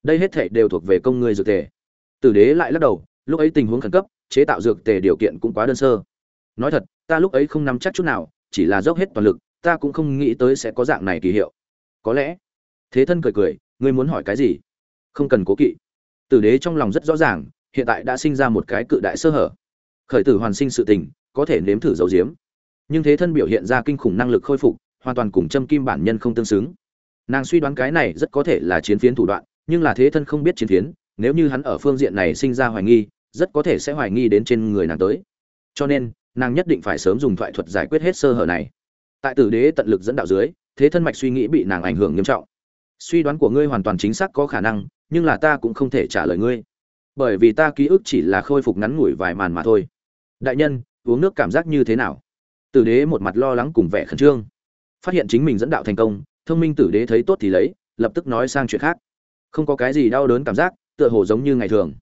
Đây hết thảy đều thuộc về công ngươi dược thể. Tử đế lại lắc đầu lúc ấy tình huống khẩn cấp, chế tạo dược tề điều kiện cũng quá đơn sơ. Nói thật, ta lúc ấy không nắm chắc chút nào, chỉ là dốc hết toàn lực, ta cũng không nghĩ tới sẽ có dạng này kỳ hiệu. Có lẽ, thế thân cười cười, ngươi muốn hỏi cái gì? Không cần cố kỵ. Tử đế trong lòng rất rõ ràng, hiện tại đã sinh ra một cái cự đại sơ hở. Khởi tử hoàn sinh sự tình, có thể nếm thử dấu diếm nhưng thế thân biểu hiện ra kinh khủng năng lực khôi phục, hoàn toàn cùng châm kim bản nhân không tương xứng. Nàng suy đoán cái này rất có thể là chiến phiến thủ đoạn, nhưng là thế thân không biết chiến phiến, nếu như hắn ở phương diện này sinh ra hoài nghi rất có thể sẽ hoài nghi đến trên người nàng tới. Cho nên, nàng nhất định phải sớm dùng thoại thuật giải quyết hết sơ hở này. Tại tử đế tận lực dẫn đạo dưới, thế thân mạch suy nghĩ bị nàng ảnh hưởng nghiêm trọng. Suy đoán của ngươi hoàn toàn chính xác có khả năng, nhưng là ta cũng không thể trả lời ngươi. Bởi vì ta ký ức chỉ là khôi phục ngắn ngủi vài màn mà thôi. Đại nhân, uống nước cảm giác như thế nào? Tử đế một mặt lo lắng cùng vẻ khẩn trương. Phát hiện chính mình dẫn đạo thành công, thông minh tử đế thấy tốt thì lấy, lập tức nói sang chuyện khác. Không có cái gì đau đớn cảm giác, tựa hồ giống như ngày thường.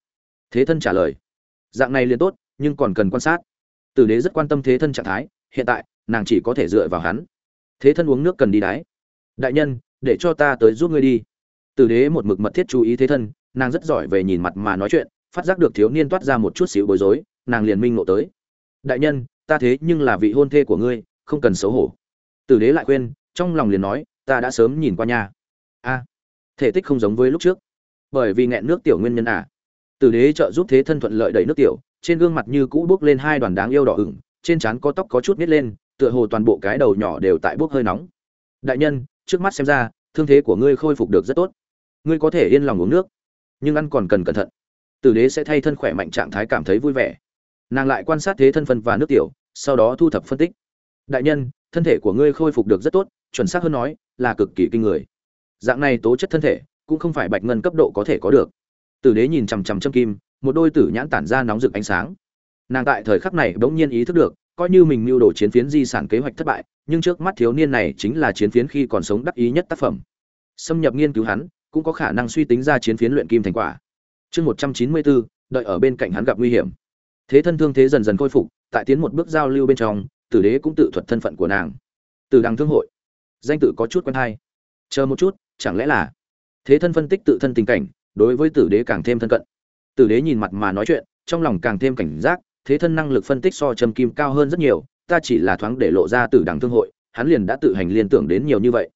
Thế thân trả lời dạng này liền tốt, nhưng còn cần quan sát. Tử đế rất quan tâm thế thân trạng thái, hiện tại, nàng chỉ có thể dựa vào hắn. Thế thân uống nước cần đi đái. Đại nhân, để cho ta tới giúp ngươi đi. Tử đế một mực mật thiết chú ý thế thân, nàng rất giỏi về nhìn mặt mà nói chuyện, phát giác được thiếu niên toát ra một chút xíu bối rối, nàng liền minh ngộ tới. Đại nhân, ta thế nhưng là vị hôn thê của ngươi, không cần xấu hổ. Tử đế lại khuyên, trong lòng liền nói, ta đã sớm nhìn qua nhà a, thể tích không giống với lúc trước. Bởi vì nghẹn nước tiểu nguyên nhân à tử đế trợ giúp thế thân thuận lợi đẩy nước tiểu, trên gương mặt như cũ bước lên hai đoàn đáng yêu đỏ ửng, trên trán có tóc có chút nít lên, tựa hồ toàn bộ cái đầu nhỏ đều tại bước hơi nóng. Đại nhân, trước mắt xem ra, thương thế của ngươi khôi phục được rất tốt. Ngươi có thể yên lòng uống nước, nhưng ăn còn cần cẩn thận. Tử đế sẽ thay thân khỏe mạnh trạng thái cảm thấy vui vẻ. Nàng lại quan sát thế thân phân và nước tiểu, sau đó thu thập phân tích. Đại nhân, thân thể của ngươi khôi phục được rất tốt, chuẩn xác hơn nói, là cực kỳ kinh người. Dạng này tố chất thân thể, cũng không phải bạch ngân cấp độ có thể có được tử đế nhìn chằm chằm châm kim, một đôi tử nhãn tản ra nóng rực ánh sáng. Nàng tại thời khắc này bỗng nhiên ý thức được, coi như mình mưu đồ chiến phiến di sản kế hoạch thất bại, nhưng trước mắt thiếu niên này chính là chiến phiến khi còn sống đắc ý nhất tác phẩm. Xâm nhập nghiên cứu hắn, cũng có khả năng suy tính ra chiến phiến luyện kim thành quả. Chương một trăm chín mươi bốn, đợi ở bên cạnh hắn gặp nguy hiểm. Thế thân thương thế dần dần khôi phục, tại tiến một bước giao lưu bên trong, tử đế cũng tự thuật thân phận của nàng. Từ đằng thương hội. Danh tự có chút quen hay. Chờ một chút, chẳng lẽ là? Thế thân phân tích tự thân tình cảnh đối với tử đế càng thêm thân cận. Tử đế nhìn mặt mà nói chuyện, trong lòng càng thêm cảnh giác, thế thân năng lực phân tích so châm kim cao hơn rất nhiều, ta chỉ là thoáng để lộ ra tử đằng thương hội, hắn liền đã tự hành liên tưởng đến nhiều như vậy.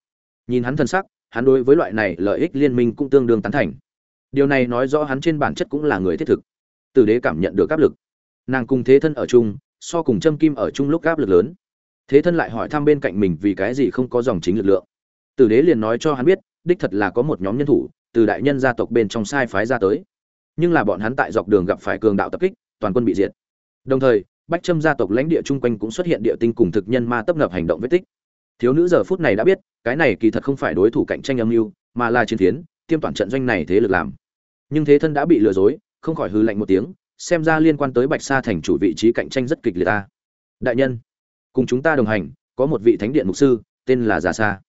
Nhìn hắn thân sắc, hắn đối với loại này lợi ích liên minh cũng tương đương tán thành. Điều này nói rõ hắn trên bản chất cũng là người thiết thực. Tử đế cảm nhận được áp lực. Nàng cùng thế thân ở chung, so cùng châm kim ở chung lúc áp lực lớn. Thế thân lại hỏi thăm bên cạnh mình vì cái gì không có dòng chính lực lượng. Tử đế liền nói cho hắn biết, đích thật là có một nhóm nhân thủ từ đại nhân gia tộc bên trong sai phái ra tới. Nhưng là bọn hắn tại dọc đường gặp phải cường đạo tập kích, toàn quân bị diệt. Đồng thời, bách trâm gia tộc lãnh địa chung quanh cũng xuất hiện địa tinh cùng thực nhân ma tấp nập hành động vết tích. Thiếu nữ giờ phút này đã biết, cái này kỳ thật không phải đối thủ cạnh tranh âm mưu, mà là chiến tiến tiêm toàn trận doanh này thế lực làm. Nhưng thế thân đã bị lừa dối, không khỏi hư lạnh một tiếng, xem ra liên quan tới bạch sa thành chủ vị trí cạnh tranh rất kịch liệt ta. Đại nhân, cùng chúng ta đồng hành, có một vị thánh điện mục sư, tên là già sa.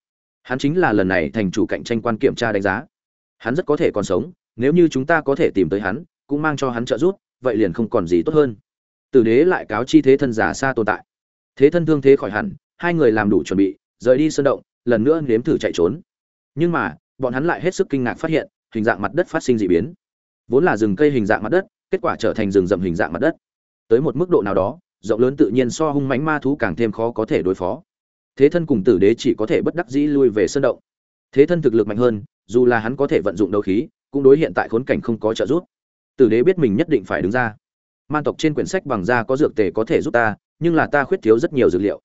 Hắn chính là lần này thành chủ cạnh tranh quan kiểm tra đánh giá hắn rất có thể còn sống, nếu như chúng ta có thể tìm tới hắn, cũng mang cho hắn trợ giúp, vậy liền không còn gì tốt hơn. Tử đế lại cáo chi thế thân giả xa tồn tại. Thế thân thương thế khỏi hẳn, hai người làm đủ chuẩn bị, rời đi sơn động, lần nữa nếm thử chạy trốn. Nhưng mà, bọn hắn lại hết sức kinh ngạc phát hiện, hình dạng mặt đất phát sinh dị biến. Vốn là rừng cây hình dạng mặt đất, kết quả trở thành rừng rậm hình dạng mặt đất. Tới một mức độ nào đó, rộng lớn tự nhiên so hung mãnh ma thú càng thêm khó có thể đối phó. Thế thân cùng tử đế chỉ có thể bất đắc dĩ lui về sơn động. Thế thân thực lực mạnh hơn dù là hắn có thể vận dụng đấu khí, cũng đối hiện tại khốn cảnh không có trợ giúp. Tử đế biết mình nhất định phải đứng ra. Man tộc trên quyển sách bằng da có dược tề có thể giúp ta, nhưng là ta khuyết thiếu rất nhiều dược liệu.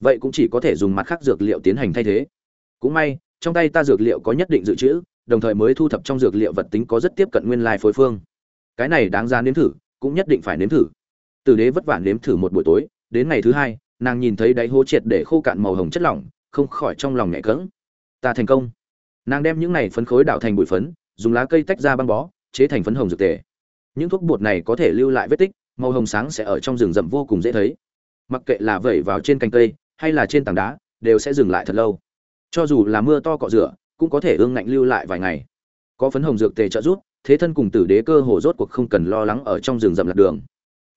Vậy cũng chỉ có thể dùng mặt khác dược liệu tiến hành thay thế. Cũng may, trong tay ta dược liệu có nhất định dự trữ, đồng thời mới thu thập trong dược liệu vật tính có rất tiếp cận nguyên lai phối phương. Cái này đáng ra nếm thử, cũng nhất định phải nếm thử. Tử đế vất vả nếm thử một buổi tối, đến ngày thứ hai, nàng nhìn thấy đáy hố triệt để khô cạn màu hồng chất lỏng, không khỏi trong lòng nhẹ cỡng ta thành công nàng đem những này phấn khối đảo thành bụi phấn, dùng lá cây tách ra băng bó, chế thành phấn hồng dược tề. Những thuốc bột này có thể lưu lại vết tích, màu hồng sáng sẽ ở trong rừng rậm vô cùng dễ thấy. Mặc kệ là vẩy vào trên cành cây, hay là trên tảng đá, đều sẽ dừng lại thật lâu. Cho dù là mưa to cọ rửa, cũng có thể ương ngạnh lưu lại vài ngày. Có phấn hồng dược tề trợ giúp, thế thân cùng tử đế cơ hồ rốt cuộc không cần lo lắng ở trong rừng rậm lạc đường.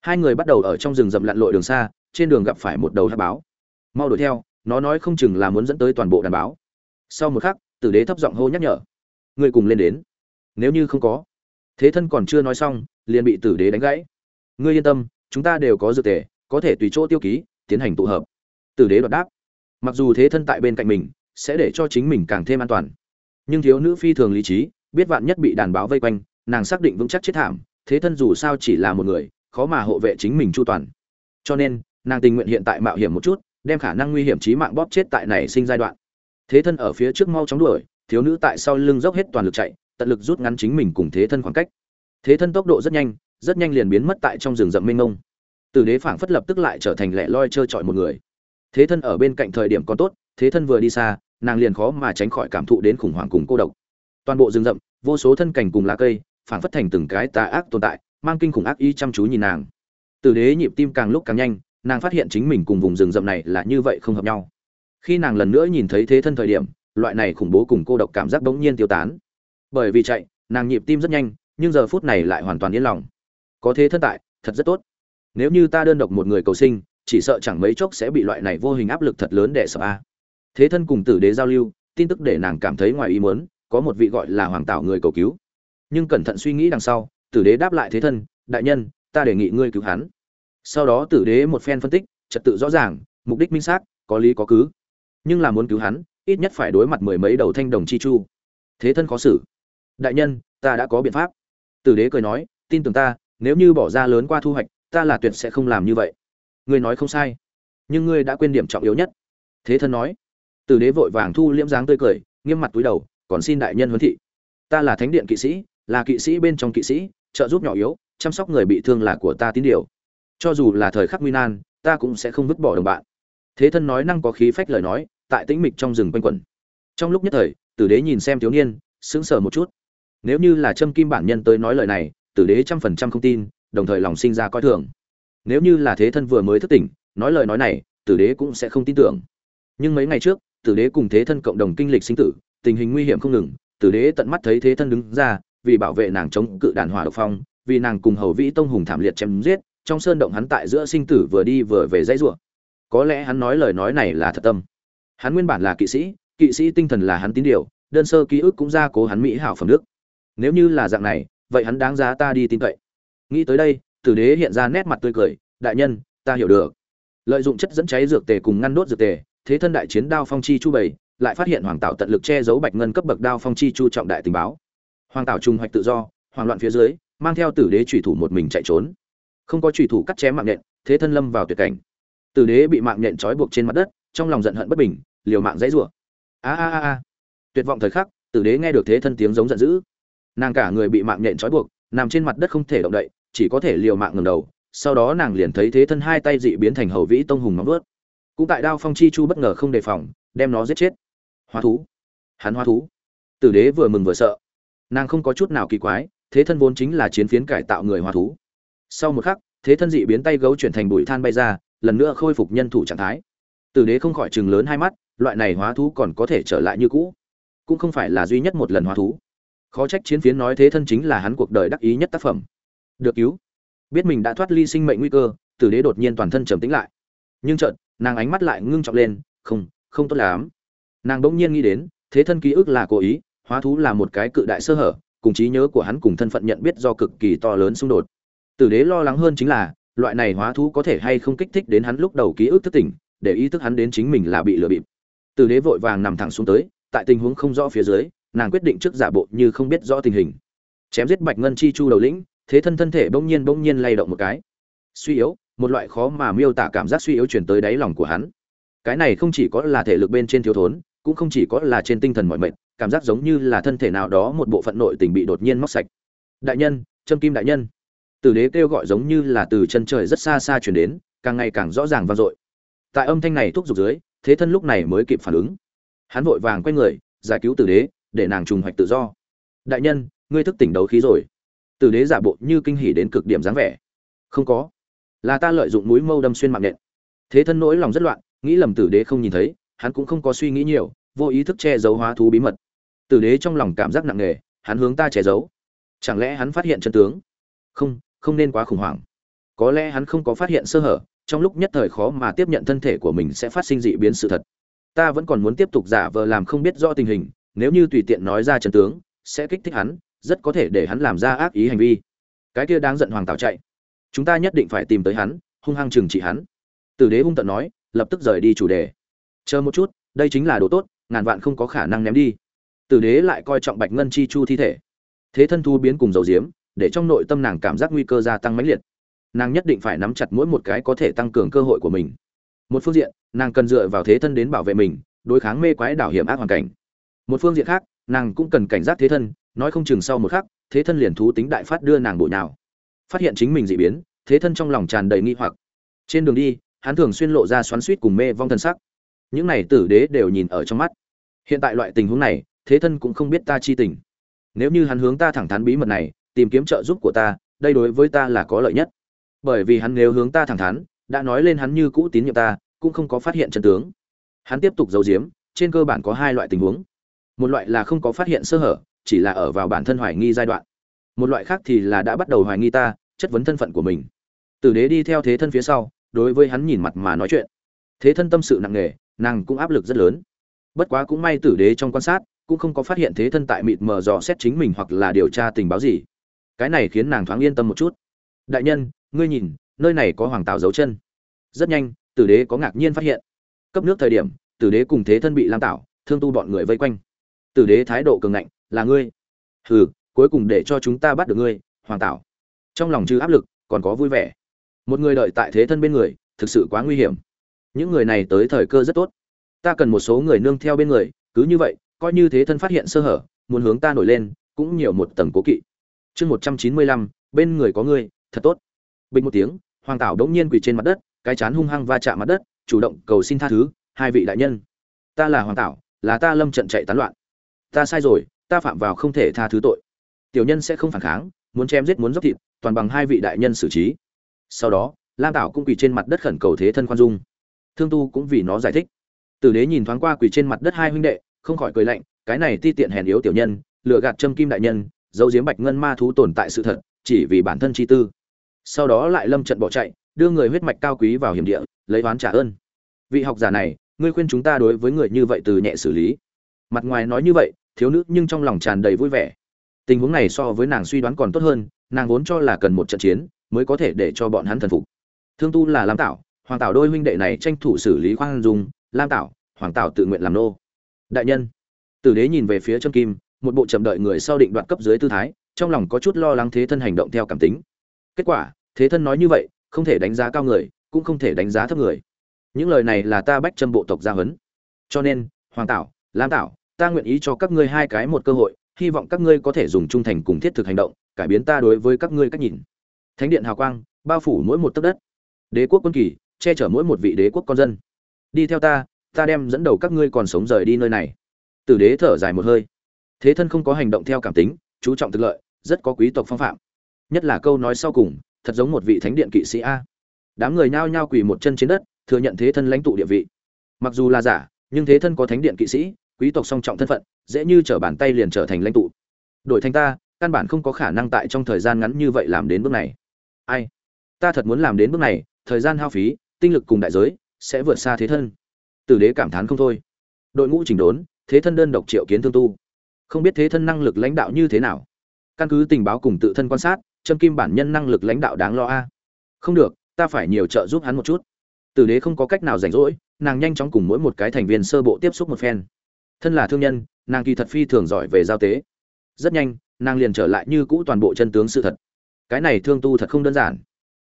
Hai người bắt đầu ở trong rừng rậm lặn lội đường xa, trên đường gặp phải một đầu hát báo. Mau đuổi theo, nó nói không chừng là muốn dẫn tới toàn bộ đàn báo. Sau một khắc tử đế thấp giọng hô nhắc nhở. Người cùng lên đến. Nếu như không có, thế thân còn chưa nói xong, liền bị tử đế đánh gãy. Ngươi yên tâm, chúng ta đều có dược tề, có thể tùy chỗ tiêu ký, tiến hành tụ hợp. Tử đế đoạt đáp. Mặc dù thế thân tại bên cạnh mình, sẽ để cho chính mình càng thêm an toàn. Nhưng thiếu nữ phi thường lý trí, biết vạn nhất bị đàn báo vây quanh, nàng xác định vững chắc chết thảm, thế thân dù sao chỉ là một người, khó mà hộ vệ chính mình chu toàn. Cho nên, nàng tình nguyện hiện tại mạo hiểm một chút, đem khả năng nguy hiểm trí mạng bóp chết tại này sinh giai đoạn thế thân ở phía trước mau chóng đuổi, thiếu nữ tại sau lưng dốc hết toàn lực chạy, tận lực rút ngắn chính mình cùng thế thân khoảng cách. Thế thân tốc độ rất nhanh rất nhanh liền biến mất tại trong rừng rậm mênh mông. Tử đế phảng phất lập tức lại trở thành lẻ loi trơ trọi một người. Thế thân ở bên cạnh thời điểm còn tốt, thế thân vừa đi xa, nàng liền khó mà tránh khỏi cảm thụ đến khủng hoảng cùng cô độc. Toàn bộ rừng rậm, vô số thân cảnh cùng lá cây, phảng phất thành từng cái tà ác tồn tại, mang kinh khủng ác ý chăm chú nhìn nàng. Tử đế nhịp tim càng lúc càng nhanh, nàng phát hiện chính mình cùng vùng rừng rậm này là như vậy không hợp nhau khi nàng lần nữa nhìn thấy thế thân thời điểm, loại này khủng bố cùng cô độc cảm giác bỗng nhiên tiêu tán. Bởi vì chạy, nàng nhịp tim rất nhanh, nhưng giờ phút này lại hoàn toàn yên lòng. Có thế thân tại, thật rất tốt. Nếu như ta đơn độc một người cầu sinh, chỉ sợ chẳng mấy chốc sẽ bị loại này vô hình áp lực thật lớn để sợ a. Thế thân cùng tử đế giao lưu, tin tức để nàng cảm thấy ngoài ý muốn, có một vị gọi là hoàng tảo người cầu cứu. Nhưng cẩn thận suy nghĩ đằng sau, tử đế đáp lại thế thân, đại nhân, ta đề nghị ngươi cứu hắn. Sau đó tử đế một phen phân tích, trật tự rõ ràng, mục đích minh xác, có lý có cứ nhưng là muốn cứu hắn, ít nhất phải đối mặt mười mấy đầu thanh đồng chi chu. Thế thân khó xử. Đại nhân, ta đã có biện pháp. Tử đế cười nói, tin tưởng ta, nếu như bỏ ra lớn qua thu hoạch, ta là tuyệt sẽ không làm như vậy. Ngươi nói không sai, nhưng ngươi đã quên điểm trọng yếu nhất. Thế thân nói. Tử đế vội vàng thu liễm dáng tươi cười, nghiêm mặt túi đầu, còn xin đại nhân huấn thị. Ta là thánh điện kỵ sĩ, là kỵ sĩ bên trong kỵ sĩ, trợ giúp nhỏ yếu, chăm sóc người bị thương là của ta tín điều. Cho dù là thời khắc nguy nan, ta cũng sẽ không vứt bỏ đồng bạn thế thân nói năng có khí phách lời nói, tại tĩnh mịch trong rừng quanh quẩn. Trong lúc nhất thời, tử đế nhìn xem thiếu niên, sững sờ một chút. Nếu như là trâm kim bản nhân tới nói lời này, tử đế trăm phần trăm không tin, đồng thời lòng sinh ra coi thường. Nếu như là thế thân vừa mới thức tỉnh, nói lời nói này, tử đế cũng sẽ không tin tưởng. Nhưng mấy ngày trước, tử đế cùng thế thân cộng đồng kinh lịch sinh tử, tình hình nguy hiểm không ngừng, tử đế tận mắt thấy thế thân đứng ra, vì bảo vệ nàng chống cự đàn hỏa độc phong, vì nàng cùng hầu vĩ tông hùng thảm liệt chém giết, trong sơn động hắn tại giữa sinh tử vừa đi vừa về dãy rủa có lẽ hắn nói lời nói này là thật tâm. Hắn nguyên bản là kỵ sĩ kỵ sĩ tinh thần là hắn tín điều, đơn sơ ký ức cũng ra cố hắn mỹ hảo phẩm đức. Nếu như là dạng này, vậy hắn đáng giá ta đi tin cậy. Nghĩ tới đây, tử đế hiện ra nét mặt tươi cười, đại nhân, ta hiểu được. Lợi dụng chất dẫn cháy dược tề cùng ngăn đốt dược tề, thế thân đại chiến đao phong chi chu bảy lại phát hiện hoàng tạo tận lực che giấu bạch ngân cấp bậc đao phong chi chu trọng đại tình báo. Hoàng tạo trung hoạch tự do hoàng loạn phía dưới, mang theo tử đế trùy thủ một mình chạy trốn. Không có trùy thủ cắt chém mạng nện, thế thân lâm vào tuyệt cảnh tử đế bị mạng nhện trói buộc trên mặt đất, trong lòng giận hận bất bình, liều mạng dãy rủa. A a a a. Tuyệt vọng thời khắc tử đế nghe được thế thân tiếng giống giận dữ. Nàng cả người bị mạng nhện trói buộc, nằm trên mặt đất không thể động đậy, chỉ có thể liều mạng ngầm đầu, sau đó nàng liền thấy thế thân hai tay dị biến thành hầu vĩ tông hùng nóng vớt. Cũng tại đao phong chi chu bất ngờ không đề phòng, đem nó giết chết. Hóa thú. Hắn hóa thú. Tử đế vừa mừng vừa sợ. Nàng không có chút nào kỳ quái, thế thân vốn chính là chiến phiến cải tạo người hóa thú. Sau một khắc, thế thân dị biến tay gấu chuyển thành bụi than bay ra lần nữa khôi phục nhân thủ trạng thái. Tử đế không khỏi chừng lớn hai mắt, loại này hóa thú còn có thể trở lại như cũ. Cũng không phải là duy nhất một lần hóa thú. Khó trách chiến phiến nói thế thân chính là hắn cuộc đời đắc ý nhất tác phẩm. Được cứu. Biết mình đã thoát ly sinh mệnh nguy cơ, tử đế đột nhiên toàn thân trầm tĩnh lại. Nhưng chợt, nàng ánh mắt lại ngưng trọng lên, không không tốt lắm. Nàng bỗng nhiên nghĩ đến, thế thân ký ức là cố ý, hóa thú là một cái cự đại sơ hở, cùng trí nhớ của hắn cùng thân phận nhận biết do cực kỳ to lớn xung đột. Tử đế lo lắng hơn chính là loại này hóa thú có thể hay không kích thích đến hắn lúc đầu ký ức thức tỉnh, để ý thức hắn đến chính mình là bị lừa bịp. Từ đế vội vàng nằm thẳng xuống tới, tại tình huống không rõ phía dưới, nàng quyết định trước giả bộ như không biết rõ tình hình. Chém giết bạch ngân chi chu đầu lĩnh, thế thân thân thể bỗng nhiên bỗng nhiên lay động một cái. Suy yếu, một loại khó mà miêu tả cảm giác suy yếu chuyển tới đáy lòng của hắn. Cái này không chỉ có là thể lực bên trên thiếu thốn, cũng không chỉ có là trên tinh thần mọi mệnh cảm giác giống như là thân thể nào đó một bộ phận nội tình bị đột nhiên móc sạch. Đại nhân, trâm kim đại nhân tử đế kêu gọi giống như là từ chân trời rất xa xa chuyển đến, càng ngày càng rõ ràng vang dội. Tại âm thanh này thúc giục dưới, thế thân lúc này mới kịp phản ứng. Hắn vội vàng quay người, giải cứu tử đế, để nàng trùng hoạch tự do. Đại nhân, ngươi thức tỉnh đấu khí rồi. Tử đế giả bộ như kinh hỉ đến cực điểm dáng vẻ. Không có. Là ta lợi dụng núi mâu đâm xuyên mạng nện thế thân nỗi lòng rất loạn, nghĩ lầm tử đế không nhìn thấy, hắn cũng không có suy nghĩ nhiều, vô ý thức che giấu hóa thú bí mật. Tử đế trong lòng cảm giác nặng nề, hắn hướng ta che giấu. Chẳng lẽ hắn phát hiện chân tướng? Không không nên quá khủng hoảng. Có lẽ hắn không có phát hiện sơ hở, trong lúc nhất thời khó mà tiếp nhận thân thể của mình sẽ phát sinh dị biến sự thật. Ta vẫn còn muốn tiếp tục giả vờ làm không biết rõ tình hình, nếu như tùy tiện nói ra chân tướng, sẽ kích thích hắn, rất có thể để hắn làm ra ác ý hành vi. Cái kia đáng giận hoàng tào chạy. Chúng ta nhất định phải tìm tới hắn, hung hăng trừng trị hắn. Tử đế hung tận nói, lập tức rời đi chủ đề. Chờ một chút, đây chính là đồ tốt, ngàn vạn không có khả năng ném đi. Tử đế lại coi trọng bạch ngân chi chu thi thể. Thế thân thu biến cùng dầu diếm để trong nội tâm nàng cảm giác nguy cơ gia tăng mãnh liệt. Nàng nhất định phải nắm chặt mỗi một cái có thể tăng cường cơ hội của mình. Một phương diện, nàng cần dựa vào thế thân đến bảo vệ mình, đối kháng mê quái đảo hiểm ác hoàn cảnh. Một phương diện khác, nàng cũng cần cảnh giác thế thân, nói không chừng sau một khắc, thế thân liền thú tính đại phát đưa nàng bộ nào phát hiện chính mình dị biến, thế thân trong lòng tràn đầy nghi hoặc. Trên đường đi, hắn thường xuyên lộ ra xoắn suýt cùng mê vong thân sắc. Những này tử đế đều nhìn ở trong mắt. Hiện tại loại tình huống này, thế thân cũng không biết ta chi tình. Nếu như hắn hướng ta thẳng thắn bí mật này tìm kiếm trợ giúp của ta, đây đối với ta là có lợi nhất. Bởi vì hắn nếu hướng ta thẳng thắn, đã nói lên hắn như cũ tín nhiệm ta, cũng không có phát hiện chân tướng. Hắn tiếp tục giấu giếm, trên cơ bản có hai loại tình huống. Một loại là không có phát hiện sơ hở, chỉ là ở vào bản thân hoài nghi giai đoạn. Một loại khác thì là đã bắt đầu hoài nghi ta, chất vấn thân phận của mình. Tử đế đi theo thế thân phía sau, đối với hắn nhìn mặt mà nói chuyện. Thế thân tâm sự nặng nề, nàng cũng áp lực rất lớn. Bất quá cũng may tử đế trong quan sát, cũng không có phát hiện thế thân tại mịt mờ dò xét chính mình hoặc là điều tra tình báo gì cái này khiến nàng thoáng yên tâm một chút. Đại nhân, ngươi nhìn, nơi này có hoàng tào dấu chân. Rất nhanh, tử đế có ngạc nhiên phát hiện. Cấp nước thời điểm, tử đế cùng thế thân bị lam tạo thương tu bọn người vây quanh. Tử đế thái độ cường ngạnh, là ngươi. Hừ, cuối cùng để cho chúng ta bắt được ngươi, hoàng tảo. Trong lòng trừ áp lực, còn có vui vẻ. Một người đợi tại thế thân bên người, thực sự quá nguy hiểm. Những người này tới thời cơ rất tốt. Ta cần một số người nương theo bên người, cứ như vậy, coi như thế thân phát hiện sơ hở, muốn hướng ta nổi lên, cũng nhiều một tầng cố kỵ chương một trăm chín mươi lăm, bên người có ngươi, thật tốt. Bình một tiếng, hoàng tảo đống nhiên quỳ trên mặt đất, cái chán hung hăng va chạm mặt đất, chủ động cầu xin tha thứ, hai vị đại nhân. Ta là hoàng tảo, là ta lâm trận chạy tán loạn. Ta sai rồi, ta phạm vào không thể tha thứ tội. Tiểu nhân sẽ không phản kháng, muốn chém giết muốn dốc thịt, toàn bằng hai vị đại nhân xử trí. Sau đó, lam tảo cũng quỳ trên mặt đất khẩn cầu thế thân khoan dung. Thương tu cũng vì nó giải thích. Tử đế nhìn thoáng qua quỳ trên mặt đất hai huynh đệ, không khỏi cười lạnh, cái này ti tiện hèn yếu tiểu nhân lựa gạt châm kim đại nhân giấu giếm bạch ngân ma thú tồn tại sự thật, chỉ vì bản thân chi tư. Sau đó lại lâm trận bỏ chạy, đưa người huyết mạch cao quý vào hiểm địa, lấy oán trả ơn. Vị học giả này, ngươi khuyên chúng ta đối với người như vậy từ nhẹ xử lý. Mặt ngoài nói như vậy, thiếu nữ nhưng trong lòng tràn đầy vui vẻ. Tình huống này so với nàng suy đoán còn tốt hơn, nàng vốn cho là cần một trận chiến, mới có thể để cho bọn hắn thần phục. Thương tu là lam tạo hoàng tạo đôi huynh đệ này tranh thủ xử lý khoan dung, lam tạo hoàng tạo tự nguyện làm nô. Đại nhân, tử đế nhìn về phía trâm kim một bộ chậm đợi người sau định đoạt cấp dưới tư thái, trong lòng có chút lo lắng thế thân hành động theo cảm tính. Kết quả, thế thân nói như vậy, không thể đánh giá cao người, cũng không thể đánh giá thấp người. Những lời này là ta bách châm bộ tộc gia huấn. Cho nên, hoàng tảo, lam tảo, ta nguyện ý cho các ngươi hai cái một cơ hội, hy vọng các ngươi có thể dùng trung thành cùng thiết thực hành động, cải biến ta đối với các ngươi cách nhìn. Thánh điện hào quang, bao phủ mỗi một tấc đất. Đế quốc quân kỳ, che chở mỗi một vị đế quốc con dân. Đi theo ta ta đem dẫn đầu các ngươi còn sống rời đi nơi này. Tử đế thở dài một hơi thế thân không có hành động theo cảm tính, chú trọng thực lợi, rất có quý tộc phong phạm. Nhất là câu nói sau cùng, thật giống một vị thánh điện kỵ sĩ a. Đám người nhao nhao quỳ một chân trên đất, thừa nhận thế thân lãnh tụ địa vị. Mặc dù là giả, nhưng thế thân có thánh điện kỵ sĩ, quý tộc song trọng thân phận, dễ như trở bàn tay liền trở thành lãnh tụ. Đổi thành ta, căn bản không có khả năng tại trong thời gian ngắn như vậy làm đến bước này. Ai? Ta thật muốn làm đến bước này, thời gian hao phí, tinh lực cùng đại giới, sẽ vượt xa thế thân. Tử đế cảm thán không thôi. Đội ngũ chỉnh đốn, thế thân đơn độc triệu kiến thương tu không biết thế thân năng lực lãnh đạo như thế nào. Căn cứ tình báo cùng tự thân quan sát, trâm kim bản nhân năng lực lãnh đạo đáng lo a. Không được, ta phải nhiều trợ giúp hắn một chút. Tử đế không có cách nào rảnh rỗi, nàng nhanh chóng cùng mỗi một cái thành viên sơ bộ tiếp xúc một phen. Thân là thương nhân, nàng kỳ thật phi thường giỏi về giao tế. Rất nhanh, nàng liền trở lại như cũ toàn bộ chân tướng sự thật. Cái này thương tu thật không đơn giản.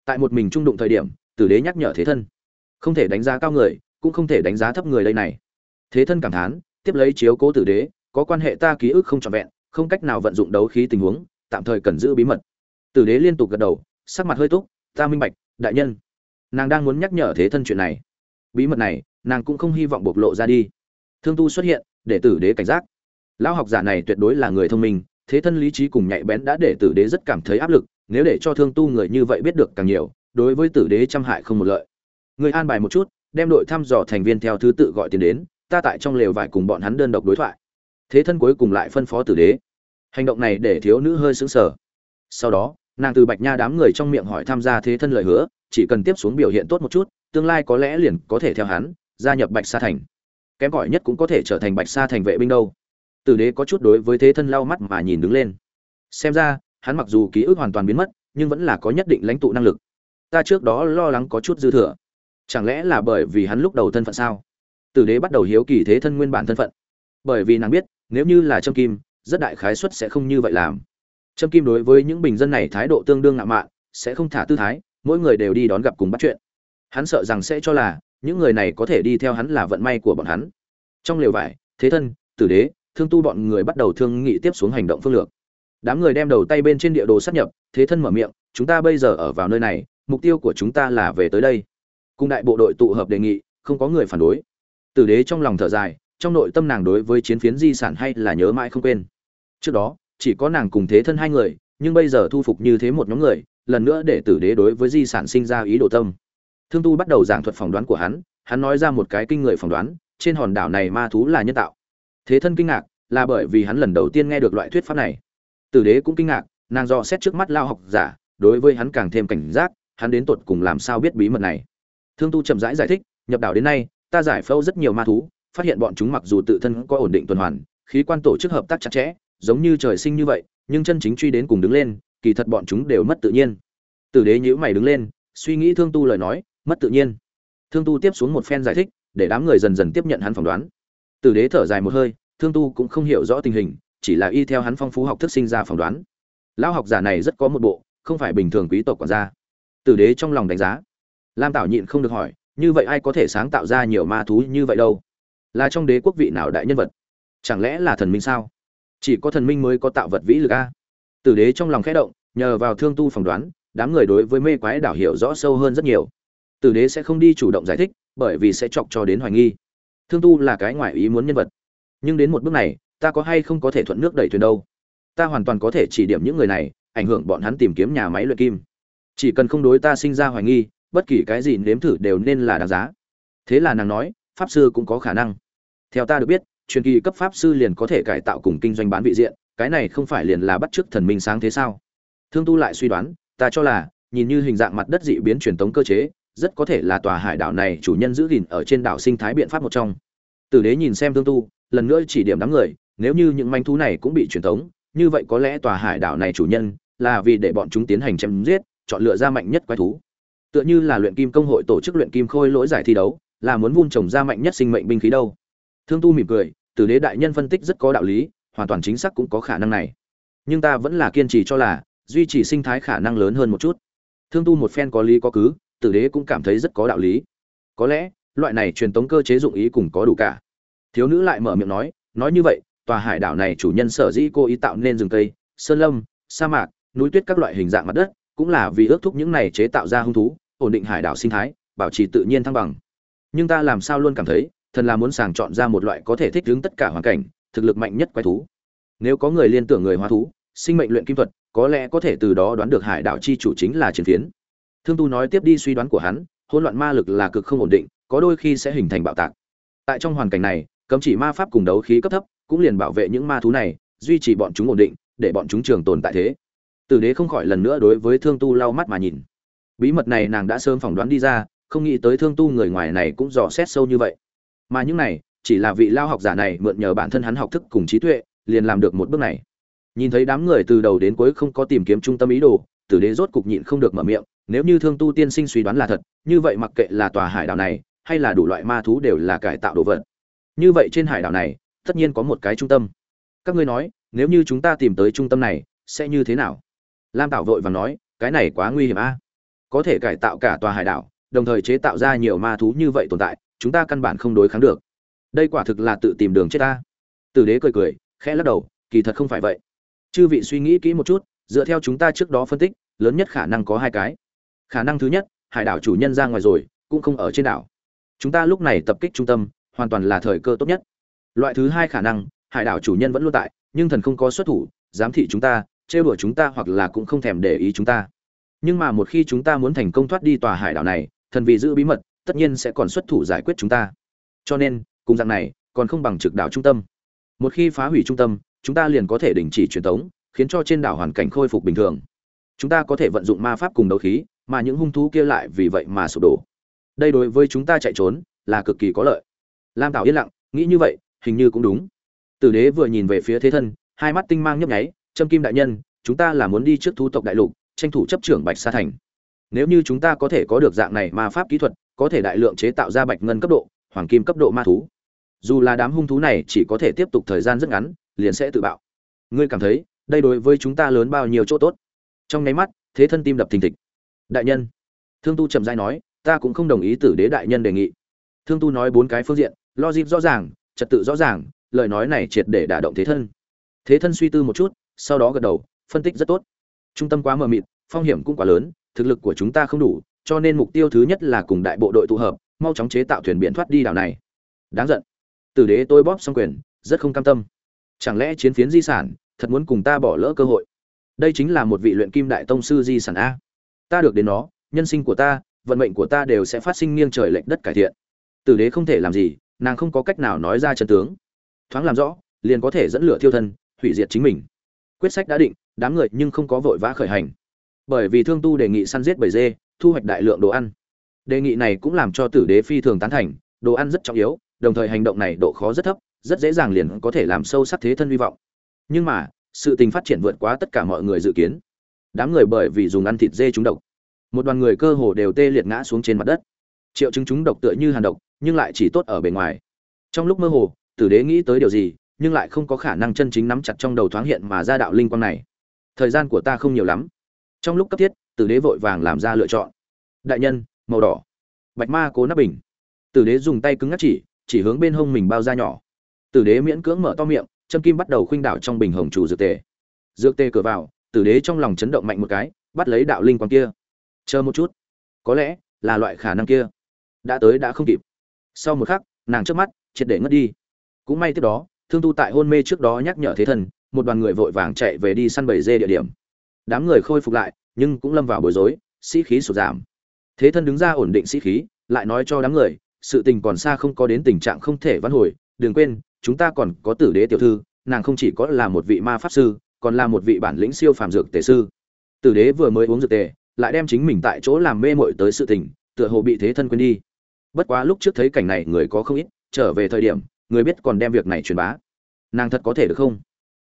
Tại một mình trung đụng thời điểm, tử đế nhắc nhở thế thân. Không thể đánh giá cao người, cũng không thể đánh giá thấp người đây này. Thế thân cảm thán, tiếp lấy chiếu cố tử đế có quan hệ ta ký ức không trọn vẹn, không cách nào vận dụng đấu khí tình huống, tạm thời cần giữ bí mật. Tử đế liên tục gật đầu, sắc mặt hơi túc, ta minh bạch, đại nhân. Nàng đang muốn nhắc nhở thế thân chuyện này. Bí mật này, nàng cũng không hy vọng bộc lộ ra đi. Thương tu xuất hiện, để tử đế cảnh giác. Lão học giả này tuyệt đối là người thông minh, thế thân lý trí cùng nhạy bén đã để tử đế rất cảm thấy áp lực, nếu để cho thương tu người như vậy biết được càng nhiều, đối với tử đế trăm hại không một lợi. Người an bài một chút, đem đội thăm dò thành viên theo thứ tự gọi tiền đến, ta tại trong lều vải cùng bọn hắn đơn độc đối thoại thế thân cuối cùng lại phân phó tử đế. Hành động này để thiếu nữ hơi sững sờ. Sau đó, nàng từ bạch nha đám người trong miệng hỏi tham gia thế thân lời hứa, chỉ cần tiếp xuống biểu hiện tốt một chút, tương lai có lẽ liền có thể theo hắn gia nhập bạch sa thành. Kém cỏi nhất cũng có thể trở thành bạch sa thành vệ binh đâu. Tử đế có chút đối với thế thân lau mắt mà nhìn đứng lên. Xem ra, hắn mặc dù ký ức hoàn toàn biến mất, nhưng vẫn là có nhất định lãnh tụ năng lực. Ta trước đó lo lắng có chút dư thừa. Chẳng lẽ là bởi vì hắn lúc đầu thân phận sao? Tử đế bắt đầu hiếu kỳ thế thân nguyên bản thân phận. Bởi vì nàng biết nếu như là trâm kim, rất đại khái suất sẽ không như vậy làm. Trâm kim đối với những bình dân này thái độ tương đương ngạo mạn, sẽ không thả tư thái, mỗi người đều đi đón gặp cùng bắt chuyện. Hắn sợ rằng sẽ cho là, những người này có thể đi theo hắn là vận may của bọn hắn. Trong lều vải, thế thân, tử đế, thương tu bọn người bắt đầu thương nghị tiếp xuống hành động phương lược. Đám người đem đầu tay bên trên địa đồ sát nhập, thế thân mở miệng, chúng ta bây giờ ở vào nơi này, mục tiêu của chúng ta là về tới đây. Cùng đại bộ đội tụ hợp đề nghị, không có người phản đối. Tử đế trong lòng thở dài trong nội tâm nàng đối với chiến phiến di sản hay là nhớ mãi không quên. Trước đó chỉ có nàng cùng thế thân hai người nhưng bây giờ thu phục như thế một nhóm người lần nữa để tử đế đối với di sản sinh ra ý đồ tâm. Thương tu bắt đầu giảng thuật phỏng đoán của hắn hắn nói ra một cái kinh người phỏng đoán trên hòn đảo này ma thú là nhân tạo. Thế thân kinh ngạc là bởi vì hắn lần đầu tiên nghe được loại thuyết pháp này. Tử đế cũng kinh ngạc nàng dò xét trước mắt lao học giả đối với hắn càng thêm cảnh giác hắn đến tột cùng làm sao biết bí mật này. Thương tu chậm rãi giải, giải thích nhập đảo đến nay ta giải phẫu rất nhiều ma thú phát hiện bọn chúng mặc dù tự thân có ổn định tuần hoàn, khí quan tổ chức hợp tác chặt chẽ, giống như trời sinh như vậy, nhưng chân chính truy đến cùng đứng lên, kỳ thật bọn chúng đều mất tự nhiên. Tử đế nhíu mày đứng lên, suy nghĩ thương tu lời nói, mất tự nhiên. Thương tu tiếp xuống một phen giải thích, để đám người dần dần tiếp nhận hắn phỏng đoán. Tử đế thở dài một hơi, thương tu cũng không hiểu rõ tình hình, chỉ là y theo hắn phong phú học thức sinh ra phỏng đoán. Lão học giả này rất có một bộ, không phải bình thường quý tộc quản gia. Tử đế trong lòng đánh giá. Lam tảo nhịn không được hỏi, như vậy ai có thể sáng tạo ra nhiều ma thú như vậy đâu? Là trong đế quốc vị nào đại nhân vật? Chẳng lẽ là thần minh sao? Chỉ có thần minh mới có tạo vật vĩ lực a? Tử đế trong lòng khẽ động, nhờ vào thương tu phỏng đoán, đám người đối với mê quái đảo hiểu rõ sâu hơn rất nhiều. Tử đế sẽ không đi chủ động giải thích, bởi vì sẽ chọc cho đến hoài nghi. Thương tu là cái ngoại ý muốn nhân vật. Nhưng đến một bước này, ta có hay không có thể thuận nước đẩy thuyền đâu? Ta hoàn toàn có thể chỉ điểm những người này, ảnh hưởng bọn hắn tìm kiếm nhà máy luyện kim. Chỉ cần không đối ta sinh ra hoài nghi, bất kỳ cái gì nếm thử đều nên là đáng giá. Thế là nàng nói pháp sư cũng có khả năng. Theo ta được biết, truyền kỳ cấp pháp sư liền có thể cải tạo cùng kinh doanh bán vị diện, cái này không phải liền là bắt chước thần minh sáng thế sao? Thương tu lại suy đoán, ta cho là, nhìn như hình dạng mặt đất dị biến truyền tống cơ chế, rất có thể là tòa hải đảo này chủ nhân giữ gìn ở trên đảo sinh thái biện pháp một trong. Tử đế nhìn xem thương tu, lần nữa chỉ điểm đám người, nếu như những manh thú này cũng bị truyền tống, như vậy có lẽ tòa hải đảo này chủ nhân là vì để bọn chúng tiến hành chém giết, chọn lựa ra mạnh nhất quái thú. Tựa như là luyện kim công hội tổ chức luyện kim khôi lỗi giải thi đấu là muốn vun trồng ra mạnh nhất sinh mệnh binh khí đâu. Thương tu mỉm cười, tử đế đại nhân phân tích rất có đạo lý, hoàn toàn chính xác cũng có khả năng này. Nhưng ta vẫn là kiên trì cho là, duy trì sinh thái khả năng lớn hơn một chút. Thương tu một phen có lý có cứ, tử đế cũng cảm thấy rất có đạo lý. Có lẽ, loại này truyền tống cơ chế dụng ý cùng có đủ cả. Thiếu nữ lại mở miệng nói nói như vậy, tòa hải đảo này chủ nhân sở dĩ cô ý tạo nên rừng cây, sơn lâm, sa mạc, núi tuyết các loại hình dạng mặt đất, cũng là vì ước thúc những này chế tạo ra hung thú, ổn định hải đảo sinh thái, bảo trì tự nhiên thăng bằng nhưng ta làm sao luôn cảm thấy thần là muốn sàng chọn ra một loại có thể thích ứng tất cả hoàn cảnh, thực lực mạnh nhất quái thú. Nếu có người liên tưởng người hóa thú, sinh mệnh luyện kim thuật, có lẽ có thể từ đó đoán được hải đảo chi chủ chính là chiến phiến. Thương tu nói tiếp đi suy đoán của hắn, hỗn loạn ma lực là cực không ổn định, có đôi khi sẽ hình thành bạo tạc. Tại trong hoàn cảnh này, cấm chỉ ma pháp cùng đấu khí cấp thấp cũng liền bảo vệ những ma thú này, duy trì bọn chúng ổn định, để bọn chúng trường tồn tại thế. Tử đế không khỏi lần nữa đối với thương tu lau mắt mà nhìn. Bí mật này nàng đã sớm phỏng đoán đi ra không nghĩ tới thương tu người ngoài này cũng dò xét sâu như vậy. Mà những này, chỉ là vị lao học giả này mượn nhờ bản thân hắn học thức cùng trí tuệ, liền làm được một bước này. Nhìn thấy đám người từ đầu đến cuối không có tìm kiếm trung tâm ý đồ, tử đế rốt cục nhịn không được mở miệng, nếu như thương tu tiên sinh suy đoán là thật, như vậy mặc kệ là tòa hải đảo này, hay là đủ loại ma thú đều là cải tạo đồ vật. Như vậy trên hải đảo này, tất nhiên có một cái trung tâm. Các ngươi nói, nếu như chúng ta tìm tới trung tâm này, sẽ như thế nào? Lam tảo vội và nói, cái này quá nguy hiểm a. Có thể cải tạo cả tòa hải đảo đồng thời chế tạo ra nhiều ma thú như vậy tồn tại, chúng ta căn bản không đối kháng được. Đây quả thực là tự tìm đường chết ta. Tử đế cười cười, khẽ lắc đầu, kỳ thật không phải vậy. Chư vị suy nghĩ kỹ một chút, dựa theo chúng ta trước đó phân tích, lớn nhất khả năng có hai cái. Khả năng thứ nhất, hải đảo chủ nhân ra ngoài rồi, cũng không ở trên đảo. Chúng ta lúc này tập kích trung tâm, hoàn toàn là thời cơ tốt nhất. Loại thứ hai khả năng, hải đảo chủ nhân vẫn luôn tại, nhưng thần không có xuất thủ, giám thị chúng ta, trêu đuổi chúng ta hoặc là cũng không thèm để ý chúng ta. Nhưng mà một khi chúng ta muốn thành công thoát đi tòa hải đảo này thần vì giữ bí mật, tất nhiên sẽ còn xuất thủ giải quyết chúng ta. Cho nên, cùng dạng này, còn không bằng trực đảo trung tâm. Một khi phá hủy trung tâm, chúng ta liền có thể đình chỉ truyền tống, khiến cho trên đảo hoàn cảnh khôi phục bình thường. Chúng ta có thể vận dụng ma pháp cùng đấu khí, mà những hung thú kia lại vì vậy mà sụp đổ. Đây đối với chúng ta chạy trốn, là cực kỳ có lợi. Lam tạo yên lặng, nghĩ như vậy, hình như cũng đúng. Tử đế vừa nhìn về phía thế thân, hai mắt tinh mang nhấp nháy trâm kim đại nhân, chúng ta là muốn đi trước thu tộc đại lục, tranh thủ chấp trưởng bạch sa thành nếu như chúng ta có thể có được dạng này ma pháp kỹ thuật, có thể đại lượng chế tạo ra bạch ngân cấp độ, hoàng kim cấp độ ma thú. Dù là đám hung thú này chỉ có thể tiếp tục thời gian rất ngắn, liền sẽ tự bạo. Ngươi cảm thấy, đây đối với chúng ta lớn bao nhiêu chỗ tốt? Trong nháy mắt, thế thân tim đập thình thịch. Đại nhân, thương tu trầm dai nói, ta cũng không đồng ý tử đế đại nhân đề nghị. Thương tu nói bốn cái phương diện, logic rõ ràng, trật tự rõ ràng, lời nói này triệt để đả động thế thân. Thế thân suy tư một chút, sau đó gật đầu, phân tích rất tốt. Trung tâm quá mờ mịt, phong hiểm cũng quá lớn thực lực của chúng ta không đủ, cho nên mục tiêu thứ nhất là cùng đại bộ đội tụ hợp, mau chóng chế tạo thuyền biển thoát đi đảo này. Đáng giận. Tử đế tôi bóp xong quyền, rất không cam tâm. Chẳng lẽ chiến phiến di sản, thật muốn cùng ta bỏ lỡ cơ hội? Đây chính là một vị luyện kim đại tông sư di sản a. Ta được đến nó, nhân sinh của ta, vận mệnh của ta đều sẽ phát sinh nghiêng trời lệch đất cải thiện. Tử đế không thể làm gì, nàng không có cách nào nói ra chân tướng. Thoáng làm rõ, liền có thể dẫn lửa thiêu thân, hủy diệt chính mình. Quyết sách đã định, đám người nhưng không có vội vã khởi hành bởi vì thương tu đề nghị săn giết bầy dê, thu hoạch đại lượng đồ ăn. Đề nghị này cũng làm cho tử đế phi thường tán thành, đồ ăn rất trọng yếu, đồng thời hành động này độ khó rất thấp, rất dễ dàng liền có thể làm sâu sắc thế thân hy vọng. Nhưng mà, sự tình phát triển vượt quá tất cả mọi người dự kiến. Đám người bởi vì dùng ăn thịt dê trúng độc. Một đoàn người cơ hồ đều tê liệt ngã xuống trên mặt đất. Triệu chứng trúng độc tựa như hàn độc, nhưng lại chỉ tốt ở bề ngoài. Trong lúc mơ hồ, tử đế nghĩ tới điều gì, nhưng lại không có khả năng chân chính nắm chặt trong đầu thoáng hiện mà ra đạo linh quang này. Thời gian của ta không nhiều lắm trong lúc cấp thiết, tử đế vội vàng làm ra lựa chọn. Đại nhân, màu đỏ. Bạch ma cố nắp bình. Tử đế dùng tay cứng ngắt chỉ chỉ hướng bên hông mình bao da nhỏ. Tử đế miễn cưỡng mở to miệng châm kim bắt đầu khuynh đảo trong bình hồng chủ dược tề. Dược tề cửa vào, tử đế trong lòng chấn động mạnh một cái, bắt lấy đạo linh quang kia. Chờ một chút. Có lẽ là loại khả năng kia. Đã tới đã không kịp. Sau một khắc, nàng trước mắt, triệt để ngất đi. Cũng may tiếp đó, thương tu tại hôn mê trước đó nhắc nhở thế thần, một đoàn người vội vàng chạy về đi săn bầy dê địa điểm đám người khôi phục lại, nhưng cũng lâm vào bối rối, sĩ khí sụt giảm. Thế thân đứng ra ổn định sĩ khí, lại nói cho đám người, sự tình còn xa không có đến tình trạng không thể vãn hồi, đừng quên, chúng ta còn có tử đế tiểu thư, nàng không chỉ có là một vị ma pháp sư, còn là một vị bản lĩnh siêu phàm dược tề sư. Tử đế vừa mới uống dược tề, lại đem chính mình tại chỗ làm mê mội tới sự tình, tựa hồ bị thế thân quên đi. Bất quá lúc trước thấy cảnh này người có không ít, trở về thời điểm, người biết còn đem việc này truyền bá. Nàng thật có thể được không?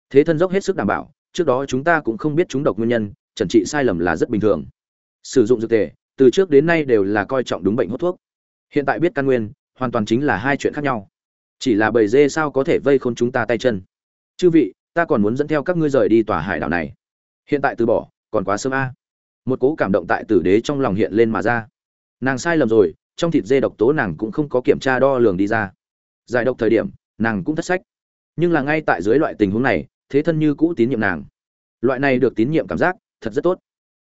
Thế thân dốc hết sức đảm bảo trước đó chúng ta cũng không biết chúng độc nguyên nhân, trần trị sai lầm là rất bình thường. Sử dụng dược tề, từ trước đến nay đều là coi trọng đúng bệnh hút thuốc. Hiện tại biết căn nguyên, hoàn toàn chính là hai chuyện khác nhau. Chỉ là bầy dê sao có thể vây khôn chúng ta tay chân? Chư vị, ta còn muốn dẫn theo các ngươi rời đi tòa hải đảo này. Hiện tại từ bỏ, còn quá sớm a. Một cố cảm động tại tử đế trong lòng hiện lên mà ra. Nàng sai lầm rồi, trong thịt dê độc tố nàng cũng không có kiểm tra đo lường đi ra. Giải độc thời điểm, nàng cũng thất sách. Nhưng là ngay tại dưới loại tình huống này thế thân như cũ tín nhiệm nàng. Loại này được tín nhiệm cảm giác, thật rất tốt.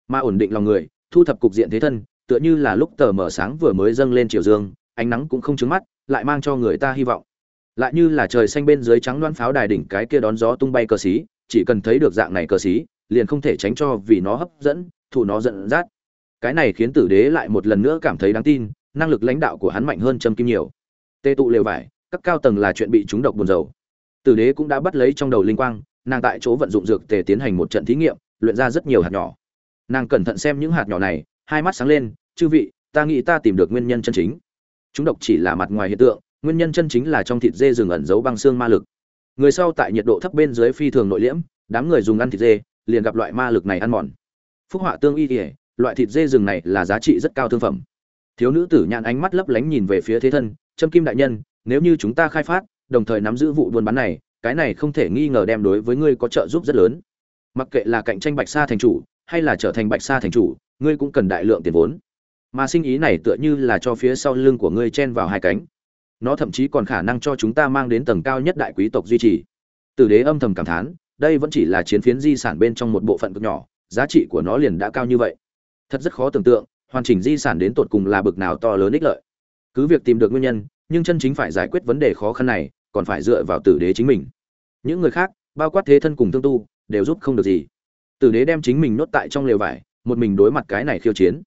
Mà ổn định lòng người, thu thập cục diện thế thân, tựa như là lúc tờ mở sáng vừa mới dâng lên chiều dương, ánh nắng cũng không trứng mắt, lại mang cho người ta hy vọng. Lại như là trời xanh bên dưới trắng loan pháo đài đỉnh cái kia đón gió tung bay cờ xí, chỉ cần thấy được dạng này cờ xí, liền không thể tránh cho vì nó hấp dẫn thủ nó giận dắt. Cái này khiến tử đế lại một lần nữa cảm thấy đáng tin, năng lực lãnh đạo của hắn mạnh hơn châm kim nhiều. Tê tụ lều vải, các cao tầng là chuyện bị chúng độc buồn dầu tử đế cũng đã bắt lấy trong đầu linh quang nàng tại chỗ vận dụng dược tề tiến hành một trận thí nghiệm, luyện ra rất nhiều hạt nhỏ. Nàng cẩn thận xem những hạt nhỏ này, hai mắt sáng lên, chư vị, ta nghĩ ta tìm được nguyên nhân chân chính. Chúng độc chỉ là mặt ngoài hiện tượng, nguyên nhân chân chính là trong thịt dê rừng ẩn giấu băng xương ma lực. Người sau tại nhiệt độ thấp bên dưới phi thường nội liễm, đám người dùng ăn thịt dê, liền gặp loại ma lực này ăn mòn. Phúc họa tương y ỉa loại thịt dê rừng này là giá trị rất cao thương phẩm. Thiếu nữ tử nhãn ánh mắt lấp lánh nhìn về phía thế thân trâm kim đại nhân, nếu như chúng ta khai phát, đồng thời nắm giữ vụ buôn bán này cái này không thể nghi ngờ đem đối với ngươi có trợ giúp rất lớn. Mặc kệ là cạnh tranh bạch sa thành chủ, hay là trở thành bạch sa thành chủ, ngươi cũng cần đại lượng tiền vốn. Mà sinh ý này tựa như là cho phía sau lưng của ngươi chen vào hai cánh. Nó thậm chí còn khả năng cho chúng ta mang đến tầng cao nhất đại quý tộc duy trì. Tử đế âm thầm cảm thán, đây vẫn chỉ là chiến phiến di sản bên trong một bộ phận cực nhỏ, giá trị của nó liền đã cao như vậy. Thật rất khó tưởng tượng, hoàn chỉnh di sản đến tột cùng là bực nào to lớn ích lợi. Cứ việc tìm được nguyên nhân, nhưng chân chính phải giải quyết vấn đề khó khăn này còn phải dựa vào tử đế chính mình. Những người khác, bao quát thế thân cùng thương tu, đều giúp không được gì. Tử đế đem chính mình nốt tại trong lều vải, một mình đối mặt cái này khiêu chiến.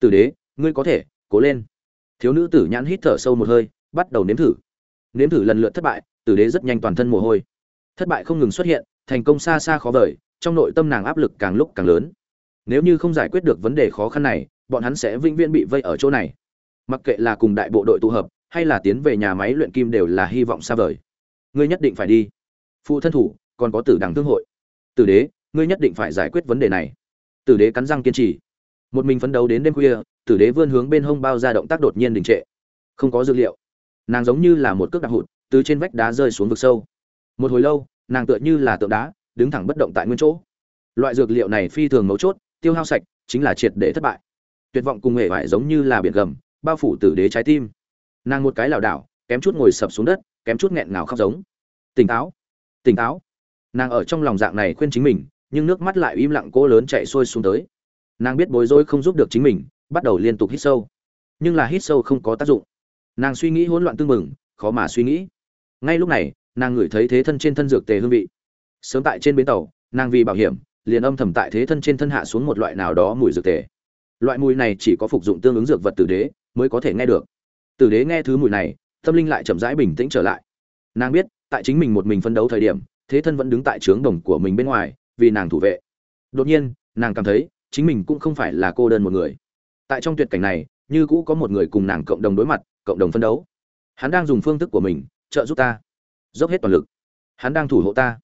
Tử đế, ngươi có thể, cố lên. Thiếu nữ tử nhãn hít thở sâu một hơi, bắt đầu nếm thử. Nếm thử lần lượt thất bại, tử đế rất nhanh toàn thân mồ hôi. Thất bại không ngừng xuất hiện, thành công xa xa khó vời, trong nội tâm nàng áp lực càng lúc càng lớn. Nếu như không giải quyết được vấn đề khó khăn này, bọn hắn sẽ vĩnh viễn bị vây ở chỗ này. Mặc kệ là cùng đại bộ đội tụ hợp hay là tiến về nhà máy luyện kim đều là hy vọng xa vời. Ngươi nhất định phải đi. Phụ thân thủ, còn có tử đằng thương hội. Tử đế, ngươi nhất định phải giải quyết vấn đề này. Tử đế cắn răng kiên trì. Một mình phấn đấu đến đêm khuya, tử đế vươn hướng bên hông bao ra động tác đột nhiên đình trệ. Không có dữ liệu. Nàng giống như là một cước đạp hụt, từ trên vách đá rơi xuống vực sâu. Một hồi lâu, nàng tựa như là tượng đá, đứng thẳng bất động tại nguyên chỗ. Loại dược liệu này phi thường mấu chốt, tiêu hao sạch, chính là triệt để thất bại. Tuyệt vọng cùng hệ vải giống như là biển gầm, bao phủ tử đế trái tim nàng một cái lảo đảo, kém chút ngồi sập xuống đất, kém chút nghẹn ngào khóc giống. Tỉnh táo tỉnh táo. Nàng ở trong lòng dạng này khuyên chính mình, nhưng nước mắt lại im lặng cố lớn chạy xuôi xuống tới. Nàng biết bối rối không giúp được chính mình, bắt đầu liên tục hít sâu. Nhưng là hít sâu không có tác dụng. Nàng suy nghĩ hỗn loạn tương mừng khó mà suy nghĩ. Ngay lúc này, nàng ngửi thấy thế thân trên thân dược tề hương vị. Sớm tại trên bến tàu, nàng vì bảo hiểm, liền âm thầm tại thế thân trên thân hạ xuống một loại nào đó mùi dược tề. Loại mùi này chỉ có phục dụng tương ứng dược vật tử đế mới có thể nghe được tử đế nghe thứ mùi này, tâm linh lại chậm rãi bình tĩnh trở lại. Nàng biết, tại chính mình một mình phân đấu thời điểm, thế thân vẫn đứng tại trướng đồng của mình bên ngoài, vì nàng thủ vệ. Đột nhiên, nàng cảm thấy, chính mình cũng không phải là cô đơn một người. Tại trong tuyệt cảnh này, như cũ có một người cùng nàng cộng đồng đối mặt, cộng đồng phân đấu. Hắn đang dùng phương thức của mình, trợ giúp ta. Dốc hết toàn lực. Hắn đang thủ hộ ta.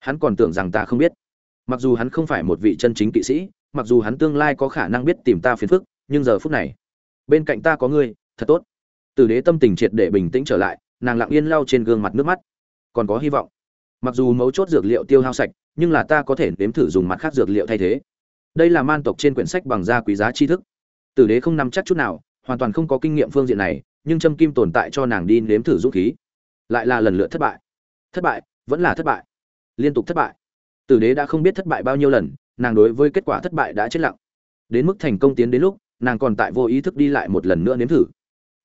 Hắn còn tưởng rằng ta không biết. Mặc dù hắn không phải một vị chân chính kỵ sĩ, mặc dù hắn tương lai có khả năng biết tìm ta phiền phức, nhưng giờ phút này, bên cạnh ta có ngươi, thật tốt tử đế tâm tình triệt để bình tĩnh trở lại, nàng lặng yên lau trên gương mặt nước mắt. Còn có hy vọng. Mặc dù mấu chốt dược liệu tiêu hao sạch, nhưng là ta có thể nếm thử dùng mặt khác dược liệu thay thế. Đây là man tộc trên quyển sách bằng da quý giá tri thức. Tử đế không nắm chắc chút nào, hoàn toàn không có kinh nghiệm phương diện này, nhưng châm kim tồn tại cho nàng đi nếm thử dũng khí. Lại là lần lượt thất bại. Thất bại, vẫn là thất bại. Liên tục thất bại. Tử đế đã không biết thất bại bao nhiêu lần, nàng đối với kết quả thất bại đã chết lặng. Đến mức thành công tiến đến lúc, nàng còn tại vô ý thức đi lại một lần nữa nếm thử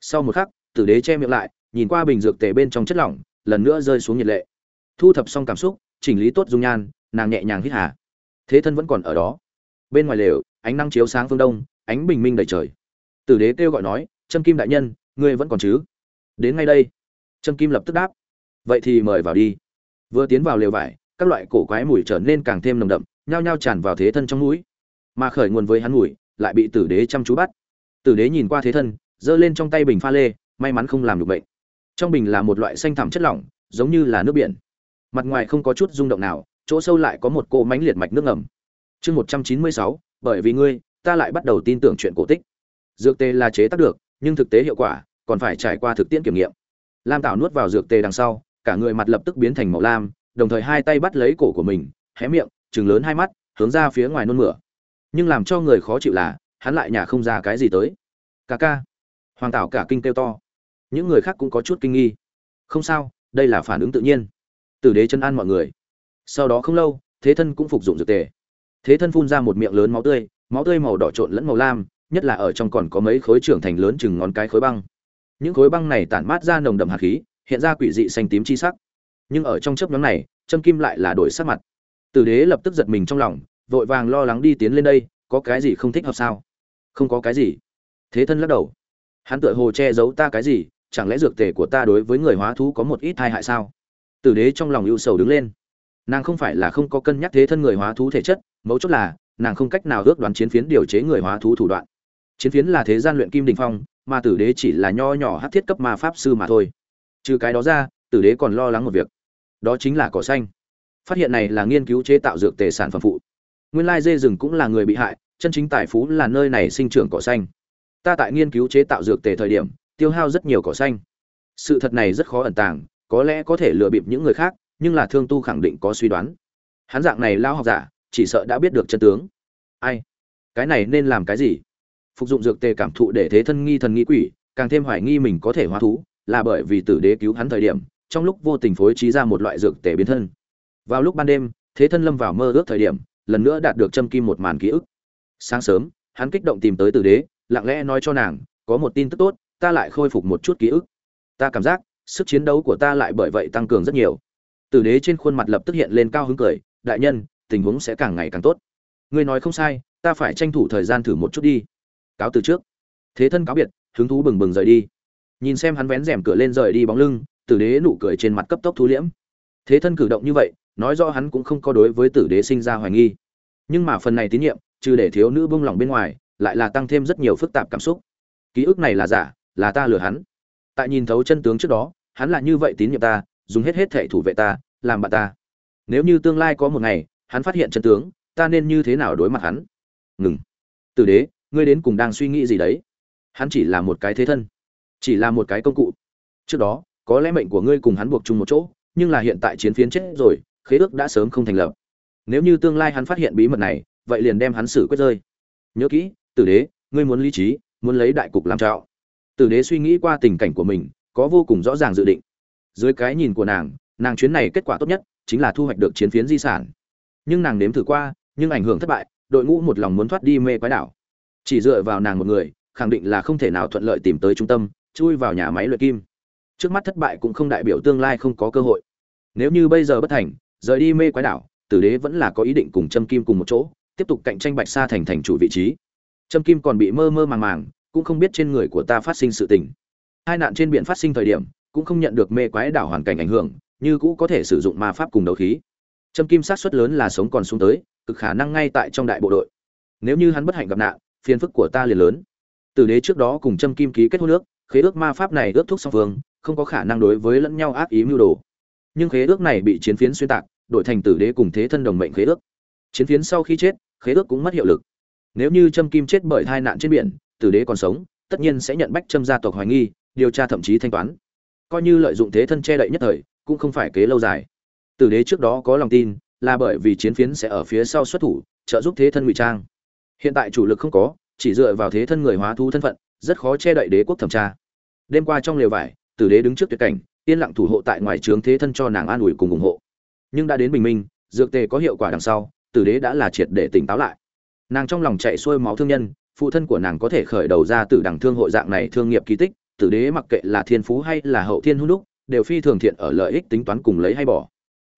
sau một khắc, tử đế che miệng lại, nhìn qua bình dược tề bên trong chất lỏng, lần nữa rơi xuống nhiệt lệ. Thu thập xong cảm xúc, chỉnh lý tốt dung nhan, nàng nhẹ nhàng hít hà. Thế thân vẫn còn ở đó. Bên ngoài lều, ánh nắng chiếu sáng phương đông, ánh bình minh đầy trời. Tử đế kêu gọi nói, trâm kim đại nhân, ngươi vẫn còn chứ? Đến ngay đây. Trâm kim lập tức đáp. Vậy thì mời vào đi. Vừa tiến vào lều vải, các loại cổ quái mùi trở nên càng thêm nồng đậm, nhao nhao tràn vào thế thân trong mũi. Mà khởi nguồn với hắn mùi, lại bị tử đế chăm chú bắt. Tử đế nhìn qua thế thân giơ lên trong tay bình pha lê, may mắn không làm được bệnh. Trong bình là một loại xanh thẳm chất lỏng, giống như là nước biển. Mặt ngoài không có chút rung động nào, chỗ sâu lại có một cỗ mánh liệt mạch nước ngầm. Chương một trăm chín mươi sáu, bởi vì ngươi, ta lại bắt đầu tin tưởng chuyện cổ tích. Dược tê là chế tác được, nhưng thực tế hiệu quả, còn phải trải qua thực tiễn kiểm nghiệm. Lam tảo nuốt vào dược tê đằng sau, cả người mặt lập tức biến thành màu lam, đồng thời hai tay bắt lấy cổ của mình, hé miệng chừng lớn hai mắt, hướng ra phía ngoài nôn mửa. Nhưng làm cho người khó chịu là, hắn lại nhả không ra cái gì tới. Ca ca hoàng tảo cả kinh kêu to. Những người khác cũng có chút kinh nghi. Không sao, đây là phản ứng tự nhiên. Tử đế chân an mọi người. Sau đó không lâu, thế thân cũng phục dụng dược tề. Thế thân phun ra một miệng lớn máu tươi máu tươi màu đỏ trộn lẫn màu lam, nhất là ở trong còn có mấy khối trưởng thành lớn chừng ngón cái khối băng. Những khối băng này tản mát ra nồng đậm hạt khí, hiện ra quỷ dị xanh tím chi sắc. Nhưng ở trong chớp nhóm này, châm kim lại là đổi sắc mặt. Tử đế lập tức giật mình trong lòng, vội vàng lo lắng đi tiến lên đây, có cái gì không thích hợp sao? Không có cái gì. Thế thân lắc đầu hắn tựa hồ che giấu ta cái gì, chẳng lẽ dược tề của ta đối với người hóa thú có một ít tai hại sao? Tử đế trong lòng ưu sầu đứng lên. Nàng không phải là không có cân nhắc thế thân người hóa thú thể chất, mấu chốt là, nàng không cách nào ước đoán chiến phiến điều chế người hóa thú thủ đoạn. Chiến phiến là thế gian luyện kim đình phong, mà tử đế chỉ là nho nhỏ hát thiết cấp ma pháp sư mà thôi. Trừ cái đó ra, tử đế còn lo lắng một việc. Đó chính là cỏ xanh. Phát hiện này là nghiên cứu chế tạo dược tề sản phẩm phụ. Nguyên lai dê rừng cũng là người bị hại, chân chính tài phú là nơi này sinh trưởng cỏ xanh ta tại nghiên cứu chế tạo dược tề thời điểm, tiêu hao rất nhiều cỏ xanh. Sự thật này rất khó ẩn tàng, có lẽ có thể lừa bịp những người khác, nhưng là thương tu khẳng định có suy đoán. Hắn dạng này lao học giả, chỉ sợ đã biết được chân tướng. Ai? Cái này nên làm cái gì? Phục dụng dược tề cảm thụ để thế thân nghi thần nghi quỷ, càng thêm hoài nghi mình có thể hóa thú, là bởi vì tử đế cứu hắn thời điểm, trong lúc vô tình phối trí ra một loại dược tề biến thân. Vào lúc ban đêm, thế thân lâm vào mơ ước thời điểm, lần nữa đạt được châm kim một màn ký ức. Sáng sớm, hắn kích động tìm tới tử đế lặng lẽ nói cho nàng, có một tin tức tốt, ta lại khôi phục một chút ký ức. Ta cảm giác, sức chiến đấu của ta lại bởi vậy tăng cường rất nhiều. Tử đế trên khuôn mặt lập tức hiện lên cao hứng cười, đại nhân, tình huống sẽ càng ngày càng tốt. Ngươi nói không sai, ta phải tranh thủ thời gian thử một chút đi. Cáo từ trước. Thế thân cáo biệt, hứng thú bừng bừng rời đi. Nhìn xem hắn vén rèm cửa lên rời đi bóng lưng, tử đế nụ cười trên mặt cấp tốc thu liễm. Thế thân cử động như vậy, nói rõ hắn cũng không có đối với tử đế sinh ra hoài nghi. Nhưng mà phần này tín nhiệm, trừ để thiếu nữ bông lòng bên ngoài lại là tăng thêm rất nhiều phức tạp cảm xúc. Ký ức này là giả, là ta lừa hắn. Tại nhìn thấu chân tướng trước đó, hắn là như vậy tín nhiệm ta, dùng hết hết thể thủ vệ ta, làm bạn ta. Nếu như tương lai có một ngày, hắn phát hiện chân tướng, ta nên như thế nào đối mặt hắn? Ngừng. Từ đế, ngươi đến cùng đang suy nghĩ gì đấy? Hắn chỉ là một cái thế thân, chỉ là một cái công cụ. Trước đó, có lẽ mệnh của ngươi cùng hắn buộc chung một chỗ, nhưng là hiện tại chiến phiến chết rồi, khế ước đã sớm không thành lập. Nếu như tương lai hắn phát hiện bí mật này, vậy liền đem hắn xử quyết rơi. Nhớ kỹ tử đế, ngươi muốn lý trí, muốn lấy đại cục làm trạo. Tử đế suy nghĩ qua tình cảnh của mình, có vô cùng rõ ràng dự định. Dưới cái nhìn của nàng nàng chuyến này kết quả tốt nhất chính là thu hoạch được chiến phiến di sản. Nhưng nàng nếm thử qua, nhưng ảnh hưởng thất bại, đội ngũ một lòng muốn thoát đi mê quái đảo. Chỉ dựa vào nàng một người, khẳng định là không thể nào thuận lợi tìm tới trung tâm, chui vào nhà máy luyện kim. Trước mắt thất bại cũng không đại biểu tương lai không có cơ hội. Nếu như bây giờ bất thành, rời đi mê quái đảo, tử đế vẫn là có ý định cùng châm kim cùng một chỗ, tiếp tục cạnh tranh bạch sa thành thành chủ vị trí trâm kim còn bị mơ mơ màng màng, cũng không biết trên người của ta phát sinh sự tình. Hai nạn trên biển phát sinh thời điểm, cũng không nhận được mê quái đảo hoàn cảnh ảnh hưởng, như cũ có thể sử dụng ma pháp cùng đấu khí. Trâm kim sát suất lớn là sống còn xuống tới, cực khả năng ngay tại trong đại bộ đội. Nếu như hắn bất hạnh gặp nạn, phiền phức của ta liền lớn. Từ đế trước đó cùng trâm kim ký kết hôn ước, khế ước ma pháp này ước thúc song phương, không có khả năng đối với lẫn nhau ác ý mưu đồ. Nhưng khế ước này bị chiến phiến xuyên tạc, đổi thành tử đế cùng thế thân đồng mệnh khế ước. Chiến phiến sau khi chết, khế ước cũng mất hiệu lực nếu như trâm kim chết bởi tai nạn trên biển, tử đế còn sống, tất nhiên sẽ nhận bách trâm gia tộc hoài nghi, điều tra thậm chí thanh toán. Coi như lợi dụng thế thân che đậy nhất thời, cũng không phải kế lâu dài. Tử đế trước đó có lòng tin, là bởi vì chiến phiến sẽ ở phía sau xuất thủ, trợ giúp thế thân ngụy trang. Hiện tại chủ lực không có, chỉ dựa vào thế thân người hóa thu thân phận, rất khó che đậy đế quốc thẩm tra. Đêm qua trong lều vải, tử đế đứng trước tuyệt cảnh, yên lặng thủ hộ tại ngoài trướng thế thân cho nàng an ủi cùng ủng hộ. Nhưng đã đến bình minh, dược tề có hiệu quả đằng sau, tử đế đã là triệt để tỉnh táo lại nàng trong lòng chạy xuôi máu thương nhân, phụ thân của nàng có thể khởi đầu ra từ đằng thương hội dạng này thương nghiệp kỳ tích, tử đế mặc kệ là thiên phú hay là hậu thiên hữu đúc, đều phi thường thiện ở lợi ích tính toán cùng lấy hay bỏ.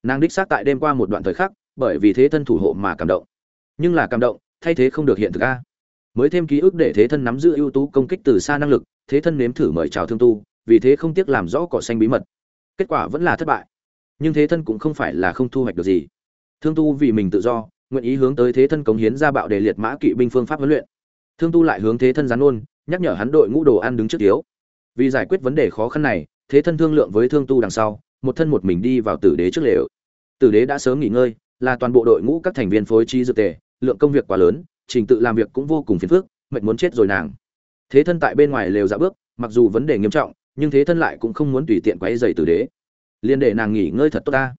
Nàng đích xác tại đêm qua một đoạn thời khắc, bởi vì thế thân thủ hộ mà cảm động. Nhưng là cảm động, thay thế không được hiện thực a. Mới thêm ký ức để thế thân nắm giữ ưu tú công kích từ xa năng lực, thế thân nếm thử mời chào thương tu, vì thế không tiếc làm rõ cỏ xanh bí mật. Kết quả vẫn là thất bại. Nhưng thế thân cũng không phải là không thu hoạch được gì. Thương tu vì mình tự do nguyện ý hướng tới thế thân cống hiến ra bạo để liệt mã kỵ binh phương pháp huấn luyện. Thương tu lại hướng thế thân gián ôn, nhắc nhở hắn đội ngũ đồ ăn đứng trước tiếu. vì giải quyết vấn đề khó khăn này, thế thân thương lượng với thương tu đằng sau, một thân một mình đi vào tử đế trước lều. Tử đế đã sớm nghỉ ngơi, là toàn bộ đội ngũ các thành viên phối trí dược tề, lượng công việc quá lớn, trình tự làm việc cũng vô cùng phiền phức, mệt muốn chết rồi nàng. Thế thân tại bên ngoài lều dạ bước, mặc dù vấn đề nghiêm trọng, nhưng thế thân lại cũng không muốn tùy tiện quấy dày tử đế. Liền để nàng nghỉ ngơi thật tốt ta.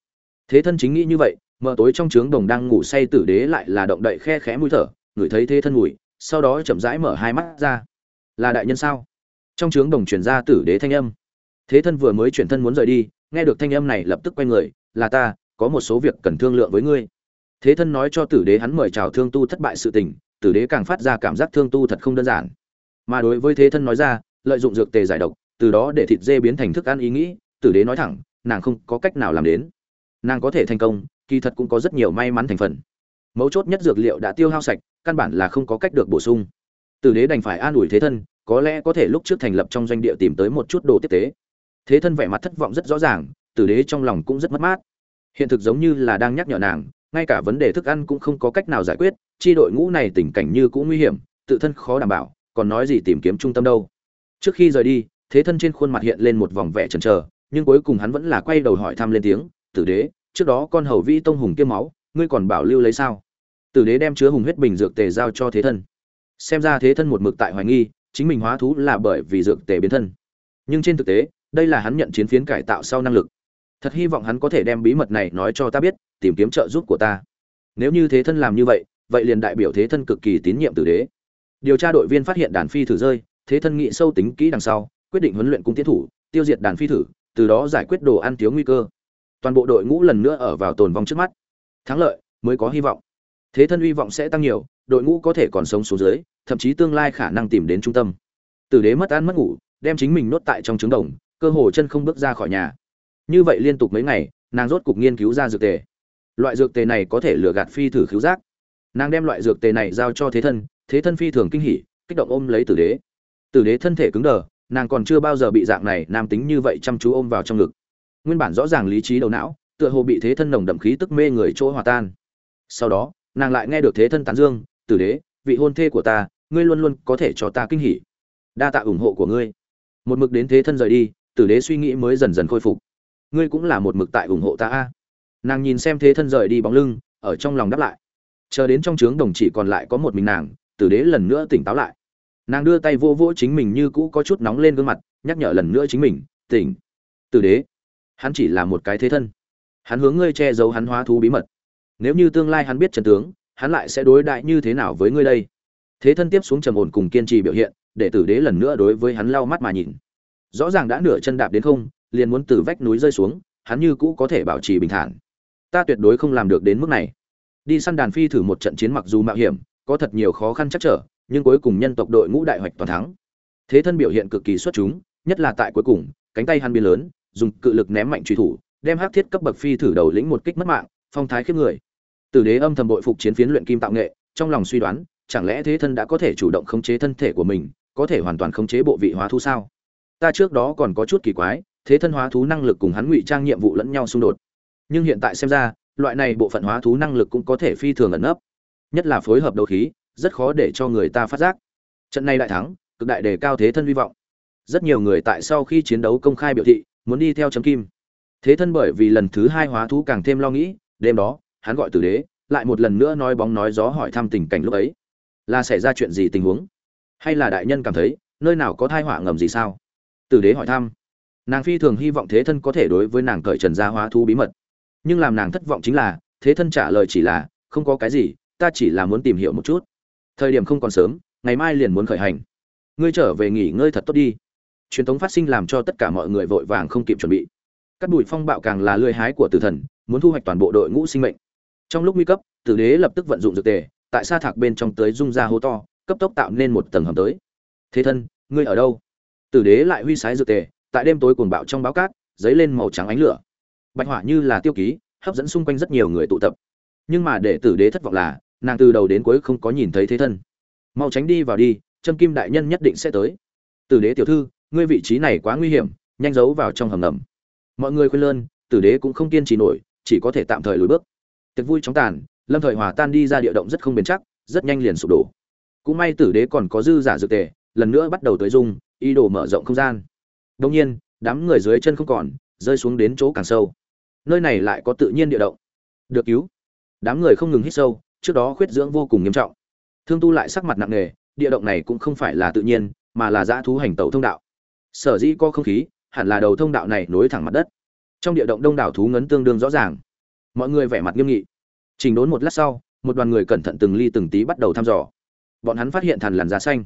Thế thân chính nghĩ như vậy mở tối trong trướng đồng đang ngủ say tử đế lại là động đậy khe khẽ mũi thở, ngửi thấy thế thân mùi, sau đó chậm rãi mở hai mắt ra. Là đại nhân sao? Trong trướng đồng chuyển ra tử đế thanh âm. Thế thân vừa mới chuyển thân muốn rời đi, nghe được thanh âm này lập tức quay người, là ta, có một số việc cần thương lượng với ngươi. Thế thân nói cho tử đế hắn mời chào thương tu thất bại sự tình, tử đế càng phát ra cảm giác thương tu thật không đơn giản. Mà đối với thế thân nói ra, lợi dụng dược tề giải độc, từ đó để thịt dê biến thành thức ăn ý nghĩ, tử đế nói thẳng, nàng không có cách nào làm đến. Nàng có thể thành công kỳ thật cũng có rất nhiều may mắn thành phần. Mấu chốt nhất dược liệu đã tiêu hao sạch, căn bản là không có cách được bổ sung. Tử đế đành phải an ủi thế thân, có lẽ có thể lúc trước thành lập trong doanh địa tìm tới một chút đồ tiếp tế. Thế thân vẻ mặt thất vọng rất rõ ràng, tử đế trong lòng cũng rất mất mát. Hiện thực giống như là đang nhắc nhở nàng, ngay cả vấn đề thức ăn cũng không có cách nào giải quyết, chi đội ngũ này tình cảnh như cũng nguy hiểm, tự thân khó đảm bảo, còn nói gì tìm kiếm trung tâm đâu. Trước khi rời đi, thế thân trên khuôn mặt hiện lên một vòng vẻ chần chờ, nhưng cuối cùng hắn vẫn là quay đầu hỏi thăm lên tiếng, tử đế trước đó con hầu vĩ tông hùng kiếm máu, ngươi còn bảo lưu lấy sao? Tử đế đem chứa hùng huyết bình dược tề giao cho thế thân. Xem ra thế thân một mực tại hoài nghi, chính mình hóa thú là bởi vì dược tề biến thân. Nhưng trên thực tế, đây là hắn nhận chiến phiến cải tạo sau năng lực. Thật hy vọng hắn có thể đem bí mật này nói cho ta biết, tìm kiếm trợ giúp của ta. Nếu như thế thân làm như vậy vậy liền đại biểu thế thân cực kỳ tín nhiệm tử đế. Điều tra đội viên phát hiện đàn phi thử rơi, thế thân nghị sâu tính kỹ đằng sau, quyết định huấn luyện cung tiến thủ, tiêu diệt đàn phi thử, từ đó giải quyết đồ ăn thiếu nguy cơ toàn bộ đội ngũ lần nữa ở vào tồn vong trước mắt. Thắng lợi, mới có hy vọng. Thế thân hy vọng sẽ tăng nhiều, đội ngũ có thể còn sống xuống dưới, thậm chí tương lai khả năng tìm đến trung tâm. Tử đế mất ăn mất ngủ, đem chính mình nốt tại trong trứng đồng, cơ hồ chân không bước ra khỏi nhà. Như vậy liên tục mấy ngày, nàng rốt cục nghiên cứu ra dược tề. Loại dược tề này có thể lừa gạt phi thử khiếu giác. Nàng đem loại dược tề này giao cho thế thân thế thân phi thường kinh hỉ, kích động ôm lấy tử đế. Tử đế thân thể cứng đờ, nàng còn chưa bao giờ bị dạng này nam tính như vậy chăm chú ôm vào trong ngực nguyên bản rõ ràng lý trí đầu não, tựa hồ bị thế thân nồng đậm khí tức mê người chỗ hòa tan. Sau đó, nàng lại nghe được thế thân tán dương, tử đế, vị hôn thê của ta, ngươi luôn luôn có thể cho ta kinh hỉ. Đa tạ ủng hộ của ngươi. Một mực đến thế thân rời đi, tử đế suy nghĩ mới dần dần khôi phục. Ngươi cũng là một mực tại ủng hộ ta a. Nàng nhìn xem thế thân rời đi bóng lưng, ở trong lòng đáp lại. Chờ đến trong trướng đồng chỉ còn lại có một mình nàng, tử đế lần nữa tỉnh táo lại. Nàng đưa tay vô vỗ chính mình như cũ có chút nóng lên gương mặt, nhắc nhở lần nữa chính mình, tỉnh. Tử đế hắn chỉ là một cái thế thân. Hắn hướng ngươi che giấu hắn hóa thú bí mật. Nếu như tương lai hắn biết trần tướng, hắn lại sẽ đối đại như thế nào với ngươi đây? Thế thân tiếp xuống trầm ổn cùng kiên trì biểu hiện, để tử đế lần nữa đối với hắn lau mắt mà nhìn. Rõ ràng đã nửa chân đạp đến không, liền muốn từ vách núi rơi xuống, hắn như cũ có thể bảo trì bình thản. Ta tuyệt đối không làm được đến mức này. Đi săn đàn phi thử một trận chiến mặc dù mạo hiểm, có thật nhiều khó khăn chắc trở, nhưng cuối cùng nhân tộc đội ngũ đại hoạch toàn thắng. Thế thân biểu hiện cực kỳ xuất chúng, nhất là tại cuối cùng, cánh tay hắn biên lớn dùng cự lực ném mạnh truy thủ, đem hắc thiết cấp bậc phi thử đầu lĩnh một kích mất mạng, phong thái khiếp người. Tử đế âm thầm bội phục chiến phiến luyện kim tạo nghệ, trong lòng suy đoán, chẳng lẽ thế thân đã có thể chủ động khống chế thân thể của mình, có thể hoàn toàn khống chế bộ vị hóa thú sao? Ta trước đó còn có chút kỳ quái, thế thân hóa thú năng lực cùng hắn ngụy trang nhiệm vụ lẫn nhau xung đột. Nhưng hiện tại xem ra, loại này bộ phận hóa thú năng lực cũng có thể phi thường ẩn nấp. Nhất là phối hợp đấu khí, rất khó để cho người ta phát giác. Trận này đại thắng, cực đại đề cao thế thân hy vọng. Rất nhiều người tại sau khi chiến đấu công khai biểu thị muốn đi theo chấm kim. Thế thân bởi vì lần thứ hai hóa thú càng thêm lo nghĩ, đêm đó, hắn gọi tử đế, lại một lần nữa nói bóng nói gió hỏi thăm tình cảnh lúc ấy. Là xảy ra chuyện gì tình huống? Hay là đại nhân cảm thấy, nơi nào có thai họa ngầm gì sao? Tử đế hỏi thăm. Nàng phi thường hy vọng thế thân có thể đối với nàng cởi trần gia hóa thú bí mật. Nhưng làm nàng thất vọng chính là, thế thân trả lời chỉ là, không có cái gì, ta chỉ là muốn tìm hiểu một chút. Thời điểm không còn sớm, ngày mai liền muốn khởi hành. Ngươi trở về nghỉ ngơi thật tốt đi truyền thống phát sinh làm cho tất cả mọi người vội vàng không kịp chuẩn bị. Cắt bụi phong bạo càng là lưỡi hái của tử thần, muốn thu hoạch toàn bộ đội ngũ sinh mệnh. Trong lúc nguy cấp, tử đế lập tức vận dụng dược tề, tại sa thạc bên trong tới dung ra hố to, cấp tốc tạo nên một tầng hầm tới. Thế thân, ngươi ở đâu? Tử đế lại huy sái dược tề, tại đêm tối cuồng bạo trong báo cát, dấy lên màu trắng ánh lửa. Bạch hỏa như là tiêu ký, hấp dẫn xung quanh rất nhiều người tụ tập. Nhưng mà để tử đế thất vọng là, nàng từ đầu đến cuối không có nhìn thấy thế thân. Mau tránh đi vào đi, trâm kim đại nhân nhất định sẽ tới. Tử đế tiểu thư ngươi vị trí này quá nguy hiểm, nhanh giấu vào trong hầm ngầm. Mọi người khuyên lơn, tử đế cũng không kiên trì nổi, chỉ có thể tạm thời lùi bước. Tiệc vui chóng tàn, lâm thời hòa tan đi ra địa động rất không bền chắc, rất nhanh liền sụp đổ. Cũng may tử đế còn có dư giả dược tề, lần nữa bắt đầu tới dung, ý đồ mở rộng không gian. Đông nhiên, đám người dưới chân không còn, rơi xuống đến chỗ càng sâu. Nơi này lại có tự nhiên địa động. Được cứu. Đám người không ngừng hít sâu, trước đó khuyết dưỡng vô cùng nghiêm trọng. Thương tu lại sắc mặt nặng nề, địa động này cũng không phải là tự nhiên, mà là dã thú hành tẩu thông đạo sở dĩ có không khí, hẳn là đầu thông đạo này nối thẳng mặt đất. Trong địa động đông đảo thú ngấn tương đương rõ ràng. Mọi người vẻ mặt nghiêm nghị. Trình đốn một lát sau, một đoàn người cẩn thận từng ly từng tí bắt đầu thăm dò. Bọn hắn phát hiện thằn lằn da xanh.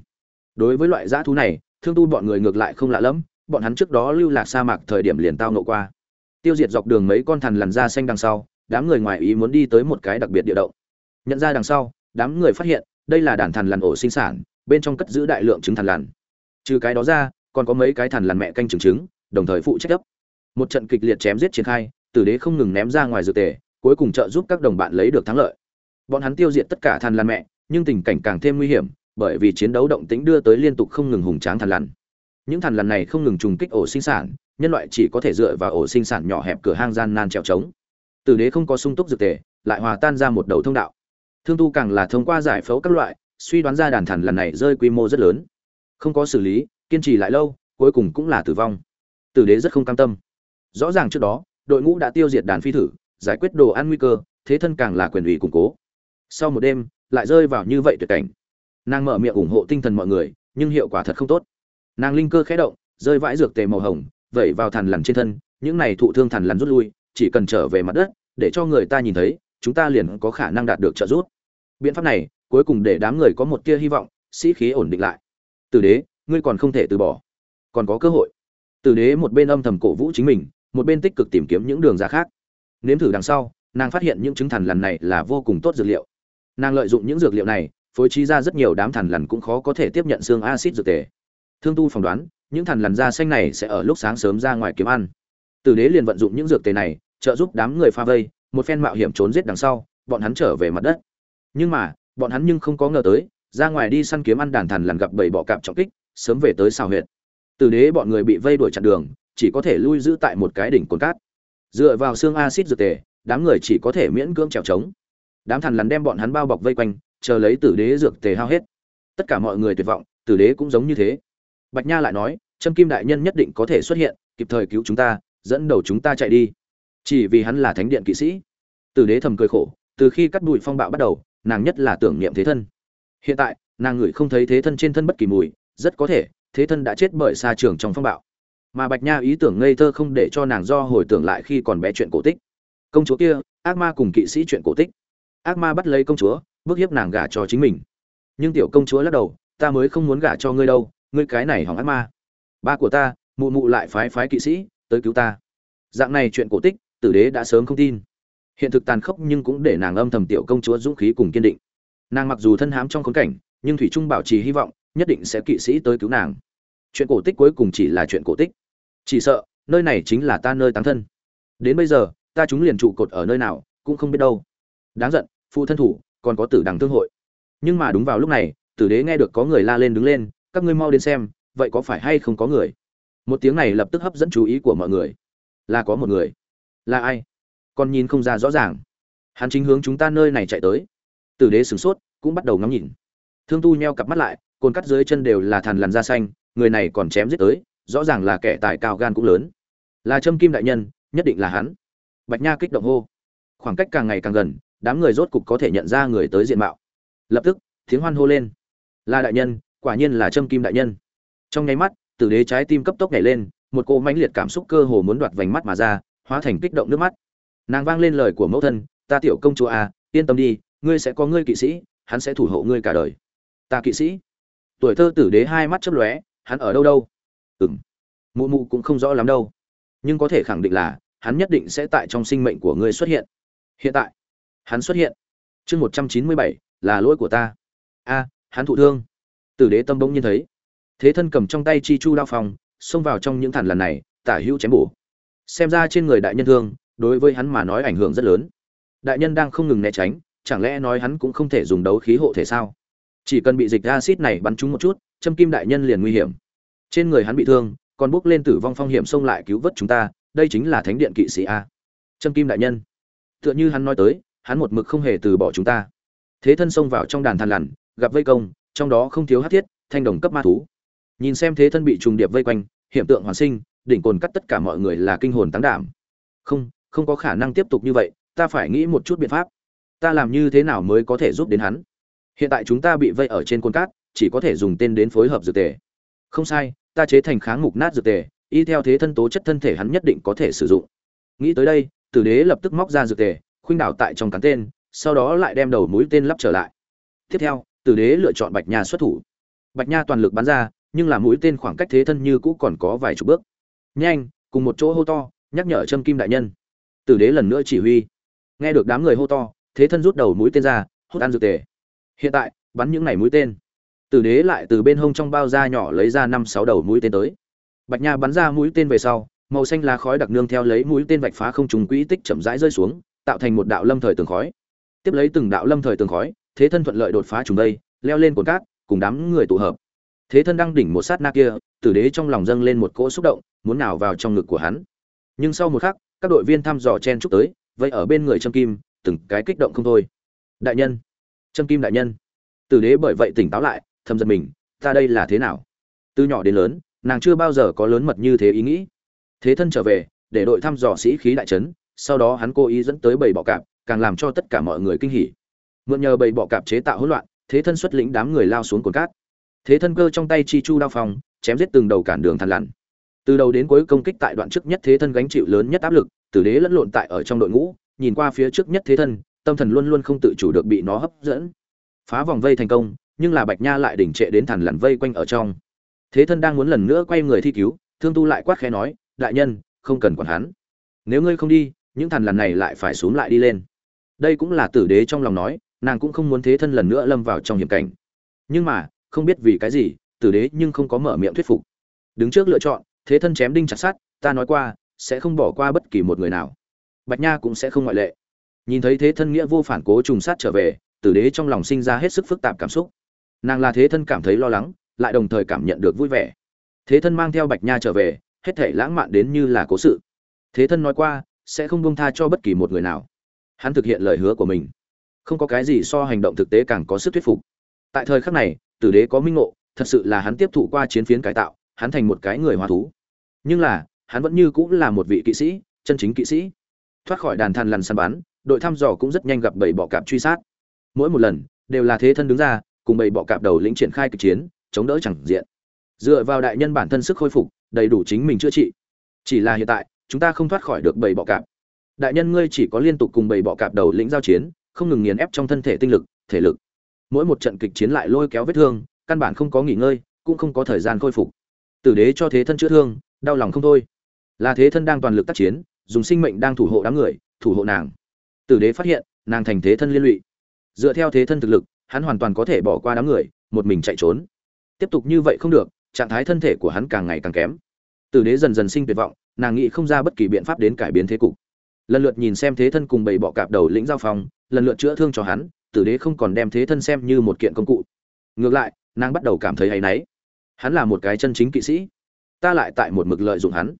Đối với loại dã thú này, thương tu bọn người ngược lại không lạ lẫm, bọn hắn trước đó lưu lạc sa mạc thời điểm liền tao nộ qua. Tiêu diệt dọc đường mấy con thằn lằn da xanh đằng sau, đám người ngoài ý muốn đi tới một cái đặc biệt địa động. Nhận ra đằng sau, đám người phát hiện, đây là đàn thằn lằn ổ sinh sản, bên trong cất giữ đại lượng trứng thằn lằn. Trừ cái đó ra còn có mấy cái thằn lằn mẹ canh trứng trứng, đồng thời phụ trách gấp. Một trận kịch liệt chém giết triển khai, tử đế không ngừng ném ra ngoài dự tề, cuối cùng trợ giúp các đồng bạn lấy được thắng lợi. Bọn hắn tiêu diệt tất cả thằn lằn mẹ, nhưng tình cảnh càng thêm nguy hiểm, bởi vì chiến đấu động tĩnh đưa tới liên tục không ngừng hùng tráng thằn lằn. Những thằn lằn này không ngừng trùng kích ổ sinh sản, nhân loại chỉ có thể dựa vào ổ sinh sản nhỏ hẹp cửa hang gian nan trèo trống. Tử đế không có sung túc dược tề, lại hòa tan ra một đầu thông đạo. Thương tu càng là thông qua giải phẫu các loại, suy đoán ra đàn thằn lần này rơi quy mô rất lớn. Không có xử lý kiên trì lại lâu, cuối cùng cũng là tử vong. Tử đế rất không cam tâm. Rõ ràng trước đó, đội ngũ đã tiêu diệt đàn phi thử, giải quyết đồ ăn nguy cơ, thế thân càng là quyền ủy củng cố. Sau một đêm, lại rơi vào như vậy tuyệt cảnh. Nàng mở miệng ủng hộ tinh thần mọi người, nhưng hiệu quả thật không tốt. Nàng linh cơ khẽ động, rơi vãi dược tề màu hồng, vẩy vào thằn lằn trên thân, những này thụ thương thằn lằn rút lui, chỉ cần trở về mặt đất, để cho người ta nhìn thấy, chúng ta liền có khả năng đạt được trợ giúp. Biện pháp này, cuối cùng để đám người có một tia hy vọng, sĩ khí ổn định lại. Từ đế ngươi còn không thể từ bỏ. Còn có cơ hội. Tử đế một bên âm thầm cổ vũ chính mình, một bên tích cực tìm kiếm những đường ra khác. Nếm thử đằng sau, nàng phát hiện những trứng thằn lằn này là vô cùng tốt dược liệu. Nàng lợi dụng những dược liệu này, phối trí ra rất nhiều đám thằn lằn cũng khó có thể tiếp nhận xương acid dược tề. Thương tu phỏng đoán, những thằn lằn da xanh này sẽ ở lúc sáng sớm ra ngoài kiếm ăn. Tử đế liền vận dụng những dược tề này, trợ giúp đám người pha vây, một phen mạo hiểm trốn giết đằng sau, bọn hắn trở về mặt đất. Nhưng mà, bọn hắn nhưng không có ngờ tới, ra ngoài đi săn kiếm ăn đàn thằn lằn gặp bảy bọ cạp trọng kích sớm về tới xào huyệt. Tử đế bọn người bị vây đuổi chặn đường, chỉ có thể lui giữ tại một cái đỉnh cồn cát. Dựa vào xương acid dược tề, đám người chỉ có thể miễn cưỡng trèo trống. Đám thằn lằn đem bọn hắn bao bọc vây quanh, chờ lấy tử đế dược tề hao hết. Tất cả mọi người tuyệt vọng, tử đế cũng giống như thế. Bạch nha lại nói, trâm kim đại nhân nhất định có thể xuất hiện, kịp thời cứu chúng ta, dẫn đầu chúng ta chạy đi. Chỉ vì hắn là thánh điện kỵ sĩ. Tử đế thầm cười khổ, từ khi cắt đùi phong bạo bắt đầu, nàng nhất là tưởng niệm thế thân. Hiện tại, nàng ngửi không thấy thế thân trên thân bất kỳ mùi rất có thể, thế thân đã chết bởi xa trường trong phong bạo. Mà bạch nha ý tưởng ngây thơ không để cho nàng do hồi tưởng lại khi còn bé chuyện cổ tích. Công chúa kia, ác ma cùng kỵ sĩ chuyện cổ tích. Ác ma bắt lấy công chúa, bức hiếp nàng gả cho chính mình. Nhưng tiểu công chúa lắc đầu, ta mới không muốn gả cho ngươi đâu, ngươi cái này hỏng ác ma. Ba của ta, mụ mụ lại phái phái kỵ sĩ tới cứu ta. Dạng này chuyện cổ tích, tử đế đã sớm không tin. Hiện thực tàn khốc nhưng cũng để nàng âm thầm tiểu công chúa dũng khí cùng kiên định. Nàng mặc dù thân hám trong khốn cảnh, nhưng thủy trung bảo trì hy vọng nhất định sẽ kỵ sĩ tới cứu nàng. Chuyện cổ tích cuối cùng chỉ là chuyện cổ tích. Chỉ sợ, nơi này chính là ta nơi táng thân. Đến bây giờ, ta chúng liền trụ cột ở nơi nào, cũng không biết đâu. Đáng giận phụ thân thủ, còn có tử đằng thương hội. Nhưng mà đúng vào lúc này, tử đế nghe được có người la lên đứng lên, các ngươi mau đến xem, vậy có phải hay không có người? Một tiếng này lập tức hấp dẫn chú ý của mọi người. Là có một người. Là ai? Còn nhìn không ra rõ ràng. Hắn chính hướng chúng ta nơi này chạy tới. Tử đế sửng sốt, cũng bắt đầu ngắm nhìn. Thương tu nheo cặp mắt lại cồn cắt dưới chân đều là thằn lằn da xanh, người này còn chém giết tới, rõ ràng là kẻ tài cao gan cũng lớn. Là trâm kim đại nhân, nhất định là hắn. Bạch nha kích động hô. Khoảng cách càng ngày càng gần, đám người rốt cục có thể nhận ra người tới diện mạo. Lập tức, tiếng hoan hô lên. Là đại nhân, quả nhiên là trâm kim đại nhân. Trong nháy mắt, tử đế trái tim cấp tốc nhảy lên, một cô mãnh liệt cảm xúc cơ hồ muốn đoạt vành mắt mà ra, hóa thành kích động nước mắt. Nàng vang lên lời của mẫu thân, ta tiểu công chúa à yên tâm đi, ngươi sẽ có ngươi kỵ sĩ, hắn sẽ thủ hộ ngươi cả đời. Ta kỵ sĩ? Tuổi thơ tử đế hai mắt chớp lóe, hắn ở đâu đâu? Ừng mụ mụ cũng không rõ lắm đâu. Nhưng có thể khẳng định là, hắn nhất định sẽ tại trong sinh mệnh của ngươi xuất hiện. Hiện tại, hắn xuất hiện. Chương một trăm chín mươi bảy, là lỗi của ta. A, hắn thụ thương. Tử đế tâm bỗng nhiên thấy. Thế thân cầm trong tay chi chu đao phòng xông vào trong những thản lần này, tả hữu chém bổ. Xem ra trên người đại nhân thương, đối với hắn mà nói ảnh hưởng rất lớn. Đại nhân đang không ngừng né tránh, chẳng lẽ nói hắn cũng không thể dùng đấu khí hộ thể sao? Chỉ cần bị dịch acid này bắn trúng một chút, châm kim đại nhân liền nguy hiểm. Trên người hắn bị thương, còn bước lên tử vong phong hiểm xông lại cứu vớt chúng ta, đây chính là thánh điện kỵ sĩ a. Châm kim đại nhân. Tựa như hắn nói tới, hắn một mực không hề từ bỏ chúng ta. Thế thân xông vào trong đàn than lằn, gặp vây công, trong đó không thiếu hát thiết, thanh đồng cấp ma thú. Nhìn xem thế thân bị trùng điệp vây quanh hiện tượng hoàn sinh, đỉnh cồn cắt tất cả mọi người là kinh hồn tán đảm. Không không có khả năng tiếp tục như vậy, ta phải nghĩ một chút biện pháp. Ta làm như thế nào mới có thể giúp đến hắn? Hiện tại chúng ta bị vây ở trên côn cát, chỉ có thể dùng tên đến phối hợp dược tề. Không sai, ta chế thành kháng mục nát dược tề, y theo thế thân tố chất thân thể hắn nhất định có thể sử dụng. Nghĩ tới đây, tử đế lập tức móc ra dược tề, khuynh đảo tại trong cắn tên, sau đó lại đem đầu mũi tên lắp trở lại. Tiếp theo, tử đế lựa chọn bạch nha xuất thủ. Bạch nha toàn lực bắn ra, nhưng là mũi tên khoảng cách thế thân như cũ còn có vài chục bước. Nhanh, cùng một chỗ hô to, nhắc nhở trâm kim đại nhân. Tử đế lần nữa chỉ huy. Nghe được đám người hô to, thế thân rút đầu mũi tên ra, hút ăn dược tề hiện tại, bắn những này mũi tên. Tử đế lại từ bên hông trong bao da nhỏ lấy ra năm sáu đầu mũi tên tới. Bạch nha bắn ra mũi tên về sau, màu xanh lá khói đặc nương theo lấy mũi tên vạch phá không trùng quỹ tích chậm rãi rơi xuống, tạo thành một đạo lâm thời tường khói. Tiếp lấy từng đạo lâm thời tường khói, thế thân thuận lợi đột phá trùng đây, leo lên cột cát, cùng đám người tụ hợp. Thế thân đang đỉnh một sát na kia, tử đế trong lòng dâng lên một cỗ xúc động, muốn nào vào trong ngực của hắn. Nhưng sau một khắc, các đội viên thăm dò chen chúc tới vậy ở bên người trâm kim, từng cái kích động không thôi. Đại nhân trâm kim đại nhân. Tử đế bởi vậy tỉnh táo lại, thầm giật mình, ta đây là thế nào? Từ nhỏ đến lớn, nàng chưa bao giờ có lớn mật như thế ý nghĩ. Thế thân trở về, để đội thăm dò sĩ khí đại trấn, sau đó hắn cố ý dẫn tới bầy bọ cạp, càng làm cho tất cả mọi người kinh hỉ. Mượn nhờ bầy bọ cạp chế tạo hỗn loạn, thế thân xuất lĩnh đám người lao xuống cồn cát. Thế thân cơ trong tay chi chu đao phong, chém giết từng đầu cản đường thằn lằn. Từ đầu đến cuối công kích tại đoạn trước nhất thế thân gánh chịu lớn nhất áp lực, tử đế lẫn lộn tại ở trong đội ngũ, nhìn qua phía trước nhất thế thân tâm thần luôn luôn không tự chủ được bị nó hấp dẫn. Phá vòng vây thành công, nhưng là bạch nha lại đỉnh trệ đến thằn lằn vây quanh ở trong. Thế thân đang muốn lần nữa quay người thi cứu, thương tu lại quát khẽ nói, đại nhân, không cần quản hắn. Nếu ngươi không đi, những thằn lằn này lại phải xuống lại đi lên. Đây cũng là tử đế trong lòng nói, nàng cũng không muốn thế thân lần nữa lâm vào trong hiểm cảnh. Nhưng mà, không biết vì cái gì, tử đế nhưng không có mở miệng thuyết phục. Đứng trước lựa chọn, thế thân chém đinh chặt sát ta nói qua, sẽ không bỏ qua bất kỳ một người nào. Bạch nha cũng sẽ không ngoại lệ nhìn thấy thế thân nghĩa vô phản cố trùng sát trở về, tử đế trong lòng sinh ra hết sức phức tạp cảm xúc. Nàng là thế thân cảm thấy lo lắng, lại đồng thời cảm nhận được vui vẻ. Thế thân mang theo bạch nha trở về, hết thể lãng mạn đến như là cố sự. Thế thân nói qua, sẽ không bông tha cho bất kỳ một người nào. Hắn thực hiện lời hứa của mình. Không có cái gì so hành động thực tế càng có sức thuyết phục. Tại thời khắc này, tử đế có minh ngộ, thật sự là hắn tiếp thụ qua chiến phiến cải tạo, hắn thành một cái người hóa thú. Nhưng là, hắn vẫn như cũng là một vị kỵ sĩ, chân chính kỵ sĩ. Thoát khỏi đàn than lằn săn bắn đội thăm dò cũng rất nhanh gặp bảy bọ cạp truy sát. Mỗi một lần, đều là thế thân đứng ra, cùng bảy bọ cạp đầu lĩnh triển khai kịch chiến, chống đỡ chẳng diện. Dựa vào đại nhân bản thân sức khôi phục, đầy đủ chính mình chữa trị. Chỉ là hiện tại, chúng ta không thoát khỏi được bảy bọ cạp. Đại nhân ngươi chỉ có liên tục cùng bảy bọ cạp đầu lĩnh giao chiến, không ngừng nghiền ép trong thân thể tinh lực, thể lực. Mỗi một trận kịch chiến lại lôi kéo vết thương, căn bản không có nghỉ ngơi, cũng không có thời gian khôi phục. Tử đế cho thế thân chữa thương, đau lòng không thôi. Là thế thân đang toàn lực tác chiến, dùng sinh mệnh đang thủ hộ đám người, thủ hộ nàng tử đế phát hiện, nàng thành thế thân liên lụy. Dựa theo thế thân thực lực, hắn hoàn toàn có thể bỏ qua đám người, một mình chạy trốn. Tiếp tục như vậy không được, trạng thái thân thể của hắn càng ngày càng kém. Tử đế dần dần sinh tuyệt vọng, nàng nghĩ không ra bất kỳ biện pháp đến cải biến thế cục. Lần lượt nhìn xem thế thân cùng bầy bọ cạp đầu lĩnh giao phong lần lượt chữa thương cho hắn, tử đế không còn đem thế thân xem như một kiện công cụ. Ngược lại, nàng bắt đầu cảm thấy hay náy. Hắn là một cái chân chính kỵ sĩ. Ta lại tại một mực lợi dụng hắn.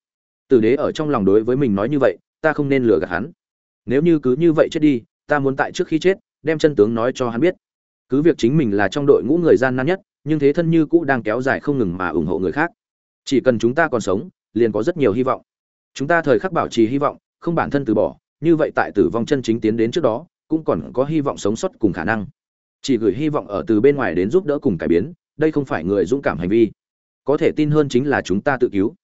Tử đế ở trong lòng đối với mình nói như vậy, ta không nên lừa gạt hắn nếu như cứ như vậy chết đi, ta muốn tại trước khi chết, đem chân tướng nói cho hắn biết. Cứ việc chính mình là trong đội ngũ người gian nan nhất, nhưng thế thân như cũ đang kéo dài không ngừng mà ủng hộ người khác. Chỉ cần chúng ta còn sống, liền có rất nhiều hy vọng. Chúng ta thời khắc bảo trì hy vọng, không bản thân từ bỏ, như vậy tại tử vong chân chính tiến đến trước đó, cũng còn có hy vọng sống sót cùng khả năng. Chỉ gửi hy vọng ở từ bên ngoài đến giúp đỡ cùng cải biến, đây không phải người dũng cảm hành vi. Có thể tin hơn chính là chúng ta tự cứu.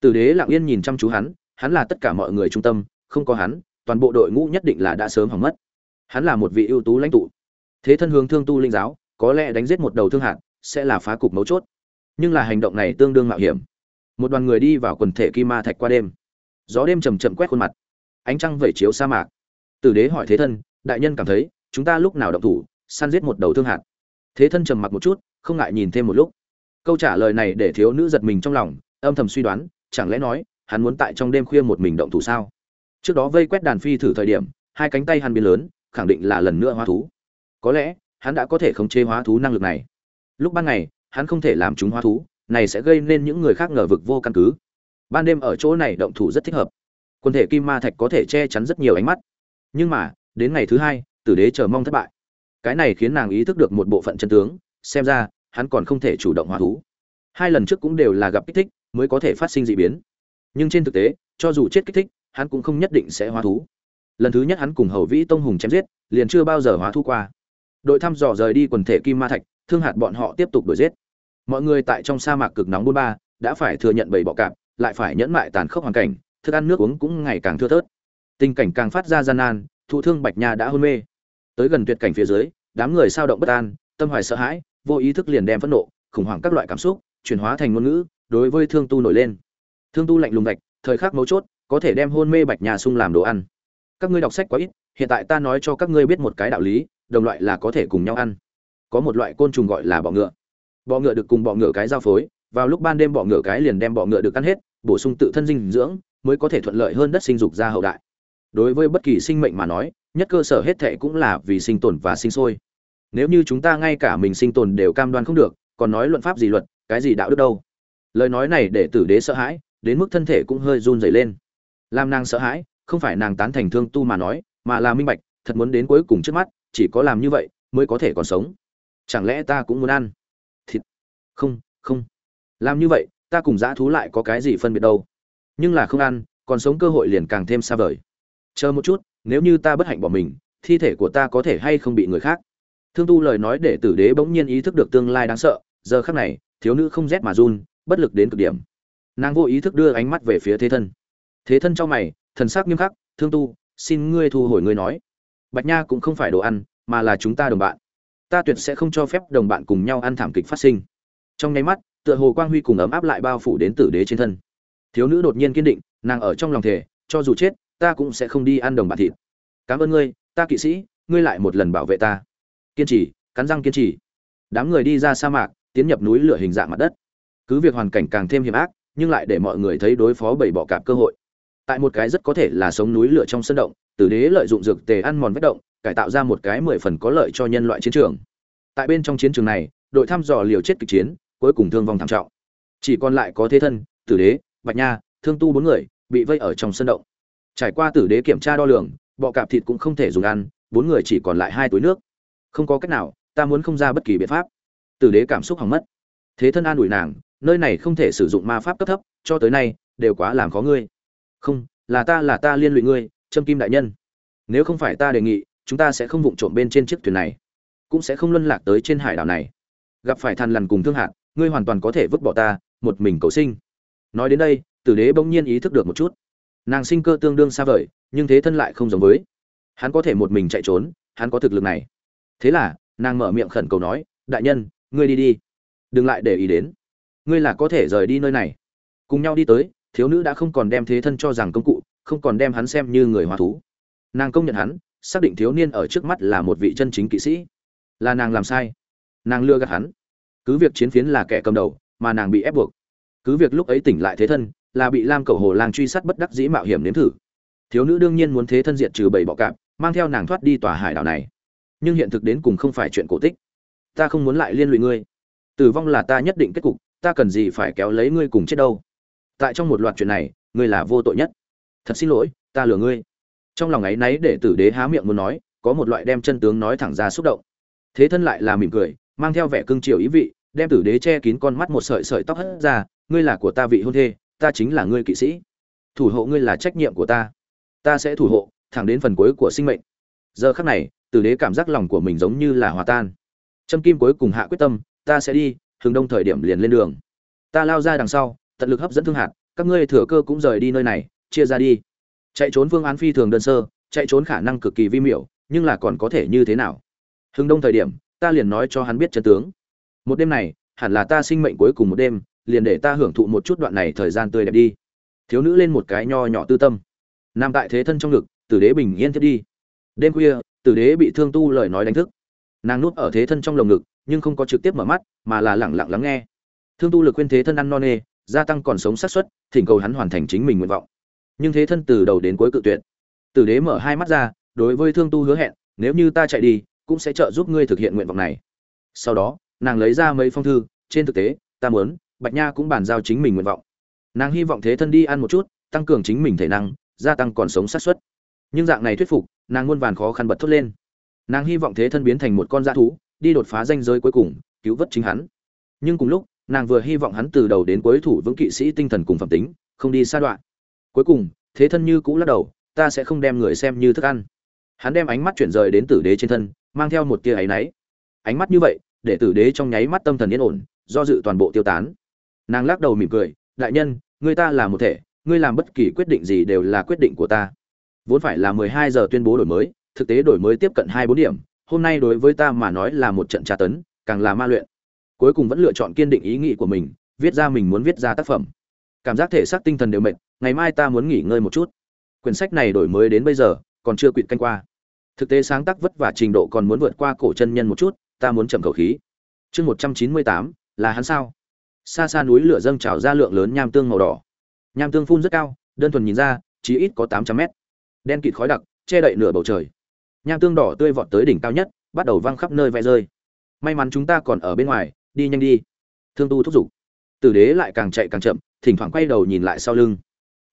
Tử đế lặng yên nhìn chăm chú hắn hắn là tất cả mọi người trung tâm, không có hắn toàn bộ đội ngũ nhất định là đã sớm hỏng mất. Hắn là một vị ưu tú lãnh tụ. Thế thân hướng thương tu linh giáo, có lẽ đánh giết một đầu thương hạt, sẽ là phá cục mấu chốt. Nhưng là hành động này tương đương mạo hiểm. Một đoàn người đi vào quần thể kim ma thạch qua đêm. Gió đêm chậm chậm quét khuôn mặt. Ánh trăng vẩy chiếu sa mạc. Tử đế hỏi thế thân, đại nhân cảm thấy, chúng ta lúc nào động thủ, săn giết một đầu thương hạt? Thế thân trầm mặc một chút, không ngại nhìn thêm một lúc. Câu trả lời này để thiếu nữ giật mình trong lòng, âm thầm suy đoán, chẳng lẽ nói, hắn muốn tại trong đêm khuya một mình động thủ sao? Trước đó vây quét đàn phi thử thời điểm, hai cánh tay hắn biến lớn, khẳng định là lần nữa hóa thú. Có lẽ, hắn đã có thể khống chế hóa thú năng lực này. Lúc ban ngày, hắn không thể làm chúng hóa thú, này sẽ gây nên những người khác ngờ vực vô căn cứ. Ban đêm ở chỗ này động thủ rất thích hợp. Quân thể kim ma thạch có thể che chắn rất nhiều ánh mắt. Nhưng mà, đến ngày thứ hai, tử đế chờ mong thất bại. Cái này khiến nàng ý thức được một bộ phận chân tướng, xem ra, hắn còn không thể chủ động hóa thú. Hai lần trước cũng đều là gặp kích thích, mới có thể phát sinh dị biến. Nhưng trên thực tế, cho dù chết kích thích hắn cũng không nhất định sẽ hóa thú. Lần thứ nhất hắn cùng hầu vĩ tông hùng chém giết, liền chưa bao giờ hóa thu qua. Đội thăm dò rời đi quần thể kim ma thạch, thương hạt bọn họ tiếp tục đuổi giết. Mọi người tại trong sa mạc cực nóng bôn ba, đã phải thừa nhận bầy bọ cạp, lại phải nhẫn mại tàn khốc hoàn cảnh, thức ăn nước uống cũng ngày càng thưa thớt. Tình cảnh càng phát ra gian nan, thụ thương bạch nha đã hôn mê. Tới gần tuyệt cảnh phía dưới, đám người sao động bất an, tâm hoài sợ hãi, vô ý thức liền đem phẫn nộ, khủng hoảng các loại cảm xúc, chuyển hóa thành ngôn ngữ, đối với thương tu nổi lên. Thương tu lạnh lùng gạch thời khắc mấu chốt có thể đem hôn mê bạch nhà sung làm đồ ăn. Các ngươi đọc sách quá ít, hiện tại ta nói cho các ngươi biết một cái đạo lý, đồng loại là có thể cùng nhau ăn. Có một loại côn trùng gọi là bọ ngựa. Bọ ngựa được cùng bọ ngựa cái giao phối, vào lúc ban đêm bọ ngựa cái liền đem bọ ngựa được ăn hết, bổ sung tự thân dinh dưỡng, mới có thể thuận lợi hơn đất sinh dục ra hậu đại. Đối với bất kỳ sinh mệnh mà nói, nhất cơ sở hết thệ cũng là vì sinh tồn và sinh sôi. Nếu như chúng ta ngay cả mình sinh tồn đều cam đoan không được, còn nói luận pháp gì luật, cái gì đạo đức đâu? Lời nói này để tử đế sợ hãi, đến mức thân thể cũng hơi run rẩy lên làm nàng sợ hãi, không phải nàng tán thành thương tu mà nói, mà là minh bạch, thật muốn đến cuối cùng trước mắt, chỉ có làm như vậy mới có thể còn sống. Chẳng lẽ ta cũng muốn ăn thịt? Không không. Làm như vậy, ta cùng dã thú lại có cái gì phân biệt đâu? Nhưng là không ăn, còn sống cơ hội liền càng thêm xa vời. Chờ một chút, nếu như ta bất hạnh bỏ mình, thi thể của ta có thể hay không bị người khác? Thương tu lời nói để tử đế bỗng nhiên ý thức được tương lai đáng sợ, giờ khắc này, thiếu nữ không rét mà run, bất lực đến cực điểm. Nàng vô ý thức đưa ánh mắt về phía thế thân thế thân cho mày, thần sắc nghiêm khắc, thương tu, xin ngươi thu hồi ngươi nói. Bạch nha cũng không phải đồ ăn, mà là chúng ta đồng bạn. Ta tuyệt sẽ không cho phép đồng bạn cùng nhau ăn thảm kịch phát sinh. Trong nháy mắt, tựa hồ quang huy cùng ấm áp lại bao phủ đến tử đế trên thân. Thiếu nữ đột nhiên kiên định, nàng ở trong lòng thể cho dù chết, ta cũng sẽ không đi ăn đồng bạn thịt. Cảm ơn ngươi, ta kỵ sĩ, ngươi lại một lần bảo vệ ta. Kiên trì, cắn răng kiên trì. Đám người đi ra sa mạc, tiến nhập núi lửa hình dạng mặt đất. Cứ việc hoàn cảnh càng thêm hiểm ác, nhưng lại để mọi người thấy đối phó bảy bọ cạp cơ hội tại một cái rất có thể là sống núi lửa trong sân động, tử đế lợi dụng dược tề ăn mòn vết động, cải tạo ra một cái mười phần có lợi cho nhân loại chiến trường. Tại bên trong chiến trường này, đội thăm dò liều chết kịch chiến, cuối cùng thương vong thảm trọng. Chỉ còn lại có thế thân, tử đế, bạch nha, thương tu bốn người bị vây ở trong sân động. Trải qua tử đế kiểm tra đo lường, bọ cạp thịt cũng không thể dùng ăn, bốn người chỉ còn lại hai túi nước. Không có cách nào, ta muốn không ra bất kỳ biện pháp. Tử đế cảm xúc hỏng mất. Thế thân an ủi nàng, nơi này không thể sử dụng ma pháp cấp thấp, cho tới nay, đều quá làm khó ngươi không, là ta là ta liên lụy ngươi, trâm kim đại nhân. Nếu không phải ta đề nghị, chúng ta sẽ không vụng trộm bên trên chiếc thuyền này, cũng sẽ không luân lạc tới trên hải đảo này. Gặp phải thằn lằn cùng thương hạt, ngươi hoàn toàn có thể vứt bỏ ta, một mình cầu sinh. Nói đến đây, tử đế bỗng nhiên ý thức được một chút. Nàng sinh cơ tương đương xa vời, nhưng thế thân lại không giống với. Hắn có thể một mình chạy trốn, hắn có thực lực này. Thế là, nàng mở miệng khẩn cầu nói, đại nhân, ngươi đi đi. Đừng lại để ý đến. Ngươi là có thể rời đi nơi này. Cùng nhau đi tới thiếu nữ đã không còn đem thế thân cho rằng công cụ, không còn đem hắn xem như người hóa thú. Nàng công nhận hắn, xác định thiếu niên ở trước mắt là một vị chân chính kỵ sĩ. Là nàng làm sai. Nàng lừa gạt hắn. Cứ việc chiến phiến là kẻ cầm đầu, mà nàng bị ép buộc. Cứ việc lúc ấy tỉnh lại thế thân, là bị lam cầu hồ lang truy sát bất đắc dĩ mạo hiểm nếm thử. Thiếu nữ đương nhiên muốn thế thân diện trừ bảy bọ cạp, mang theo nàng thoát đi tòa hải đảo này. Nhưng hiện thực đến cùng không phải chuyện cổ tích. Ta không muốn lại liên lụy ngươi. Tử vong là ta nhất định kết cục, ta cần gì phải kéo lấy ngươi cùng chết đâu? Tại trong một loạt chuyện này, ngươi là vô tội nhất. Thật xin lỗi, ta lừa ngươi. Trong lòng ấy náy để tử đế há miệng muốn nói, có một loại đem chân tướng nói thẳng ra xúc động. Thế thân lại là mỉm cười, mang theo vẻ cưng chiều ý vị, đem tử đế che kín con mắt một sợi sợi tóc hất ra, ngươi là của ta vị hôn thê, ta chính là ngươi kỵ sĩ. Thủ hộ ngươi là trách nhiệm của ta. Ta sẽ thủ hộ, thẳng đến phần cuối của sinh mệnh. Giờ khắc này, tử đế cảm giác lòng của mình giống như là hòa tan. Trâm kim cuối cùng hạ quyết tâm, ta sẽ đi hướng đông thời điểm liền lên đường. Ta lao ra đằng sau tận lực hấp dẫn thương hạt, các ngươi thừa cơ cũng rời đi nơi này, chia ra đi. Chạy trốn phương án phi thường đơn sơ, chạy trốn khả năng cực kỳ vi miểu, nhưng là còn có thể như thế nào? Hưng đông thời điểm, ta liền nói cho hắn biết chân tướng. Một đêm này, hẳn là ta sinh mệnh cuối cùng một đêm, liền để ta hưởng thụ một chút đoạn này thời gian tươi đẹp đi. Thiếu nữ lên một cái nho nhỏ tư tâm. Nằm tại thế thân trong ngực, tử đế bình yên thiết đi. Đêm khuya, tử đế bị thương tu lời nói đánh thức. Nàng nuốt ở thế thân trong lồng ngực, nhưng không có trực tiếp mở mắt, mà là lẳng lặng lắng nghe. Thương tu lực khuyên thế thân ăn no nê gia tăng còn sống xác suất, thỉnh cầu hắn hoàn thành chính mình nguyện vọng. Nhưng thế thân từ đầu đến cuối cự tuyệt. Tử đế mở hai mắt ra, đối với thương tu hứa hẹn, nếu như ta chạy đi, cũng sẽ trợ giúp ngươi thực hiện nguyện vọng này. Sau đó, nàng lấy ra mấy phong thư, trên thực tế, ta muốn, bạch nha cũng bàn giao chính mình nguyện vọng. Nàng hy vọng thế thân đi ăn một chút, tăng cường chính mình thể năng, gia tăng còn sống xác suất. Nhưng dạng này thuyết phục, nàng muôn vàn khó khăn bật thốt lên. Nàng hy vọng thế thân biến thành một con dã thú, đi đột phá danh giới cuối cùng, cứu vớt chính hắn. Nhưng cùng lúc nàng vừa hy vọng hắn từ đầu đến cuối thủ vững kỵ sĩ tinh thần cùng phẩm tính, không đi xa đoạn. Cuối cùng, thế thân như cũ lắc đầu, ta sẽ không đem người xem như thức ăn. Hắn đem ánh mắt chuyển rời đến tử đế trên thân, mang theo một tia áy náy. Ánh mắt như vậy, để tử đế trong nháy mắt tâm thần yên ổn, do dự toàn bộ tiêu tán. Nàng lắc đầu mỉm cười, đại nhân, người ta là một thể, ngươi làm bất kỳ quyết định gì đều là quyết định của ta. Vốn phải là mười hai giờ tuyên bố đổi mới, thực tế đổi mới tiếp cận hai bốn điểm, hôm nay đối với ta mà nói là một trận tra tấn, càng là ma luyện cuối cùng vẫn lựa chọn kiên định ý nghĩ của mình, viết ra mình muốn viết ra tác phẩm. Cảm giác thể xác tinh thần đều mệt, ngày mai ta muốn nghỉ ngơi một chút. Quyển sách này đổi mới đến bây giờ, còn chưa quyện canh qua. Thực tế sáng tác vất vả trình độ còn muốn vượt qua cổ chân nhân một chút, ta muốn chậm khẩu khí. Chương một trăm chín mươi tám, là hắn sao? Xa xa núi lửa dâng trào ra lượng lớn nham tương màu đỏ. Nham tương phun rất cao, đơn thuần nhìn ra chỉ ít có tám trăm mét. Đen kịt khói đặc, che đậy nửa bầu trời. Nham tương đỏ tươi vọt tới đỉnh cao nhất, bắt đầu văng khắp nơi vẽ rơi. May mắn chúng ta còn ở bên ngoài đi nhanh đi. Thương tu thúc giục. Tử đế lại càng chạy càng chậm, thỉnh thoảng quay đầu nhìn lại sau lưng.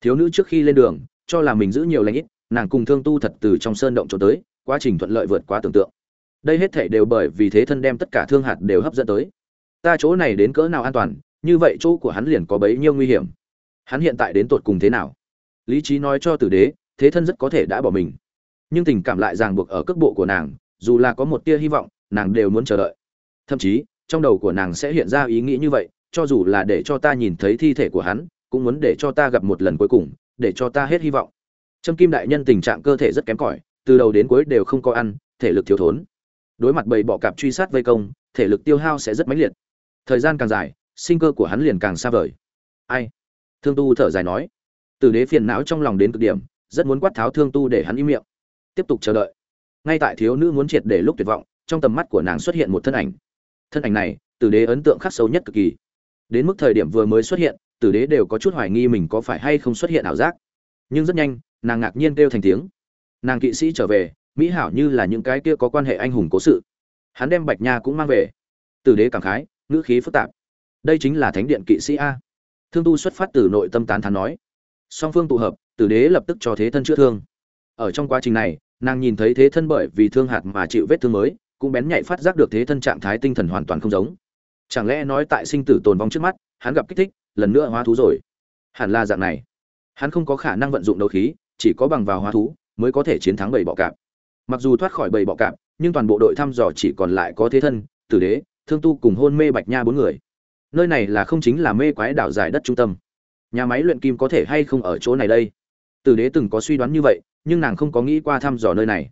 Thiếu nữ trước khi lên đường, cho là mình giữ nhiều lãnh ít, nàng cùng thương tu thật từ trong sơn động trốn tới, quá trình thuận lợi vượt quá tưởng tượng. Đây hết thể đều bởi vì thế thân đem tất cả thương hạt đều hấp dẫn tới. Ta chỗ này đến cỡ nào an toàn, như vậy chỗ của hắn liền có bấy nhiêu nguy hiểm. Hắn hiện tại đến tột cùng thế nào? Lý trí nói cho tử đế, thế thân rất có thể đã bỏ mình. Nhưng tình cảm lại ràng buộc ở cước bộ của nàng, dù là có một tia hy vọng, nàng đều muốn chờ đợi. Thậm chí trong đầu của nàng sẽ hiện ra ý nghĩ như vậy, cho dù là để cho ta nhìn thấy thi thể của hắn, cũng muốn để cho ta gặp một lần cuối cùng, để cho ta hết hy vọng. Trâm kim đại nhân tình trạng cơ thể rất kém cỏi, từ đầu đến cuối đều không có ăn, thể lực thiếu thốn. Đối mặt bầy bọ cạp truy sát vây công, thể lực tiêu hao sẽ rất mãnh liệt. Thời gian càng dài, sinh cơ của hắn liền càng xa vời. Ai? Thương tu thở dài nói. Tử đế phiền não trong lòng đến cực điểm, rất muốn quát tháo thương tu để hắn im miệng. Tiếp tục chờ đợi. Ngay tại thiếu nữ muốn triệt để lúc tuyệt vọng, trong tầm mắt của nàng xuất hiện một thân ảnh thân ảnh này, tử đế ấn tượng khắc sâu nhất cực kỳ. Đến mức thời điểm vừa mới xuất hiện, tử đế đều có chút hoài nghi mình có phải hay không xuất hiện ảo giác. Nhưng rất nhanh, nàng ngạc nhiên kêu thành tiếng. Nàng kỵ sĩ trở về, mỹ hảo như là những cái kia có quan hệ anh hùng cố sự. Hắn đem bạch nha cũng mang về. Tử đế cảm khái, ngữ khí phức tạp. Đây chính là thánh điện kỵ sĩ a. Thương tu xuất phát từ nội tâm tán thán nói. Song phương tụ hợp, tử đế lập tức cho thế thân chữa thương. Ở trong quá trình này, nàng nhìn thấy thế thân bởi vì thương hạt mà chịu vết thương mới cũng bén nhạy phát giác được thế thân trạng thái tinh thần hoàn toàn không giống. Chẳng lẽ nói tại sinh tử tồn vong trước mắt, hắn gặp kích thích, lần nữa hóa thú rồi? Hẳn là dạng này. Hắn không có khả năng vận dụng đấu khí, chỉ có bằng vào hóa thú mới có thể chiến thắng bầy bọ cạp. Mặc dù thoát khỏi bầy bọ cạp, nhưng toàn bộ đội thăm dò chỉ còn lại có thế thân, tử đế, thương tu cùng hôn mê bạch nha bốn người. Nơi này là không chính là mê quái đảo giải đất trung tâm. Nhà máy luyện kim có thể hay không ở chỗ này đây? Tử đế từng có suy đoán như vậy, nhưng nàng không có nghĩ qua thăm dò nơi này.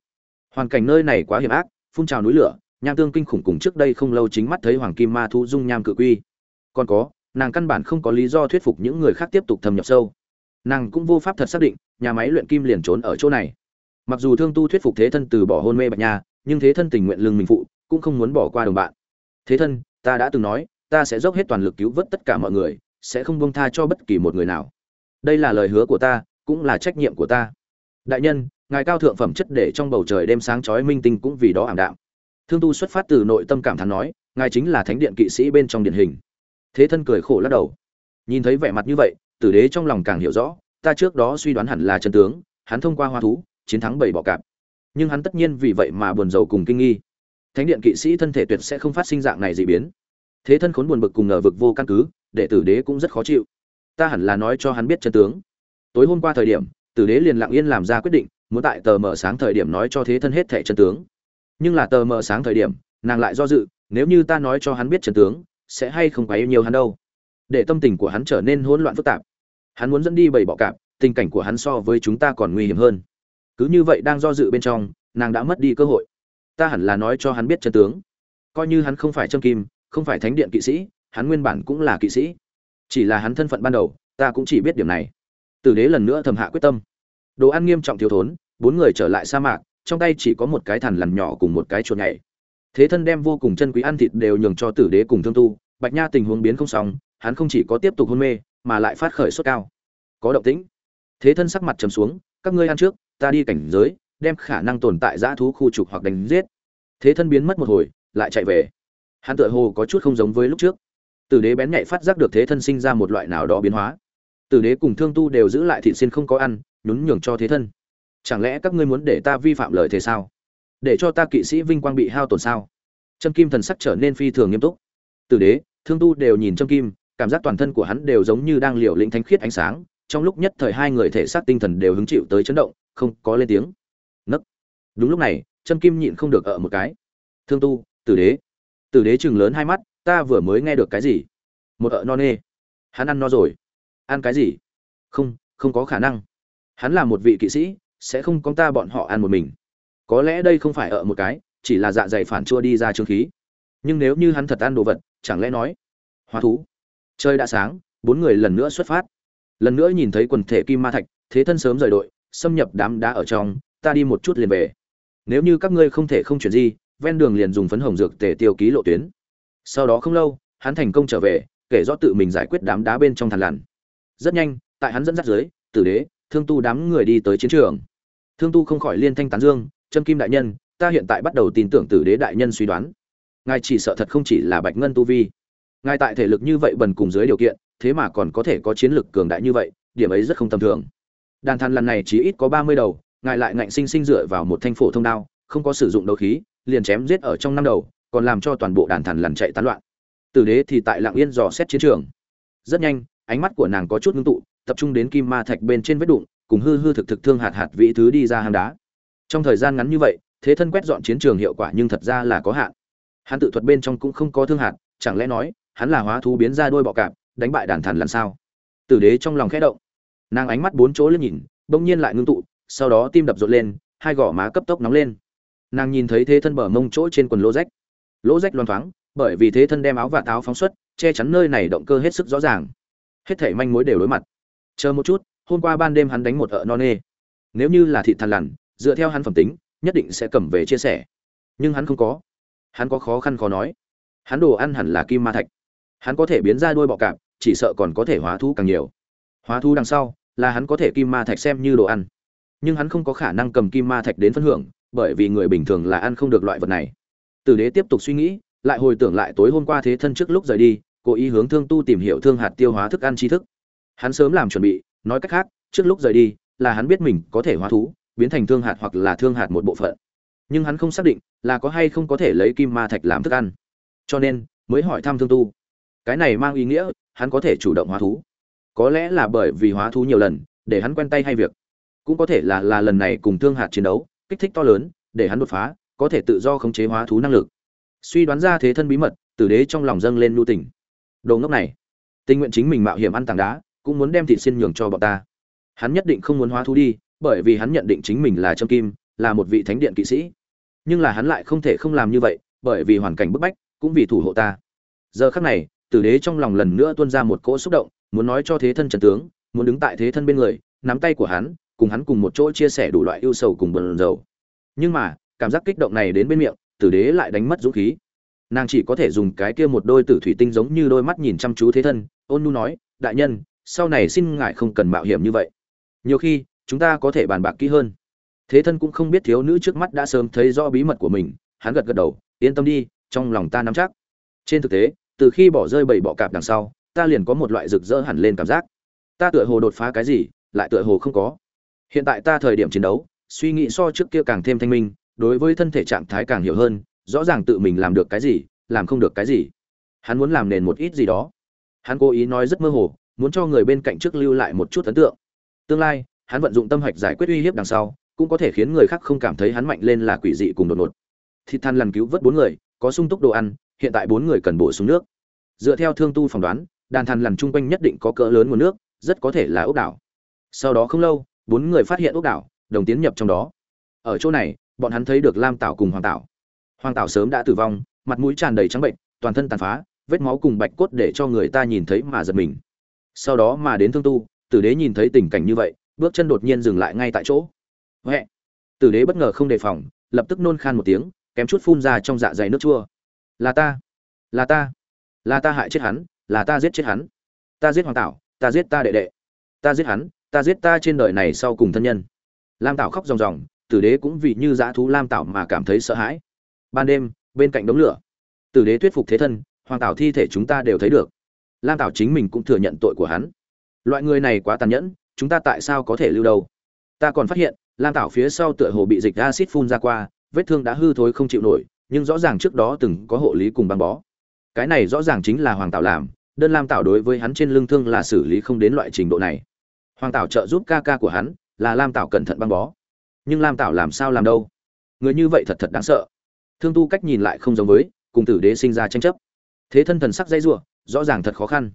Hoàn cảnh nơi này quá hiểm ác phun trào núi lửa, nham tương kinh khủng cùng trước đây không lâu chính mắt thấy hoàng kim ma thu dung nham cự quy. Còn có, nàng căn bản không có lý do thuyết phục những người khác tiếp tục thâm nhập sâu. Nàng cũng vô pháp thật xác định, nhà máy luyện kim liền trốn ở chỗ này. Mặc dù thương tu thuyết phục thế thân từ bỏ hôn mê bạch nha, nhưng thế thân tình nguyện lưng mình phụ, cũng không muốn bỏ qua đồng bạn. Thế thân, ta đã từng nói, ta sẽ dốc hết toàn lực cứu vớt tất cả mọi người, sẽ không buông tha cho bất kỳ một người nào. Đây là lời hứa của ta, cũng là trách nhiệm của ta. Đại nhân ngài cao thượng phẩm chất để trong bầu trời đêm sáng chói minh tinh cũng vì đó ảm đạm. Thương tu xuất phát từ nội tâm cảm thán nói, ngài chính là thánh điện kỵ sĩ bên trong điển hình. Thế thân cười khổ lắc đầu. Nhìn thấy vẻ mặt như vậy, tử đế trong lòng càng hiểu rõ, ta trước đó suy đoán hẳn là chân tướng, hắn thông qua hoa thú, chiến thắng bảy bọ cạp. Nhưng hắn tất nhiên vì vậy mà buồn rầu cùng kinh nghi. Thánh điện kỵ sĩ thân thể tuyệt sẽ không phát sinh dạng này dị biến. Thế thân khốn buồn bực cùng ngờ vực vô căn cứ đệ tử đế cũng rất khó chịu. Ta hẳn là nói cho hắn biết chân tướng. Tối hôm qua thời điểm tử đế liền lặng yên làm ra quyết định, muốn tại tờ mở sáng thời điểm nói cho thế thân hết thẻ chân tướng. Nhưng là tờ mở sáng thời điểm, nàng lại do dự, nếu như ta nói cho hắn biết chân tướng, sẽ hay không quá yêu nhiều hắn đâu? Để tâm tình của hắn trở nên hỗn loạn phức tạp. Hắn muốn dẫn đi bảy bọ cạp, tình cảnh của hắn so với chúng ta còn nguy hiểm hơn. Cứ như vậy đang do dự bên trong, nàng đã mất đi cơ hội. Ta hẳn là nói cho hắn biết chân tướng. Coi như hắn không phải trâm kim, không phải thánh điện kỵ sĩ, hắn nguyên bản cũng là kỵ sĩ. Chỉ là hắn thân phận ban đầu, ta cũng chỉ biết điểm này tử đế lần nữa thầm hạ quyết tâm. Đồ ăn nghiêm trọng thiếu thốn bốn người trở lại sa mạc trong tay chỉ có một cái thằn lằn nhỏ cùng một cái chuột nhảy. Thế thân đem vô cùng chân quý ăn thịt đều nhường cho tử đế cùng thương tu bạch nha tình huống biến không sóng, hắn không chỉ có tiếp tục hôn mê mà lại phát khởi sốt cao. Có động tĩnh. Thế thân sắc mặt trầm xuống các ngươi ăn trước ta đi cảnh giới đem khả năng tồn tại dã thú khu trục hoặc đánh giết. Thế thân biến mất một hồi lại chạy về. Hắn tựa hồ có chút không giống với lúc trước. Tử đế bén nhạy phát giác được thế thân sinh ra một loại nào đó biến hóa tử đế cùng thương tu đều giữ lại thịt xin không có ăn, nhún nhường cho thế thân. Chẳng lẽ các ngươi muốn để ta vi phạm lời thế sao? Để cho ta kỵ sĩ vinh quang bị hao tổn sao? Trâm kim thần sắc trở nên phi thường nghiêm túc. Tử đế, thương tu đều nhìn trâm kim, cảm giác toàn thân của hắn đều giống như đang liều lĩnh thánh khiết ánh sáng. Trong lúc nhất thời hai người thể xác tinh thần đều hứng chịu tới chấn động, không có lên tiếng. Nấc. Đúng lúc này trâm kim nhịn không được ở một cái. Thương tu, tử đế. Tử đế chừng lớn hai mắt, ta vừa mới nghe được cái gì? Một ợ no nê. Hắn ăn no rồi ăn cái gì? Không không có khả năng. Hắn là một vị kỵ sĩ sẽ không có ta bọn họ ăn một mình. Có lẽ đây không phải ở một cái chỉ là dạ dày phản chua đi ra trương khí. Nhưng nếu như hắn thật ăn đồ vật chẳng lẽ nói hóa thú. Chơi đã sáng bốn người lần nữa xuất phát. Lần nữa nhìn thấy quần thể kim ma thạch thế thân sớm rời đội xâm nhập đám đá ở trong ta đi một chút liền về. Nếu như các ngươi không thể không chuyển di, ven đường liền dùng phấn hồng dược tề tiêu ký lộ tuyến. Sau đó không lâu hắn thành công trở về kể do tự mình giải quyết đám đá bên trong thằn lằn rất nhanh, tại hắn dẫn dắt dưới, tử đế, thương tu đám người đi tới chiến trường. Thương tu không khỏi liên thanh tán dương, trâm kim đại nhân, ta hiện tại bắt đầu tin tưởng tử đế đại nhân suy đoán. Ngài chỉ sợ thật không chỉ là bạch ngân tu vi. Ngài tại thể lực như vậy bần cùng dưới điều kiện, thế mà còn có thể có chiến lực cường đại như vậy, điểm ấy rất không tầm thường. Đàn thằn lần này chỉ ít có ba mươi đầu, ngài lại ngạnh sinh sinh dựa vào một thanh phổ thông đao, không có sử dụng đấu khí, liền chém giết ở trong năm đầu, còn làm cho toàn bộ đàn thằn lần chạy tán loạn. Tử đế thì tại lạng yên dò xét chiến trường. Rất nhanh ánh mắt của nàng có chút ngưng tụ, tập trung đến kim ma thạch bên trên vết đụng, cùng hư hư thực thực thương hạt hạt vĩ thứ đi ra hang đá. Trong thời gian ngắn như vậy, thế thân quét dọn chiến trường hiệu quả nhưng thật ra là có hạn. Hắn tự thuật bên trong cũng không có thương hạt, chẳng lẽ nói, hắn là hóa thú biến ra đôi bọ cạp, đánh bại đàn thần làm sao? Tử đế trong lòng khẽ động. Nàng ánh mắt bốn chỗ lên nhìn, bỗng nhiên lại ngưng tụ, sau đó tim đập rộn lên, hai gò má cấp tốc nóng lên. Nàng nhìn thấy thế thân bờ mông chỗ trên quần lỗ rách. Lỗ rách loan thoáng, bởi vì thế thân đem áo và táo phóng xuất, che chắn nơi này động cơ hết sức rõ ràng hết thảy manh mối đều đối mặt. Chờ một chút, hôm qua ban đêm hắn đánh một ợ non nê. Nếu như là thịt thằn lằn, dựa theo hắn phẩm tính, nhất định sẽ cầm về chia sẻ. Nhưng hắn không có. Hắn có khó khăn khó nói. Hắn đồ ăn hẳn là kim ma thạch. Hắn có thể biến ra đuôi bọ cạp, chỉ sợ còn có thể hóa thú càng nhiều. Hóa thú đằng sau, là hắn có thể kim ma thạch xem như đồ ăn. Nhưng hắn không có khả năng cầm kim ma thạch đến phân hưởng, bởi vì người bình thường là ăn không được loại vật này. Tử đế tiếp tục suy nghĩ, lại hồi tưởng lại tối hôm qua thế thân trước lúc rời đi cố ý hướng thương tu tìm hiểu thương hạt tiêu hóa thức ăn tri thức. Hắn sớm làm chuẩn bị, nói cách khác, trước lúc rời đi, là hắn biết mình có thể hóa thú, biến thành thương hạt hoặc là thương hạt một bộ phận. Nhưng hắn không xác định là có hay không có thể lấy kim ma thạch làm thức ăn. Cho nên, mới hỏi thăm thương tu. Cái này mang ý nghĩa, hắn có thể chủ động hóa thú. Có lẽ là bởi vì hóa thú nhiều lần, để hắn quen tay hay việc. Cũng có thể là là lần này cùng thương hạt chiến đấu, kích thích to lớn, để hắn đột phá, có thể tự do khống chế hóa thú năng lực. Suy đoán ra thế thân bí mật, tử đế trong lòng dâng lên lưu tình đồ ngốc này. Tình nguyện chính mình mạo hiểm ăn tảng đá, cũng muốn đem thịt xin nhường cho bọn ta. Hắn nhất định không muốn hóa thú đi, bởi vì hắn nhận định chính mình là trâm kim, là một vị thánh điện kỵ sĩ. Nhưng là hắn lại không thể không làm như vậy, bởi vì hoàn cảnh bức bách, cũng vì thủ hộ ta. Giờ khắc này, tử đế trong lòng lần nữa tuôn ra một cỗ xúc động, muốn nói cho thế thân trần tướng, muốn đứng tại thế thân bên người, nắm tay của hắn, cùng hắn cùng một chỗ chia sẻ đủ loại ưu sầu cùng bần dầu nhưng mà, cảm giác kích động này đến bên miệng, tử đế lại đánh mất dũng khí nàng chỉ có thể dùng cái kia một đôi tử thủy tinh giống như đôi mắt nhìn chăm chú thế thân, ôn nu nói, đại nhân, sau này xin ngài không cần mạo hiểm như vậy. Nhiều khi, chúng ta có thể bàn bạc kỹ hơn. Thế thân cũng không biết thiếu nữ trước mắt đã sớm thấy rõ bí mật của mình, hắn gật gật đầu, yên tâm đi, trong lòng ta nắm chắc. Trên thực tế, từ khi bỏ rơi bảy bọ cạp đằng sau, ta liền có một loại rực rỡ hẳn lên cảm giác. Ta tựa hồ đột phá cái gì, lại tựa hồ không có. Hiện tại ta thời điểm chiến đấu, suy nghĩ so trước kia càng thêm thanh minh, đối với thân thể trạng thái càng hiểu hơn rõ ràng tự mình làm được cái gì, làm không được cái gì. Hắn muốn làm nền một ít gì đó. Hắn cố ý nói rất mơ hồ, muốn cho người bên cạnh trước lưu lại một chút ấn tượng. Tương lai, hắn vận dụng tâm hạch giải quyết uy hiếp đằng sau, cũng có thể khiến người khác không cảm thấy hắn mạnh lên là quỷ dị cùng đột ngột. Thịt than lằn cứu vớt bốn người, có sung túc đồ ăn, hiện tại bốn người cần bổ sung nước. Dựa theo thương tu phỏng đoán, đàn than lằn chung quanh nhất định có cỡ lớn nguồn nước, rất có thể là ốc đảo. Sau đó không lâu, bốn người phát hiện ốc đảo, đồng tiến nhập trong đó. Ở chỗ này, bọn hắn thấy được lam tảo cùng hoàng tảo hoàng tảo sớm đã tử vong, mặt mũi tràn đầy trắng bệnh, toàn thân tàn phá, vết máu cùng bạch cốt để cho người ta nhìn thấy mà giật mình. Sau đó mà đến thương tu, tử đế nhìn thấy tình cảnh như vậy, bước chân đột nhiên dừng lại ngay tại chỗ. Huệ! Tử đế bất ngờ không đề phòng, lập tức nôn khan một tiếng, kém chút phun ra trong dạ dày nước chua. Là ta! Là ta! Là ta hại chết hắn, là ta giết chết hắn. Ta giết hoàng tảo, ta giết ta đệ đệ. Ta giết hắn, ta giết ta trên đời này sau cùng thân nhân. Lam tảo khóc ròng ròng, tử đế cũng vì như dã thú lam tảo mà cảm thấy sợ hãi ban đêm, bên cạnh đống lửa. Tử đế thuyết phục thế thân, hoàng tảo thi thể chúng ta đều thấy được. Lam tảo chính mình cũng thừa nhận tội của hắn. Loại người này quá tàn nhẫn, chúng ta tại sao có thể lưu đâu? Ta còn phát hiện, lam tảo phía sau tựa hồ bị dịch acid phun ra qua, vết thương đã hư thối không chịu nổi, nhưng rõ ràng trước đó từng có hộ lý cùng băng bó. Cái này rõ ràng chính là hoàng tảo làm, đơn lam tảo đối với hắn trên lưng thương là xử lý không đến loại trình độ này. Hoàng tảo trợ giúp ca ca của hắn, là lam tảo cẩn thận băng bó. Nhưng lam tảo làm sao làm đâu? Người như vậy thật thật đáng sợ thương tu cách nhìn lại không giống với, cùng tử đế sinh ra tranh chấp. Thế thân thần sắc dây giụa rõ ràng thật khó khăn.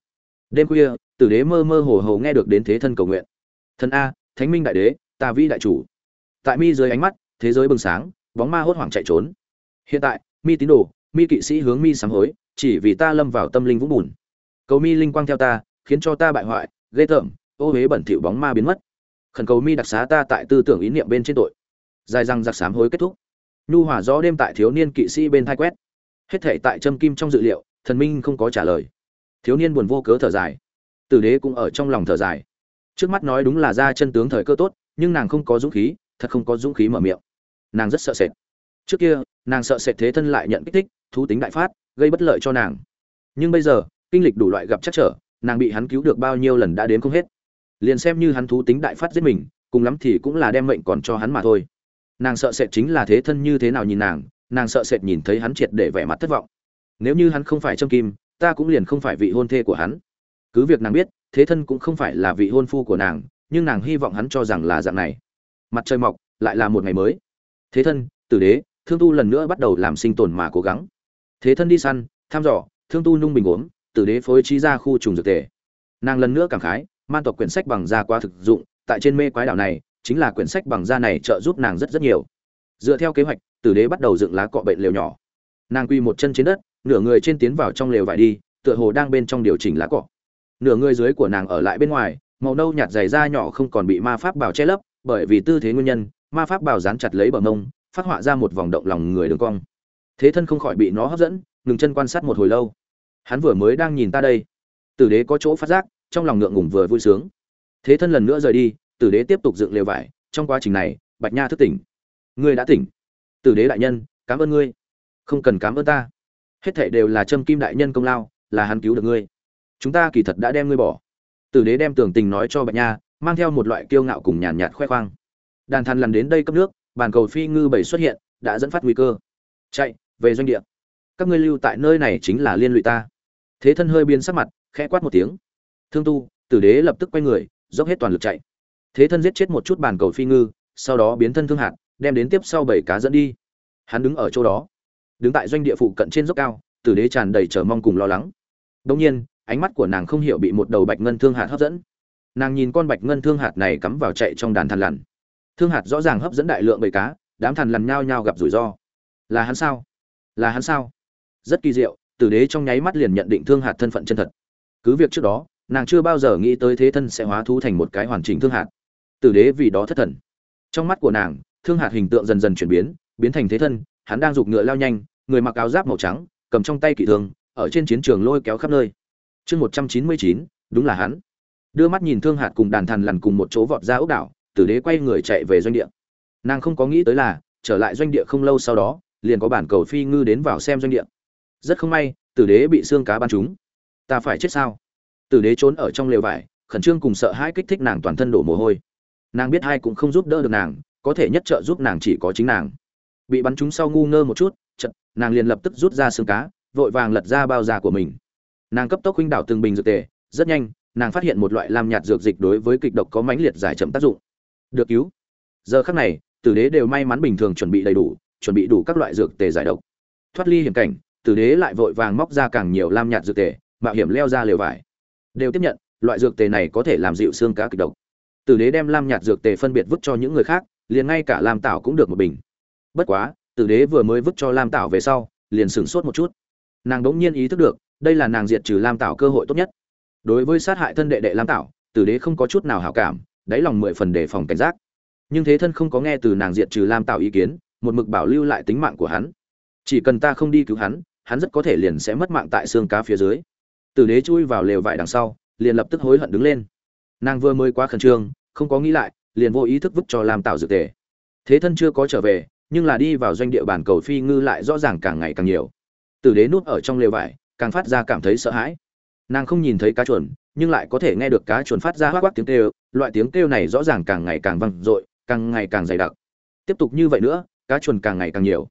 Đêm khuya, tử đế mơ mơ hồ hồ nghe được đến thế thân cầu nguyện. Thần a, thánh minh đại đế, ta vĩ đại chủ. Tại mi dưới ánh mắt, thế giới bừng sáng, bóng ma hốt hoảng chạy trốn. Hiện tại, mi tín đồ, mi kỵ sĩ hướng mi sám hối, chỉ vì ta lâm vào tâm linh vũng bùn. Cầu mi linh quang theo ta, khiến cho ta bại hoại, ghê tởm, ô huế bẩn thỉu bóng ma biến mất. Khẩn cầu mi đặc xá ta tại tư tưởng ý niệm bên trên tội. Dài răng giặc sám hối kết thúc nhu hỏa gió đêm tại thiếu niên kỵ sĩ bên thai quét. Hết thể tại châm kim trong dự liệu, thần minh không có trả lời. Thiếu niên buồn vô cớ thở dài. Tử đế cũng ở trong lòng thở dài. Trước mắt nói đúng là ra chân tướng thời cơ tốt, nhưng nàng không có dũng khí, thật không có dũng khí mở miệng. Nàng rất sợ sệt. Trước kia, nàng sợ sệt thế thân lại nhận kích thích, thú tính đại phát, gây bất lợi cho nàng. Nhưng bây giờ, kinh lịch đủ loại gặp chắc trở, nàng bị hắn cứu được bao nhiêu lần đã đến không hết. Liền xem như hắn thú tính đại phát giết mình, cùng lắm thì cũng là đem mệnh còn cho hắn mà thôi nàng sợ sệt chính là thế thân như thế nào nhìn nàng nàng sợ sệt nhìn thấy hắn triệt để vẻ mặt thất vọng. Nếu như hắn không phải trâm kim, ta cũng liền không phải vị hôn thê của hắn. Cứ việc nàng biết, thế thân cũng không phải là vị hôn phu của nàng, nhưng nàng hy vọng hắn cho rằng là dạng này. Mặt trời mọc, lại là một ngày mới. Thế thân, tử đế, thương tu lần nữa bắt đầu làm sinh tồn mà cố gắng. Thế thân đi săn, thăm dò, thương tu nung bình uống tử đế phối trí ra khu trùng dược tề nàng lần nữa cảm khái, man tộc quyển sách bằng da quá thực dụng, tại trên mê quái đảo này chính là quyển sách bằng da này trợ giúp nàng rất rất nhiều. Dựa theo kế hoạch, tử đế bắt đầu dựng lá cọ bệnh lều nhỏ. Nàng quy một chân trên đất, nửa người trên tiến vào trong lều vải đi, tựa hồ đang bên trong điều chỉnh lá cọ. Nửa người dưới của nàng ở lại bên ngoài, màu nâu nhạt dày da nhỏ không còn bị ma pháp bào che lấp, bởi vì tư thế nguyên nhân, ma pháp bào dán chặt lấy bờ mông, phát họa ra một vòng động lòng người đường cong. Thế thân không khỏi bị nó hấp dẫn, ngừng chân quan sát một hồi lâu. Hắn vừa mới đang nhìn ta đây. Tử đế có chỗ phát giác, trong lòng ngượng ngùng vừa vui sướng. Thế thân lần nữa rời đi tử đế tiếp tục dựng lều vải, trong quá trình này, bạch nha thức tỉnh. Ngươi đã tỉnh. Tử đế đại nhân, cảm ơn ngươi. Không cần cảm ơn ta. Hết thảy đều là trâm kim đại nhân công lao, là hắn cứu được ngươi. Chúng ta kỳ thật đã đem ngươi bỏ. Tử đế đem tưởng tình nói cho bạch nha, mang theo một loại kiêu ngạo cùng nhàn nhạt khoe khoang. Đàn thằn lằn đến đây cấp nước, bàn cầu phi ngư bảy xuất hiện, đã dẫn phát nguy cơ. Chạy, về doanh địa. Các ngươi lưu tại nơi này chính là liên lụy ta. Thế thân hơi biên sắc mặt, khẽ quát một tiếng. Thương tu, tử đế lập tức quay người, dốc hết toàn lực chạy thế thân giết chết một chút bàn cầu phi ngư, sau đó biến thân thương hạt, đem đến tiếp sau bảy cá dẫn đi. Hắn đứng ở chỗ đó, đứng tại doanh địa phụ cận trên dốc cao, tử đế tràn đầy chờ mong cùng lo lắng. Đông nhiên, ánh mắt của nàng không hiểu bị một đầu bạch ngân thương hạt hấp dẫn. Nàng nhìn con bạch ngân thương hạt này cắm vào chạy trong đàn thằn lằn. Thương hạt rõ ràng hấp dẫn đại lượng bầy cá, đám thằn lằn nhao nhao gặp rủi ro. Là hắn sao? Là hắn sao? Rất kỳ diệu, tử đế trong nháy mắt liền nhận định thương hạt thân phận chân thật. Cứ việc trước đó, nàng chưa bao giờ nghĩ tới thế thân sẽ hóa thú thành một cái hoàn chỉnh thương hạt tử đế vì đó thất thần. Trong mắt của nàng, thương hạt hình tượng dần dần chuyển biến biến thành thế thân, hắn đang giục ngựa lao nhanh, người mặc áo giáp màu trắng, cầm trong tay kỵ thương, ở trên chiến trường lôi kéo khắp nơi. Chương một trăm chín mươi chín, đúng là hắn. Đưa mắt nhìn thương hạt cùng đàn thằn lằn cùng một chỗ vọt ra ốc đảo, tử đế quay người chạy về doanh địa. Nàng không có nghĩ tới là, trở lại doanh địa không lâu sau đó, liền có bản cầu phi ngư đến vào xem doanh địa. Rất không may, tử đế bị xương cá bắn trúng. Ta phải chết sao? Tử đế trốn ở trong lều vải, khẩn trương cùng sợ hãi kích thích nàng toàn thân đổ mồ hôi nàng biết hai cũng không giúp đỡ được nàng, có thể nhất trợ giúp nàng chỉ có chính nàng. Bị bắn trúng sau ngu ngơ một chút chật nàng liền lập tức rút ra xương cá, vội vàng lật ra bao da của mình. Nàng cấp tốc huynh đảo từng bình dược tề, rất nhanh, nàng phát hiện một loại làm nhạt dược dịch đối với kịch độc có mãnh liệt giải chậm tác dụng. Được cứu. Giờ khắc này, tử đế đều may mắn bình thường chuẩn bị đầy đủ, chuẩn bị đủ các loại dược tề giải độc. Thoát ly hiểm cảnh, tử đế lại vội vàng móc ra càng nhiều lam nhạt dược tề, mạo hiểm leo ra lều vải. Đều tiếp nhận, loại dược tề này có thể làm dịu xương cá kịch độc tử đế đem lam nhạt dược tề phân biệt vứt cho những người khác, liền ngay cả lam tảo cũng được một bình. Bất quá, tử đế vừa mới vứt cho lam tảo về sau, liền sửng sốt một chút. Nàng đống nhiên ý thức được, đây là nàng diệt trừ lam tảo cơ hội tốt nhất. Đối với sát hại thân đệ đệ lam tảo, tử đế không có chút nào hảo cảm, đáy lòng mười phần đề phòng cảnh giác. Nhưng thế thân không có nghe từ nàng diệt trừ lam tảo ý kiến, một mực bảo lưu lại tính mạng của hắn. Chỉ cần ta không đi cứu hắn hắn rất có thể liền sẽ mất mạng tại xương cá phía dưới. Tử đế chui vào lều vải đằng sau, liền lập tức hối hận đứng lên nàng vừa mới quá khẩn trương, không có nghĩ lại, liền vô ý thức vứt cho lam tạo dược tề. Thế thân chưa có trở về, nhưng là đi vào doanh địa bàn cầu phi ngư lại rõ ràng càng ngày càng nhiều. Tử đế núp ở trong lều vải, càng phát ra cảm thấy sợ hãi. Nàng không nhìn thấy cá chuồn, nhưng lại có thể nghe được cá chuồn phát ra hoác hoác tiếng kêu, loại tiếng kêu này rõ ràng càng ngày càng vang dội, càng ngày càng dày đặc. Tiếp tục như vậy nữa, cá chuồn càng ngày càng nhiều.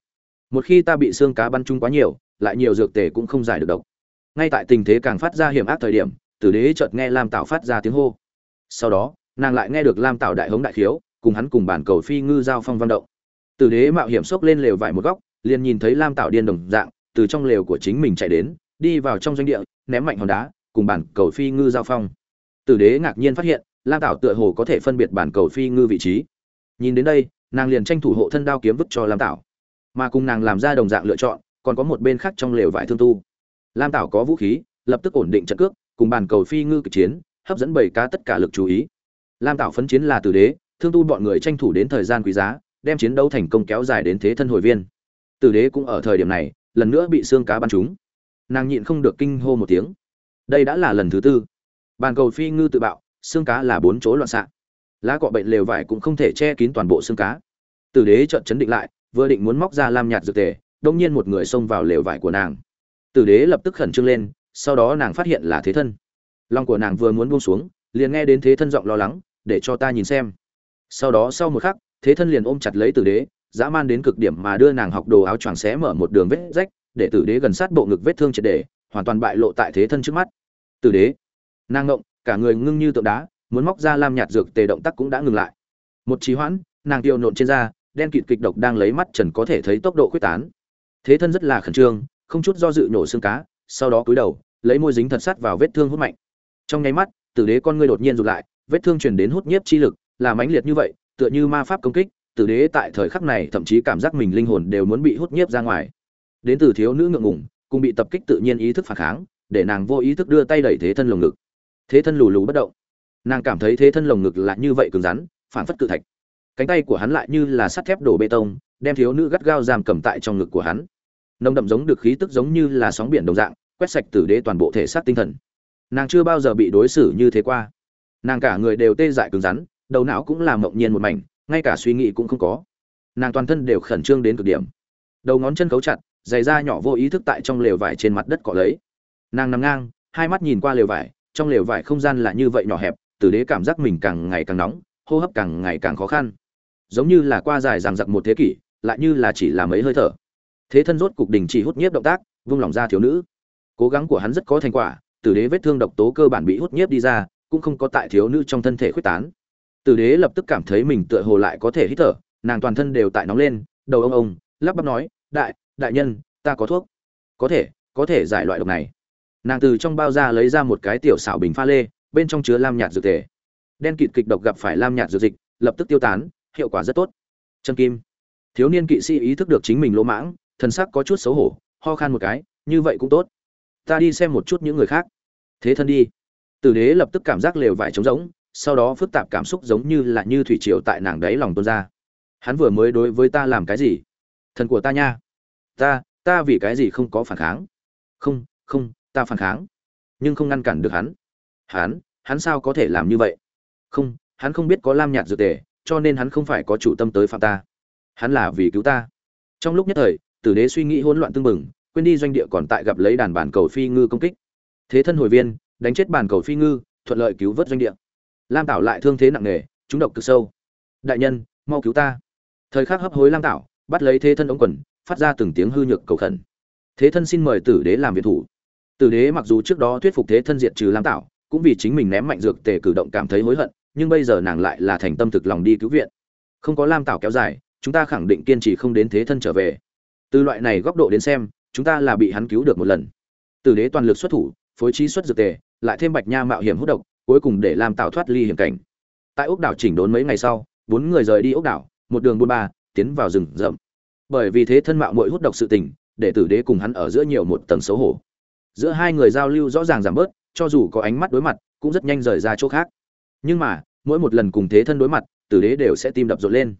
Một khi ta bị xương cá bắn chung quá nhiều, lại nhiều dược tề cũng không giải được độc. Ngay tại tình thế càng phát ra hiểm ác thời điểm, tử đế chợt nghe lam tạo phát ra tiếng hô sau đó, nàng lại nghe được lam tạo đại hống đại khiếu, cùng hắn cùng bản cầu phi ngư giao phong văn động. Tử đế mạo hiểm xốc lên lều vải một góc, liền nhìn thấy lam tạo điên đồng dạng, từ trong lều của chính mình chạy đến, đi vào trong doanh địa, ném mạnh hòn đá, cùng bản cầu phi ngư giao phong. Tử đế ngạc nhiên phát hiện, lam tạo tựa hồ có thể phân biệt bản cầu phi ngư vị trí. Nhìn đến đây, nàng liền tranh thủ hộ thân đao kiếm vứt cho lam tạo mà cùng nàng làm ra đồng dạng lựa chọn, còn có một bên khác trong lều vải thương tu. Lam tạo có vũ khí, lập tức ổn định trận cước, cùng bàn cầu phi ngư kịch chiến hấp dẫn bảy cá tất cả lực chú ý. Lam tạo phấn chiến là tử đế, thương tu bọn người tranh thủ đến thời gian quý giá, đem chiến đấu thành công kéo dài đến thế thân hồi viên. Tử đế cũng ở thời điểm này, lần nữa bị xương cá bắn trúng. Nàng nhịn không được kinh hô một tiếng. Đây đã là lần thứ tư. Bàn cầu phi ngư tự bạo, xương cá là bốn chỗ loạn xạ. Lá cọ bệnh lều vải cũng không thể che kín toàn bộ xương cá. Tử đế chợt chấn định lại, vừa định muốn móc ra lam nhạt dược tề đông nhiên một người xông vào lều vải của nàng. Tử đế lập tức khẩn trương lên, sau đó nàng phát hiện là thế thân lòng của nàng vừa muốn buông xuống, liền nghe đến thế thân giọng lo lắng, để cho ta nhìn xem. Sau đó sau một khắc, thế thân liền ôm chặt lấy tử đế, dã man đến cực điểm mà đưa nàng học đồ áo choàng xé mở một đường vết rách, để tử đế gần sát bộ ngực vết thương triệt để, hoàn toàn bại lộ tại thế thân trước mắt. Tử đế. Nàng ngộng, cả người ngưng như tượng đá, muốn móc ra lam nhạt dược tề động tác cũng đã ngừng lại. Một trí hoãn, nàng tiêu nộn trên da, đen kịt kịch độc đang lấy mắt trần có thể thấy tốc độ quyết tán. Thế thân rất là khẩn trương, không chút do dự nhổ xương cá, sau đó cúi đầu, lấy môi dính thật sát vào vết thương hút mạnh trong nháy mắt, tử đế con ngươi đột nhiên rụt lại, vết thương truyền đến hút nhiếp chi lực, là mãnh liệt như vậy, tựa như ma pháp công kích, tử đế tại thời khắc này thậm chí cảm giác mình linh hồn đều muốn bị hút nhiếp ra ngoài. Đến từ thiếu nữ ngượng ngùng, cùng bị tập kích tự nhiên ý thức phản kháng, để nàng vô ý thức đưa tay đẩy thế thân lồng ngực. Thế thân lù lù bất động. Nàng cảm thấy thế thân lồng ngực lại như vậy cứng rắn, phản phất cự thạch. Cánh tay của hắn lại như là sắt thép đổ bê tông, đem thiếu nữ gắt gao giam cầm tại trong ngực của hắn. Nồng đậm giống được khí tức giống như là sóng biển đồng dạng, quét sạch tử đế toàn bộ thể xác tinh thần nàng chưa bao giờ bị đối xử như thế qua. Nàng cả người đều tê dại cứng rắn, đầu não cũng làm mộng nhiên một mảnh, ngay cả suy nghĩ cũng không có. Nàng toàn thân đều khẩn trương đến cực điểm. Đầu ngón chân cấu chặt, giày da nhỏ vô ý thức tại trong lều vải trên mặt đất cọ lấy. Nàng nằm ngang, hai mắt nhìn qua lều vải, trong lều vải không gian là như vậy nhỏ hẹp, tử đế cảm giác mình càng ngày càng nóng, hô hấp càng ngày càng khó khăn. Giống như là qua dài ràng giặc một thế kỷ, lại như là chỉ là mấy hơi thở. Thế thân rốt cục đình chỉ hút nhiếp động tác, vung lòng ra thiếu nữ. Cố gắng của hắn rất có thành quả tử đế vết thương độc tố cơ bản bị hút nhiếp đi ra, cũng không có tại thiếu nữ trong thân thể khuếch tán. Tử đế lập tức cảm thấy mình tựa hồ lại có thể hít thở, nàng toàn thân đều tại nóng lên, đầu ông ông, lắp bắp nói, đại đại nhân, ta có thuốc. Có thể có thể giải loại độc này. Nàng từ trong bao ra lấy ra một cái tiểu xảo bình pha lê, bên trong chứa lam nhạt dược thể. Đen kịt kịch độc gặp phải lam nhạt dược dịch, lập tức tiêu tán, hiệu quả rất tốt. Trâm kim. Thiếu niên kỵ sĩ ý thức được chính mình lỗ mãng, thần sắc có chút xấu hổ, ho khan một cái, như vậy cũng tốt ta đi xem một chút những người khác. Thế thân đi. Tử đế lập tức cảm giác lều vải trống rỗng, sau đó phức tạp cảm xúc giống như là như thủy triều tại nàng đáy lòng tuôn ra. Hắn vừa mới đối với ta làm cái gì? Thần của ta nha. Ta ta vì cái gì không có phản kháng? Không không, ta phản kháng. Nhưng không ngăn cản được hắn. Hắn hắn sao có thể làm như vậy? Không, hắn không biết có lam nhạt dược tề, cho nên hắn không phải có chủ tâm tới phạm ta. Hắn là vì cứu ta. Trong lúc nhất thời, tử đế suy nghĩ hỗn loạn tương mừng quên đi doanh địa còn tại gặp lấy đàn bản cầu phi ngư công kích. Thế thân hồi viên, đánh chết bản cầu phi ngư, thuận lợi cứu vớt doanh địa. Lam tảo lại thương thế nặng nề, chúng độc cực sâu. Đại nhân, mau cứu ta. Thời khắc hấp hối lam tảo, bắt lấy thế thân ống quần, phát ra từng tiếng hư nhược cầu khẩn. Thế thân xin mời tử đế làm viện thủ. Tử đế mặc dù trước đó thuyết phục thế thân diệt trừ lam tảo, cũng vì chính mình ném mạnh dược tề cử động cảm thấy hối hận, nhưng bây giờ nàng lại là thành tâm thực lòng đi cứu viện. Không có lam tảo kéo dài, chúng ta khẳng định kiên trì không đến thế thân trở về. Từ loại này góc độ đến xem chúng ta là bị hắn cứu được một lần. Tử đế toàn lực xuất thủ, phối trí xuất dược tề, lại thêm bạch nha mạo hiểm hút độc, cuối cùng để lam tạo thoát ly hiểm cảnh. Tại ốc đảo chỉnh đốn mấy ngày sau, bốn người rời đi ốc đảo, một đường buôn ba, tiến vào rừng rậm. Bởi vì thế thân mạo muội hút độc sự tình, để tử đế cùng hắn ở giữa nhiều một tầng xấu hổ. Giữa hai người giao lưu rõ ràng giảm bớt, cho dù có ánh mắt đối mặt, cũng rất nhanh rời ra chỗ khác. Nhưng mà, mỗi một lần cùng thế thân đối mặt, tử đế đều sẽ tim đập rộn lên.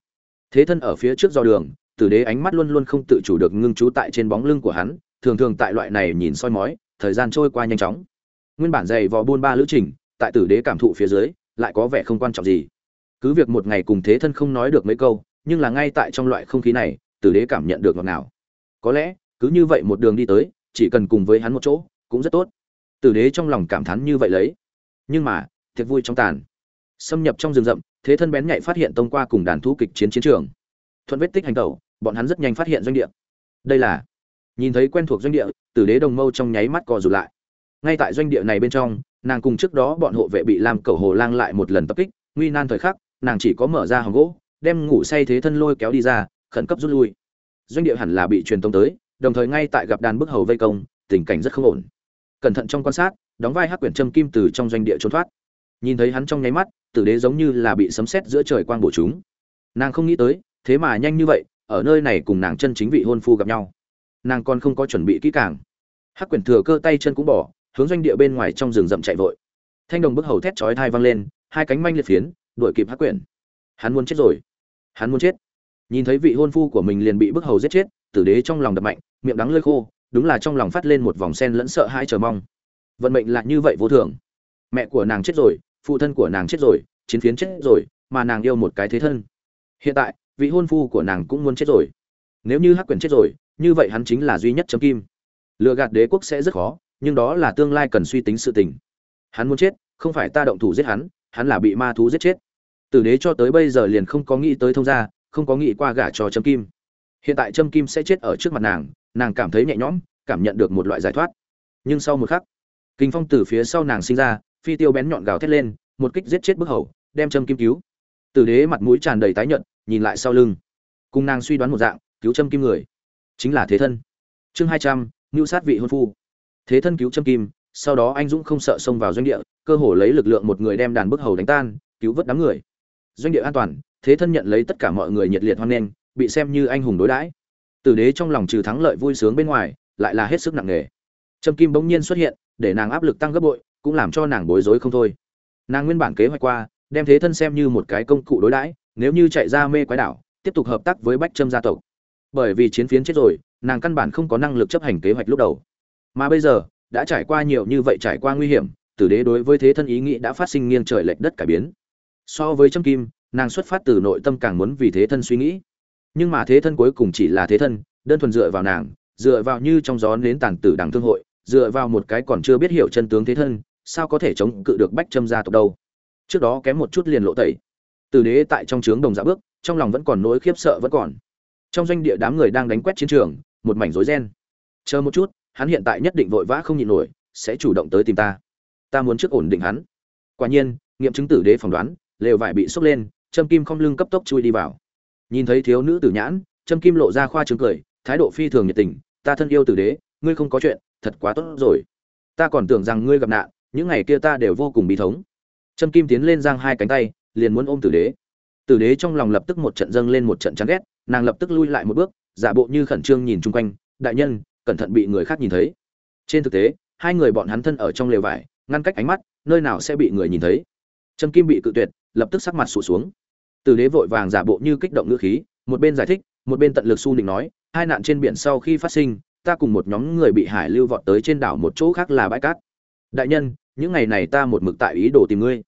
Thế thân ở phía trước do đường tử đế ánh mắt luôn luôn không tự chủ được ngưng trú tại trên bóng lưng của hắn, thường thường tại loại này nhìn soi mói, thời gian trôi qua nhanh chóng. Nguyên bản dày vò buôn ba lữ trình, tại tử đế cảm thụ phía dưới, lại có vẻ không quan trọng gì. Cứ việc một ngày cùng thế thân không nói được mấy câu, nhưng là ngay tại trong loại không khí này, tử đế cảm nhận được ngọt ngào. có lẽ, cứ như vậy một đường đi tới, chỉ cần cùng với hắn một chỗ, cũng rất tốt. Tử đế trong lòng cảm thán như vậy lấy. Nhưng mà, thiệt vui trong tàn. Xâm nhập trong rừng rậm, thế thân bén nhạy phát hiện tông qua cùng đàn thú kịch chiến chiến trường thuận vết tích hành tẩu, bọn hắn rất nhanh phát hiện doanh địa. Đây là, nhìn thấy quen thuộc doanh địa, tử đế đồng mâu trong nháy mắt co rụt lại. Ngay tại doanh địa này bên trong, nàng cùng trước đó bọn hộ vệ bị làm cầu hồ lang lại một lần tập kích, nguy nan thời khắc, nàng chỉ có mở ra hòm gỗ, đem ngủ say thế thân lôi kéo đi ra, khẩn cấp rút lui. Doanh địa hẳn là bị truyền tống tới, đồng thời ngay tại gặp đàn bức hầu vây công, tình cảnh rất không ổn. Cẩn thận trong quan sát, đóng vai hắc quyển châm kim từ trong doanh địa trốn thoát. Nhìn thấy hắn trong nháy mắt, tử đế giống như là bị sấm sét giữa trời quang bổ chúng. Nàng không nghĩ tới thế mà nhanh như vậy, ở nơi này cùng nàng chân chính vị hôn phu gặp nhau. Nàng còn không có chuẩn bị kỹ càng. Hắc quyển thừa cơ tay chân cũng bỏ, hướng doanh địa bên ngoài trong rừng rậm chạy vội. Thanh đồng bức hầu thét chói thai vang lên, hai cánh manh liệt phiến, đuổi kịp hắc quyển. Hắn muốn chết rồi. Hắn muốn chết. Nhìn thấy vị hôn phu của mình liền bị bức hầu giết chết, tử đế trong lòng đập mạnh, miệng đắng lơi khô, đúng là trong lòng phát lên một vòng sen lẫn sợ hai chờ mong. Vận mệnh là như vậy vô thường. Mẹ của nàng chết rồi, phụ thân của nàng chết rồi, chiến phiến chết rồi, mà nàng yêu một cái thế thân. Hiện tại vị hôn phu của nàng cũng muốn chết rồi. Nếu như hắc quyền chết rồi, như vậy hắn chính là duy nhất chấm kim. Lừa gạt đế quốc sẽ rất khó, nhưng đó là tương lai cần suy tính sự tình. Hắn muốn chết, không phải ta động thủ giết hắn hắn là bị ma thú giết chết. Tử đế cho tới bây giờ liền không có nghĩ tới thông gia, không có nghĩ qua gả cho chấm kim. Hiện tại châm kim sẽ chết ở trước mặt nàng nàng cảm thấy nhẹ nhõm, cảm nhận được một loại giải thoát. Nhưng sau một khắc, kinh phong từ phía sau nàng sinh ra, phi tiêu bén nhọn gào thét lên, một kích giết chết bức hầu, đem châm kim cứu. Tử đế mặt mũi tràn đầy tái nhợt nhìn lại sau lưng. Cung nàng suy đoán một dạng, cứu châm kim người. Chính là thế thân. Chương hai trăm, ngưu sát vị hôn phu. Thế thân cứu châm kim, sau đó anh dũng không sợ xông vào doanh địa, cơ hồ lấy lực lượng một người đem đàn bức hầu đánh tan, cứu vớt đám người. Doanh địa an toàn, thế thân nhận lấy tất cả mọi người nhiệt liệt hoan nghênh, bị xem như anh hùng đối đãi. Tử đế trong lòng trừ thắng lợi vui sướng bên ngoài, lại là hết sức nặng nề. Trâm kim bỗng nhiên xuất hiện, để nàng áp lực tăng gấp bội, cũng làm cho nàng bối rối không thôi. Nàng nguyên bản kế hoạch qua, đem thế thân xem như một cái công cụ đối đãi nếu như chạy ra mê quái đảo, tiếp tục hợp tác với bách trâm gia tộc. Bởi vì chiến phiến chết rồi, nàng căn bản không có năng lực chấp hành kế hoạch lúc đầu. Mà bây giờ, đã trải qua nhiều như vậy trải qua nguy hiểm, tử đế đối với thế thân ý nghĩ đã phát sinh nghiêng trời lệch đất cải biến. So với trâm kim, nàng xuất phát từ nội tâm càng muốn vì thế thân suy nghĩ. Nhưng mà thế thân cuối cùng chỉ là thế thân, đơn thuần dựa vào nàng, dựa vào như trong gió nến tàn tử đảng thương hội, dựa vào một cái còn chưa biết hiểu chân tướng thế thân, sao có thể chống cự được bách trâm gia tộc đâu? Trước đó kém một chút liền lộ tẩy từ đế tại trong trướng đồng dạ bước, trong lòng vẫn còn nỗi khiếp sợ vẫn còn. Trong doanh địa đám người đang đánh quét chiến trường, một mảnh rối ren. Chờ một chút, hắn hiện tại nhất định vội vã không nhịn nổi, sẽ chủ động tới tìm ta. Ta muốn trước ổn định hắn. Quả nhiên, nghiệm chứng tử đế phỏng đoán, lều vải bị xốc lên, châm kim không lưng cấp tốc chui đi vào. Nhìn thấy thiếu nữ tử nhãn, châm kim lộ ra khoa trương cười, thái độ phi thường nhiệt tình, ta thân yêu tử đế, ngươi không có chuyện, thật quá tốt rồi. Ta còn tưởng rằng ngươi gặp nạn, những ngày kia ta đều vô cùng bi thống. Châm kim tiến lên giang hai cánh tay liền muốn ôm tử đế. Tử đế trong lòng lập tức một trận dâng lên một trận chán ghét, nàng lập tức lui lại một bước, giả bộ như khẩn trương nhìn chung quanh, đại nhân, cẩn thận bị người khác nhìn thấy. Trên thực tế, hai người bọn hắn thân ở trong lều vải, ngăn cách ánh mắt, nơi nào sẽ bị người nhìn thấy. Trâm kim bị cự tuyệt, lập tức sắc mặt sụt xuống. Tử đế vội vàng giả bộ như kích động ngữ khí, một bên giải thích, một bên tận lực su định nói, hai nạn trên biển sau khi phát sinh, ta cùng một nhóm người bị hải lưu vọt tới trên đảo một chỗ khác là bãi cát. Đại nhân, những ngày này ta một mực tại ý đồ tìm ngươi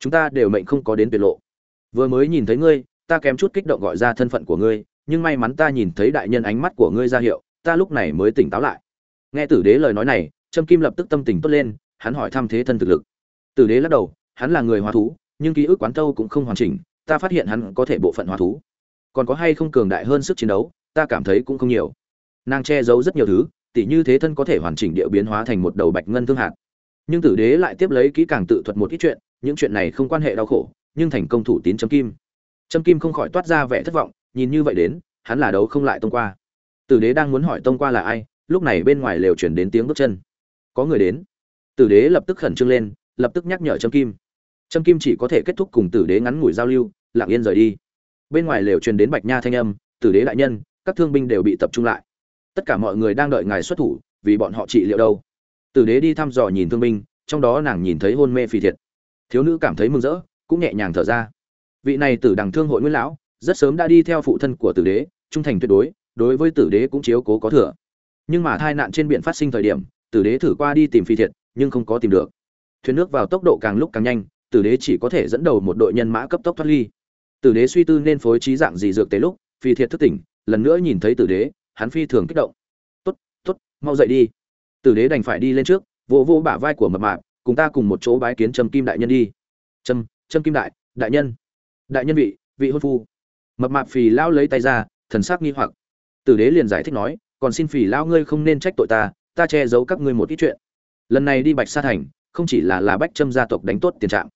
chúng ta đều mệnh không có đến tuyệt lộ. Vừa mới nhìn thấy ngươi, ta kém chút kích động gọi ra thân phận của ngươi, nhưng may mắn ta nhìn thấy đại nhân ánh mắt của ngươi ra hiệu, ta lúc này mới tỉnh táo lại. Nghe tử đế lời nói này, trâm kim lập tức tâm tình tốt lên, hắn hỏi thăm thế thân thực lực. Tử đế lắc đầu, hắn là người hóa thú, nhưng ký ức quán thâu cũng không hoàn chỉnh, ta phát hiện hắn có thể bộ phận hóa thú. Còn có hay không cường đại hơn sức chiến đấu, ta cảm thấy cũng không nhiều. Nàng che giấu rất nhiều thứ, tỉ như thế thân có thể hoàn chỉnh địa biến hóa thành một đầu bạch ngân thương hạt. Nhưng tử đế lại tiếp lấy kỹ càng tự thuật một ít chuyện những chuyện này không quan hệ đau khổ, nhưng thành công thủ tín chấm kim. Chấm kim không khỏi toát ra vẻ thất vọng, nhìn như vậy đến, hắn là đấu không lại tông qua. Tử đế đang muốn hỏi tông qua là ai, lúc này bên ngoài lều chuyển đến tiếng bước chân. Có người đến. Tử đế lập tức khẩn trương lên, lập tức nhắc nhở Trâm kim. Trâm kim chỉ có thể kết thúc cùng tử đế ngắn ngủi giao lưu, lặng yên rời đi. Bên ngoài lều truyền đến bạch nha thanh âm, tử đế đại nhân, các thương binh đều bị tập trung lại. Tất cả mọi người đang đợi ngài xuất thủ, vì bọn họ trị liệu đâu. Tử đế đi thăm dò nhìn thương binh, trong đó nàng nhìn thấy hôn mê phi thiệt thiếu nữ cảm thấy mừng rỡ, cũng nhẹ nhàng thở ra. Vị này tử đằng thương hội nguyên lão, rất sớm đã đi theo phụ thân của tử đế, trung thành tuyệt đối đối với tử đế cũng chiếu cố có thừa. Nhưng mà tai nạn trên biển phát sinh thời điểm, tử đế thử qua đi tìm phi thiệt, nhưng không có tìm được. Thuyền nước vào tốc độ càng lúc càng nhanh, tử đế chỉ có thể dẫn đầu một đội nhân mã cấp tốc thoát ly. Tử đế suy tư nên phối trí dạng gì dược tế lúc, phi thiệt thức tỉnh, lần nữa nhìn thấy tử đế, hắn phi thường kích động. Tốt tốt, mau dậy đi. Tử đế đành phải đi lên trước, vỗ vỗ bả vai của mập mạp cùng ta cùng một chỗ bái kiến trâm kim đại nhân đi. Trâm trâm kim đại đại nhân. Đại nhân vị vị hôn phu. Mập mạp phì lao lấy tay ra, thần sắc nghi hoặc. Tử đế liền giải thích nói, còn xin phì lao ngươi không nên trách tội ta ta che giấu các ngươi một ít chuyện. Lần này đi bạch sa thành, không chỉ là là bách trâm gia tộc đánh tốt tiền trạng.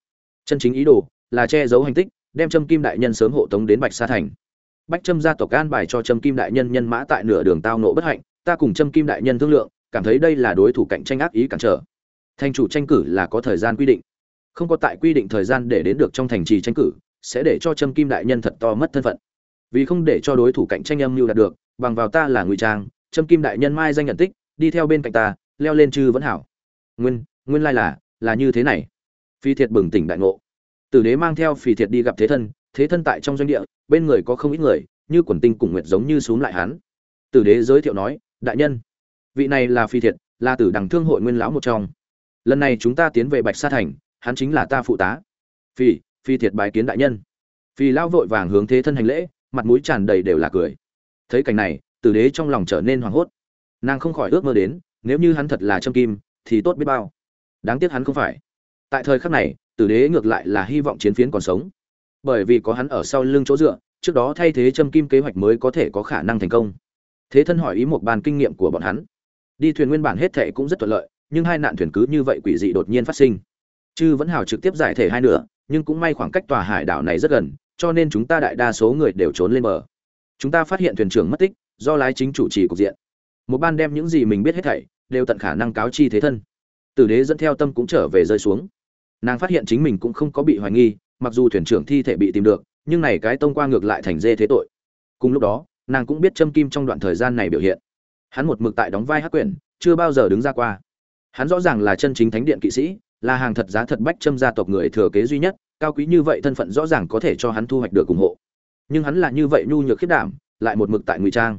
Chân chính ý đồ là che giấu hành tích, đem trâm kim đại nhân sớm hộ tống đến bạch sa thành. Bách trâm gia tộc an bài cho trâm kim đại nhân nhân mã tại nửa đường tao nộ bất hạnh, ta cùng trâm kim đại nhân thương lượng, cảm thấy đây là đối thủ cạnh tranh ác ý cản trở thành chủ tranh cử là có thời gian quy định. Không có tại quy định thời gian để đến được trong thành trì tranh cử, sẽ để cho trâm kim đại nhân thật to mất thân phận. Vì không để cho đối thủ cạnh tranh âm mưu đạt được, bằng vào ta là ngụy trang, trâm kim đại nhân mai danh nhận tích, đi theo bên cạnh ta, leo lên chư vẫn hảo. Nguyên nguyên lai là là như thế này. Phi thiệt bừng tỉnh đại ngộ. Tử đế mang theo phi thiệt đi gặp thế thân thế thân tại trong doanh địa, bên người có không ít người, như quần tinh cùng nguyệt giống như xuống lại hắn. Tử đế giới thiệu nói, đại nhân, vị này là phi thiệt, là tử đằng thương hội nguyên lão một trong lần này chúng ta tiến về bạch sa thành, hắn chính là ta phụ tá. Phi phi thiệt bài kiến đại nhân. Phi lão vội vàng hướng thế thân hành lễ, mặt mũi tràn đầy đều là cười. Thấy cảnh này, tử đế trong lòng trở nên hoảng hốt. Nàng không khỏi ước mơ đến, nếu như hắn thật là trâm kim, thì tốt biết bao. Đáng tiếc hắn không phải. Tại thời khắc này, tử đế ngược lại là hy vọng chiến phiến còn sống. Bởi vì có hắn ở sau lưng chỗ dựa, trước đó thay thế trâm kim kế hoạch mới có thể có khả năng thành công. Thế thân hỏi ý một bàn kinh nghiệm của bọn hắn. Đi thuyền nguyên bản hết thệ cũng rất thuận lợi nhưng hai nạn thuyền cứ như vậy quỷ dị đột nhiên phát sinh. Chư vẫn hào trực tiếp giải thể hai nửa, nhưng cũng may khoảng cách tòa hải đảo này rất gần, cho nên chúng ta đại đa số người đều trốn lên bờ. Chúng ta phát hiện thuyền trưởng mất tích, do lái chính chủ trì cục diện. Một ban đem những gì mình biết hết thảy, đều tận khả năng cáo chi thế thân. Tử đế dẫn theo tâm cũng trở về rơi xuống. Nàng phát hiện chính mình cũng không có bị hoài nghi, mặc dù thuyền trưởng thi thể bị tìm được, nhưng này cái tông qua ngược lại thành dê thế tội. Cùng lúc đó, nàng cũng biết châm kim trong đoạn thời gian này biểu hiện. Hắn một mực tại đóng vai hắc quyển, chưa bao giờ đứng ra qua hắn rõ ràng là chân chính thánh điện kỵ sĩ, là hàng thật giá thật bách châm gia tộc người thừa kế duy nhất, cao quý như vậy thân phận rõ ràng có thể cho hắn thu hoạch được ủng hộ. Nhưng hắn là như vậy nhu nhược khiết đảm, lại một mực tại ngụy trang.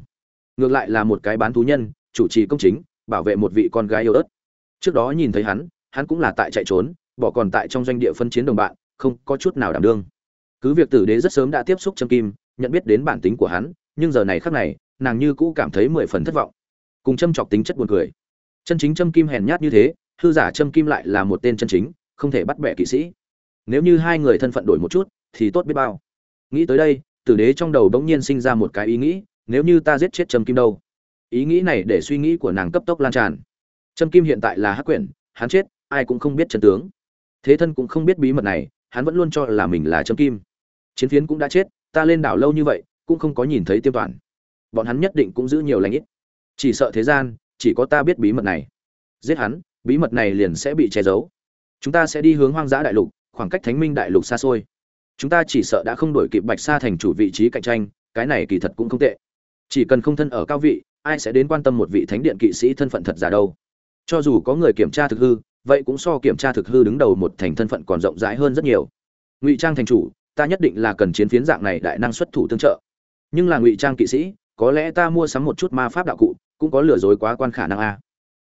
Ngược lại là một cái bán thú nhân, chủ trì công chính, bảo vệ một vị con gái yêu ớt. Trước đó nhìn thấy hắn hắn cũng là tại chạy trốn, bỏ còn tại trong doanh địa phân chiến đồng bạn, không có chút nào đảm đương. Cứ việc tử đế rất sớm đã tiếp xúc châm kim, nhận biết đến bản tính của hắn, nhưng giờ này khác này, nàng như cũ cảm thấy mười phần thất vọng. Cùng châm chọc tính chất buồn cười chân chính châm kim hèn nhát như thế, hư giả châm kim lại là một tên chân chính, không thể bắt bẻ kỵ sĩ. Nếu như hai người thân phận đổi một chút, thì tốt biết bao. Nghĩ tới đây, tử đế trong đầu bỗng nhiên sinh ra một cái ý nghĩ, nếu như ta giết chết trâm kim đâu? Ý nghĩ này để suy nghĩ của nàng cấp tốc lan tràn. Trâm kim hiện tại là hắc quyển, hắn chết, ai cũng không biết chân tướng. Thế thân cũng không biết bí mật này, hắn vẫn luôn cho là mình là trâm kim. Chiến phiến cũng đã chết, ta lên đảo lâu như vậy, cũng không có nhìn thấy tiêm toàn. Bọn hắn nhất định cũng giữ nhiều lãnh ít. Chỉ sợ thế gian chỉ có ta biết bí mật này. Giết hắn, bí mật này liền sẽ bị che giấu. Chúng ta sẽ đi hướng hoang dã đại lục, khoảng cách thánh minh đại lục xa xôi. Chúng ta chỉ sợ đã không đổi kịp bạch sa thành chủ vị trí cạnh tranh, cái này kỳ thật cũng không tệ. Chỉ cần không thân ở cao vị, ai sẽ đến quan tâm một vị thánh điện kỵ sĩ thân phận thật giả đâu? Cho dù có người kiểm tra thực hư, vậy cũng so kiểm tra thực hư đứng đầu một thành thân phận còn rộng rãi hơn rất nhiều. Ngụy trang thành chủ, ta nhất định là cần chiến phiến dạng này đại năng xuất thủ tương trợ. Nhưng là ngụy trang kỵ sĩ, có lẽ ta mua sắm một chút ma pháp đạo cụ cũng có lừa dối quá quan khả năng a.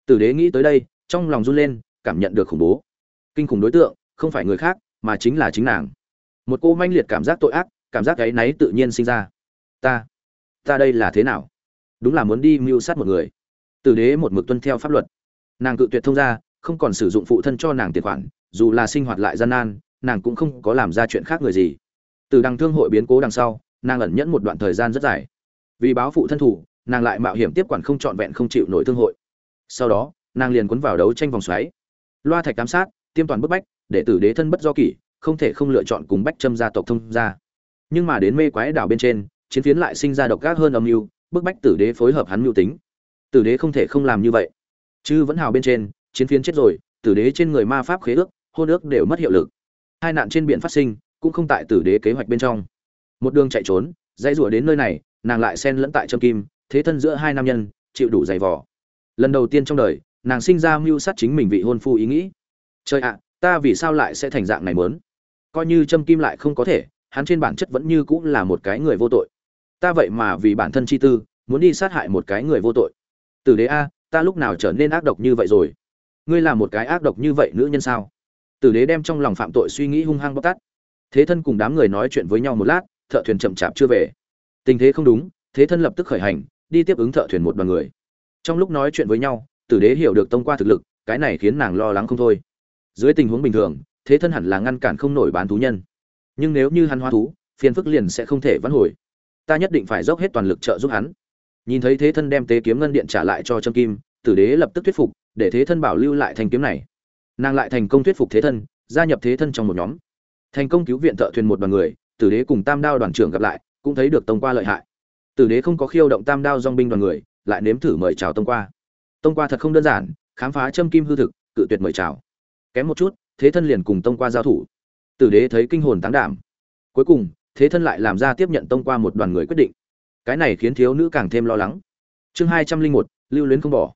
Tử đế nghĩ tới đây, trong lòng run lên, cảm nhận được khủng bố. Kinh khủng đối tượng, không phải người khác, mà chính là chính nàng. Một cô manh liệt cảm giác tội ác, cảm giác gáy náy tự nhiên sinh ra. Ta ta đây là thế nào? Đúng là muốn đi mưu sát một người. Tử đế một mực tuân theo pháp luật. Nàng cự tuyệt thông ra không còn sử dụng phụ thân cho nàng tiền khoản, dù là sinh hoạt lại gian nan, nàng cũng không có làm ra chuyện khác người gì. Từ đằng thương hội biến cố đằng sau, nàng ẩn nhẫn một đoạn thời gian rất dài. Vì báo phụ thân thủ nàng lại mạo hiểm tiếp quản không trọn vẹn không chịu nổi thương hội. Sau đó, nàng liền cuốn vào đấu tranh vòng xoáy. Loa thạch giám sát, tiêm toàn bức bách, để tử đế thân bất do kỷ, không thể không lựa chọn cùng bách châm gia tộc thông ra nhưng mà đến mê quái đảo bên trên, chiến phiến lại sinh ra độc ác hơn âm mưu, bức bách tử đế phối hợp hắn mưu tính. Tử đế không thể không làm như vậy. Chứ vẫn hào bên trên, chiến phiến chết rồi, tử đế trên người ma pháp khế ước, hôn ước đều mất hiệu lực. Hai nạn trên biển phát sinh, cũng không tại tử đế kế hoạch bên trong. Một đường chạy trốn, dãy rủa đến nơi này, nàng lại xen lẫn tại trâm kim thế thân giữa hai nam nhân, chịu đủ dày vò. Lần đầu tiên trong đời, nàng sinh ra mưu sát chính mình vị hôn phu ý nghĩ. Trời ạ, ta vì sao lại sẽ thành dạng này mớn coi như trâm kim lại không có thể, hắn trên bản chất vẫn như cũng là một cái người vô tội. Ta vậy mà vì bản thân chi tư, muốn đi sát hại một cái người vô tội. Tử đế a, ta lúc nào trở nên ác độc như vậy rồi? Ngươi là một cái ác độc như vậy nữ nhân sao? Tử đế đem trong lòng phạm tội suy nghĩ hung hăng bóc tát. Thế thân cùng đám người nói chuyện với nhau một lát, thợ thuyền chậm chạp chưa về. Tình thế không đúng, thế thân lập tức khởi hành đi tiếp ứng thợ thuyền một đoàn người. Trong lúc nói chuyện với nhau, tử đế hiểu được tông qua thực lực, cái này khiến nàng lo lắng không thôi. Dưới tình huống bình thường, thế thân hẳn là ngăn cản không nổi bán thú nhân. Nhưng nếu như hắn hóa thú, phiền phức liền sẽ không thể vãn hồi. Ta nhất định phải dốc hết toàn lực trợ giúp hắn. Nhìn thấy thế thân đem tế kiếm ngân điện trả lại cho trâm kim, tử đế lập tức thuyết phục, để thế thân bảo lưu lại thanh kiếm này. Nàng lại thành công thuyết phục thế thân, gia nhập thế thân trong một nhóm. Thành công cứu viện thợ thuyền một đoàn người, tử đế cùng tam đao đoàn trưởng gặp lại, cũng thấy được tông qua lợi hại tử đế không có khiêu động tam đao dong binh đoàn người, lại nếm thử mời chào tông qua. Tông qua thật không đơn giản, khám phá châm kim hư thực, cự tuyệt mời chào. Kém một chút, thế thân liền cùng tông qua giao thủ. Tử đế thấy kinh hồn táng đảm. Cuối cùng, thế thân lại làm ra tiếp nhận tông qua một đoàn người quyết định. Cái này khiến thiếu nữ càng thêm lo lắng. Chương hai trăm linh một, lưu luyến không bỏ.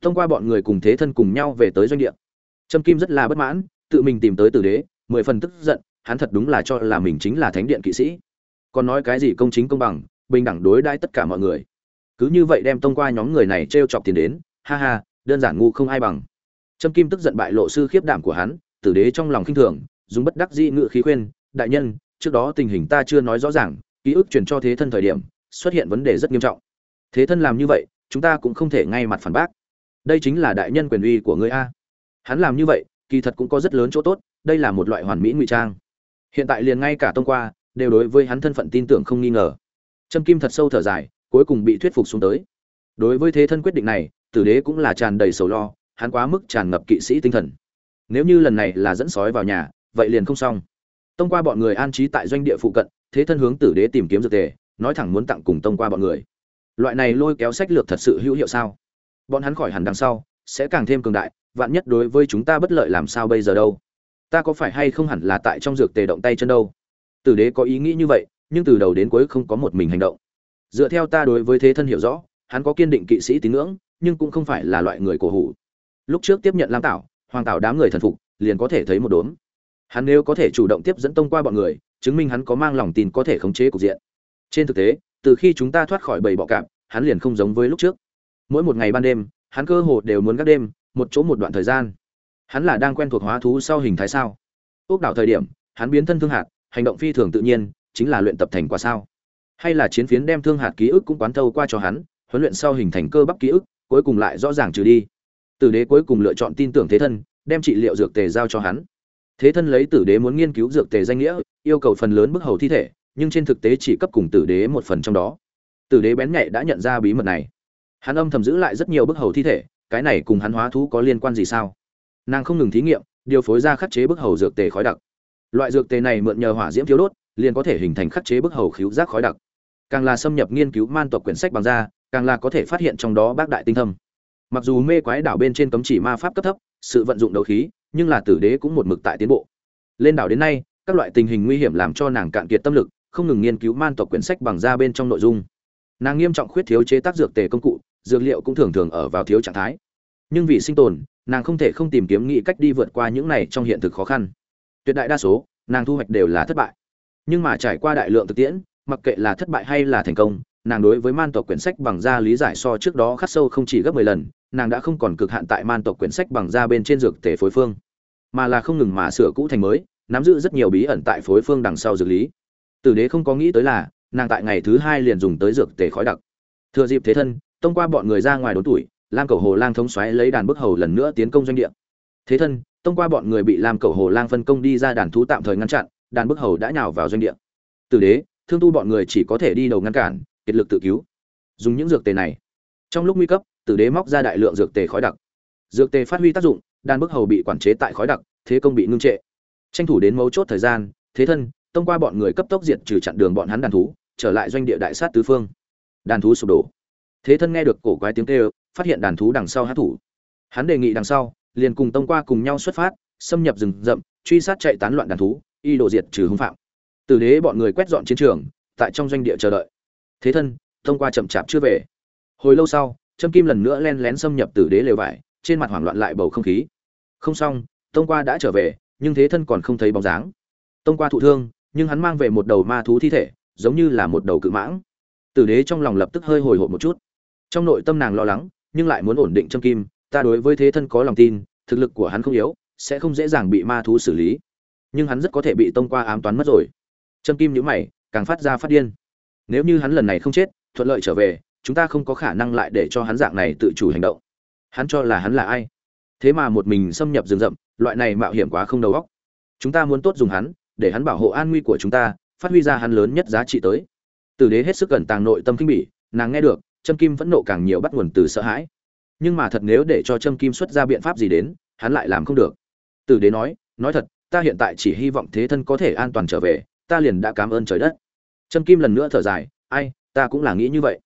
Tông qua bọn người cùng thế thân cùng nhau về tới doanh địa. Trâm kim rất là bất mãn, tự mình tìm tới tử đế, mười phần tức giận, hắn thật đúng là cho là mình chính là thánh điện kỵ sĩ. Còn nói cái gì công chính công bằng bình đẳng đối đãi tất cả mọi người. Cứ như vậy đem tông qua nhóm người này t r e o chọc tiền đến, ha ha, đơn giản ngu không ai bằng. Trâm kim tức giận bại lộ sư khiếp đảm của hắn, tử đế trong lòng khinh thường, dùng bất đắc dĩ ngự khí khuyên, đại nhân, trước đó tình hình ta chưa nói rõ ràng, ký ức truyền cho thế thân thời điểm, xuất hiện vấn đề rất nghiêm trọng. Thế thân làm như vậy, chúng ta cũng không thể ngay mặt phản bác. Đây chính là đại nhân quyền uy của ngươi a. Hắn làm như vậy, kỳ thật cũng có rất lớn chỗ tốt, đây là một loại hoàn mỹ ngụy trang. Hiện tại liền ngay cả tông qua, đều đối với hắn thân phận tin tưởng không nghi ngờ trâm kim thật sâu thở dài, cuối cùng bị thuyết phục xuống tới. Đối với thế thân quyết định này, tử đế cũng là tràn đầy sầu lo, hắn quá mức tràn ngập kỵ sĩ tinh thần. Nếu như lần này là dẫn sói vào nhà, vậy liền không xong. Tông qua bọn người an trí tại doanh địa phụ cận, thế thân hướng tử đế tìm kiếm dược tề, nói thẳng muốn tặng cùng tông qua bọn người. Loại này lôi kéo sách lược thật sự hữu hiệu sao? Bọn hắn khỏi hẳn đằng sau, sẽ càng thêm cường đại, vạn nhất đối với chúng ta bất lợi làm sao bây giờ đâu? Ta có phải hay không hẳn là tại trong dược tề động tay chân đâu? Tử đế có ý nghĩ như vậy nhưng từ đầu đến cuối không có một mình hành động. Dựa theo ta đối với thế thân hiểu rõ, hắn có kiên định kỵ sĩ tín ngưỡng, nhưng cũng không phải là loại người cổ hủ. Lúc trước tiếp nhận lam tảo, hoàng tảo đám người thần phục, liền có thể thấy một đốm. Hắn nếu có thể chủ động tiếp dẫn tông qua bọn người, chứng minh hắn có mang lòng tin có thể khống chế cục diện. Trên thực tế, từ khi chúng ta thoát khỏi bầy bọ cạp, hắn liền không giống với lúc trước. Mỗi một ngày ban đêm, hắn cơ hồ đều muốn gác đêm, một chỗ một đoạn thời gian. Hắn là đang quen thuộc hóa thú sau hình thái sao. Ốc đảo thời điểm, hắn biến thân thương hạt, hành động phi thường tự nhiên chính là luyện tập thành quả sao? Hay là chiến phiến đem thương hạt ký ức cũng quán thâu qua cho hắn, huấn luyện sau hình thành cơ bắp ký ức, cuối cùng lại rõ ràng trừ đi. Tử đế cuối cùng lựa chọn tin tưởng thế thân, đem trị liệu dược tề giao cho hắn. Thế thân lấy tử đế muốn nghiên cứu dược tề danh nghĩa, yêu cầu phần lớn bức hầu thi thể, nhưng trên thực tế chỉ cấp cùng tử đế một phần trong đó. Tử đế bén nhạy đã nhận ra bí mật này. Hắn âm thầm giữ lại rất nhiều bức hầu thi thể, cái này cùng hắn hóa thú có liên quan gì sao? Nàng không ngừng thí nghiệm, điều phối ra khắc chế bức hầu dược tề khói đặc. Loại dược tề này mượn nhờ hỏa diễm thiếu đốt liền có thể hình thành khắc chế bức hầu khíu giác khói đặc. Càng là xâm nhập nghiên cứu man tộc quyển sách bằng da, càng là có thể phát hiện trong đó bác đại tinh thâm. Mặc dù mê quái đảo bên trên cấm chỉ ma pháp cấp thấp, sự vận dụng đấu khí, nhưng là tử đế cũng một mực tại tiến bộ. Lên đảo đến nay, các loại tình hình nguy hiểm làm cho nàng cạn kiệt tâm lực, không ngừng nghiên cứu man tộc quyển sách bằng da bên trong nội dung. Nàng nghiêm trọng khuyết thiếu chế tác dược tề công cụ, dược liệu cũng thường thường ở vào thiếu trạng thái. Nhưng vì sinh tồn, nàng không thể không tìm kiếm nghĩ cách đi vượt qua những này trong hiện thực khó khăn. Tuyệt đại đa số, nàng thu hoạch đều là thất bại nhưng mà trải qua đại lượng thực tiễn, mặc kệ là thất bại hay là thành công, nàng đối với man tộc quyển sách bằng da lý giải so trước đó khắc sâu không chỉ gấp mười lần, nàng đã không còn cực hạn tại man tộc quyển sách bằng da bên trên dược tề phối phương, mà là không ngừng mà sửa cũ thành mới, nắm giữ rất nhiều bí ẩn tại phối phương đằng sau dược lý. Tử đế không có nghĩ tới là, nàng tại ngày thứ hai liền dùng tới dược tề khói đặc. Thừa dịp thế thân, tông qua bọn người ra ngoài đốn tuổi, lam cầu hồ lang thống xoáy lấy đàn bức hầu lần nữa tiến công doanh địa. Thế thân, tông qua bọn người bị lam cầu hồ lang phân công đi ra đàn thú tạm thời ngăn chặn đàn bức hầu đã nhào vào doanh địa. Tử đế, thương tu bọn người chỉ có thể đi đầu ngăn cản, kiệt lực tự cứu. Dùng những dược tề này. Trong lúc nguy cấp, tử đế móc ra đại lượng dược tề khói đặc. Dược tề phát huy tác dụng, đàn bức hầu bị quản chế tại khói đặc, thế công bị ngưng trệ. Tranh thủ đến mấu chốt thời gian, thế thân, tông qua bọn người cấp tốc diệt trừ chặn đường bọn hắn đàn thú, trở lại doanh địa đại sát tứ phương. Đàn thú sụp đổ. Thế thân nghe được cổ quái tiếng kêu, phát hiện đàn thú đằng sau hát thủ. Hắn đề nghị đằng sau, liền cùng tông qua cùng nhau xuất phát, xâm nhập rừng rậm, truy sát chạy tán loạn đàn thú y đồ diệt trừ hung phạm. Tử đế bọn người quét dọn chiến trường, tại trong doanh địa chờ đợi. Thế thân tông qua chậm chạp chưa về. Hồi lâu sau, trâm kim lần nữa len lén xâm nhập tử đế lều vải, trên mặt hoảng loạn lại bầu không khí. Không xong, tông qua đã trở về, nhưng thế thân còn không thấy bóng dáng. Tông qua thụ thương, nhưng hắn mang về một đầu ma thú thi thể, giống như là một đầu cự mãng. Tử đế trong lòng lập tức hơi hồi hộp một chút. Trong nội tâm nàng lo lắng, nhưng lại muốn ổn định trâm kim, ta đối với thế thân có lòng tin, thực lực của hắn không yếu, sẽ không dễ dàng bị ma thú xử lý nhưng hắn rất có thể bị tông qua ám toán mất rồi. Trâm kim nhữ mày càng phát ra phát điên. Nếu như hắn lần này không chết thuận lợi trở về chúng ta không có khả năng lại để cho hắn dạng này tự chủ hành động. Hắn cho là hắn là ai? Thế mà một mình xâm nhập rừng rậm loại này mạo hiểm quá không đầu óc. Chúng ta muốn tốt dùng hắn để hắn bảo hộ an nguy của chúng ta phát huy ra hắn lớn nhất giá trị tới. Tử đế hết sức cẩn tàng nội tâm kinh bỉ nàng nghe được Trâm Kim vẫn nộ càng nhiều bắt nguồn từ sợ hãi. Nhưng mà thật nếu để cho Trâm Kim xuất ra biện pháp gì đến, hắn lại làm không được. Tử đế nói, nói thật, ta hiện tại chỉ hy vọng thế thân có thể an toàn trở về, ta liền đã cảm ơn trời đất. Trâm kim lần nữa thở dài, ai, ta cũng là nghĩ như vậy.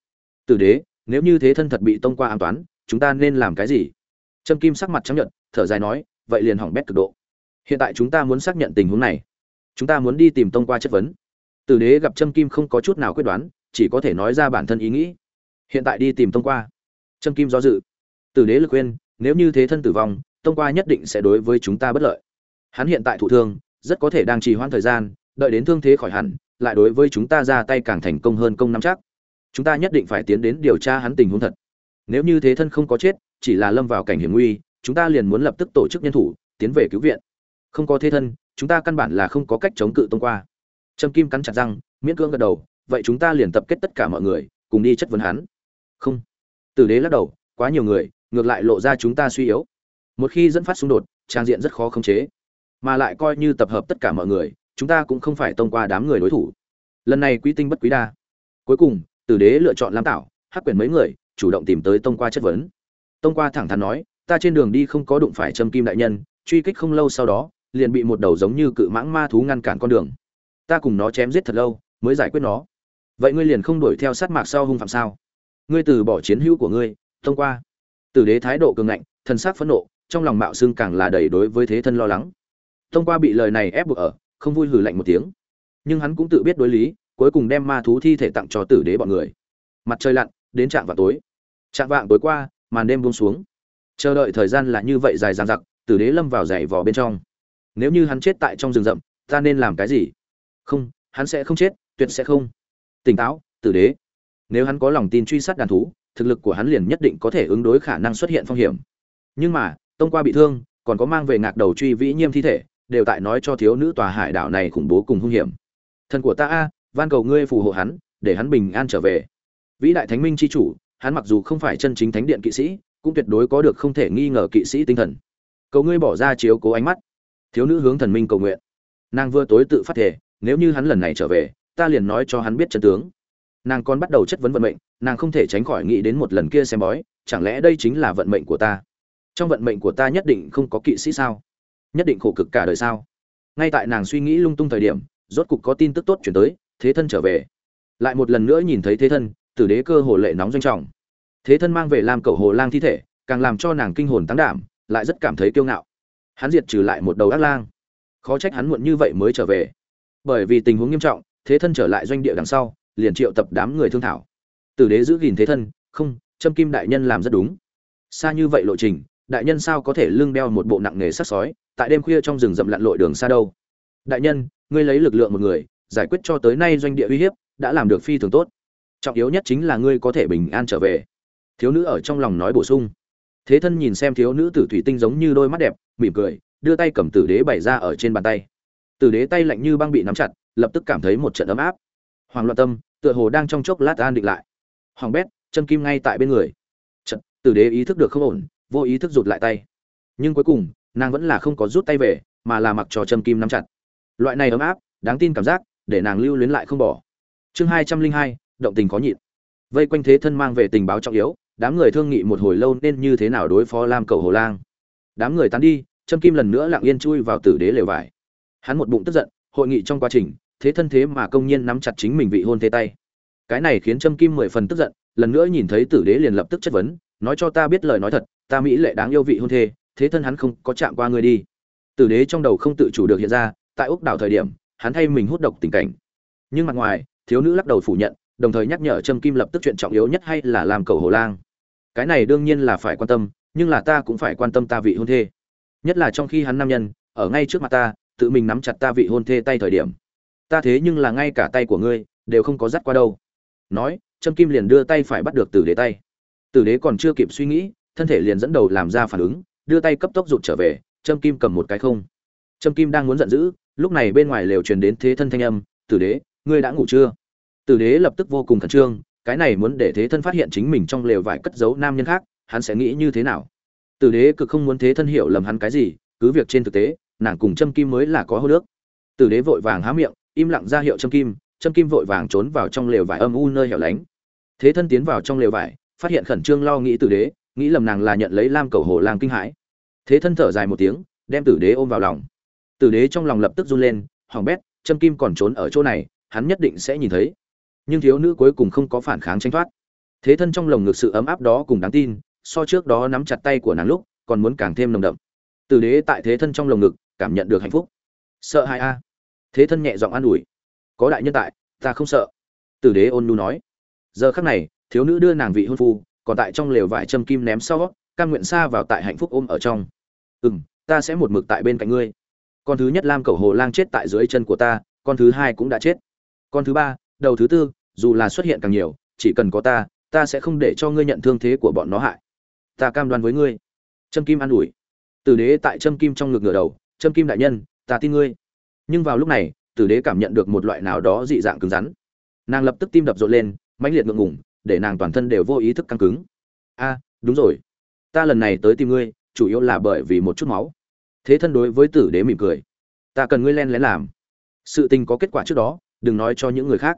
Tử đế, nếu như thế thân thật bị tông qua an toán chúng ta nên làm cái gì? Trâm kim sắc mặt chấp nhận thở dài nói, vậy liền hỏng bét cực độ. Hiện tại chúng ta muốn xác nhận tình huống này. Chúng ta muốn đi tìm tông qua chất vấn. Tử đế gặp trâm kim không có chút nào quyết đoán, chỉ có thể nói ra bản thân ý nghĩ. Hiện tại đi tìm tông qua. Trâm kim do dự. Tử đế lực khuyên, nếu như thế thân tử vong, tông qua nhất định sẽ đối với chúng ta bất lợi hắn hiện tại thụ thương, rất có thể đang trì hoãn thời gian, đợi đến thương thế khỏi hẳn, lại đối với chúng ta ra tay càng thành công hơn công nắm chắc. Chúng ta nhất định phải tiến đến điều tra hắn tình huống thật. Nếu như thế thân không có chết, chỉ là lâm vào cảnh hiểm nguy, chúng ta liền muốn lập tức tổ chức nhân thủ, tiến về cứu viện. Không có thế thân, chúng ta căn bản là không có cách chống cự tông qua. Trâm kim cắn chặt răng, miễn cưỡng gật đầu, vậy chúng ta liền tập kết tất cả mọi người, cùng đi chất vấn hắn. Không. Tử đế lắc đầu, quá nhiều người, ngược lại lộ ra chúng ta suy yếu. Một khi dẫn phát xung đột, trang diện rất khó khống chế mà lại coi như tập hợp tất cả mọi người, chúng ta cũng không phải thông qua đám người đối thủ. Lần này quý tinh bất quý đa. Cuối cùng, tử đế lựa chọn lam tảo, hắc quyển mấy người, chủ động tìm tới tông qua chất vấn. Tông qua thẳng thắn nói, ta trên đường đi không có đụng phải châm kim đại nhân, truy kích không lâu sau đó, liền bị một đầu giống như cự mãng ma thú ngăn cản con đường. Ta cùng nó chém giết thật lâu, mới giải quyết nó. Vậy ngươi liền không đuổi theo sát mạc sau hung phạm sao? Ngươi từ bỏ chiến hữu của ngươi thông qua. Tử đế thái độ cường ngạnh thân xác phẫn nộ, trong lòng mạo xương càng là đầy đối với thế thân lo lắng thông qua bị lời này ép buộc ở, không vui hừ lạnh một tiếng. Nhưng hắn cũng tự biết đối lý, cuối cùng đem ma thú thi thể tặng cho tử đế bọn người. Mặt trời lặn, đến trạm vào tối. Trạm vạng tối qua, màn đêm buông xuống. Chờ đợi thời gian là như vậy dài dằng dặc, tử đế lâm vào dày vò bên trong. Nếu như hắn chết tại trong rừng rậm, ta nên làm cái gì? Không, hắn sẽ không chết, tuyệt sẽ không. Tỉnh táo, tử đế. Nếu hắn có lòng tin truy sát đàn thú, thực lực của hắn liền nhất định có thể ứng đối khả năng xuất hiện phong hiểm. Nhưng mà, tông qua bị thương, còn có mang về ngạc đầu truy vĩ nhiêm thi thể đều tại nói cho thiếu nữ tòa hải đảo này khủng bố cùng hung hiểm. Thần của ta a, van cầu ngươi phù hộ hắn, để hắn bình an trở về. Vĩ đại thánh minh c h i chủ, hắn mặc dù không phải chân chính thánh điện kỵ sĩ, cũng tuyệt đối có được không thể nghi ngờ kỵ sĩ tinh thần. Cầu ngươi bỏ ra chiếu cố ánh mắt. Thiếu nữ hướng thần minh cầu nguyện. Nàng vừa tối tự phát thể nếu như hắn lần này trở về, ta liền nói cho hắn biết chân tướng. Nàng còn bắt đầu chất vấn vận mệnh, nàng không thể tránh khỏi nghĩ đến một lần kia xem bói, chẳng lẽ đây chính là vận mệnh của ta? Trong vận mệnh của ta nhất định không có kỵ sĩ sao? Nhất định khổ cực cả đời sao? Ngay tại nàng suy nghĩ lung tung thời điểm, rốt cục có tin tức tốt chuyển tới, thế thân trở về. Lại một lần nữa nhìn thấy thế thân, tử đế cơ hồ lệ nóng doanh trọng. Thế thân mang về làm cầu hồ lang thi thể, càng làm cho nàng kinh hồn tăng đảm, lại rất cảm thấy kiêu ngạo. Hắn diệt trừ lại một đầu ác lang. Khó trách hắn muộn như vậy mới trở về. Bởi vì tình huống nghiêm trọng, thế thân trở lại doanh địa đằng sau, liền triệu tập đám người thương thảo. Tử đế giữ gìn thế thân, không, trâm kim đại nhân làm rất đúng. Xa như vậy lộ trình, đại nhân sao có thể lưng đeo một bộ nặng nghề sắc sói? Tại đêm khuya trong rừng rậm lặn lội đường xa đâu. Đại nhân, ngươi lấy lực lượng một người, giải quyết cho tới nay doanh địa uy hiếp, đã làm được phi thường tốt. Trọng yếu nhất chính là ngươi có thể bình an trở về. Thiếu nữ ở trong lòng nói bổ sung. Thế thân nhìn xem thiếu nữ tử thủy tinh giống như đôi mắt đẹp, mỉm cười, đưa tay cầm tử đế bày ra ở trên bàn tay. Tử đế tay lạnh như băng bị nắm chặt, lập tức cảm thấy một trận ấm áp. Hoàng loạn tâm, tựa hồ đang trong chốc lát an định lại. Hoàng bét chân kim ngay tại bên người. Trận tử đế ý thức được không ổn, vô ý thức rụt lại tay. Nhưng cuối cùng nàng vẫn là không có rút tay về, mà là mặc cho châm kim nắm chặt. Loại này ấm áp, đáng tin cảm giác, để nàng lưu luyến lại không bỏ. Chương hai trăm linh hai, động tình khó nhịn. Vây quanh thế thân mang về tình báo trọng yếu, đám người thương nghị một hồi lâu nên như thế nào đối phó lam cầu hồ lang. Đám người tán đi, châm kim lần nữa lặng yên chui vào tử đế lều vải. Hắn một bụng tức giận, hội nghị trong quá trình, thế thân thế mà công nhiên nắm chặt chính mình vị hôn thế tay. Cái này khiến châm kim mười phần tức giận, lần nữa nhìn thấy tử đế liền lập tức chất vấn, nói cho ta biết lời nói thật, ta mỹ lệ đáng yêu vị hôn thê thế thân hắn không có chạm qua ngươi đi. Tử đế trong đầu không tự chủ được hiện ra, tại úc đảo thời điểm, hắn thay mình hút độc tình cảnh. Nhưng mặt ngoài, thiếu nữ lắc đầu phủ nhận, đồng thời nhắc nhở trâm kim lập tức chuyện trọng yếu nhất hay là làm cầu hồ lang. Cái này đương nhiên là phải quan tâm, nhưng là ta cũng phải quan tâm ta vị hôn thê. Nhất là trong khi hắn nam nhân, ở ngay trước mặt ta, tự mình nắm chặt ta vị hôn thê tay thời điểm. Ta thế nhưng là ngay cả tay của ngươi, đều không có dắt qua đâu. Nói, trâm kim liền đưa tay phải bắt được tử đế tay. Tử đế còn chưa kịp suy nghĩ, thân thể liền dẫn đầu làm ra phản ứng đưa tay cấp tốc rụt trở về, trâm kim cầm một cái không. Trâm kim đang muốn giận dữ, lúc này bên ngoài lều truyền đến thế thân thanh âm, tử đế, ngươi đã ngủ chưa? Tử đế lập tức vô cùng khẩn trương, cái này muốn để thế thân phát hiện chính mình trong lều vải cất giấu nam nhân khác, hắn sẽ nghĩ như thế nào? Tử đế cực không muốn thế thân hiểu lầm hắn cái gì, cứ việc trên thực tế, nàng cùng trâm kim mới là có hô nước. Tử đế vội vàng há miệng, im lặng ra hiệu trâm kim trâm kim vội vàng trốn vào trong lều vải âm u nơi hẻo lánh. Thế thân tiến vào trong lều vải, phát hiện khẩn trương lo nghĩ tử đế, nghĩ lầm nàng là nhận lấy lam cầu hồ lang kinh hãi thế thân thở dài một tiếng, đem tử đế ôm vào lòng. Tử đế trong lòng lập tức run lên hoàng bét, châm kim còn trốn ở chỗ này, hắn nhất định sẽ nhìn thấy. Nhưng thiếu nữ cuối cùng không có phản kháng tranh thoát. Thế thân trong lồng ngực sự ấm áp đó cùng đáng tin, so trước đó nắm chặt tay của nàng lúc, còn muốn càng thêm nồng đậm. Tử đế tại thế thân trong lồng ngực, cảm nhận được hạnh phúc. Sợ hai a. Thế thân nhẹ giọng an ủi. Có đại nhân tại, ta không sợ. Tử đế ôn nu nói. Giờ khắc này, thiếu nữ đưa nàng vị hôn phu, còn tại trong lều vải châm kim ném sau, cam nguyện xa vào tại hạnh phúc ôm ở trong ừ m ta sẽ một mực tại bên cạnh ngươi. Con thứ nhất lam cầu hồ lang chết tại dưới chân của ta, con thứ hai cũng đã chết. Con thứ ba, đầu thứ tư, dù là xuất hiện càng nhiều, chỉ cần có ta ta sẽ không để cho ngươi nhận thương thế của bọn nó hại. Ta cam đoan với ngươi. Trâm kim an ủi. Tử đế tại trâm kim trong ngực ngửa đầu, trâm kim đại nhân, ta tin ngươi. Nhưng vào lúc này, tử đế cảm nhận được một loại nào đó dị dạng cứng rắn. Nàng lập tức tim đập rộn lên, mãnh liệt ngượng ngủng để nàng toàn thân đều vô ý thức căng cứng. A, đúng rồi. Ta lần này tới tìm ngươi chủ yếu là bởi vì một chút máu. Thế thân đối với tử đế mỉm cười. Ta cần ngươi len lén làm. Sự tình có kết quả trước đó, đừng nói cho những người khác.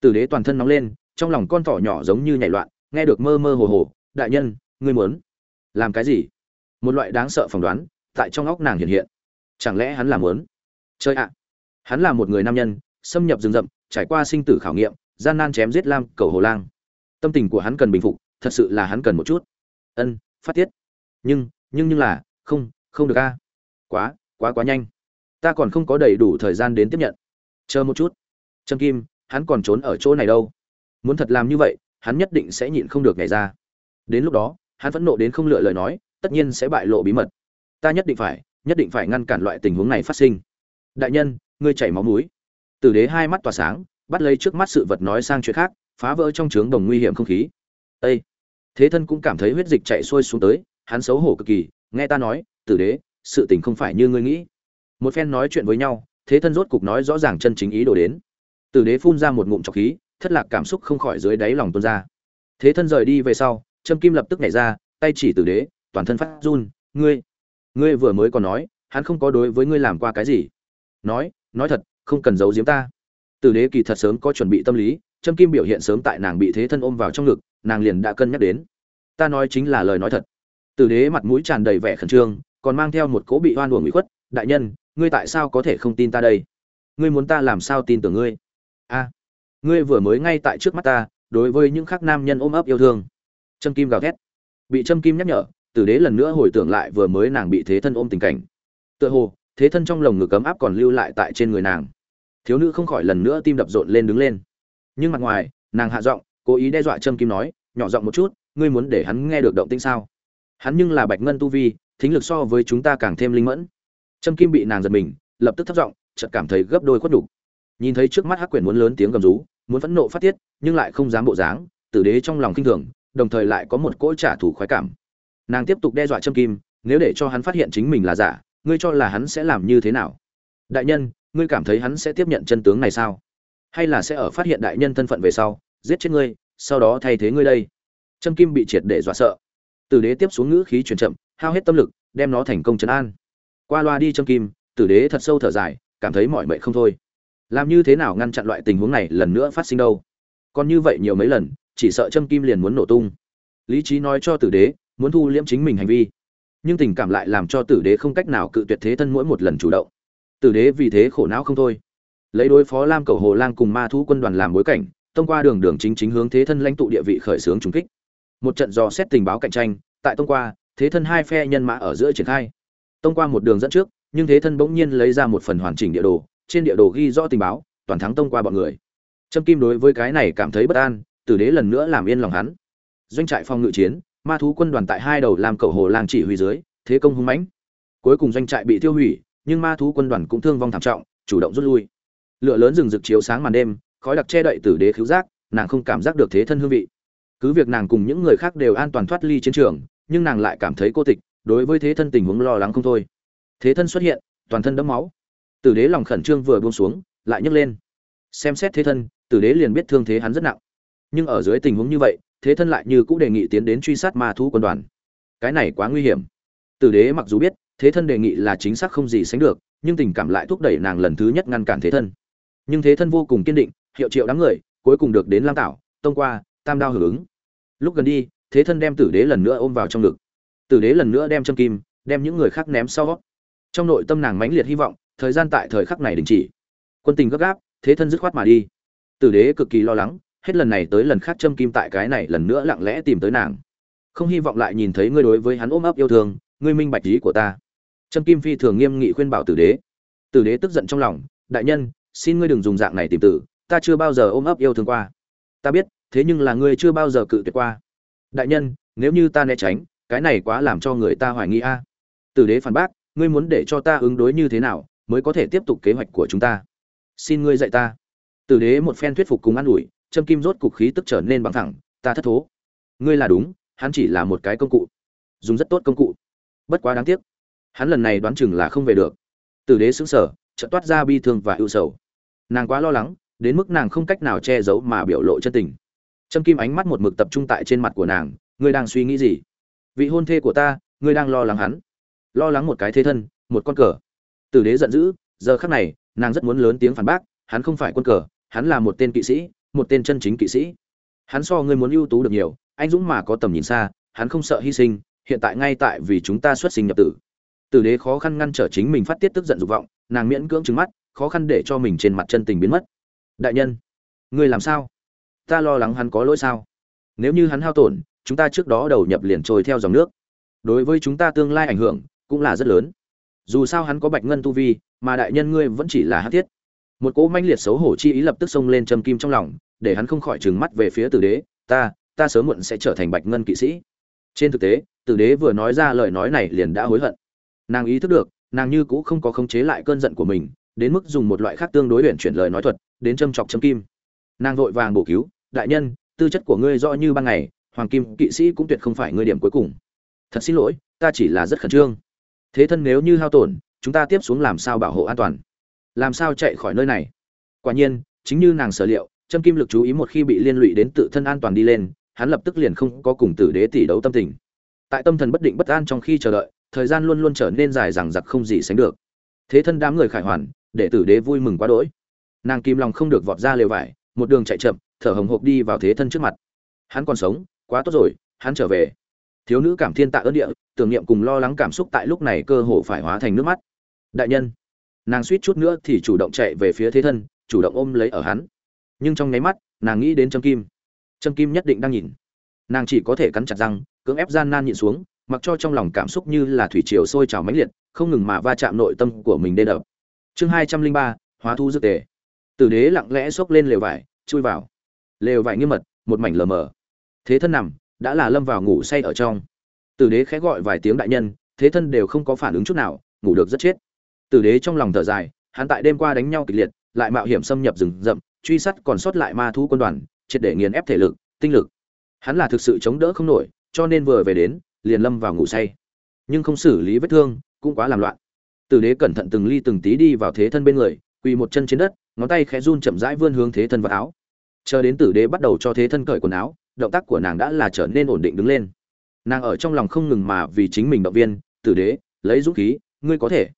Tử đế toàn thân nóng lên, trong lòng con thỏ nhỏ giống như nhảy loạn, nghe được mơ mơ hồ hồ, đại nhân, ngươi muốn làm cái gì? Một loại đáng sợ phỏng đoán tại trong óc nàng hiện hiện. Chẳng lẽ hắn làm muốn? Chơi ạ! Hắn là một người nam nhân, xâm nhập rừng rậm, trải qua sinh tử khảo nghiệm, gian nan chém giết lam cầu hồ lang. Tâm tình của hắn cần bình phục, thật sự là hắn cần một chút. Ân, phát tiết. Nhưng nhưng nhưng là, không không được a. Quá quá quá nhanh. Ta còn không có đầy đủ thời gian đến tiếp nhận. Chờ một chút. Trâm kim, hắn còn trốn ở chỗ này đâu? Muốn thật làm như vậy, hắn nhất định sẽ nhịn không được nhảy ra. Đến lúc đó, hắn vẫn nộ đến không lựa lời nói, tất nhiên sẽ bại lộ bí mật. Ta nhất định phải, nhất định phải ngăn cản loại tình huống này phát sinh. Đại nhân, ngươi chảy máu mũi. Tử đế hai mắt tỏa sáng, bắt lấy trước mắt sự vật nói sang chuyện khác, phá vỡ trong trướng đồng nguy hiểm không khí. Ê! thế thân cũng cảm thấy huyết dịch chạy xuôi xuống tới hắn xấu hổ cực kỳ, nghe ta nói, tử đế, sự tình không phải như ngươi nghĩ. Một phen nói chuyện với nhau, thế thân rốt cục nói rõ ràng chân chính ý đồ đến. Tử đế phun ra một ngụm trọc khí, thất lạc cảm xúc không khỏi dưới đáy lòng tuôn ra. Thế thân rời đi về sau trâm kim lập tức nhảy ra, tay chỉ tử đế, toàn thân phát run, ngươi ngươi vừa mới còn nói, hắn không có đối với ngươi làm qua cái gì. Nói nói thật, không cần giấu giếm ta. Tử đế kỳ thật sớm có chuẩn bị tâm lý trâm kim biểu hiện sớm tại nàng bị thế thân ôm vào trong ngực, nàng liền đã cân nhắc đến. Ta nói chính là lời nói thật tử đế mặt mũi tràn đầy vẻ khẩn trương, còn mang theo một cỗ bị oan uổng ủy khuất, đại nhân, ngươi tại sao có thể không tin ta đây? Ngươi muốn ta làm sao tin tưởng ngươi? A, ngươi vừa mới ngay tại trước mắt ta, đối với những khác nam nhân ôm ấp yêu thương. Trâm kim gào thét. Bị trâm kim nhắc nhở, tử đế lần nữa hồi tưởng lại vừa mới nàng bị thế thân ôm tình cảnh. Tựa hồ, thế thân trong lồng ngực cấm áp còn lưu lại tại trên người nàng. Thiếu nữ không khỏi lần nữa tim đập rộn lên đứng lên. Nhưng mặt ngoài, nàng hạ giọng, cố ý đe dọa trâm kim nói, nhỏ giọng một chút, ngươi muốn để hắn nghe được động tĩnh sao? Hắn nhưng là bạch ngân tu vi, thính lực so với chúng ta càng thêm linh mẫn. Trâm kim bị nàng giật mình, lập tức thất giọng, chợt cảm thấy gấp đôi khuất đục nhìn thấy trước mắt hắc quyển muốn lớn tiếng gầm rú, muốn phẫn nộ phát tiết, nhưng lại không dám bộ dáng, tử đế trong lòng kinh thường, đồng thời lại có một cỗ trả thù khoái cảm. Nàng tiếp tục đe dọa trâm kim, nếu để cho hắn phát hiện chính mình là giả, ngươi cho là hắn sẽ làm như thế nào? Đại nhân, ngươi cảm thấy hắn sẽ tiếp nhận chân tướng này sao? Hay là sẽ ở phát hiện đại nhân thân phận về sau, giết chết ngươi, sau đó thay thế ngươi đây? Trâm kim bị triệt để dọa sợ tử đế tiếp xuống ngữ khí truyền chậm, hao hết tâm lực, đem nó thành công chấn an. Qua loa đi châm kim, tử đế thật sâu thở dài, cảm thấy mỏi mệt không thôi. Làm như thế nào ngăn chặn loại tình huống này lần nữa phát sinh đâu? Còn như vậy nhiều mấy lần, chỉ sợ châm kim liền muốn nổ tung. Lý trí nói cho tử đế, muốn thu liễm chính mình hành vi. Nhưng tình cảm lại làm cho tử đế không cách nào cự tuyệt thế thân mỗi một lần chủ động. Tử đế vì thế khổ não không thôi. Lấy đối phó lam cầu hồ lang cùng ma thú quân đoàn làm bối cảnh, thông qua đường đường chính chính hướng thế thân lãnh tụ địa vị khởi xướng trùng kích một trận dò xét tình báo cạnh tranh, tại Tông qua, thế thân hai phe nhân mã ở giữa triển khai. Tông qua một đường dẫn trước, nhưng thế thân bỗng nhiên lấy ra một phần hoàn chỉnh địa đồ, trên địa đồ ghi rõ tình báo, toàn thắng Tông qua bọn người. Trâm kim đối với cái này cảm thấy bất an, tử đế lần nữa làm yên lòng hắn. Doanh trại phòng ngự chiến, ma thú quân đoàn tại hai đầu làm cầu hồ lang chỉ huy dưới, thế công hung mãnh. Cuối cùng doanh trại bị tiêu hủy, nhưng ma thú quân đoàn cũng thương vong thảm trọng, chủ động rút lui. Lửa lớn rừng rực chiếu sáng màn đêm, khói đặc che đậy tử đế khiếu giác, nàng không cảm giác được thế thân hương vị cứ việc nàng cùng những người khác đều an toàn thoát ly chiến trường, nhưng nàng lại cảm thấy cô tịch, đối với thế thân tình huống lo lắng không thôi. Thế thân xuất hiện, toàn thân đẫm máu. Tử đế lòng khẩn trương vừa buông xuống, lại nhấc lên. Xem xét thế thân, tử đế liền biết thương thế hắn rất nặng. Nhưng ở dưới tình huống như vậy, thế thân lại như cũng đề nghị tiến đến truy sát ma thú quân đoàn. Cái này quá nguy hiểm. Tử đế mặc dù biết, thế thân đề nghị là chính xác không gì sánh được, nhưng tình cảm lại thúc đẩy nàng lần thứ nhất ngăn cản thế thân. Nhưng thế thân vô cùng kiên định, hiệu triệu đám người, cuối cùng được đến lam tảo, tông qua, tam đao hưởng ứng lúc gần đi, thế thân đem tử đế lần nữa ôm vào trong ngực. Tử đế lần nữa đem châm kim, đem những người khác ném sau trong nội tâm nàng mãnh liệt hy vọng, thời gian tại thời khắc này đình chỉ. Quân tình gấp gáp, thế thân dứt khoát mà đi. Tử đế cực kỳ lo lắng, hết lần này tới lần khác châm kim tại cái này lần nữa lặng lẽ tìm tới nàng. Không hy vọng lại nhìn thấy ngươi đối với hắn ôm ấp yêu thương, ngươi minh bạch ý của ta. Trâm kim phi thường nghiêm nghị khuyên bảo tử đế. Tử đế tức giận trong lòng, đại nhân, xin ngươi đừng dùng dạng này tìm tử, ta chưa bao giờ ôm ấp yêu thương qua. Ta biết thế nhưng là ngươi chưa bao giờ cự tuyệt qua. Đại nhân, nếu như ta né tránh, cái này quá làm cho người ta hoài nghi a. Tử đế phản bác, ngươi muốn để cho ta ứng đối như thế nào, mới có thể tiếp tục kế hoạch của chúng ta? Xin ngươi dạy ta. Tử đế một phen thuyết phục cùng an ủi, châm kim rốt cục khí tức trở nên bằng thẳng, ta thất thố. Ngươi là đúng, hắn chỉ là một cái công cụ. Dùng rất tốt công cụ. Bất quá đáng tiếc, hắn lần này đoán chừng là không về được. Tử đế xứng sở chợt toát ra bi thương và ưu sầu. Nàng quá lo lắng, đến mức nàng không cách nào che giấu mà biểu lộ chân tình trâm kim ánh mắt một mực tập trung tại trên mặt của nàng, ngươi đang suy nghĩ gì? Vị hôn thê của ta, ngươi đang lo lắng hắn. Lo lắng một cái thế thân, một con cờ. Tử đế giận dữ, giờ khắc này, nàng rất muốn lớn tiếng phản bác, hắn không phải quân cờ, hắn là một tên kỵ sĩ, một tên chân chính kỵ sĩ. Hắn so ngươi muốn ưu tú được nhiều, anh dũng mà có tầm nhìn xa, hắn không sợ hy sinh, hiện tại ngay tại vì chúng ta xuất sinh nhập tử. Tử đế khó khăn ngăn trở chính mình phát tiết tức giận dục vọng, nàng miễn cưỡng trừng mắt, khó khăn để cho mình trên mặt chân tình biến mất. Đại nhân, ngươi làm sao? Ta lo lắng hắn có lỗi sao? Nếu như hắn hao tổn, chúng ta trước đó đầu nhập liền trôi theo dòng nước. Đối với chúng ta tương lai ảnh hưởng cũng là rất lớn. Dù sao hắn có bạch ngân tu vi, mà đại nhân ngươi vẫn chỉ là hát thiết. Một cỗ manh liệt xấu hổ chi ý lập tức xông lên châm kim trong lòng, để hắn không khỏi trừng mắt về phía tử đế. Ta ta sớm muộn sẽ trở thành bạch ngân kỵ sĩ. Trên thực tế, tử đế vừa nói ra lời nói này liền đã hối hận. Nàng ý thức được, nàng như cũ không có khống chế lại cơn giận của mình, đến mức dùng một loại khác tương đối luyện chuyển lời nói thuật, đến châm chọc châm kim. Nàng vội vàng bổ cứu đại nhân, tư chất của ngươi rõ như ban ngày, hoàng kim kỵ sĩ cũng tuyệt không phải ngươi điểm cuối cùng. Thật xin lỗi, ta chỉ là rất khẩn trương. Thế thân nếu như hao tổn, chúng ta tiếp xuống làm sao bảo hộ an toàn? Làm sao chạy khỏi nơi này? Quả nhiên, chính như nàng sở liệu châm kim lực chú ý một khi bị liên lụy đến tự thân an toàn đi lên, hắn lập tức liền không có cùng tử đế tỷ đấu tâm tình. Tại tâm thần bất định bất an trong khi chờ đợi, thời gian luôn luôn trở nên dài dằng dặc không gì sánh được. Thế thân đám người khải hoàn, để tử đế vui mừng quá đỗi. Nàng kim lòng không được vọt ra lều vải, một đường chạy chậm thở hồng hộc đi vào thế thân trước mặt. Hắn còn sống, quá tốt rồi, hắn trở về. Thiếu nữ cảm thiên tạ ơn địa, tưởng niệm cùng lo lắng cảm xúc tại lúc này cơ hồ phải hóa thành nước mắt. Đại nhân, nàng suýt chút nữa thì chủ động chạy về phía thế thân, chủ động ôm lấy ở hắn. Nhưng trong nháy mắt, nàng nghĩ đến trâm kim. Trâm kim nhất định đang nhìn. Nàng chỉ có thể cắn chặt răng, cưỡng ép gian nan nhịn xuống, mặc cho trong lòng cảm xúc như là thủy triều sôi trào mãnh liệt, không ngừng mà va chạm nội tâm của mình đê đập. Chương hai trăm linh ba, hóa thu dược tề. Tử đế lặng lẽ xốc lên lều vải, chui vào lều vải nghiêm mật, một mảnh lờ mờ. Thế thân nằm, đã là lâm vào ngủ say ở trong. Tử đế khẽ gọi vài tiếng đại nhân, thế thân đều không có phản ứng chút nào, ngủ được rất chết. Tử đế trong lòng thở dài, hắn tại đêm qua đánh nhau kịch liệt, lại mạo hiểm xâm nhập rừng rậm, truy sát còn sót lại ma thú quân đoàn, triệt để nghiền ép thể lực, tinh lực. Hắn là thực sự chống đỡ không nổi, cho nên vừa về đến, liền lâm vào ngủ say. Nhưng không xử lý vết thương, cũng quá làm loạn. Tử đế cẩn thận từng ly từng tí đi vào thế thân bên người, quỳ một chân trên đất, ngón tay khẽ run chậm rãi vươn hướng thế thân vào áo chờ đến tử đế bắt đầu cho thế thân cởi quần áo, động tác của nàng đã là trở nên ổn định đứng lên. Nàng ở trong lòng không ngừng mà vì chính mình động viên, tử đế, lấy dũng khí, ngươi có thể.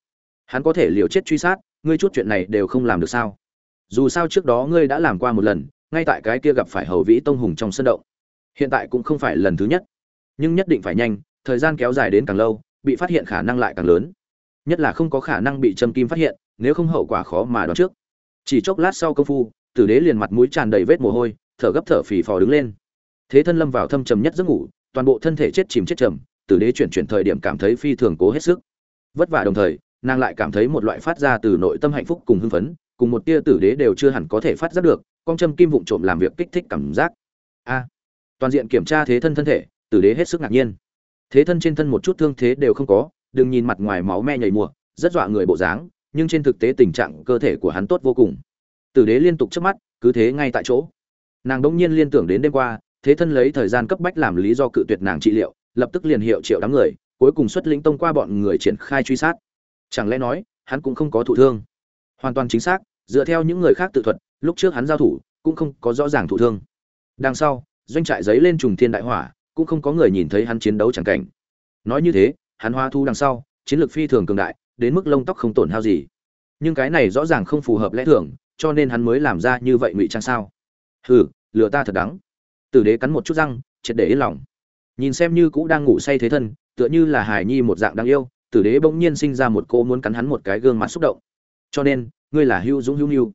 Hắn có thể liều chết truy sát, ngươi chút chuyện này đều không làm được sao? Dù sao trước đó ngươi đã làm qua một lần, ngay tại cái kia gặp phải hầu vĩ tông hùng trong sân động. Hiện tại cũng không phải lần thứ nhất. Nhưng nhất định phải nhanh, thời gian kéo dài đến càng lâu, bị phát hiện khả năng lại càng lớn. Nhất là không có khả năng bị châm kim phát hiện, nếu không hậu quả khó mà đoán trước. Chỉ chốc lát sau công phu tử đế liền mặt mũi tràn đầy vết mồ hôi, thở gấp thở phì phò đứng lên. Thế thân lâm vào thâm trầm nhất giấc ngủ, toàn bộ thân thể chết chìm chết trầm, tử đế chuyển chuyển thời điểm cảm thấy phi thường cố hết sức. Vất vả đồng thời, nàng lại cảm thấy một loại phát ra từ nội tâm hạnh phúc cùng hưng phấn, cùng một tia tử đế đều chưa hẳn có thể phát giác được, con châm kim vụng trộm làm việc kích thích cảm giác. A! Toàn diện kiểm tra thế thân thân thể, tử đế hết sức ngạc nhiên. Thế thân trên thân một chút thương thế đều không có, đừng nhìn mặt ngoài máu me nhảy mùa, rất dọa người bộ dáng, nhưng trên thực tế tình trạng cơ thể của hắn tốt vô cùng tử đế liên tục chớp mắt, cứ thế ngay tại chỗ. Nàng đ ỗ n g nhiên liên tưởng đến đêm qua, thế thân lấy thời gian cấp bách làm lý do cự tuyệt nàng trị liệu, lập tức liền hiệu triệu đám người, cuối cùng xuất lĩnh tông qua bọn người triển khai truy sát. Chẳng lẽ nói, hắn cũng không có thụ thương? Hoàn toàn chính xác, dựa theo những người khác tự thuật, lúc trước hắn giao thủ, cũng không có rõ ràng thụ thương. Đằng sau, doanh trại giấy lên trùng thiên đại hỏa, cũng không có người nhìn thấy hắn chiến đấu chẳng cảnh. Nói như thế, hắn hoa thu đằng sau, chiến lược phi thường cường đại, đến mức lông tóc không tổn hao gì. Nhưng cái này rõ ràng không phù hợp lẽ thường cho nên hắn mới làm ra như vậy ngụy trang sao? Hừ, lừa ta thật đắng. Tử đế cắn một chút răng, triệt để yên lòng. Nhìn xem như cũ đang ngủ say thế thân, tựa như là hài nhi một dạng đáng yêu, tử đế bỗng nhiên sinh ra một cô muốn cắn hắn một cái gương mặt xúc động. Cho nên, ngươi là hưu dũng hưu nhu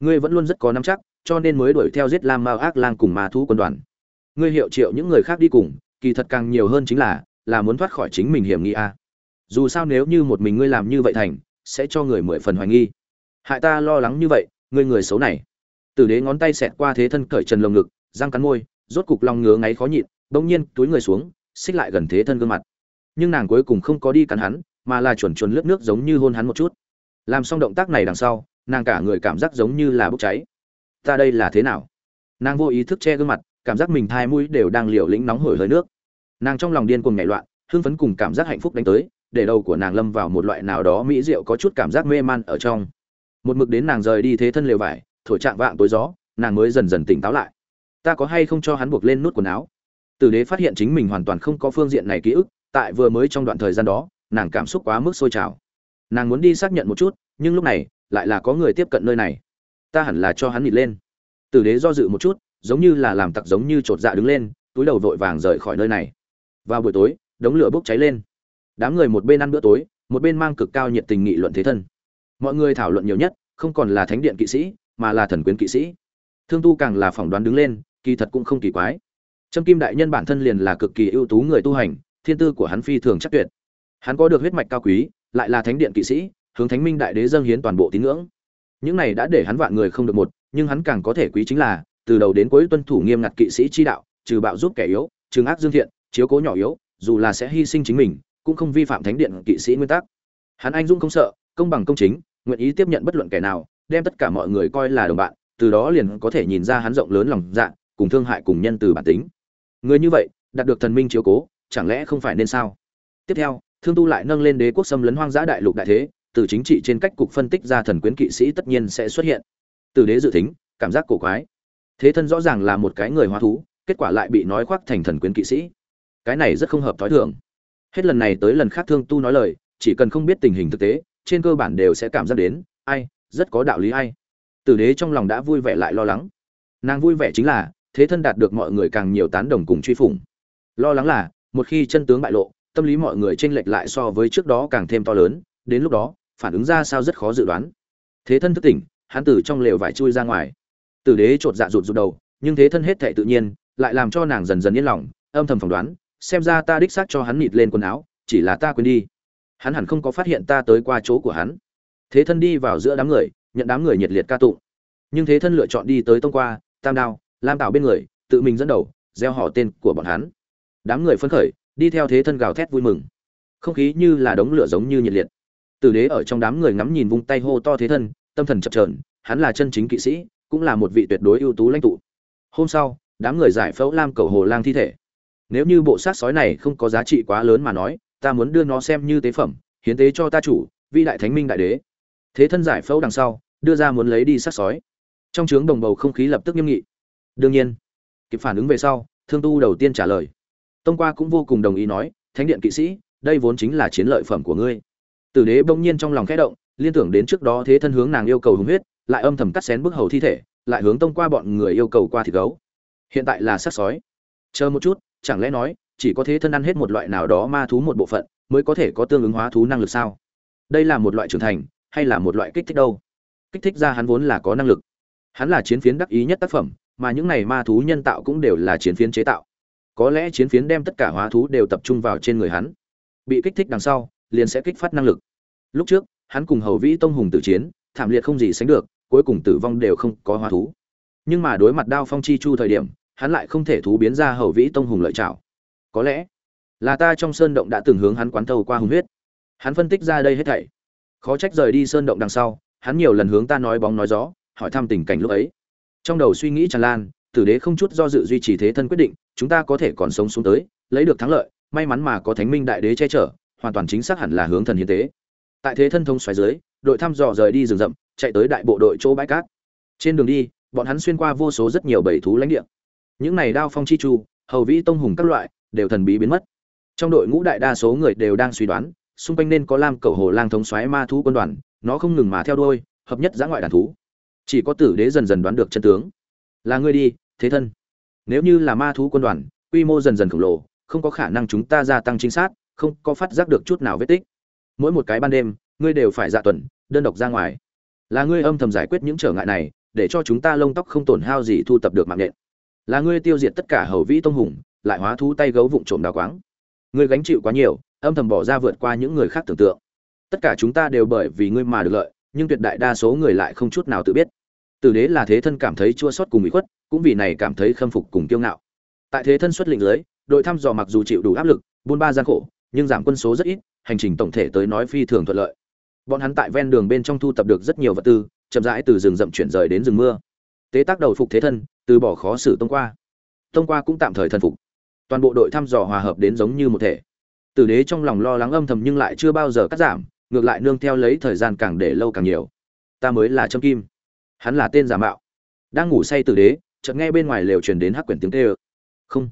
ngươi vẫn luôn rất có nắm chắc, cho nên mới đuổi theo giết lam mao ác lang cùng ma thú quân đoàn. Ngươi hiệu triệu những người khác đi cùng, kỳ thật càng nhiều hơn chính là là muốn thoát khỏi chính mình hiểm nghi a. Dù sao nếu như một mình ngươi làm như vậy thành, sẽ cho người mười phần hoài nghi. Hại ta lo lắng như vậy ngươi người xấu này. Tử đế ngón tay xẹt qua thế thân cởi trần lồng ngực răng cắn môi, rốt cục lòng ngứa ngáy khó nhịn, bỗng nhiên túi người xuống, xích lại gần thế thân gương mặt. Nhưng nàng cuối cùng không có đi cắn hắn, mà là chuẩn chuẩn lướt nước giống như hôn hắn một chút. Làm xong động tác này đằng sau, nàng cả người cảm giác giống như là bốc cháy. Ta đây là thế nào? Nàng vô ý thức che gương mặt, cảm giác mình thai mũi đều đang liều lĩnh nóng hổi hơi nước. Nàng trong lòng điên cuồng nhảy loạn, hưng phấn cùng cảm giác hạnh phúc đánh tới, để đầu của nàng lâm vào một loại nào đó mỹ rượu có chút cảm giác mê man ở trong một mực đến nàng rời đi thế thân lều vải, thổi trạng vạng tối gió, nàng mới dần dần tỉnh táo lại. Ta có hay không cho hắn buộc lên nút quần áo? Tử đế phát hiện chính mình hoàn toàn không có phương diện này ký ức, tại vừa mới trong đoạn thời gian đó, nàng cảm xúc quá mức sôi trào. Nàng muốn đi xác nhận một chút, nhưng lúc này, lại là có người tiếp cận nơi này. Ta hẳn là cho hắn nhịt lên. Tử đế do dự một chút, giống như là làm tặc giống như chột dạ đứng lên, túi đầu vội vàng rời khỏi nơi này. Vào buổi tối, đống lửa bốc cháy lên. Đám người một bên ăn bữa tối, một bên mang cực cao nhiệt tình nghị luận thế thân mọi người thảo luận nhiều nhất, không còn là thánh điện kỵ sĩ, mà là thần quyến kỵ sĩ. Thương tu càng là phỏng đoán đứng lên, kỳ thật cũng không kỳ quái. Trâm kim đại nhân bản thân liền là cực kỳ ưu tú người tu hành, thiên tư của hắn phi thường chắc tuyệt. Hắn có được huyết mạch cao quý, lại là thánh điện kỵ sĩ, hướng thánh minh đại đế dâng hiến toàn bộ tín ngưỡng. Những này đã để hắn vạn người không được một, nhưng hắn càng có thể quý chính là, từ đầu đến cuối tuân thủ nghiêm ngặt kỵ sĩ chi đạo, trừ bạo giúp kẻ yếu, trừng ác dương thiện, chiếu cố nhỏ yếu, dù là sẽ hy sinh chính mình, cũng không vi phạm thánh điện kỵ sĩ nguyên tắc. Hắn anh dung không sợ công bằng công chính, nguyện ý tiếp nhận bất luận kẻ nào, đem tất cả mọi người coi là đồng bạn, từ đó liền có thể nhìn ra hắn rộng lớn lòng dạ cùng thương hại cùng nhân từ bản tính. Người như vậy, đạt được thần minh chiếu cố, chẳng lẽ không phải nên sao? Tiếp theo, thương tu lại nâng lên đế quốc xâm lấn hoang dã đại lục đại thế, từ chính trị trên cách cục phân tích ra thần quyến kỵ sĩ tất nhiên sẽ xuất hiện. Từ đế dự tính cảm giác cổ quái. Thế thân rõ ràng là một cái người hóa thú, kết quả lại bị nói khoác thành thần quyến kỵ sĩ. Cái này rất không hợp thói thường. Hết lần này tới lần khác thương tu nói lời, chỉ cần không biết tình hình thực tế trên cơ bản đều sẽ cảm giác đến, ai, rất có đạo lý ai. Tử đế trong lòng đã vui vẻ lại lo lắng. Nàng vui vẻ chính là, thế thân đạt được mọi người càng nhiều tán đồng cùng truy phủng. Lo lắng là, một khi chân tướng bại lộ, tâm lý mọi người chênh lệch lại so với trước đó càng thêm to lớn, đến lúc đó, phản ứng ra sao rất khó dự đoán. Thế thân thức tỉnh, hắn từ trong lều vải chui ra ngoài. Tử đế chột dạ rụt rụt đầu, nhưng thế thân hết thệ tự nhiên, lại làm cho nàng dần dần yên lòng, âm thầm phỏng đoán, xem ra ta đích xác cho hắn nịt lên quần áo, chỉ là ta quên đi hắn hẳn không có phát hiện ta tới qua chỗ của hắn. Thế thân đi vào giữa đám người, nhận đám người nhiệt liệt ca tụng. Nhưng thế thân lựa chọn đi tới tông qua, tam đao, lam tạo bên người, tự mình dẫn đầu, gieo họ tên của bọn hắn. Đám người phấn khởi, đi theo thế thân gào thét vui mừng. Không khí như là đống lửa giống như nhiệt liệt. Tử đế ở trong đám người ngắm nhìn vung tay hô to thế thân, tâm thần chập trờn hắn là chân chính kỵ sĩ, cũng là một vị tuyệt đối ưu tú lãnh tụ. Hôm sau, đám người giải phẫu lam cầu hồ lang thi thể. Nếu như bộ sát sói này không có giá trị quá lớn mà nói ta muốn đưa nó xem như tế phẩm, hiến tế cho ta chủ vi đại thánh minh đại đế. Thế thân giải phẫu đằng sau, đưa ra muốn lấy đi sát sói. Trong trướng đồng bầu không khí lập tức nghiêm nghị. Đương nhiên, kịp phản ứng về sau, thương tu đầu tiên trả lời. Tông qua cũng vô cùng đồng ý nói, thánh điện kỵ sĩ, đây vốn chính là chiến lợi phẩm của ngươi. Tử đế bỗng nhiên trong lòng khẽ động, liên tưởng đến trước đó thế thân hướng nàng yêu cầu hùng huyết, lại âm thầm cắt xén bức hầu thi thể, lại hướng tông qua bọn người yêu cầu qua thịt gấu. Hiện tại là sát sói. Chờ một chút, chẳng lẽ nói chỉ có thế thân ăn hết một loại nào đó ma thú một bộ phận, mới có thể có tương ứng hóa thú năng lực sao? Đây là một loại trưởng thành, hay là một loại kích thích đâu? Kích thích ra hắn vốn là có năng lực. Hắn là chiến phiến đắc ý nhất tác phẩm, mà những này ma thú nhân tạo cũng đều là chiến phiến chế tạo. Có lẽ chiến phiến đem tất cả hóa thú đều tập trung vào trên người hắn. Bị kích thích đằng sau, liền sẽ kích phát năng lực. Lúc trước, hắn cùng hầu vĩ tông hùng tử chiến, thảm liệt không gì sánh được, cuối cùng tử vong đều không có hóa thú. Nhưng mà đối mặt đao phong chi chu thời điểm, hắn lại không thể thú biến ra hầu vĩ tông hùng lợi trảo có lẽ là ta trong sơn động đã từng hướng hắn quán thâu qua hùng huyết. Hắn phân tích ra đây hết thảy. Khó trách rời đi sơn động đằng sau, hắn nhiều lần hướng ta nói bóng nói gió, hỏi thăm tình cảnh lúc ấy. Trong đầu suy nghĩ tràn lan, tử đế không chút do dự duy trì thế thân quyết định, chúng ta có thể còn sống xuống tới, lấy được thắng lợi, may mắn mà có thánh minh đại đế che chở, hoàn toàn chính xác hẳn là hướng thần hiến tế. Tại thế thân thông xoáy dưới, đội thăm dò rời đi rừng rậm, chạy tới đại bộ đội chỗ bãi cát. Trên đường đi, bọn hắn xuyên qua vô số rất nhiều bầy thú lãnh địa. Những này đao phong chi chu, hầu vĩ tông hùng các loại đều thần bí biến mất. Trong đội ngũ đại đa số người đều đang suy đoán, xung quanh nên có lam cầu hồ lang thống xoáy ma thú quân đoàn, nó không ngừng mà theo đuôi, hợp nhất giã ngoại đàn thú. Chỉ có tử đế dần dần đoán được chân tướng. Là ngươi đi, thế thân. Nếu như là ma thú quân đoàn, quy mô dần dần khổng lồ, không có khả năng chúng ta gia tăng chính xác không có phát giác được chút nào vết tích. Mỗi một cái ban đêm, ngươi đều phải dạ tuần, đơn độc ra ngoài. Là ngươi âm thầm giải quyết những trở ngại này, để cho chúng ta lông tóc không tổn hao gì thu tập được mạng nhện. Là ngươi tiêu diệt tất cả hầu vĩ tông hùng lại hóa thú tay gấu vụng trộm đào quáng. Ngươi gánh chịu quá nhiều, âm thầm bỏ ra vượt qua những người khác tưởng tượng. Tất cả chúng ta đều bởi vì ngươi mà được lợi, nhưng tuyệt đại đa số người lại không chút nào tự biết. Tử đế là thế thân cảm thấy chua xót cùng bị khuất, cũng vì này cảm thấy khâm phục cùng kiêu ngạo. Tại thế thân xuất lĩnh dưới đội thăm dò mặc dù chịu đủ áp lực, buôn ba gian khổ, nhưng giảm quân số rất ít, hành trình tổng thể tới nói phi thường thuận lợi. Bọn hắn tại ven đường bên trong thu tập được rất nhiều vật tư, chậm rãi từ rừng rậm chuyển rời đến rừng mưa. Tế tác đầu phục thế thân, từ bỏ khó xử tông qua. Tông qua cũng tạm thời thần phục toàn bộ đội thăm dò hòa hợp đến giống như một thể. Tử đế trong lòng lo lắng âm thầm nhưng lại chưa bao giờ cắt giảm, ngược lại nương theo lấy thời gian càng để lâu càng nhiều. Ta mới là trâm kim. Hắn là tên giả mạo. Đang ngủ say tử đế, chợt nghe bên ngoài lều truyền đến hắc quyển tiếng kêu. Không.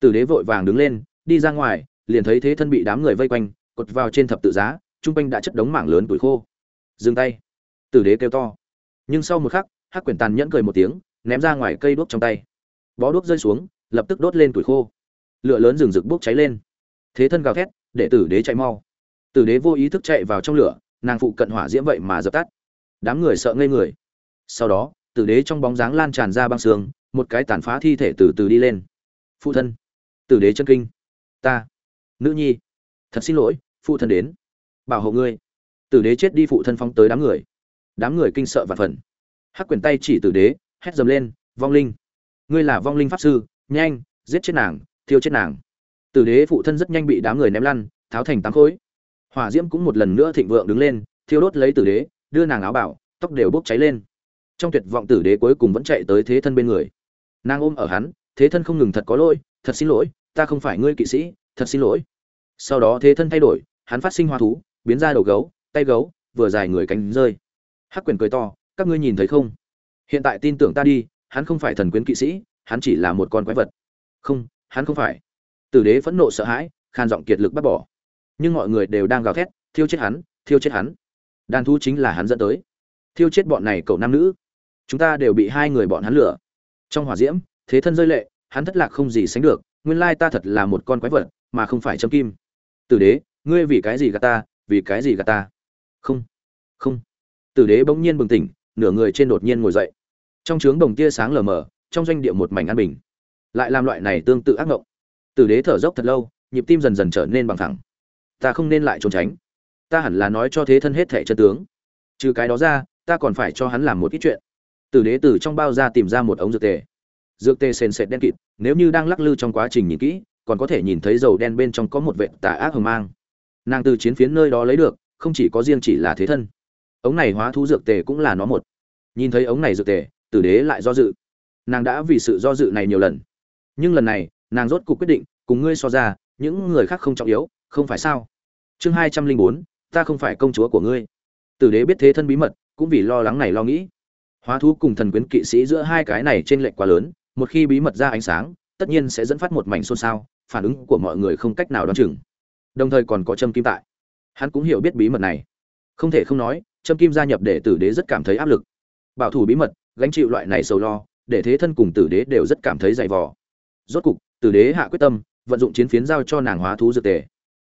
Tử đế vội vàng đứng lên, đi ra ngoài, liền thấy thế thân bị đám người vây quanh, cột vào trên thập tự giá, trung quanh đã chất đống mảng lớn tuổi khô. Dừng tay. Tử đế kêu to. Nhưng sau một khắc, hắc quyển tàn nhẫn cười một tiếng, ném ra ngoài cây đuốc trong tay. Bó đuốc rơi xuống, lập tức đốt lên tuổi khô lửa lớn rừng rực bốc cháy lên. Thế thân gào thét để tử đế chạy mau. Tử đế vô ý thức chạy vào trong lửa, nàng phụ cận hỏa diễm vậy mà dập tắt. Đám người sợ ngây người. Sau đó, tử đế trong bóng dáng lan tràn ra băng sương, một cái tàn phá thi thể từ từ đi lên. Phụ thân. Tử đế chân kinh. Ta. Nữ nhi. Thật xin lỗi, phụ thân đến. Bảo hộ ngươi. Tử đế chết đi phụ thân phóng tới đám người. Đám người kinh sợ và phần. Hắc quyền tay chỉ tử đế, hét dầm lên, vong linh. Ngươi là vong linh pháp sư, nhanh, giết chết nàng thiêu chết nàng. Tử đế phụ thân rất nhanh bị đám người ném lăn, tháo thành tám khối. Hỏa diễm cũng một lần nữa thịnh vượng đứng lên, thiêu đốt lấy tử đế, đưa nàng áo bảo, tóc đều bốc cháy lên. Trong tuyệt vọng tử đế cuối cùng vẫn chạy tới thế thân bên người. Nàng ôm ở hắn, thế thân không ngừng thật có lỗi, thật xin lỗi, ta không phải ngươi kỵ sĩ, thật xin lỗi. Sau đó thế thân thay đổi, hắn phát sinh hoa thú, biến ra đầu gấu, tay gấu, vừa dài người cánh rơi. Hắc quyền cười to, các ngươi nhìn thấy không? Hiện tại tin tưởng ta đi, hắn không phải thần quyến kỵ sĩ, hắn chỉ là một con quái vật. Không hắn không phải. Tử đế phẫn nộ sợ hãi, khan giọng kiệt lực bắt bỏ. Nhưng mọi người đều đang gào thét, thiêu chết hắn, thiêu chết hắn. Đàn thu chính là hắn dẫn tới. Thiêu chết bọn này cậu nam nữ. Chúng ta đều bị hai người bọn hắn lửa trong hỏa diễm, thế thân rơi lệ, hắn thất lạc không gì sánh được, nguyên lai ta thật là một con quái vật, mà không phải châm kim. Tử đế, ngươi vì cái gì gạt ta, vì cái gì gạt ta? Không không. Tử đế bỗng nhiên bừng tỉnh, nửa người trên đột nhiên ngồi dậy. Trong trướng đồng tia sáng lờ mờ, trong doanh địa một mảnh an bình lại làm loại này tương tự ác ngộng. Tử đế thở dốc thật lâu, nhịp tim dần dần trở nên bằng thẳng ta không nên lại trốn tránh. Ta hẳn là nói cho thế thân hết thẻ chân tướng. Trừ cái đó ra, ta còn phải cho hắn làm một ít chuyện. Tử đế từ trong bao ra tìm ra một ống dược tề. Dược tề sền sệt đen kịt, nếu như đang lắc lư trong quá trình nhìn kỹ, còn có thể nhìn thấy dầu đen bên trong có một vệ tà ác hồng mang. Nàng từ chiến phiến nơi đó lấy được, không chỉ có riêng chỉ là thế thân. Ống này hóa thú dược tề cũng là nó một. Nhìn thấy ống này dược tề, tử đế lại do dự. Nàng đã vì sự do dự này nhiều lần nhưng lần này, nàng rốt cuộc quyết định, cùng ngươi so ra, những người khác không trọng yếu, không phải sao? Chương hai trăm linh bốn, ta không phải công chúa của ngươi. Tử đế biết thế thân bí mật, cũng vì lo lắng này lo nghĩ. Hóa thú cùng thần quyến kỵ sĩ giữa hai cái này trên lệnh quá lớn, một khi bí mật ra ánh sáng, tất nhiên sẽ dẫn phát một mảnh xôn xao, phản ứng của mọi người không cách nào đoán chừng. Đồng thời còn có trâm kim tại. Hắn cũng hiểu biết bí mật này. Không thể không nói, trâm kim gia nhập để tử đế rất cảm thấy áp lực. Bảo thủ bí mật, gánh chịu loại này sầu lo, để thế thân cùng tử đế đều rất cảm thấy dày vò rốt cục, tử đế hạ quyết tâm, vận dụng chiến phiến giao cho nàng hóa thú dược tề.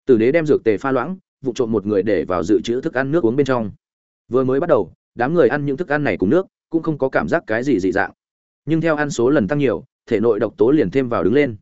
Tử đế đem dược tề pha loãng vụ trộm một người để vào dự trữ thức ăn nước uống bên trong. Vừa mới bắt đầu, đám người ăn những thức ăn này cùng nước, cũng không có cảm giác cái gì dị dạng. Nhưng theo ăn số lần tăng nhiều, thể nội độc tố liền thêm vào đứng lên.